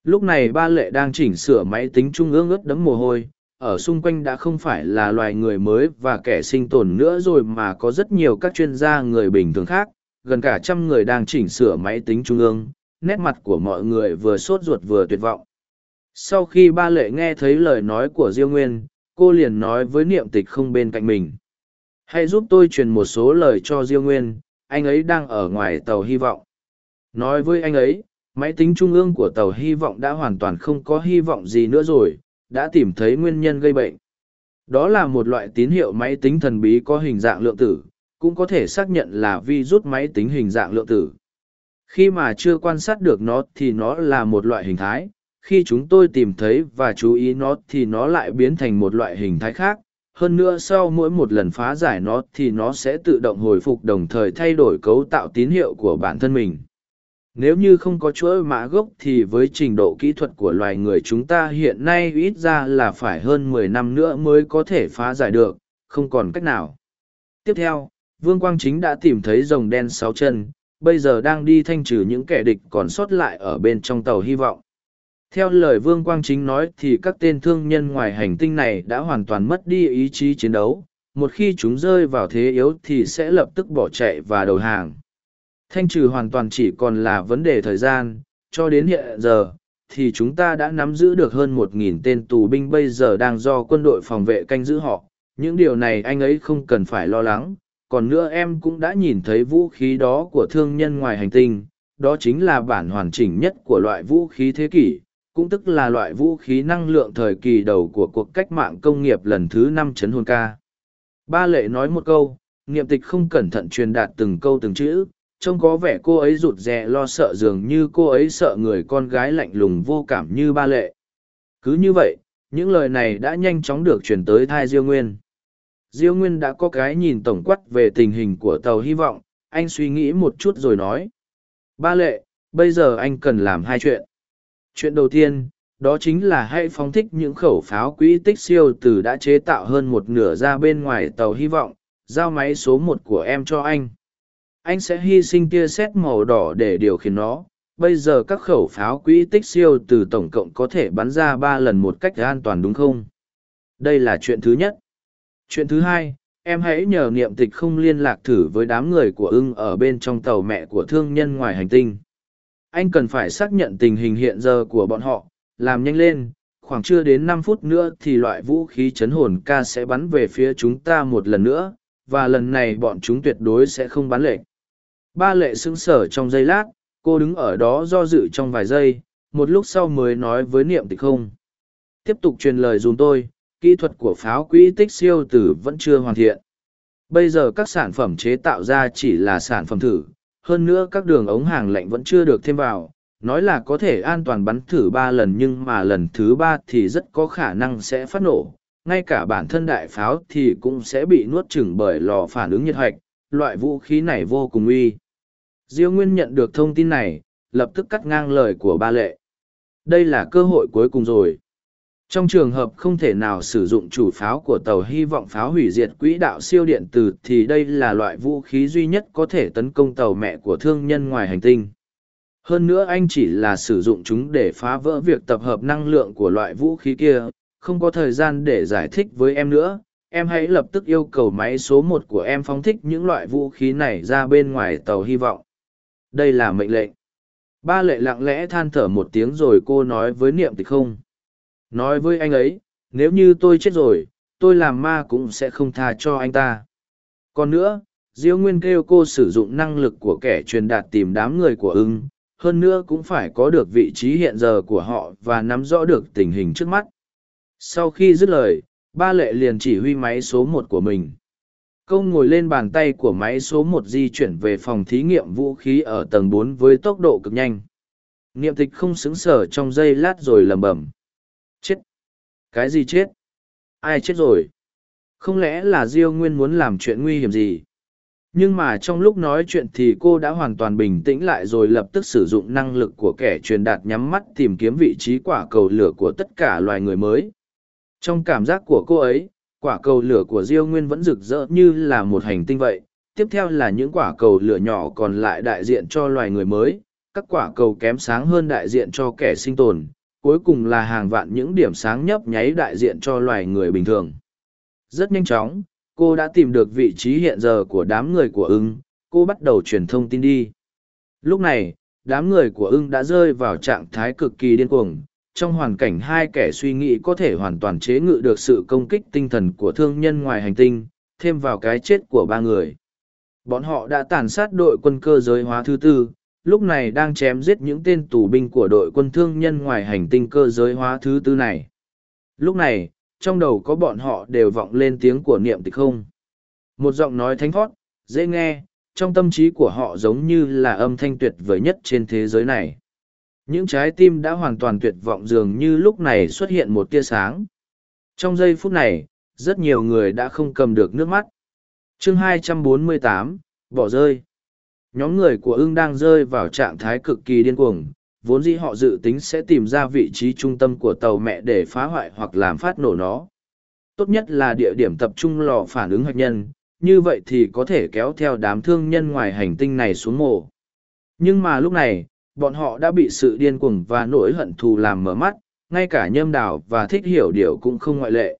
Lúc này ba lệ đang chỉnh sửa máy tính trung ương ướt đẫm mồ hôi, ở xung quanh đã không phải là loài người mới và kẻ sinh tồn nữa rồi mà có rất nhiều các chuyên gia người bình thường khác, gần cả trăm người đang chỉnh sửa máy tính trung ương, nét mặt của mọi người vừa sốt ruột vừa tuyệt vọng sau khi ba lệ nghe thấy lời nói của diêu nguyên, cô liền nói với niệm tịch không bên cạnh mình. Hãy giúp tôi truyền một số lời cho diêu nguyên, anh ấy đang ở ngoài tàu hy vọng. Nói với anh ấy, máy tính trung ương của tàu hy vọng đã hoàn toàn không có hy vọng gì nữa rồi, đã tìm thấy nguyên nhân gây bệnh. Đó là một loại tín hiệu máy tính thần bí có hình dạng lượng tử, cũng có thể xác nhận là vi rút máy tính hình dạng lượng tử. Khi mà chưa quan sát được nó thì nó là một loại hình thái khi chúng tôi tìm thấy và chú ý nó thì nó lại biến thành một loại hình thái khác. Hơn nữa sau mỗi một lần phá giải nó thì nó sẽ tự động hồi phục đồng thời thay đổi cấu tạo tín hiệu của bản thân mình. Nếu như không có chuỗi mã gốc thì với trình độ kỹ thuật của loài người chúng ta hiện nay ít ra là phải hơn mười năm nữa mới có thể phá giải được, không còn cách nào. Tiếp theo, vương quang chính đã tìm thấy rồng đen sáu chân, bây giờ đang đi thanh trừ những kẻ địch còn sót lại ở bên trong tàu hy vọng theo lời Vương Quang Chính nói thì các tên thương nhân ngoài hành tinh này đã hoàn toàn mất đi ý chí chiến đấu, một khi chúng rơi vào thế yếu thì sẽ lập tức bỏ chạy và đầu hàng. Thanh trừ hoàn toàn chỉ còn là vấn đề thời gian, cho đến hiện giờ, thì chúng ta đã nắm giữ được hơn 1.000 tên tù binh bây giờ đang do quân đội phòng vệ canh giữ họ. Những điều này anh ấy không cần phải lo lắng, còn nữa em cũng đã nhìn thấy vũ khí đó của thương nhân ngoài hành tinh, đó chính là bản hoàn chỉnh nhất của loại vũ khí thế kỷ cũng tức là loại vũ khí năng lượng thời kỳ đầu của cuộc cách mạng công nghiệp lần thứ năm chấn hồn ca. Ba lệ nói một câu, niệm tịch không cẩn thận truyền đạt từng câu từng chữ, trông có vẻ cô ấy rụt rè lo sợ dường như cô ấy sợ người con gái lạnh lùng vô cảm như ba lệ. Cứ như vậy, những lời này đã nhanh chóng được truyền tới thai Diêu Nguyên. Diêu Nguyên đã có cái nhìn tổng quát về tình hình của tàu hy vọng, anh suy nghĩ một chút rồi nói. Ba lệ, bây giờ anh cần làm hai chuyện. Chuyện đầu tiên, đó chính là hãy phóng thích những khẩu pháo quỹ tích siêu từ đã chế tạo hơn một nửa ra bên ngoài tàu hy vọng, giao máy số một của em cho anh. Anh sẽ hy sinh tia sét màu đỏ để điều khiển nó. Bây giờ các khẩu pháo quỹ tích siêu từ tổng cộng có thể bắn ra ba lần một cách an toàn đúng không? Đây là chuyện thứ nhất. Chuyện thứ hai, em hãy nhờ niệm tịch không liên lạc thử với đám người của ưng ở bên trong tàu mẹ của thương nhân ngoài hành tinh anh cần phải xác nhận tình hình hiện giờ của bọn họ, làm nhanh lên, khoảng chưa đến năm phút nữa thì loại vũ khí chấn hồn ca sẽ bắn về phía chúng ta một lần nữa, và lần này bọn chúng tuyệt đối sẽ không bắn lệnh ba lệ sững sờ trong giây lát, cô đứng ở đó do dự trong vài giây, một lúc sau mới nói với niệm tịch không. Tiếp tục truyền lời dùm tôi, kỹ thuật của pháo quỹ tích siêu tử vẫn chưa hoàn thiện. Bây giờ các sản phẩm chế tạo ra chỉ là sản phẩm thử hơn nữa các đường ống hàng lạnh vẫn chưa được thêm vào. Nói là có thể an toàn bắn thử ba lần nhưng mà lần thứ ba thì rất có khả năng sẽ phát nổ. Ngay cả bản thân đại pháo thì cũng sẽ bị nuốt chửng bởi lò phản ứng nhiệt hạch. Loại vũ khí này vô cùng uy. Diêu nguyên nhận được thông tin này, lập tức cắt ngang lời của ba lệ. Đây là cơ hội cuối cùng rồi trong trường hợp không thể nào sử dụng chủ pháo của tàu hy vọng pháo hủy diệt quỹ đạo siêu điện tử thì đây là loại vũ khí duy nhất có thể tấn công tàu mẹ của thương nhân ngoài hành tinh. Hơn nữa anh chỉ là sử dụng chúng để phá vỡ việc tập hợp năng lượng của loại vũ khí kia, không có thời gian để giải thích với em nữa. Em hãy lập tức yêu cầu máy số một của em phóng thích những loại vũ khí này ra bên ngoài tàu hy vọng. Đây là mệnh lệnh. Ba lệ lặng lẽ than thở một tiếng rồi cô nói với niệm tịch không Nói với anh ấy, nếu như tôi chết rồi, tôi làm ma cũng sẽ không tha cho anh ta. Còn nữa, diêu nguyên kêu cô sử dụng năng lực của kẻ truyền đạt tìm đám người của ưng hơn nữa cũng phải có được vị trí hiện giờ của họ và nắm rõ được tình hình trước mắt. Sau khi dứt lời ba lệ liền chỉ huy máy số một của mình. Câu ngồi lên bàn tay của máy số một di chuyển về phòng thí nghiệm vũ khí ở tầng bốn với tốc độ cực nhanh. Niệm tịch không xứng sở trong giây lát rồi lầm bẩm chết. Cái gì chết? Ai chết rồi? Không lẽ là diêu nguyên muốn làm chuyện nguy hiểm gì? Nhưng mà trong lúc nói chuyện thì cô đã hoàn toàn bình tĩnh lại rồi lập tức sử dụng năng lực của kẻ truyền đạt nhắm mắt tìm kiếm vị trí quả cầu lửa của tất cả loài người mới. Trong cảm giác của cô ấy, quả cầu lửa của diêu nguyên vẫn rực rỡ như là một hành tinh vậy. Tiếp theo là những quả cầu lửa nhỏ còn lại đại diện cho loài người mới. Các quả cầu kém sáng hơn đại diện cho kẻ sinh tồn cuối cùng là hàng vạn những điểm sáng nhấp nháy đại diện cho loài người bình thường. Rất nhanh chóng, cô đã tìm được vị trí hiện giờ của đám người của ưng, cô bắt đầu truyền thông tin đi. Lúc này, đám người của ưng đã rơi vào trạng thái cực kỳ điên cuồng, trong hoàn cảnh hai kẻ suy nghĩ có thể hoàn toàn chế ngự được sự công kích tinh thần của thương nhân ngoài hành tinh, thêm vào cái chết của ba người. Bọn họ đã tàn sát đội quân cơ giới hóa thứ tư lúc này đang chém giết những tên tù binh của đội quân thương nhân ngoài hành tinh cơ giới hóa thứ tư này lúc này trong đầu có bọn họ đều vọng lên tiếng của niệm tịch không. Một giọng nói thánh thoát, dễ nghe, trong tâm trí của họ giống như là âm thanh tuyệt vời nhất trên thế giới này. Những trái tim đã hoàn toàn tuyệt vọng dường như lúc này xuất hiện một tia sáng. Trong giây phút này, rất nhiều người đã không cầm được nước mắt. chương 248, bỏ rơi. Nhóm người của ưng đang rơi vào trạng thái cực kỳ điên cuồng, vốn dĩ họ dự tính sẽ tìm ra vị trí trung tâm của tàu mẹ để phá hoại hoặc làm phát nổ nó. Tốt nhất là địa điểm tập trung lò phản ứng hạt nhân, như vậy thì có thể kéo theo đám thương nhân ngoài hành tinh này xuống mồ. Nhưng mà lúc này, bọn họ đã bị sự điên cuồng và nỗi hận thù làm mở mắt, ngay cả nhâm đảo và thích hiểu điều cũng không ngoại lệ.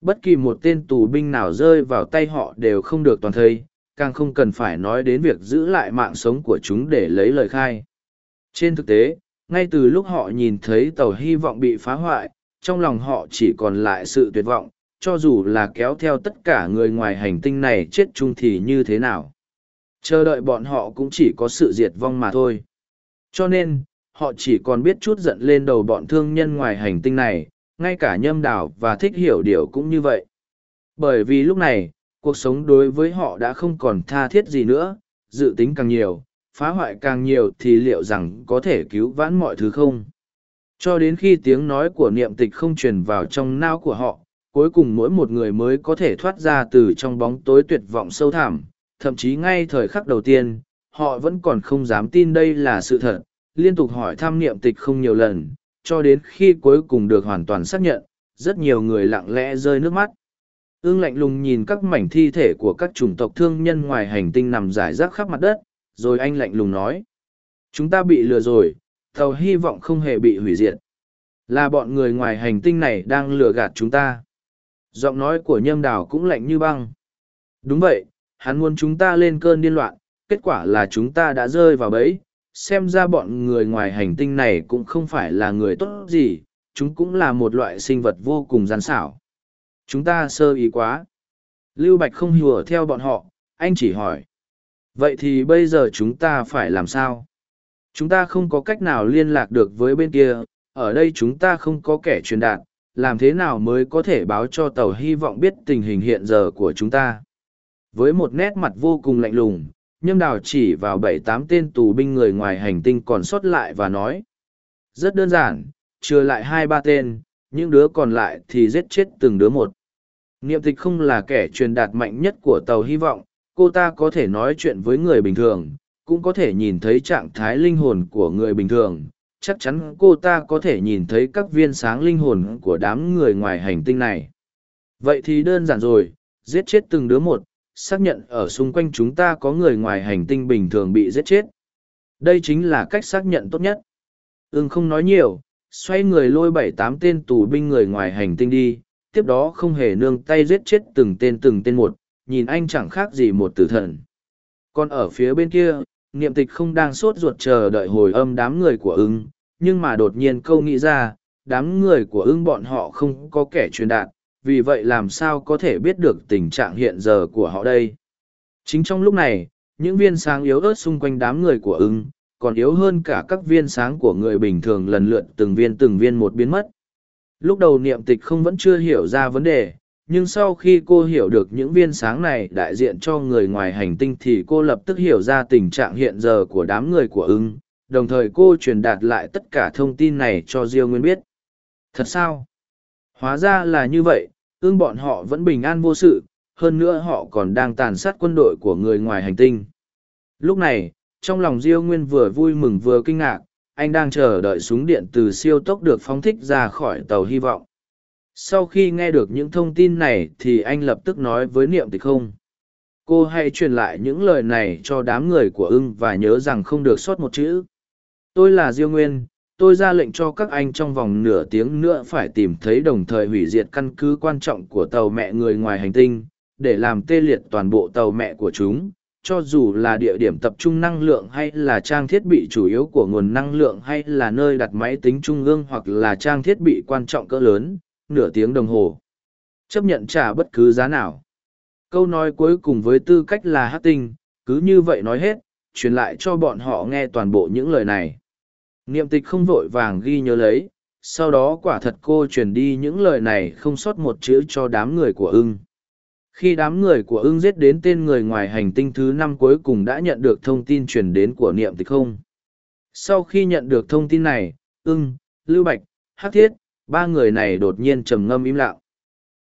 Bất kỳ một tên tù binh nào rơi vào tay họ đều không được toàn thây, càng không cần phải nói đến việc giữ lại mạng sống của chúng để lấy lời khai. Trên thực tế, ngay từ lúc họ nhìn thấy tàu hy vọng bị phá hoại, trong lòng họ chỉ còn lại sự tuyệt vọng, cho dù là kéo theo tất cả người ngoài hành tinh này chết chung thì như thế nào. Chờ đợi bọn họ cũng chỉ có sự diệt vong mà thôi. Cho nên, họ chỉ còn biết chút giận lên đầu bọn thương nhân ngoài hành tinh này, ngay cả nhâm đảo và thích hiểu điều cũng như vậy. Bởi vì lúc này, cuộc sống đối với họ đã không còn tha thiết gì nữa, dự tính càng nhiều, phá hoại càng nhiều thì liệu rằng có thể cứu vãn mọi thứ không? Cho đến khi tiếng nói của niệm tịch không truyền vào trong nao của họ cuối cùng mỗi một người mới có thể thoát ra từ trong bóng tối tuyệt vọng sâu thẳm thậm chí ngay thời khắc đầu tiên họ vẫn còn không dám tin đây là sự thật liên tục hỏi thăm niệm tịch không nhiều lần cho đến khi cuối cùng được hoàn toàn xác nhận rất nhiều người lặng lẽ rơi nước mắt ương lạnh lùng nhìn các mảnh thi thể của các chủng tộc thương nhân ngoài hành tinh nằm rải rác khắp mặt đất rồi anh lạnh lùng nói. Chúng ta bị lừa rồi, tàu hy vọng không hề bị hủy diệt. Là bọn người ngoài hành tinh này đang lừa gạt chúng ta. Giọng nói của nhâm đào cũng lạnh như băng. Đúng vậy, hắn muốn chúng ta lên cơn điên loạn, kết quả là chúng ta đã rơi vào bẫy. Xem ra bọn người ngoài hành tinh này cũng không phải là người tốt gì, chúng cũng là một loại sinh vật vô cùng gian xảo. Chúng ta sơ ý quá. Lưu Bạch không hùa theo bọn họ, anh chỉ hỏi, Vậy thì bây giờ chúng ta phải làm sao? Chúng ta không có cách nào liên lạc được với bên kia, ở đây chúng ta không có kẻ truyền đạt, làm thế nào mới có thể báo cho tàu hy vọng biết tình hình hiện giờ của chúng ta? Với một nét mặt vô cùng lạnh lùng, nhâm đào chỉ vào bảy tám tên tù binh người ngoài hành tinh còn sót lại và nói. Rất đơn giản, trừ lại hai ba tên, những đứa còn lại thì giết chết từng đứa một. Niệm tịch không là kẻ truyền đạt mạnh nhất của tàu hy vọng, cô ta có thể nói chuyện với người bình thường cũng có thể nhìn thấy trạng thái linh hồn của người bình thường. Chắc chắn cô ta có thể nhìn thấy các viên sáng linh hồn của đám người ngoài hành tinh này. Vậy thì đơn giản rồi giết chết từng đứa một xác nhận ở xung quanh chúng ta có người ngoài hành tinh bình thường bị giết chết. Đây chính là cách xác nhận tốt nhất. Ưng không nói nhiều xoay người lôi bảy tám tên tù binh người ngoài hành tinh đi tiếp đó không hề nương tay giết chết từng tên từng tên một nhìn anh chẳng khác gì một tử thần. Còn ở phía bên kia, niệm tịch không đang sốt ruột chờ đợi hồi âm đám người của ưng, nhưng mà đột nhiên câu nghĩ ra, đám người của ưng bọn họ không có kẻ truyền đạt, vì vậy làm sao có thể biết được tình trạng hiện giờ của họ đây. Chính trong lúc này, những viên sáng yếu ớt xung quanh đám người của ưng, còn yếu hơn cả các viên sáng của người bình thường lần lượt từng viên từng viên một biến mất. Lúc đầu niệm tịch không vẫn chưa hiểu ra vấn đề, nhưng sau khi cô hiểu được những viên sáng này đại diện cho người ngoài hành tinh thì cô lập tức hiểu ra tình trạng hiện giờ của đám người của ưng, đồng thời cô truyền đạt lại tất cả thông tin này cho Diêu Nguyên biết. Thật sao? Hóa ra là như vậy, ưng bọn họ vẫn bình an vô sự, hơn nữa họ còn đang tàn sát quân đội của người ngoài hành tinh. Lúc này, trong lòng Diêu Nguyên vừa vui mừng vừa kinh ngạc, anh đang chờ đợi súng điện từ siêu tốc được phóng thích ra khỏi tàu hy vọng. Sau khi nghe được những thông tin này thì anh lập tức nói với niệm tịch không. Cô hãy truyền lại những lời này cho đám người của ưng và nhớ rằng không được sót một chữ. Tôi là Diêu Nguyên, tôi ra lệnh cho các anh trong vòng nửa tiếng nữa phải tìm thấy đồng thời hủy diệt căn cứ quan trọng của tàu mẹ người ngoài hành tinh, để làm tê liệt toàn bộ tàu mẹ của chúng, cho dù là địa điểm tập trung năng lượng hay là trang thiết bị chủ yếu của nguồn năng lượng hay là nơi đặt máy tính trung ương hoặc là trang thiết bị quan trọng cỡ lớn, nửa tiếng đồng hồ. Chấp nhận trả bất cứ giá nào. Câu nói cuối cùng với tư cách là hát tinh, cứ như vậy nói hết, truyền lại cho bọn họ nghe toàn bộ những lời này. Niệm tịch không vội vàng ghi nhớ lấy, sau đó quả thật cô truyền đi những lời này không sót một chữ cho đám người của ưng. Khi đám người của ưng giết đến tên người ngoài hành tinh thứ năm cuối cùng đã nhận được thông tin truyền đến của niệm tịch không. Sau khi nhận được thông tin này, ưng, lưu bạch, hắc thiết, ba người này đột nhiên trầm ngâm im lặng.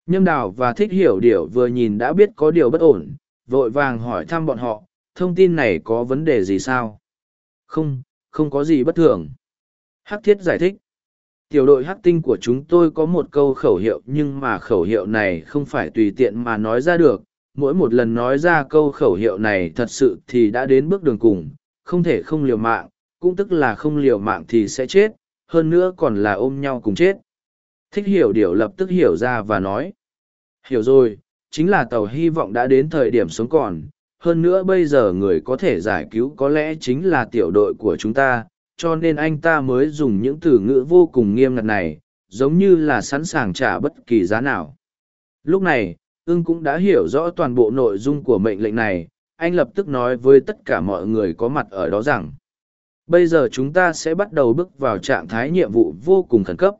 Nhâm đào và thích hiểu điều vừa nhìn đã biết có điều bất ổn, vội vàng hỏi thăm bọn họ, thông tin này có vấn đề gì sao? Không, không có gì bất thường. Hắc thiết giải thích. Tiểu đội hắc tinh của chúng tôi có một câu khẩu hiệu nhưng mà khẩu hiệu này không phải tùy tiện mà nói ra được. Mỗi một lần nói ra câu khẩu hiệu này thật sự thì đã đến bước đường cùng, không thể không liều mạng, cũng tức là không liều mạng thì sẽ chết, hơn nữa còn là ôm nhau cùng chết. Thích hiểu điều lập tức hiểu ra và nói. Hiểu rồi, chính là tàu hy vọng đã đến thời điểm sống còn, hơn nữa bây giờ người có thể giải cứu có lẽ chính là tiểu đội của chúng ta cho nên anh ta mới dùng những từ ngữ vô cùng nghiêm ngặt này, giống như là sẵn sàng trả bất kỳ giá nào. Lúc này, ưng cũng đã hiểu rõ toàn bộ nội dung của mệnh lệnh này, anh lập tức nói với tất cả mọi người có mặt ở đó rằng, bây giờ chúng ta sẽ bắt đầu bước vào trạng thái nhiệm vụ vô cùng khẩn cấp.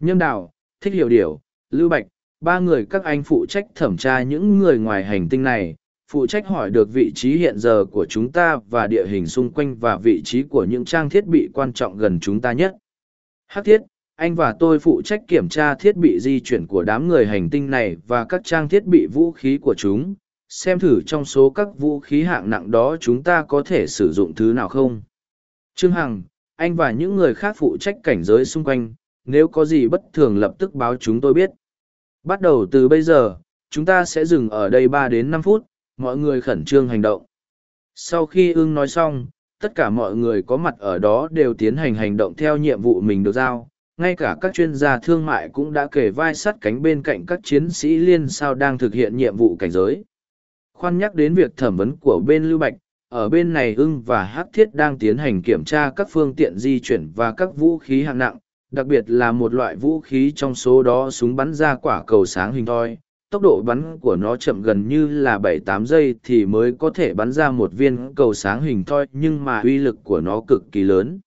Nhâm đạo, thích hiểu điều, lưu bạch, ba người các anh phụ trách thẩm tra những người ngoài hành tinh này phụ trách hỏi được vị trí hiện giờ của chúng ta và địa hình xung quanh và vị trí của những trang thiết bị quan trọng gần chúng ta nhất. Hắc thiết, anh và tôi phụ trách kiểm tra thiết bị di chuyển của đám người hành tinh này và các trang thiết bị vũ khí của chúng, xem thử trong số các vũ khí hạng nặng đó chúng ta có thể sử dụng thứ nào không. Trương Hằng, anh và những người khác phụ trách cảnh giới xung quanh, nếu có gì bất thường lập tức báo chúng tôi biết. Bắt đầu từ bây giờ, chúng ta sẽ dừng ở đây ba đến năm phút, mọi người khẩn trương hành động. Sau khi ưng nói xong, tất cả mọi người có mặt ở đó đều tiến hành hành động theo nhiệm vụ mình được giao. Ngay cả các chuyên gia thương mại cũng đã kể vai sắt cánh bên cạnh các chiến sĩ liên sao đang thực hiện nhiệm vụ cảnh giới. Khoan nhắc đến việc thẩm vấn của bên Lưu Bạch, ở bên này ưng và hắc thiết đang tiến hành kiểm tra các phương tiện di chuyển và các vũ khí hạng nặng, đặc biệt là một loại vũ khí trong số đó súng bắn ra quả cầu sáng hình thoi, tốc độ bắn của nó chậm gần như là bảy tám giây thì mới có thể bắn ra một viên cầu sáng hình thoi, nhưng mà uy lực của nó cực kỳ lớn.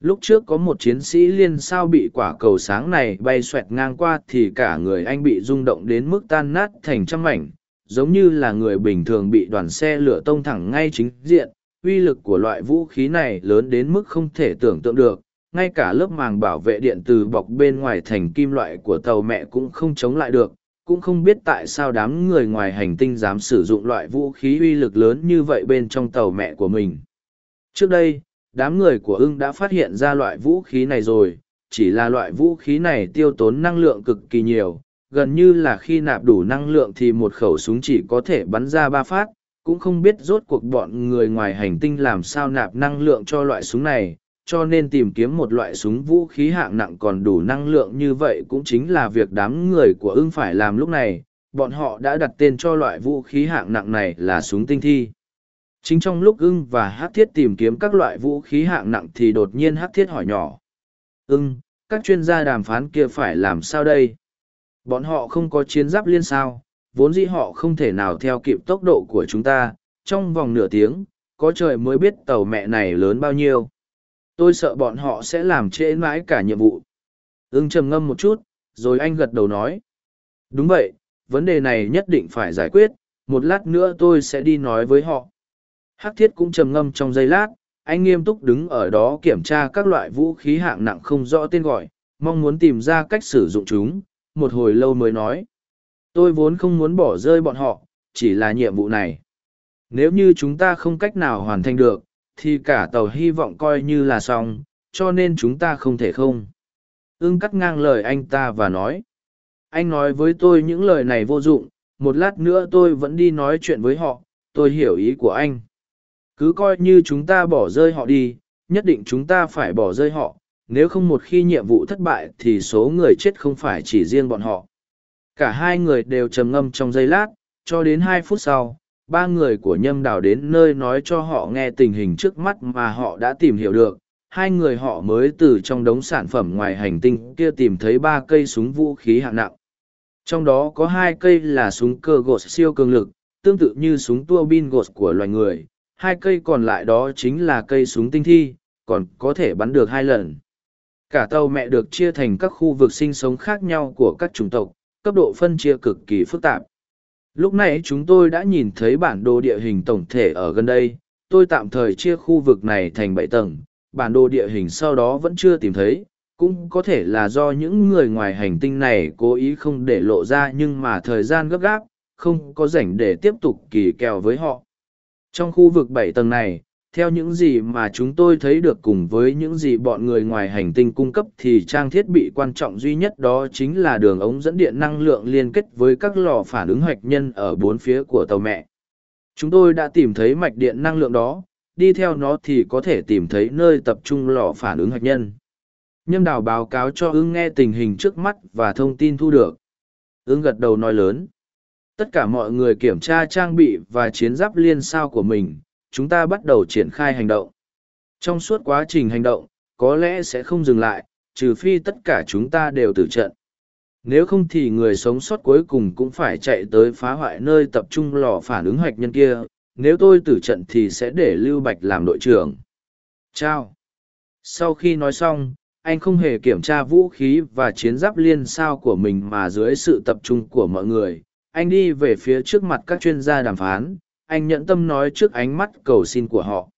Lúc trước có một chiến sĩ liên sao bị quả cầu sáng này bay xoẹt ngang qua thì cả người anh bị rung động đến mức tan nát thành trăm mảnh, giống như là người bình thường bị đoàn xe lửa tông thẳng ngay chính diện. Uy lực của loại vũ khí này lớn đến mức không thể tưởng tượng được, ngay cả lớp màng bảo vệ điện từ bọc bên ngoài thành kim loại của tàu mẹ cũng không chống lại được cũng không biết tại sao đám người ngoài hành tinh dám sử dụng loại vũ khí uy lực lớn như vậy bên trong tàu mẹ của mình. Trước đây, đám người của ưng đã phát hiện ra loại vũ khí này rồi, chỉ là loại vũ khí này tiêu tốn năng lượng cực kỳ nhiều, gần như là khi nạp đủ năng lượng thì một khẩu súng chỉ có thể bắn ra ba phát, cũng không biết rốt cuộc bọn người ngoài hành tinh làm sao nạp năng lượng cho loại súng này, cho nên tìm kiếm một loại súng vũ khí hạng nặng còn đủ năng lượng như vậy cũng chính là việc đám người của ưng phải làm lúc này. Bọn họ đã đặt tên cho loại vũ khí hạng nặng này là súng tinh thi. Chính trong lúc ưng và hát thiết tìm kiếm các loại vũ khí hạng nặng thì đột nhiên hát thiết hỏi nhỏ. Ưng các chuyên gia đàm phán kia phải làm sao đây? Bọn họ không có chiến giáp liên sao vốn dĩ họ không thể nào theo kịp tốc độ của chúng ta, trong vòng nửa tiếng, có trời mới biết tàu mẹ này lớn bao nhiêu. Tôi sợ bọn họ sẽ làm trễ mãi cả nhiệm vụ. Ưng trầm ngâm một chút, rồi anh gật đầu nói. Đúng vậy, vấn đề này nhất định phải giải quyết, một lát nữa tôi sẽ đi nói với họ. Hắc thiết cũng trầm ngâm trong giây lát, anh nghiêm túc đứng ở đó kiểm tra các loại vũ khí hạng nặng không rõ tên gọi, mong muốn tìm ra cách sử dụng chúng, một hồi lâu mới nói. Tôi vốn không muốn bỏ rơi bọn họ, chỉ là nhiệm vụ này. Nếu như chúng ta không cách nào hoàn thành được, thì cả tàu hy vọng coi như là xong, cho nên chúng ta không thể không. Ưng cắt ngang lời anh ta và nói. Anh nói với tôi những lời này vô dụng, một lát nữa tôi vẫn đi nói chuyện với họ, tôi hiểu ý của anh. Cứ coi như chúng ta bỏ rơi họ đi, nhất định chúng ta phải bỏ rơi họ, nếu không một khi nhiệm vụ thất bại thì số người chết không phải chỉ riêng bọn họ. Cả hai người đều trầm ngâm trong giây lát, cho đến hai phút sau, ba người của nhâm đào đến nơi nói cho họ nghe tình hình trước mắt mà họ đã tìm hiểu được. Hai người họ mới từ trong đống sản phẩm ngoài hành tinh kia tìm thấy ba cây súng vũ khí hạng nặng. Trong đó có hai cây là súng cơ gột siêu cường lực, tương tự như súng tua bin gột của loài người. Hai cây còn lại đó chính là cây súng tinh thi, còn có thể bắn được hai lần. Cả tàu mẹ được chia thành các khu vực sinh sống khác nhau của các chủng tộc, cấp độ phân chia cực kỳ phức tạp. Lúc này chúng tôi đã nhìn thấy bản đồ địa hình tổng thể ở gần đây, tôi tạm thời chia khu vực này thành bảy tầng, bản đồ địa hình sau đó vẫn chưa tìm thấy, cũng có thể là do những người ngoài hành tinh này cố ý không để lộ ra nhưng mà thời gian gấp gáp, không có rảnh để tiếp tục kỳ kèo với họ. Trong khu vực bảy tầng này, theo những gì mà chúng tôi thấy được cùng với những gì bọn người ngoài hành tinh cung cấp thì trang thiết bị quan trọng duy nhất đó chính là đường ống dẫn điện năng lượng liên kết với các lò phản ứng hạch nhân ở bốn phía của tàu mẹ. Chúng tôi đã tìm thấy mạch điện năng lượng đó, đi theo nó thì có thể tìm thấy nơi tập trung lò phản ứng hạch nhân. Nhâm đào báo cáo cho ưng nghe tình hình trước mắt và thông tin thu được. Ưng gật đầu nói lớn. Tất cả mọi người kiểm tra trang bị và chiến giáp liên sao của mình chúng ta bắt đầu triển khai hành động. Trong suốt quá trình hành động, có lẽ sẽ không dừng lại, trừ phi tất cả chúng ta đều tử trận. Nếu không thì người sống sót cuối cùng cũng phải chạy tới phá hoại nơi tập trung lò phản ứng hoạch nhân kia, nếu tôi tử trận thì sẽ để Lưu Bạch làm đội trưởng. Chào! Sau khi nói xong, anh không hề kiểm tra vũ khí và chiến giáp liên sao của mình mà dưới sự tập trung của mọi người, anh đi về phía trước mặt các chuyên gia đàm phán, anh nhẫn tâm nói trước ánh mắt cầu xin của họ.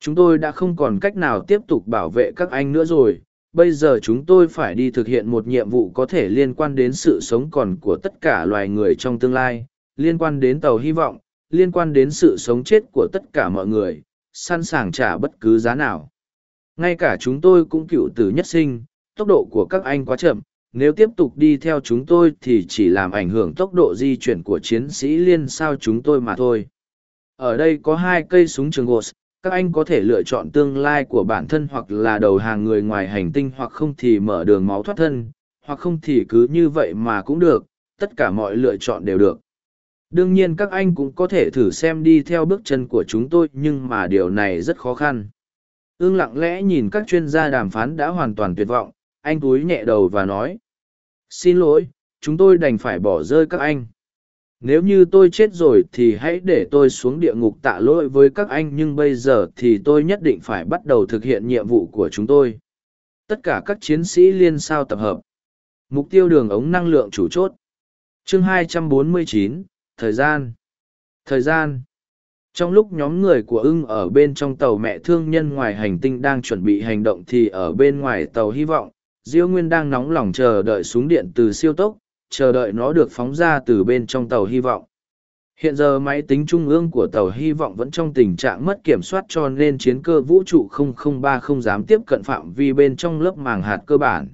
Chúng tôi đã không còn cách nào tiếp tục bảo vệ các anh nữa rồi, bây giờ chúng tôi phải đi thực hiện một nhiệm vụ có thể liên quan đến sự sống còn của tất cả loài người trong tương lai, liên quan đến tàu hy vọng, liên quan đến sự sống chết của tất cả mọi người, sẵn sàng trả bất cứ giá nào. Ngay cả chúng tôi cũng cựu tử nhất sinh, tốc độ của các anh quá chậm, nếu tiếp tục đi theo chúng tôi thì chỉ làm ảnh hưởng tốc độ di chuyển của chiến sĩ liên sao chúng tôi mà thôi ở đây có hai cây súng trường gos các anh có thể lựa chọn tương lai của bản thân hoặc là đầu hàng người ngoài hành tinh hoặc không thì mở đường máu thoát thân, hoặc không thì cứ như vậy mà cũng được, tất cả mọi lựa chọn đều được. Đương nhiên các anh cũng có thể thử xem đi theo bước chân của chúng tôi, nhưng mà điều này rất khó khăn. Ương lặng lẽ nhìn các chuyên gia đàm phán đã hoàn toàn tuyệt vọng, anh túi nhẹ đầu và nói, xin lỗi, chúng tôi đành phải bỏ rơi các anh nếu như tôi chết rồi thì hãy để tôi xuống địa ngục tạ lỗi với các anh nhưng bây giờ thì tôi nhất định phải bắt đầu thực hiện nhiệm vụ của chúng tôi. Tất cả các chiến sĩ liên sao tập hợp. Mục tiêu đường ống năng lượng chủ chốt. Chương 249, thời gian. Thời gian. Trong lúc nhóm người của ưng ở bên trong tàu mẹ thương nhân ngoài hành tinh đang chuẩn bị hành động thì ở bên ngoài tàu hy vọng diêu nguyên đang nóng lòng chờ đợi súng điện từ siêu tốc chờ đợi nó được phóng ra từ bên trong tàu hy vọng. Hiện giờ máy tính trung ương của tàu hy vọng vẫn trong tình trạng mất kiểm soát cho nên chiến cơ vũ trụ 003 không dám tiếp cận phạm vi bên trong lớp màng hạt cơ bản.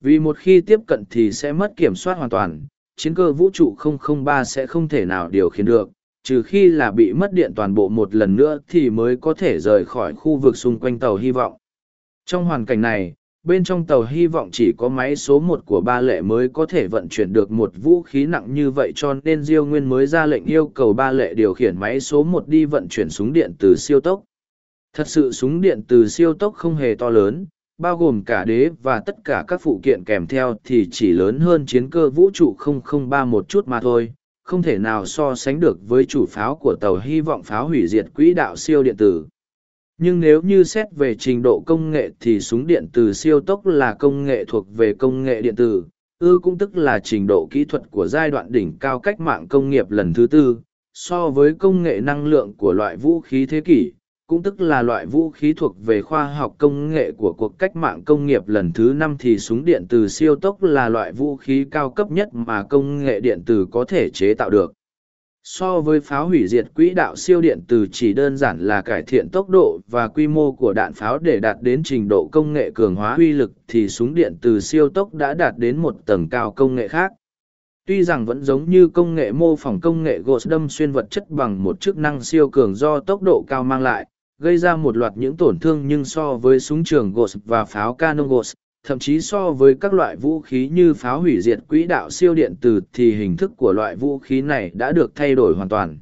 Vì một khi tiếp cận thì sẽ mất kiểm soát hoàn toàn, chiến cơ vũ trụ 003 sẽ không thể nào điều khiển được, trừ khi là bị mất điện toàn bộ một lần nữa thì mới có thể rời khỏi khu vực xung quanh tàu hy vọng. Trong hoàn cảnh này, bên trong tàu hy vọng chỉ có máy số một của ba lệ mới có thể vận chuyển được một vũ khí nặng như vậy cho nên diêu nguyên mới ra lệnh yêu cầu ba lệ điều khiển máy số một đi vận chuyển súng điện từ siêu tốc thật sự súng điện từ siêu tốc không hề to lớn, bao gồm cả đế và tất cả các phụ kiện kèm theo thì chỉ lớn hơn chiến cơ vũ trụ 003 một chút mà thôi, không thể nào so sánh được với chủ pháo của tàu hy vọng pháo hủy diệt quỹ đạo siêu điện tử. Nhưng nếu như xét về trình độ công nghệ thì súng điện từ siêu tốc là công nghệ thuộc về công nghệ điện tử, ư cũng tức là trình độ kỹ thuật của giai đoạn đỉnh cao cách mạng công nghiệp lần thứ tư, so với công nghệ năng lượng của loại vũ khí thế kỷ, cũng tức là loại vũ khí thuộc về khoa học công nghệ của cuộc cách mạng công nghiệp lần thứ năm thì súng điện từ siêu tốc là loại vũ khí cao cấp nhất mà công nghệ điện tử có thể chế tạo được. So với pháo hủy diệt quỹ đạo siêu điện từ chỉ đơn giản là cải thiện tốc độ và quy mô của đạn pháo để đạt đến trình độ công nghệ cường hóa uy lực thì súng điện từ siêu tốc đã đạt đến một tầng cao công nghệ khác. Tuy rằng vẫn giống như công nghệ mô phỏng công nghệ gột đâm xuyên vật chất bằng một chức năng siêu cường do tốc độ cao mang lại, gây ra một loạt những tổn thương nhưng so với súng trường gột và pháo canon gột, thậm chí so với các loại vũ khí như pháo hủy diệt quỹ đạo siêu điện tử thì hình thức của loại vũ khí này đã được thay đổi hoàn toàn.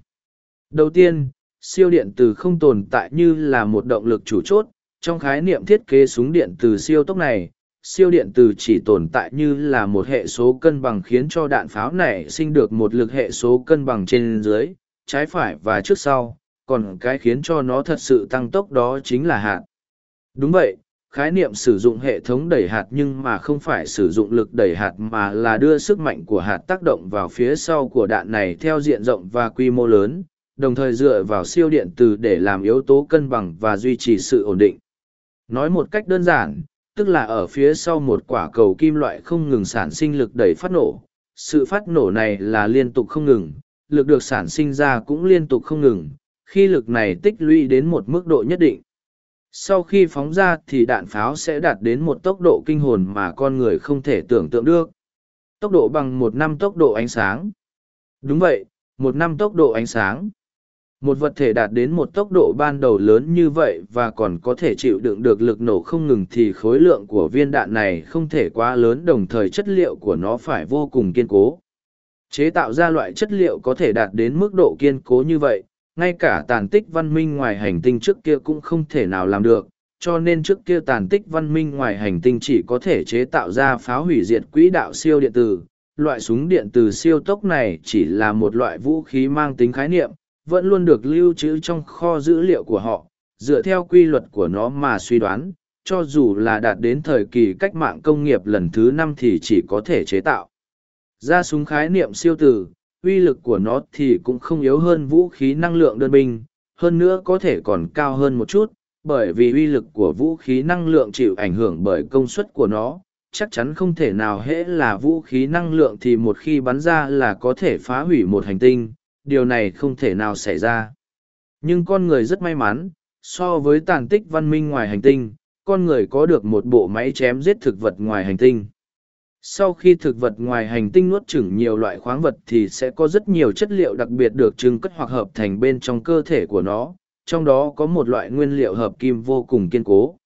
Đầu tiên, siêu điện tử không tồn tại như là một động lực chủ chốt, trong khái niệm thiết kế súng điện từ siêu tốc này, siêu điện từ chỉ tồn tại như là một hệ số cân bằng khiến cho đạn pháo này sinh được một lực hệ số cân bằng trên dưới, trái phải và trước sau, còn cái khiến cho nó thật sự tăng tốc đó chính là hạt. Đúng vậy, khái niệm sử dụng hệ thống đẩy hạt nhưng mà không phải sử dụng lực đẩy hạt mà là đưa sức mạnh của hạt tác động vào phía sau của đạn này theo diện rộng và quy mô lớn, đồng thời dựa vào siêu điện từ để làm yếu tố cân bằng và duy trì sự ổn định. Nói một cách đơn giản, tức là ở phía sau một quả cầu kim loại không ngừng sản sinh lực đẩy phát nổ. Sự phát nổ này là liên tục không ngừng, lực được sản sinh ra cũng liên tục không ngừng, khi lực này tích lũy đến một mức độ nhất định. Sau khi phóng ra thì đạn pháo sẽ đạt đến một tốc độ kinh hồn mà con người không thể tưởng tượng được. Tốc độ bằng một năm tốc độ ánh sáng. Đúng vậy, một năm tốc độ ánh sáng. Một vật thể đạt đến một tốc độ ban đầu lớn như vậy và còn có thể chịu đựng được lực nổ không ngừng thì khối lượng của viên đạn này không thể quá lớn đồng thời chất liệu của nó phải vô cùng kiên cố. Chế tạo ra loại chất liệu có thể đạt đến mức độ kiên cố như vậy, ngay cả tàn tích văn minh ngoài hành tinh trước kia cũng không thể nào làm được, cho nên trước kia tàn tích văn minh ngoài hành tinh chỉ có thể chế tạo ra pháo hủy diệt quỹ đạo siêu điện tử. Loại súng điện từ siêu tốc này chỉ là một loại vũ khí mang tính khái niệm, vẫn luôn được lưu trữ trong kho dữ liệu của họ, dựa theo quy luật của nó mà suy đoán, cho dù là đạt đến thời kỳ cách mạng công nghiệp lần thứ năm thì chỉ có thể chế tạo. Ra súng khái niệm siêu tử, uy lực của nó thì cũng không yếu hơn vũ khí năng lượng đơn binh, hơn nữa có thể còn cao hơn một chút, bởi vì uy lực của vũ khí năng lượng chịu ảnh hưởng bởi công suất của nó, chắc chắn không thể nào hễ là vũ khí năng lượng thì một khi bắn ra là có thể phá hủy một hành tinh, điều này không thể nào xảy ra. Nhưng con người rất may mắn, so với tàn tích văn minh ngoài hành tinh, con người có được một bộ máy chém giết thực vật ngoài hành tinh. Sau khi thực vật ngoài hành tinh nuốt chửng nhiều loại khoáng vật thì sẽ có rất nhiều chất liệu đặc biệt được trưng cất hoặc hợp thành bên trong cơ thể của nó, trong đó có một loại nguyên liệu hợp kim vô cùng kiên cố.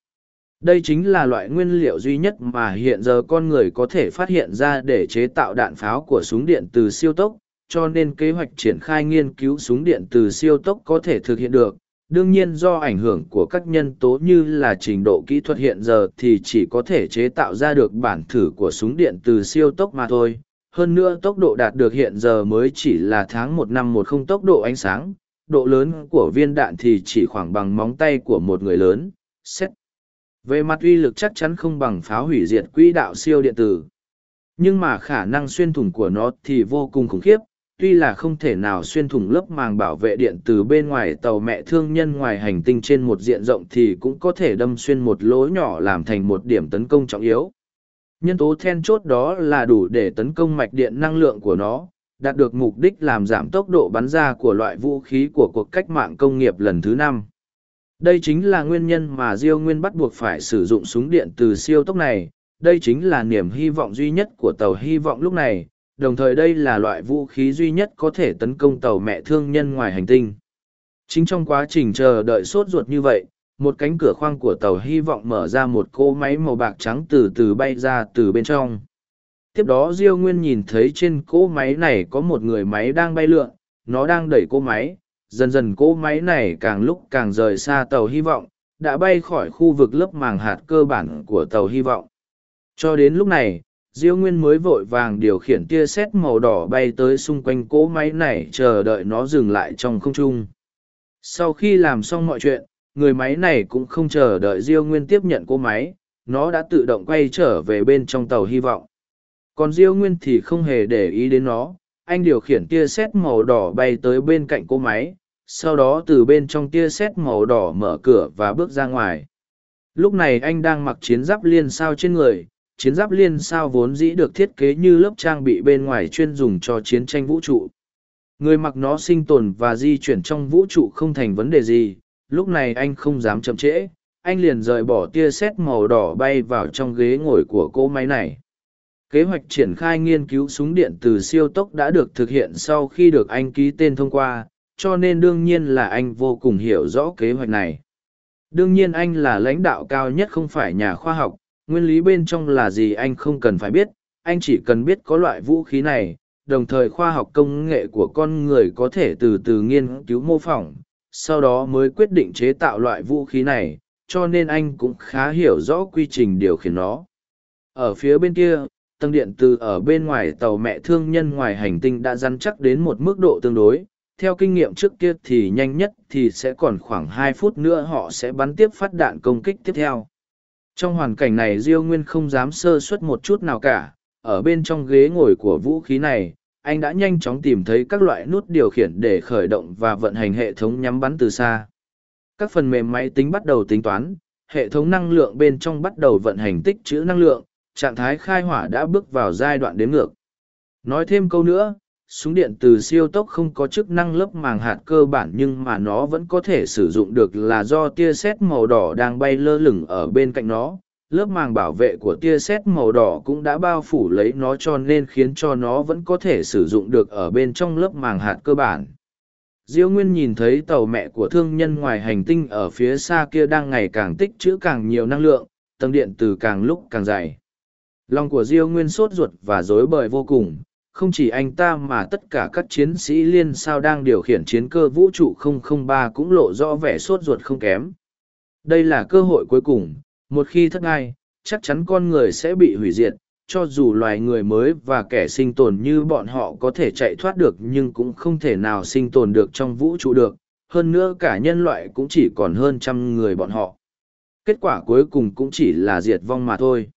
Đây chính là loại nguyên liệu duy nhất mà hiện giờ con người có thể phát hiện ra để chế tạo đạn pháo của súng điện từ siêu tốc, cho nên kế hoạch triển khai nghiên cứu súng điện từ siêu tốc có thể thực hiện được. Đương nhiên do ảnh hưởng của các nhân tố như là trình độ kỹ thuật hiện giờ thì chỉ có thể chế tạo ra được bản thử của súng điện từ siêu tốc mà thôi. Hơn nữa tốc độ đạt được hiện giờ mới chỉ là tháng một năm một không tốc độ ánh sáng, độ lớn của viên đạn thì chỉ khoảng bằng móng tay của một người lớn. Xét. Về mặt uy lực chắc chắn không bằng phá hủy diệt quỹ đạo siêu điện tử. Nhưng mà khả năng xuyên thủng của nó thì vô cùng khủng khiếp, tuy là không thể nào xuyên thủng lớp màng bảo vệ điện từ bên ngoài tàu mẹ thương nhân ngoài hành tinh trên một diện rộng thì cũng có thể đâm xuyên một lỗ nhỏ làm thành một điểm tấn công trọng yếu. Nhân tố then chốt đó là đủ để tấn công mạch điện năng lượng của nó, đạt được mục đích làm giảm tốc độ bắn ra của loại vũ khí của cuộc cách mạng công nghiệp lần thứ năm. Đây chính là nguyên nhân mà Diêu Nguyên bắt buộc phải sử dụng súng điện từ siêu tốc này, đây chính là niềm hy vọng duy nhất của tàu hy vọng lúc này, đồng thời đây là loại vũ khí duy nhất có thể tấn công tàu mẹ thương nhân ngoài hành tinh. Chính trong quá trình chờ đợi sốt ruột như vậy, một cánh cửa khoang của tàu hy vọng mở ra một cỗ máy màu bạc trắng từ từ bay ra từ bên trong. Tiếp đó Diêu Nguyên nhìn thấy trên cỗ máy này có một người máy đang bay lượn, nó đang đẩy cỗ máy, dần dần cỗ máy này càng lúc càng rời xa tàu hy vọng, đã bay khỏi khu vực lớp màng hạt cơ bản của tàu hy vọng. Cho đến lúc này, diêu nguyên mới vội vàng điều khiển tia sét màu đỏ bay tới xung quanh cỗ máy này, chờ đợi nó dừng lại trong không trung. Sau khi làm xong mọi chuyện, người máy này cũng không chờ đợi diêu nguyên tiếp nhận cỗ máy, nó đã tự động quay trở về bên trong tàu hy vọng. Còn diêu nguyên thì không hề để ý đến nó, anh điều khiển tia sét màu đỏ bay tới bên cạnh cỗ máy, sau đó từ bên trong tia sét màu đỏ mở cửa và bước ra ngoài. Lúc này anh đang mặc chiến giáp liên sao trên người chiến giáp liên sao vốn dĩ được thiết kế như lớp trang bị bên ngoài chuyên dùng cho chiến tranh vũ trụ. Người mặc nó sinh tồn và di chuyển trong vũ trụ không thành vấn đề gì, lúc này anh không dám chậm trễ, anh liền rời bỏ tia sét màu đỏ bay vào trong ghế ngồi của cỗ máy này. Kế hoạch triển khai nghiên cứu súng điện từ siêu tốc đã được thực hiện sau khi được anh ký tên thông qua, cho nên đương nhiên là anh vô cùng hiểu rõ kế hoạch này. Đương nhiên anh là lãnh đạo cao nhất không phải nhà khoa học nguyên lý bên trong là gì anh không cần phải biết, anh chỉ cần biết có loại vũ khí này, đồng thời khoa học công nghệ của con người có thể từ từ nghiên cứu mô phỏng, sau đó mới quyết định chế tạo loại vũ khí này, cho nên anh cũng khá hiểu rõ quy trình điều khiển nó. Ở phía bên kia, tầng điện từ ở bên ngoài tàu mẹ thương nhân ngoài hành tinh đã dăn chắc đến một mức độ tương đối. Theo kinh nghiệm trước kia thì nhanh nhất thì sẽ còn khoảng hai phút nữa họ sẽ bắn tiếp phát đạn công kích tiếp theo trong hoàn cảnh này diêu nguyên không dám sơ suất một chút nào cả, ở bên trong ghế ngồi của vũ khí này, anh đã nhanh chóng tìm thấy các loại nút điều khiển để khởi động và vận hành hệ thống nhắm bắn từ xa. Các phần mềm máy tính bắt đầu tính toán, hệ thống năng lượng bên trong bắt đầu vận hành tích trữ năng lượng, trạng thái khai hỏa đã bước vào giai đoạn đếm ngược. Nói thêm câu nữa súng điện từ siêu tốc không có chức năng lớp màng hạt cơ bản nhưng mà nó vẫn có thể sử dụng được là do tia sét màu đỏ đang bay lơ lửng ở bên cạnh nó. Lớp màng bảo vệ của tia sét màu đỏ cũng đã bao phủ lấy nó cho nên khiến cho nó vẫn có thể sử dụng được ở bên trong lớp màng hạt cơ bản. Diêu nguyên nhìn thấy tàu mẹ của thương nhân ngoài hành tinh ở phía xa kia đang ngày càng tích trữ càng nhiều năng lượng, tầng điện từ càng lúc càng dày. Lòng của diêu nguyên sốt ruột và rối bời vô cùng không chỉ anh ta mà tất cả các chiến sĩ liên sao đang điều khiển chiến cơ vũ trụ 003 cũng lộ rõ vẻ sốt ruột không kém. Đây là cơ hội cuối cùng, một khi thất ngai, chắc chắn con người sẽ bị hủy diệt, cho dù loài người mới và kẻ sinh tồn như bọn họ có thể chạy thoát được nhưng cũng không thể nào sinh tồn được trong vũ trụ được, hơn nữa cả nhân loại cũng chỉ còn hơn trăm người bọn họ. Kết quả cuối cùng cũng chỉ là diệt vong mà thôi.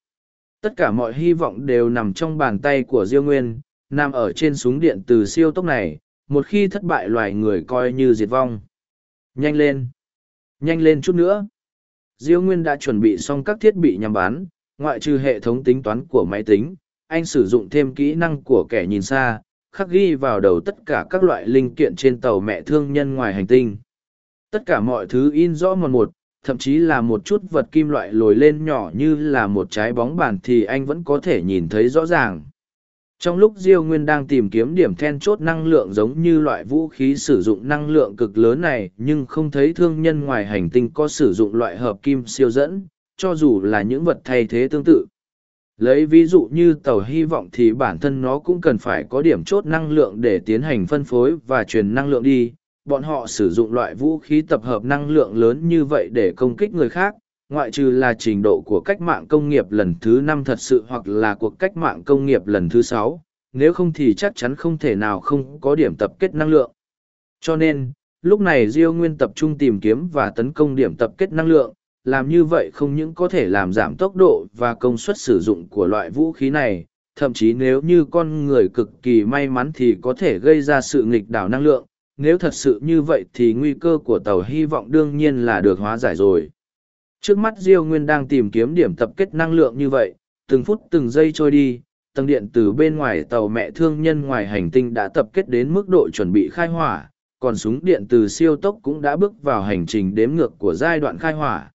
Tất cả mọi hy vọng đều nằm trong bàn tay của Diêu Nguyên, nằm ở trên súng điện từ siêu tốc này, một khi thất bại loài người coi như diệt vong. Nhanh lên! Nhanh lên chút nữa! Diêu Nguyên đã chuẩn bị xong các thiết bị nhằm bán, ngoại trừ hệ thống tính toán của máy tính, anh sử dụng thêm kỹ năng của kẻ nhìn xa, khắc ghi vào đầu tất cả các loại linh kiện trên tàu mẹ thương nhân ngoài hành tinh. Tất cả mọi thứ in rõ một một, thậm chí là một chút vật kim loại lồi lên nhỏ như là một trái bóng bàn thì anh vẫn có thể nhìn thấy rõ ràng. Trong lúc Diêu Nguyên đang tìm kiếm điểm then chốt năng lượng giống như loại vũ khí sử dụng năng lượng cực lớn này nhưng không thấy thương nhân ngoài hành tinh có sử dụng loại hợp kim siêu dẫn, cho dù là những vật thay thế tương tự. Lấy ví dụ như tàu hy vọng thì bản thân nó cũng cần phải có điểm chốt năng lượng để tiến hành phân phối và truyền năng lượng đi. Bọn họ sử dụng loại vũ khí tập hợp năng lượng lớn như vậy để công kích người khác, ngoại trừ là trình độ của cách mạng công nghiệp lần thứ năm thật sự hoặc là cuộc cách mạng công nghiệp lần thứ sáu, nếu không thì chắc chắn không thể nào không có điểm tập kết năng lượng. Cho nên, lúc này diêu nguyên tập trung tìm kiếm và tấn công điểm tập kết năng lượng, làm như vậy không những có thể làm giảm tốc độ và công suất sử dụng của loại vũ khí này, thậm chí nếu như con người cực kỳ may mắn thì có thể gây ra sự nghịch đảo năng lượng, nếu thật sự như vậy thì nguy cơ của tàu hy vọng đương nhiên là được hóa giải rồi. Trước mắt Diêu Nguyên đang tìm kiếm điểm tập kết năng lượng như vậy, từng phút từng giây trôi đi, tầng điện từ bên ngoài tàu mẹ thương nhân ngoài hành tinh đã tập kết đến mức độ chuẩn bị khai hỏa, còn súng điện từ siêu tốc cũng đã bước vào hành trình đếm ngược của giai đoạn khai hỏa.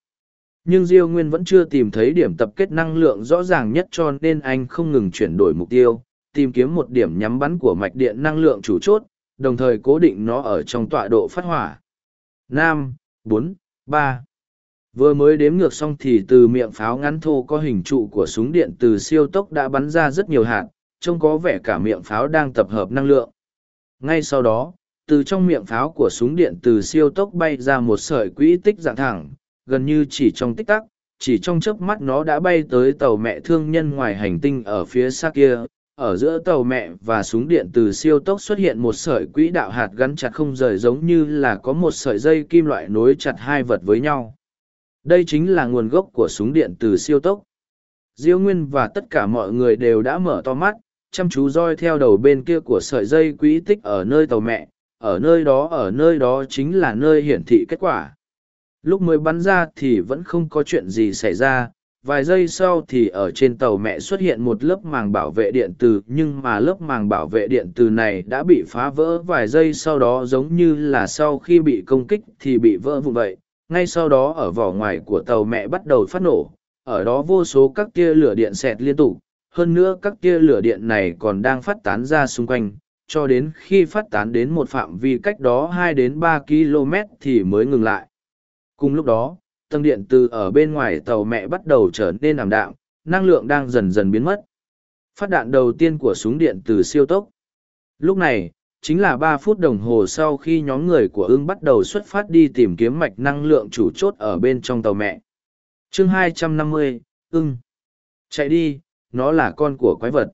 Nhưng Diêu Nguyên vẫn chưa tìm thấy điểm tập kết năng lượng rõ ràng nhất cho nên anh không ngừng chuyển đổi mục tiêu, tìm kiếm một điểm nhắm bắn của mạch điện năng lượng chủ chốt, đồng thời cố định nó ở trong tọa độ phát hỏa. Năm, bốn, ba. Vừa mới đếm ngược xong thì từ miệng pháo ngắn thô có hình trụ của súng điện từ siêu tốc đã bắn ra rất nhiều hạt, trông có vẻ cả miệng pháo đang tập hợp năng lượng. Ngay sau đó, từ trong miệng pháo của súng điện từ siêu tốc bay ra một sợi quỹ tích dạng thẳng, gần như chỉ trong tích tắc, chỉ trong chớp mắt nó đã bay tới tàu mẹ thương nhân ngoài hành tinh ở phía xa kia ở giữa tàu mẹ và súng điện từ siêu tốc xuất hiện một sợi quỹ đạo hạt gắn chặt không rời giống như là có một sợi dây kim loại nối chặt hai vật với nhau đây chính là nguồn gốc của súng điện từ siêu tốc. Diêu nguyên và tất cả mọi người đều đã mở to mắt, chăm chú roi theo đầu bên kia của sợi dây quỹ tích ở nơi tàu mẹ, ở nơi đó, ở nơi đó chính là nơi hiển thị kết quả. Lúc mới bắn ra thì vẫn không có chuyện gì xảy ra, vài giây sau thì ở trên tàu mẹ xuất hiện một lớp màng bảo vệ điện từ, nhưng mà lớp màng bảo vệ điện từ này đã bị phá vỡ vài giây sau đó giống như là sau khi bị công kích thì bị vỡ vụn vậy ngay sau đó ở vỏ ngoài của tàu mẹ bắt đầu phát nổ, ở đó vô số các tia lửa điện xẹt liên tục, hơn nữa các tia lửa điện này còn đang phát tán ra xung quanh, cho đến khi phát tán đến một phạm vi cách đó hai đến ba km thì mới ngừng lại. Cùng lúc đó, tầng điện từ ở bên ngoài tàu mẹ bắt đầu trở nên ảm đạm, năng lượng đang dần dần biến mất. Phát đạn đầu tiên của súng điện từ siêu tốc. Lúc này chính là ba phút đồng hồ sau khi nhóm người của ưng bắt đầu xuất phát đi tìm kiếm mạch năng lượng chủ chốt ở bên trong tàu mẹ. Chương 250, ưng. Chạy đi nó là con của quái vật.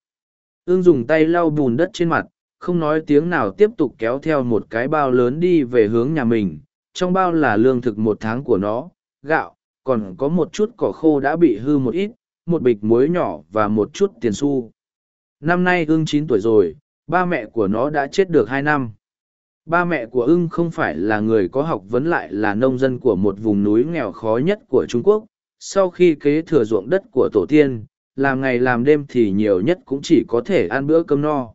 Ưng dùng tay lau bùn đất trên mặt không nói tiếng nào tiếp tục kéo theo một cái bao lớn đi về hướng nhà mình. Trong bao là lương thực một tháng của nó gạo còn có một chút cỏ khô đã bị hư một ít một bịch muối nhỏ và một chút tiền xu. Năm nay ưng chín tuổi rồi ba mẹ của nó đã chết được hai năm. Ba mẹ của ưng không phải là người có học vấn lại là nông dân của một vùng núi nghèo khó nhất của trung quốc. Sau khi kế thừa ruộng đất của tổ tiên, làm ngày làm đêm thì nhiều nhất cũng chỉ có thể ăn bữa cơm no.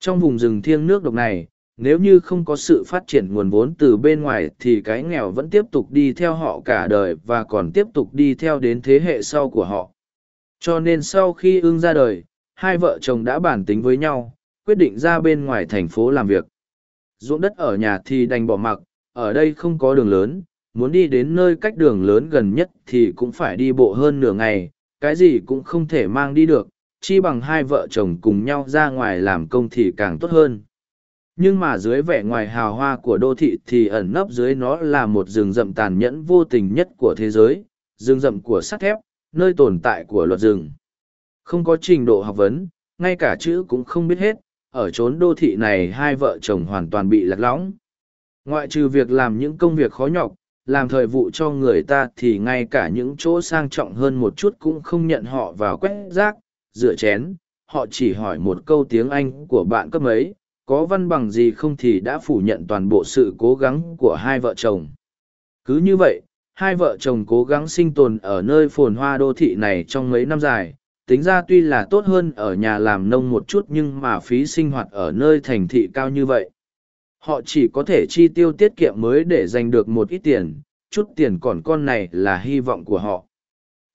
Trong vùng rừng thiêng nước độc này, nếu như không có sự phát triển nguồn vốn từ bên ngoài thì cái nghèo vẫn tiếp tục đi theo họ cả đời và còn tiếp tục đi theo đến thế hệ sau của họ. Cho nên sau khi ưng ra đời, hai vợ chồng đã bản tính với nhau quyết định ra bên ngoài thành phố làm việc. Ruộng đất ở nhà thì đành bỏ mặc, ở đây không có đường lớn, muốn đi đến nơi cách đường lớn gần nhất thì cũng phải đi bộ hơn nửa ngày, cái gì cũng không thể mang đi được, chi bằng hai vợ chồng cùng nhau ra ngoài làm công thì càng tốt hơn. Nhưng mà dưới vẻ ngoài hào hoa của đô thị thì ẩn nấp dưới nó là một rừng rậm tàn nhẫn vô tình nhất của thế giới, rừng rậm của sắt thép, nơi tồn tại của luật rừng. Không có trình độ học vấn, ngay cả chữ cũng không biết hết ở chốn đô thị này hai vợ chồng hoàn toàn bị lạc lõng. Ngoại trừ việc làm những công việc khó nhọc, làm thời vụ cho người ta thì ngay cả những chỗ sang trọng hơn một chút cũng không nhận họ vào quét rác, rửa chén. Họ chỉ hỏi một câu tiếng anh của bạn cấp ấy có văn bằng gì không thì đã phủ nhận toàn bộ sự cố gắng của hai vợ chồng. Cứ như vậy, hai vợ chồng cố gắng sinh tồn ở nơi phồn hoa đô thị này trong mấy năm dài tính ra tuy là tốt hơn ở nhà làm nông một chút nhưng mà phí sinh hoạt ở nơi thành thị cao như vậy. Họ chỉ có thể chi tiêu tiết kiệm mới để giành được một ít tiền, chút tiền còn con này là hy vọng của họ.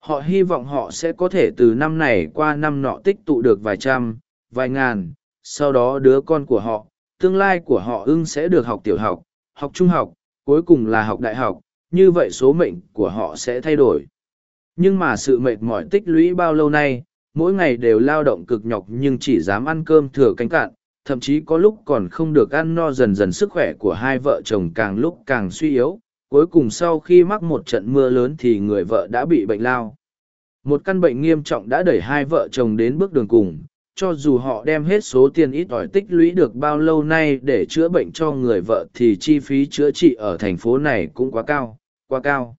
Họ hy vọng họ sẽ có thể từ năm này qua năm nọ tích tụ được vài trăm, vài ngàn, sau đó đứa con của họ, tương lai của họ ưng sẽ được học tiểu học học trung học, cuối cùng là học đại học, như vậy số mệnh của họ sẽ thay đổi nhưng mà sự mệt mỏi tích lũy bao lâu nay, mỗi ngày đều lao động cực nhọc nhưng chỉ dám ăn cơm thừa cánh cạn, thậm chí có lúc còn không được ăn no dần dần sức khỏe của hai vợ chồng càng lúc càng suy yếu, cuối cùng sau khi mắc một trận mưa lớn thì người vợ đã bị bệnh lao. Một căn bệnh nghiêm trọng đã đẩy hai vợ chồng đến bước đường cùng, cho dù họ đem hết số tiền ít ỏi tích lũy được bao lâu nay để chữa bệnh cho người vợ thì chi phí chữa trị ở thành phố này cũng quá cao quá cao.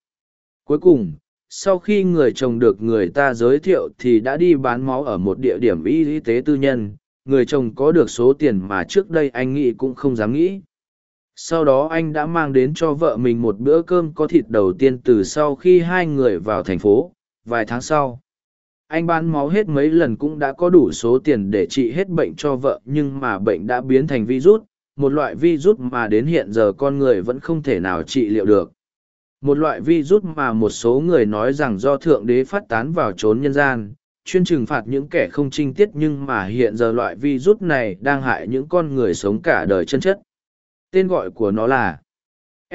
Cuối cùng sau khi người chồng được người ta giới thiệu thì đã đi bán máu ở một địa điểm y tế tư nhân. Người chồng có được số tiền mà trước đây anh nghĩ cũng không dám nghĩ. Sau đó anh đã mang đến cho vợ mình một bữa cơm có thịt đầu tiên từ sau khi hai người vào thành phố, vài tháng sau. Anh bán máu hết mấy lần cũng đã có đủ số tiền để trị hết bệnh cho vợ, nhưng mà bệnh đã biến thành virus. Một loại virus mà đến hiện giờ con người vẫn không thể nào trị liệu được một loại virus mà một số người nói rằng do thượng đế phát tán vào trốn nhân gian, chuyên trừng phạt những kẻ không trinh tiết nhưng mà hiện giờ loại virus này đang hại những con người sống cả đời chân chất. Tên gọi của nó là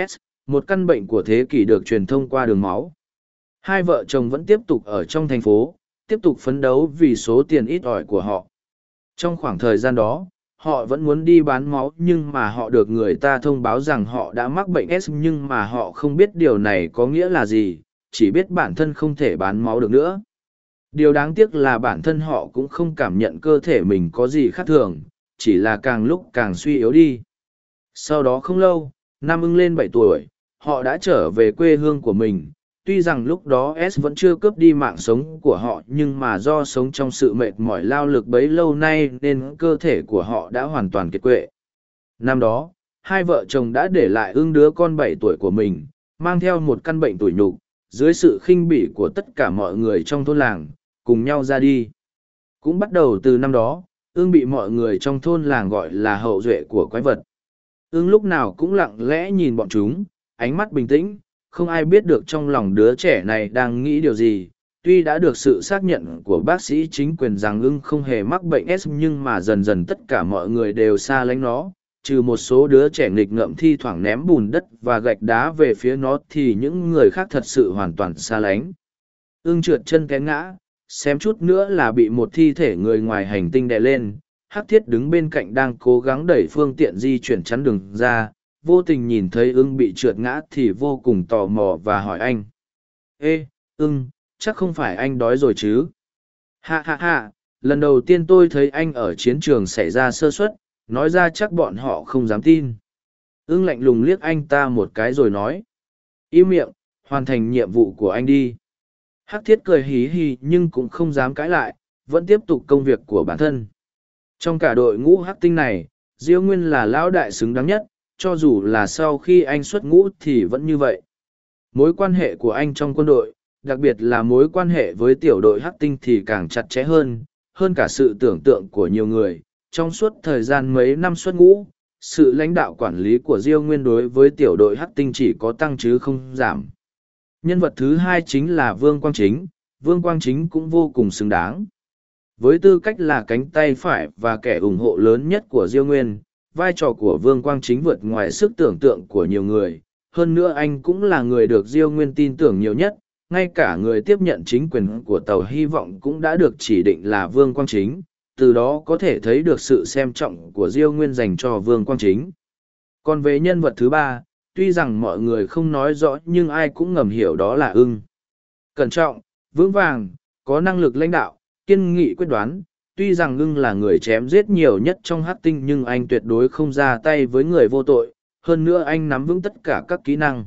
s, một căn bệnh của thế kỷ được truyền thông qua đường máu. Hai vợ chồng vẫn tiếp tục ở trong thành phố, tiếp tục phấn đấu vì số tiền ít ỏi của họ. Trong khoảng thời gian đó họ vẫn muốn đi bán máu nhưng mà họ được người ta thông báo rằng họ đã mắc bệnh s nhưng mà họ không biết điều này có nghĩa là gì chỉ biết bản thân không thể bán máu được nữa. Điều đáng tiếc là bản thân họ cũng không cảm nhận cơ thể mình có gì khác thường, chỉ là càng lúc càng suy yếu đi. Sau đó không lâu, Nam ưng lên bảy tuổi, họ đã trở về quê hương của mình. Tuy rằng lúc đó S vẫn chưa cướp đi mạng sống của họ nhưng mà do sống trong sự mệt mỏi lao lực bấy lâu nay nên cơ thể của họ đã hoàn toàn kiệt quệ. Năm đó, hai vợ chồng đã để lại ưng đứa con bảy tuổi của mình, mang theo một căn bệnh tuổi nhục, dưới sự khinh bỉ của tất cả mọi người trong thôn làng, cùng nhau ra đi. Cũng bắt đầu từ năm đó, ương bị mọi người trong thôn làng gọi là hậu duệ của quái vật. Ương lúc nào cũng lặng lẽ nhìn bọn chúng, ánh mắt bình tĩnh, không ai biết được trong lòng đứa trẻ này đang nghĩ điều gì. Tuy đã được sự xác nhận của bác sĩ chính quyền rằng ưng không hề mắc bệnh S nhưng mà dần dần tất cả mọi người đều xa lánh nó, trừ một số đứa trẻ nghịch ngợm thi thoảng ném bùn đất và gạch đá về phía nó thì những người khác thật sự hoàn toàn xa lánh. Ưng trượt chân té ngã, xem chút nữa là bị một thi thể người ngoài hành tinh đè lên hắc thiết đứng bên cạnh đang cố gắng đẩy phương tiện di chuyển chắn đường ra vô tình nhìn thấy ưng bị trượt ngã thì vô cùng tò mò và hỏi anh. Ê ưng chắc không phải anh đói rồi chứ? Hạ hạ hạ lần đầu tiên tôi thấy anh ở chiến trường xảy ra sơ suất nói ra chắc bọn họ không dám tin. Ưng lạnh lùng liếc anh ta một cái rồi nói. Im miệng hoàn thành nhiệm vụ của anh đi. Hắc thiết cười hí hí nhưng cũng không dám cãi lại, vẫn tiếp tục công việc của bản thân. Trong cả đội ngũ hắc tinh này, Diêu Nguyên là lão đại xứng đáng nhất, cho dù là sau khi anh xuất ngũ thì vẫn như vậy. Mối quan hệ của anh trong quân đội, đặc biệt là mối quan hệ với tiểu đội hắc tinh thì càng chặt chẽ hơn, hơn cả sự tưởng tượng của nhiều người. Trong suốt thời gian mấy năm xuất ngũ, sự lãnh đạo quản lý của Diêu Nguyên đối với tiểu đội hắc tinh chỉ có tăng chứ không giảm. Nhân vật thứ hai chính là Vương Quang Chính, Vương Quang Chính cũng vô cùng xứng đáng. Với tư cách là cánh tay phải và kẻ ủng hộ lớn nhất của Diêu Nguyên, vai trò của Vương Quang Chính vượt ngoài sức tưởng tượng của nhiều người. Hơn nữa anh cũng là người được Diêu Nguyên tin tưởng nhiều nhất, ngay cả người tiếp nhận chính quyền của tàu hy vọng cũng đã được chỉ định là Vương Quang Chính, từ đó có thể thấy được sự xem trọng của Diêu Nguyên dành cho Vương Quang Chính. Còn về nhân vật thứ ba, tuy rằng mọi người không nói rõ nhưng ai cũng ngầm hiểu đó là ưng. Cẩn trọng, vững vàng, có năng lực lãnh đạo, kiên nghị quyết đoán, tuy rằng ngưng là người chém giết nhiều nhất trong hát tinh nhưng anh tuyệt đối không ra tay với người vô tội, hơn nữa anh nắm vững tất cả các kỹ năng.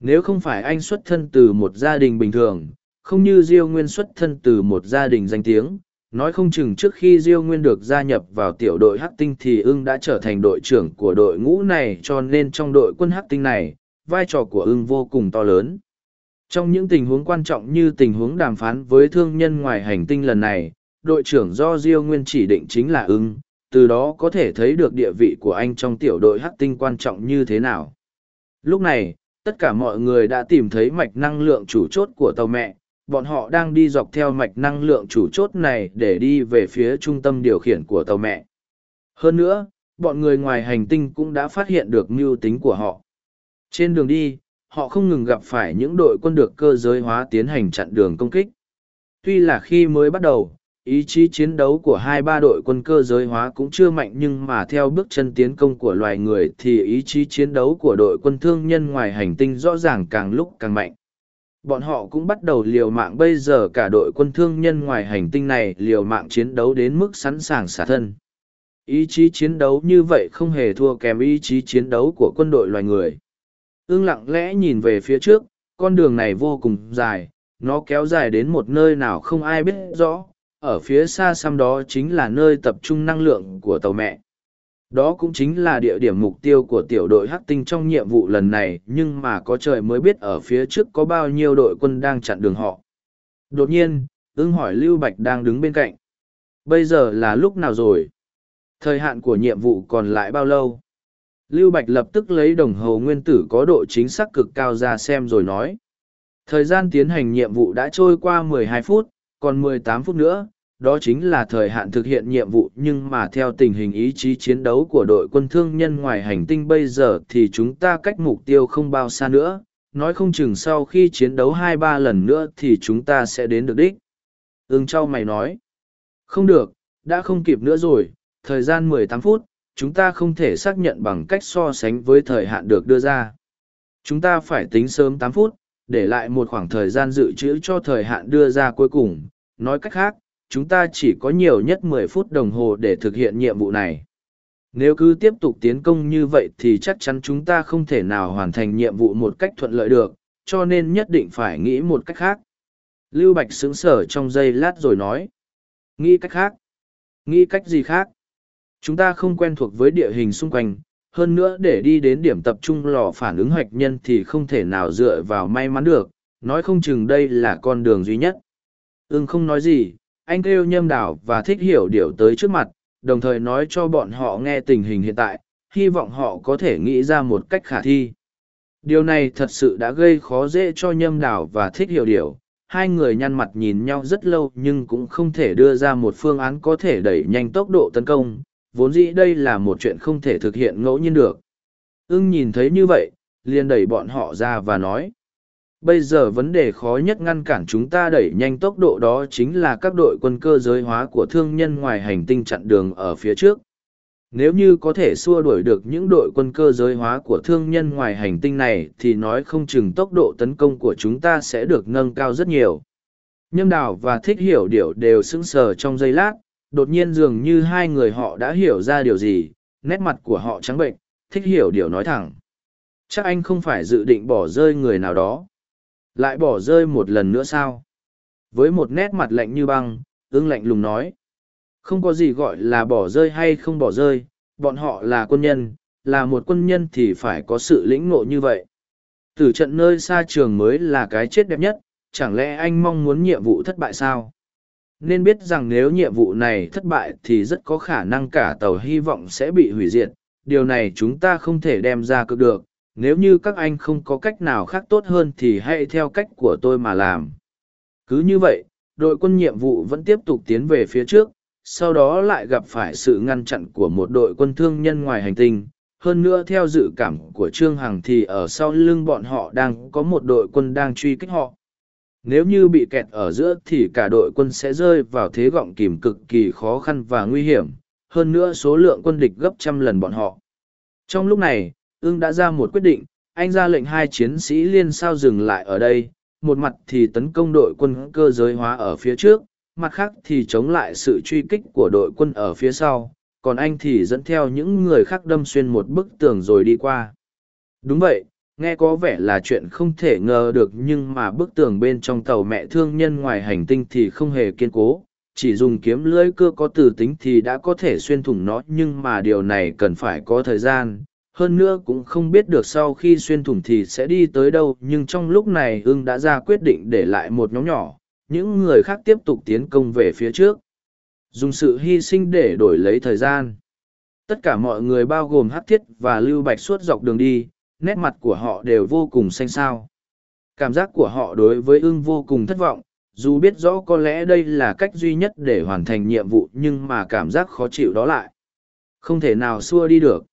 Nếu không phải anh xuất thân từ một gia đình bình thường, không như Diêu Nguyên xuất thân từ một gia đình danh tiếng, nói không chừng trước khi diêu nguyên được gia nhập vào tiểu đội hắc tinh thì ưng đã trở thành đội trưởng của đội ngũ này cho nên trong đội quân hắc tinh này vai trò của ưng vô cùng to lớn trong những tình huống quan trọng như tình huống đàm phán với thương nhân ngoài hành tinh lần này đội trưởng do diêu nguyên chỉ định chính là ưng từ đó có thể thấy được địa vị của anh trong tiểu đội hắc tinh quan trọng như thế nào lúc này tất cả mọi người đã tìm thấy mạch năng lượng chủ chốt của tàu mẹ bọn họ đang đi dọc theo mạch năng lượng chủ chốt này để đi về phía trung tâm điều khiển của tàu mẹ. Hơn nữa, bọn người ngoài hành tinh cũng đã phát hiện được mưu tính của họ. Trên đường đi, họ không ngừng gặp phải những đội quân được cơ giới hóa tiến hành chặn đường công kích. Tuy là khi mới bắt đầu, ý chí chiến đấu của hai ba đội quân cơ giới hóa cũng chưa mạnh nhưng mà theo bước chân tiến công của loài người thì ý chí chiến đấu của đội quân thương nhân ngoài hành tinh rõ ràng càng lúc càng mạnh. Bọn họ cũng bắt đầu liều mạng bây giờ cả đội quân thương nhân ngoài hành tinh này liều mạng chiến đấu đến mức sẵn sàng xả thân. Ý chí chiến đấu như vậy không hề thua kèm ý chí chiến đấu của quân đội loài người. Ương lặng lẽ nhìn về phía trước, con đường này vô cùng dài, nó kéo dài đến một nơi nào không ai biết rõ ở phía xa xăm đó chính là nơi tập trung năng lượng của tàu mẹ. Đó cũng chính là địa điểm mục tiêu của tiểu đội hắc tinh trong nhiệm vụ lần này, nhưng mà có trời mới biết ở phía trước có bao nhiêu đội quân đang chặn đường họ. Đột nhiên ưng hỏi lưu bạch đang đứng bên cạnh. Bây giờ là lúc nào rồi? Thời hạn của nhiệm vụ còn lại bao lâu? Lưu bạch lập tức lấy đồng hồ nguyên tử có độ chính xác cực cao ra xem rồi nói. Thời gian tiến hành nhiệm vụ đã trôi qua 12 phút còn 18 phút nữa, đó chính là thời hạn thực hiện nhiệm vụ, nhưng mà theo tình hình ý chí chiến đấu của đội quân thương nhân ngoài hành tinh bây giờ thì chúng ta cách mục tiêu không bao xa nữa. Nói không chừng sau khi chiến đấu hai ba lần nữa thì chúng ta sẽ đến được đích. Ương châu mày nói. Không được, đã không kịp nữa rồi, thời gian mười tám phút, chúng ta không thể xác nhận bằng cách so sánh với thời hạn được đưa ra. Chúng ta phải tính sớm tám phút để lại một khoảng thời gian dự trữ cho thời hạn đưa ra cuối cùng. Nói cách khác, chúng ta chỉ có nhiều nhất 10 phút đồng hồ để thực hiện nhiệm vụ này. Nếu cứ tiếp tục tiến công như vậy thì chắc chắn chúng ta không thể nào hoàn thành nhiệm vụ một cách thuận lợi được, cho nên nhất định phải nghĩ một cách khác. Lưu Bạch sững sở trong giây lát rồi nói. Nghĩ cách khác? Nghĩ cách gì khác? Chúng ta không quen thuộc với địa hình xung quanh, hơn nữa để đi đến điểm tập trung lò phản ứng hoạch nhân thì không thể nào dựa vào may mắn được, nói không chừng đây là con đường duy nhất. Ưng không nói gì, anh kêu nhâm đảo và thích hiểu điều tới trước mặt, đồng thời nói cho bọn họ nghe tình hình hiện tại, hy vọng họ có thể nghĩ ra một cách khả thi. Điều này thật sự đã gây khó dễ cho nhâm đảo và thích hiểu điều. Hai người nhăn mặt nhìn nhau rất lâu nhưng cũng không thể đưa ra một phương án có thể đẩy nhanh tốc độ tấn công, vốn dĩ đây là một chuyện không thể thực hiện ngẫu nhiên được. Ưng nhìn thấy như vậy, liền đẩy bọn họ ra và nói. Bây giờ vấn đề khó nhất ngăn cản chúng ta đẩy nhanh tốc độ đó chính là các đội quân cơ giới hóa của thương nhân ngoài hành tinh chặn đường ở phía trước. Nếu như có thể xua đuổi được những đội quân cơ giới hóa của thương nhân ngoài hành tinh này thì nói không chừng tốc độ tấn công của chúng ta sẽ được nâng cao rất nhiều. Nhâm đào và thích hiểu điều đều sững sờ trong giây lát, đột nhiên dường như hai người họ đã hiểu ra điều gì, nét mặt của họ trắng bệnh, thích hiểu điều nói thẳng. Chắc anh không phải dự định bỏ rơi người nào đó. Lại bỏ rơi một lần nữa sao? Với một nét mặt lạnh như băng, ưng lạnh lùng nói. Không có gì gọi là bỏ rơi hay không bỏ rơi, bọn họ là quân nhân, là một quân nhân thì phải có sự lĩnh ngộ như vậy. Từ trận nơi xa trường mới là cái chết đẹp nhất, chẳng lẽ anh mong muốn nhiệm vụ thất bại sao? Nên biết rằng nếu nhiệm vụ này thất bại thì rất có khả năng cả tàu hy vọng sẽ bị hủy diệt, điều này chúng ta không thể đem ra cực được, nếu như các anh không có cách nào khác tốt hơn thì hãy theo cách của tôi mà làm. Cứ như vậy, đội quân nhiệm vụ vẫn tiếp tục tiến về phía trước, sau đó lại gặp phải sự ngăn chặn của một đội quân thương nhân ngoài hành tinh. Hơn nữa theo dự cảm của Trương Hằng thì ở sau lưng bọn họ đang có một đội quân đang truy kích họ. Nếu như bị kẹt ở giữa thì cả đội quân sẽ rơi vào thế gọng kìm cực kỳ khó khăn và nguy hiểm, hơn nữa số lượng quân địch gấp trăm lần bọn họ. Trong lúc này, ưng đã ra một quyết định, anh ra lệnh hai chiến sĩ liên sao dừng lại ở đây, một mặt thì tấn công đội quân cơ giới hóa ở phía trước, mặt khác thì chống lại sự truy kích của đội quân ở phía sau, còn anh thì dẫn theo những người khác đâm xuyên một bức tường rồi đi qua. Đúng vậy, nghe có vẻ là chuyện không thể ngờ được nhưng mà bức tường bên trong tàu mẹ thương nhân ngoài hành tinh thì không hề kiên cố, chỉ dùng kiếm lưỡi cưa có từ tính thì đã có thể xuyên thủng nó nhưng mà điều này cần phải có thời gian. Hơn nữa cũng không biết được sau khi xuyên thủng thì sẽ đi tới đâu nhưng trong lúc này ưng đã ra quyết định để lại một nhóm nhỏ. Những người khác tiếp tục tiến công về phía trước. Dùng sự hy sinh để đổi lấy thời gian. Tất cả mọi người bao gồm hát thiết và lưu bạch suốt dọc đường đi nét mặt của họ đều vô cùng xanh xao. Cảm giác của họ đối với ưng vô cùng thất vọng, dù biết rõ có lẽ đây là cách duy nhất để hoàn thành nhiệm vụ nhưng mà cảm giác khó chịu đó lại. Không thể nào xua đi được.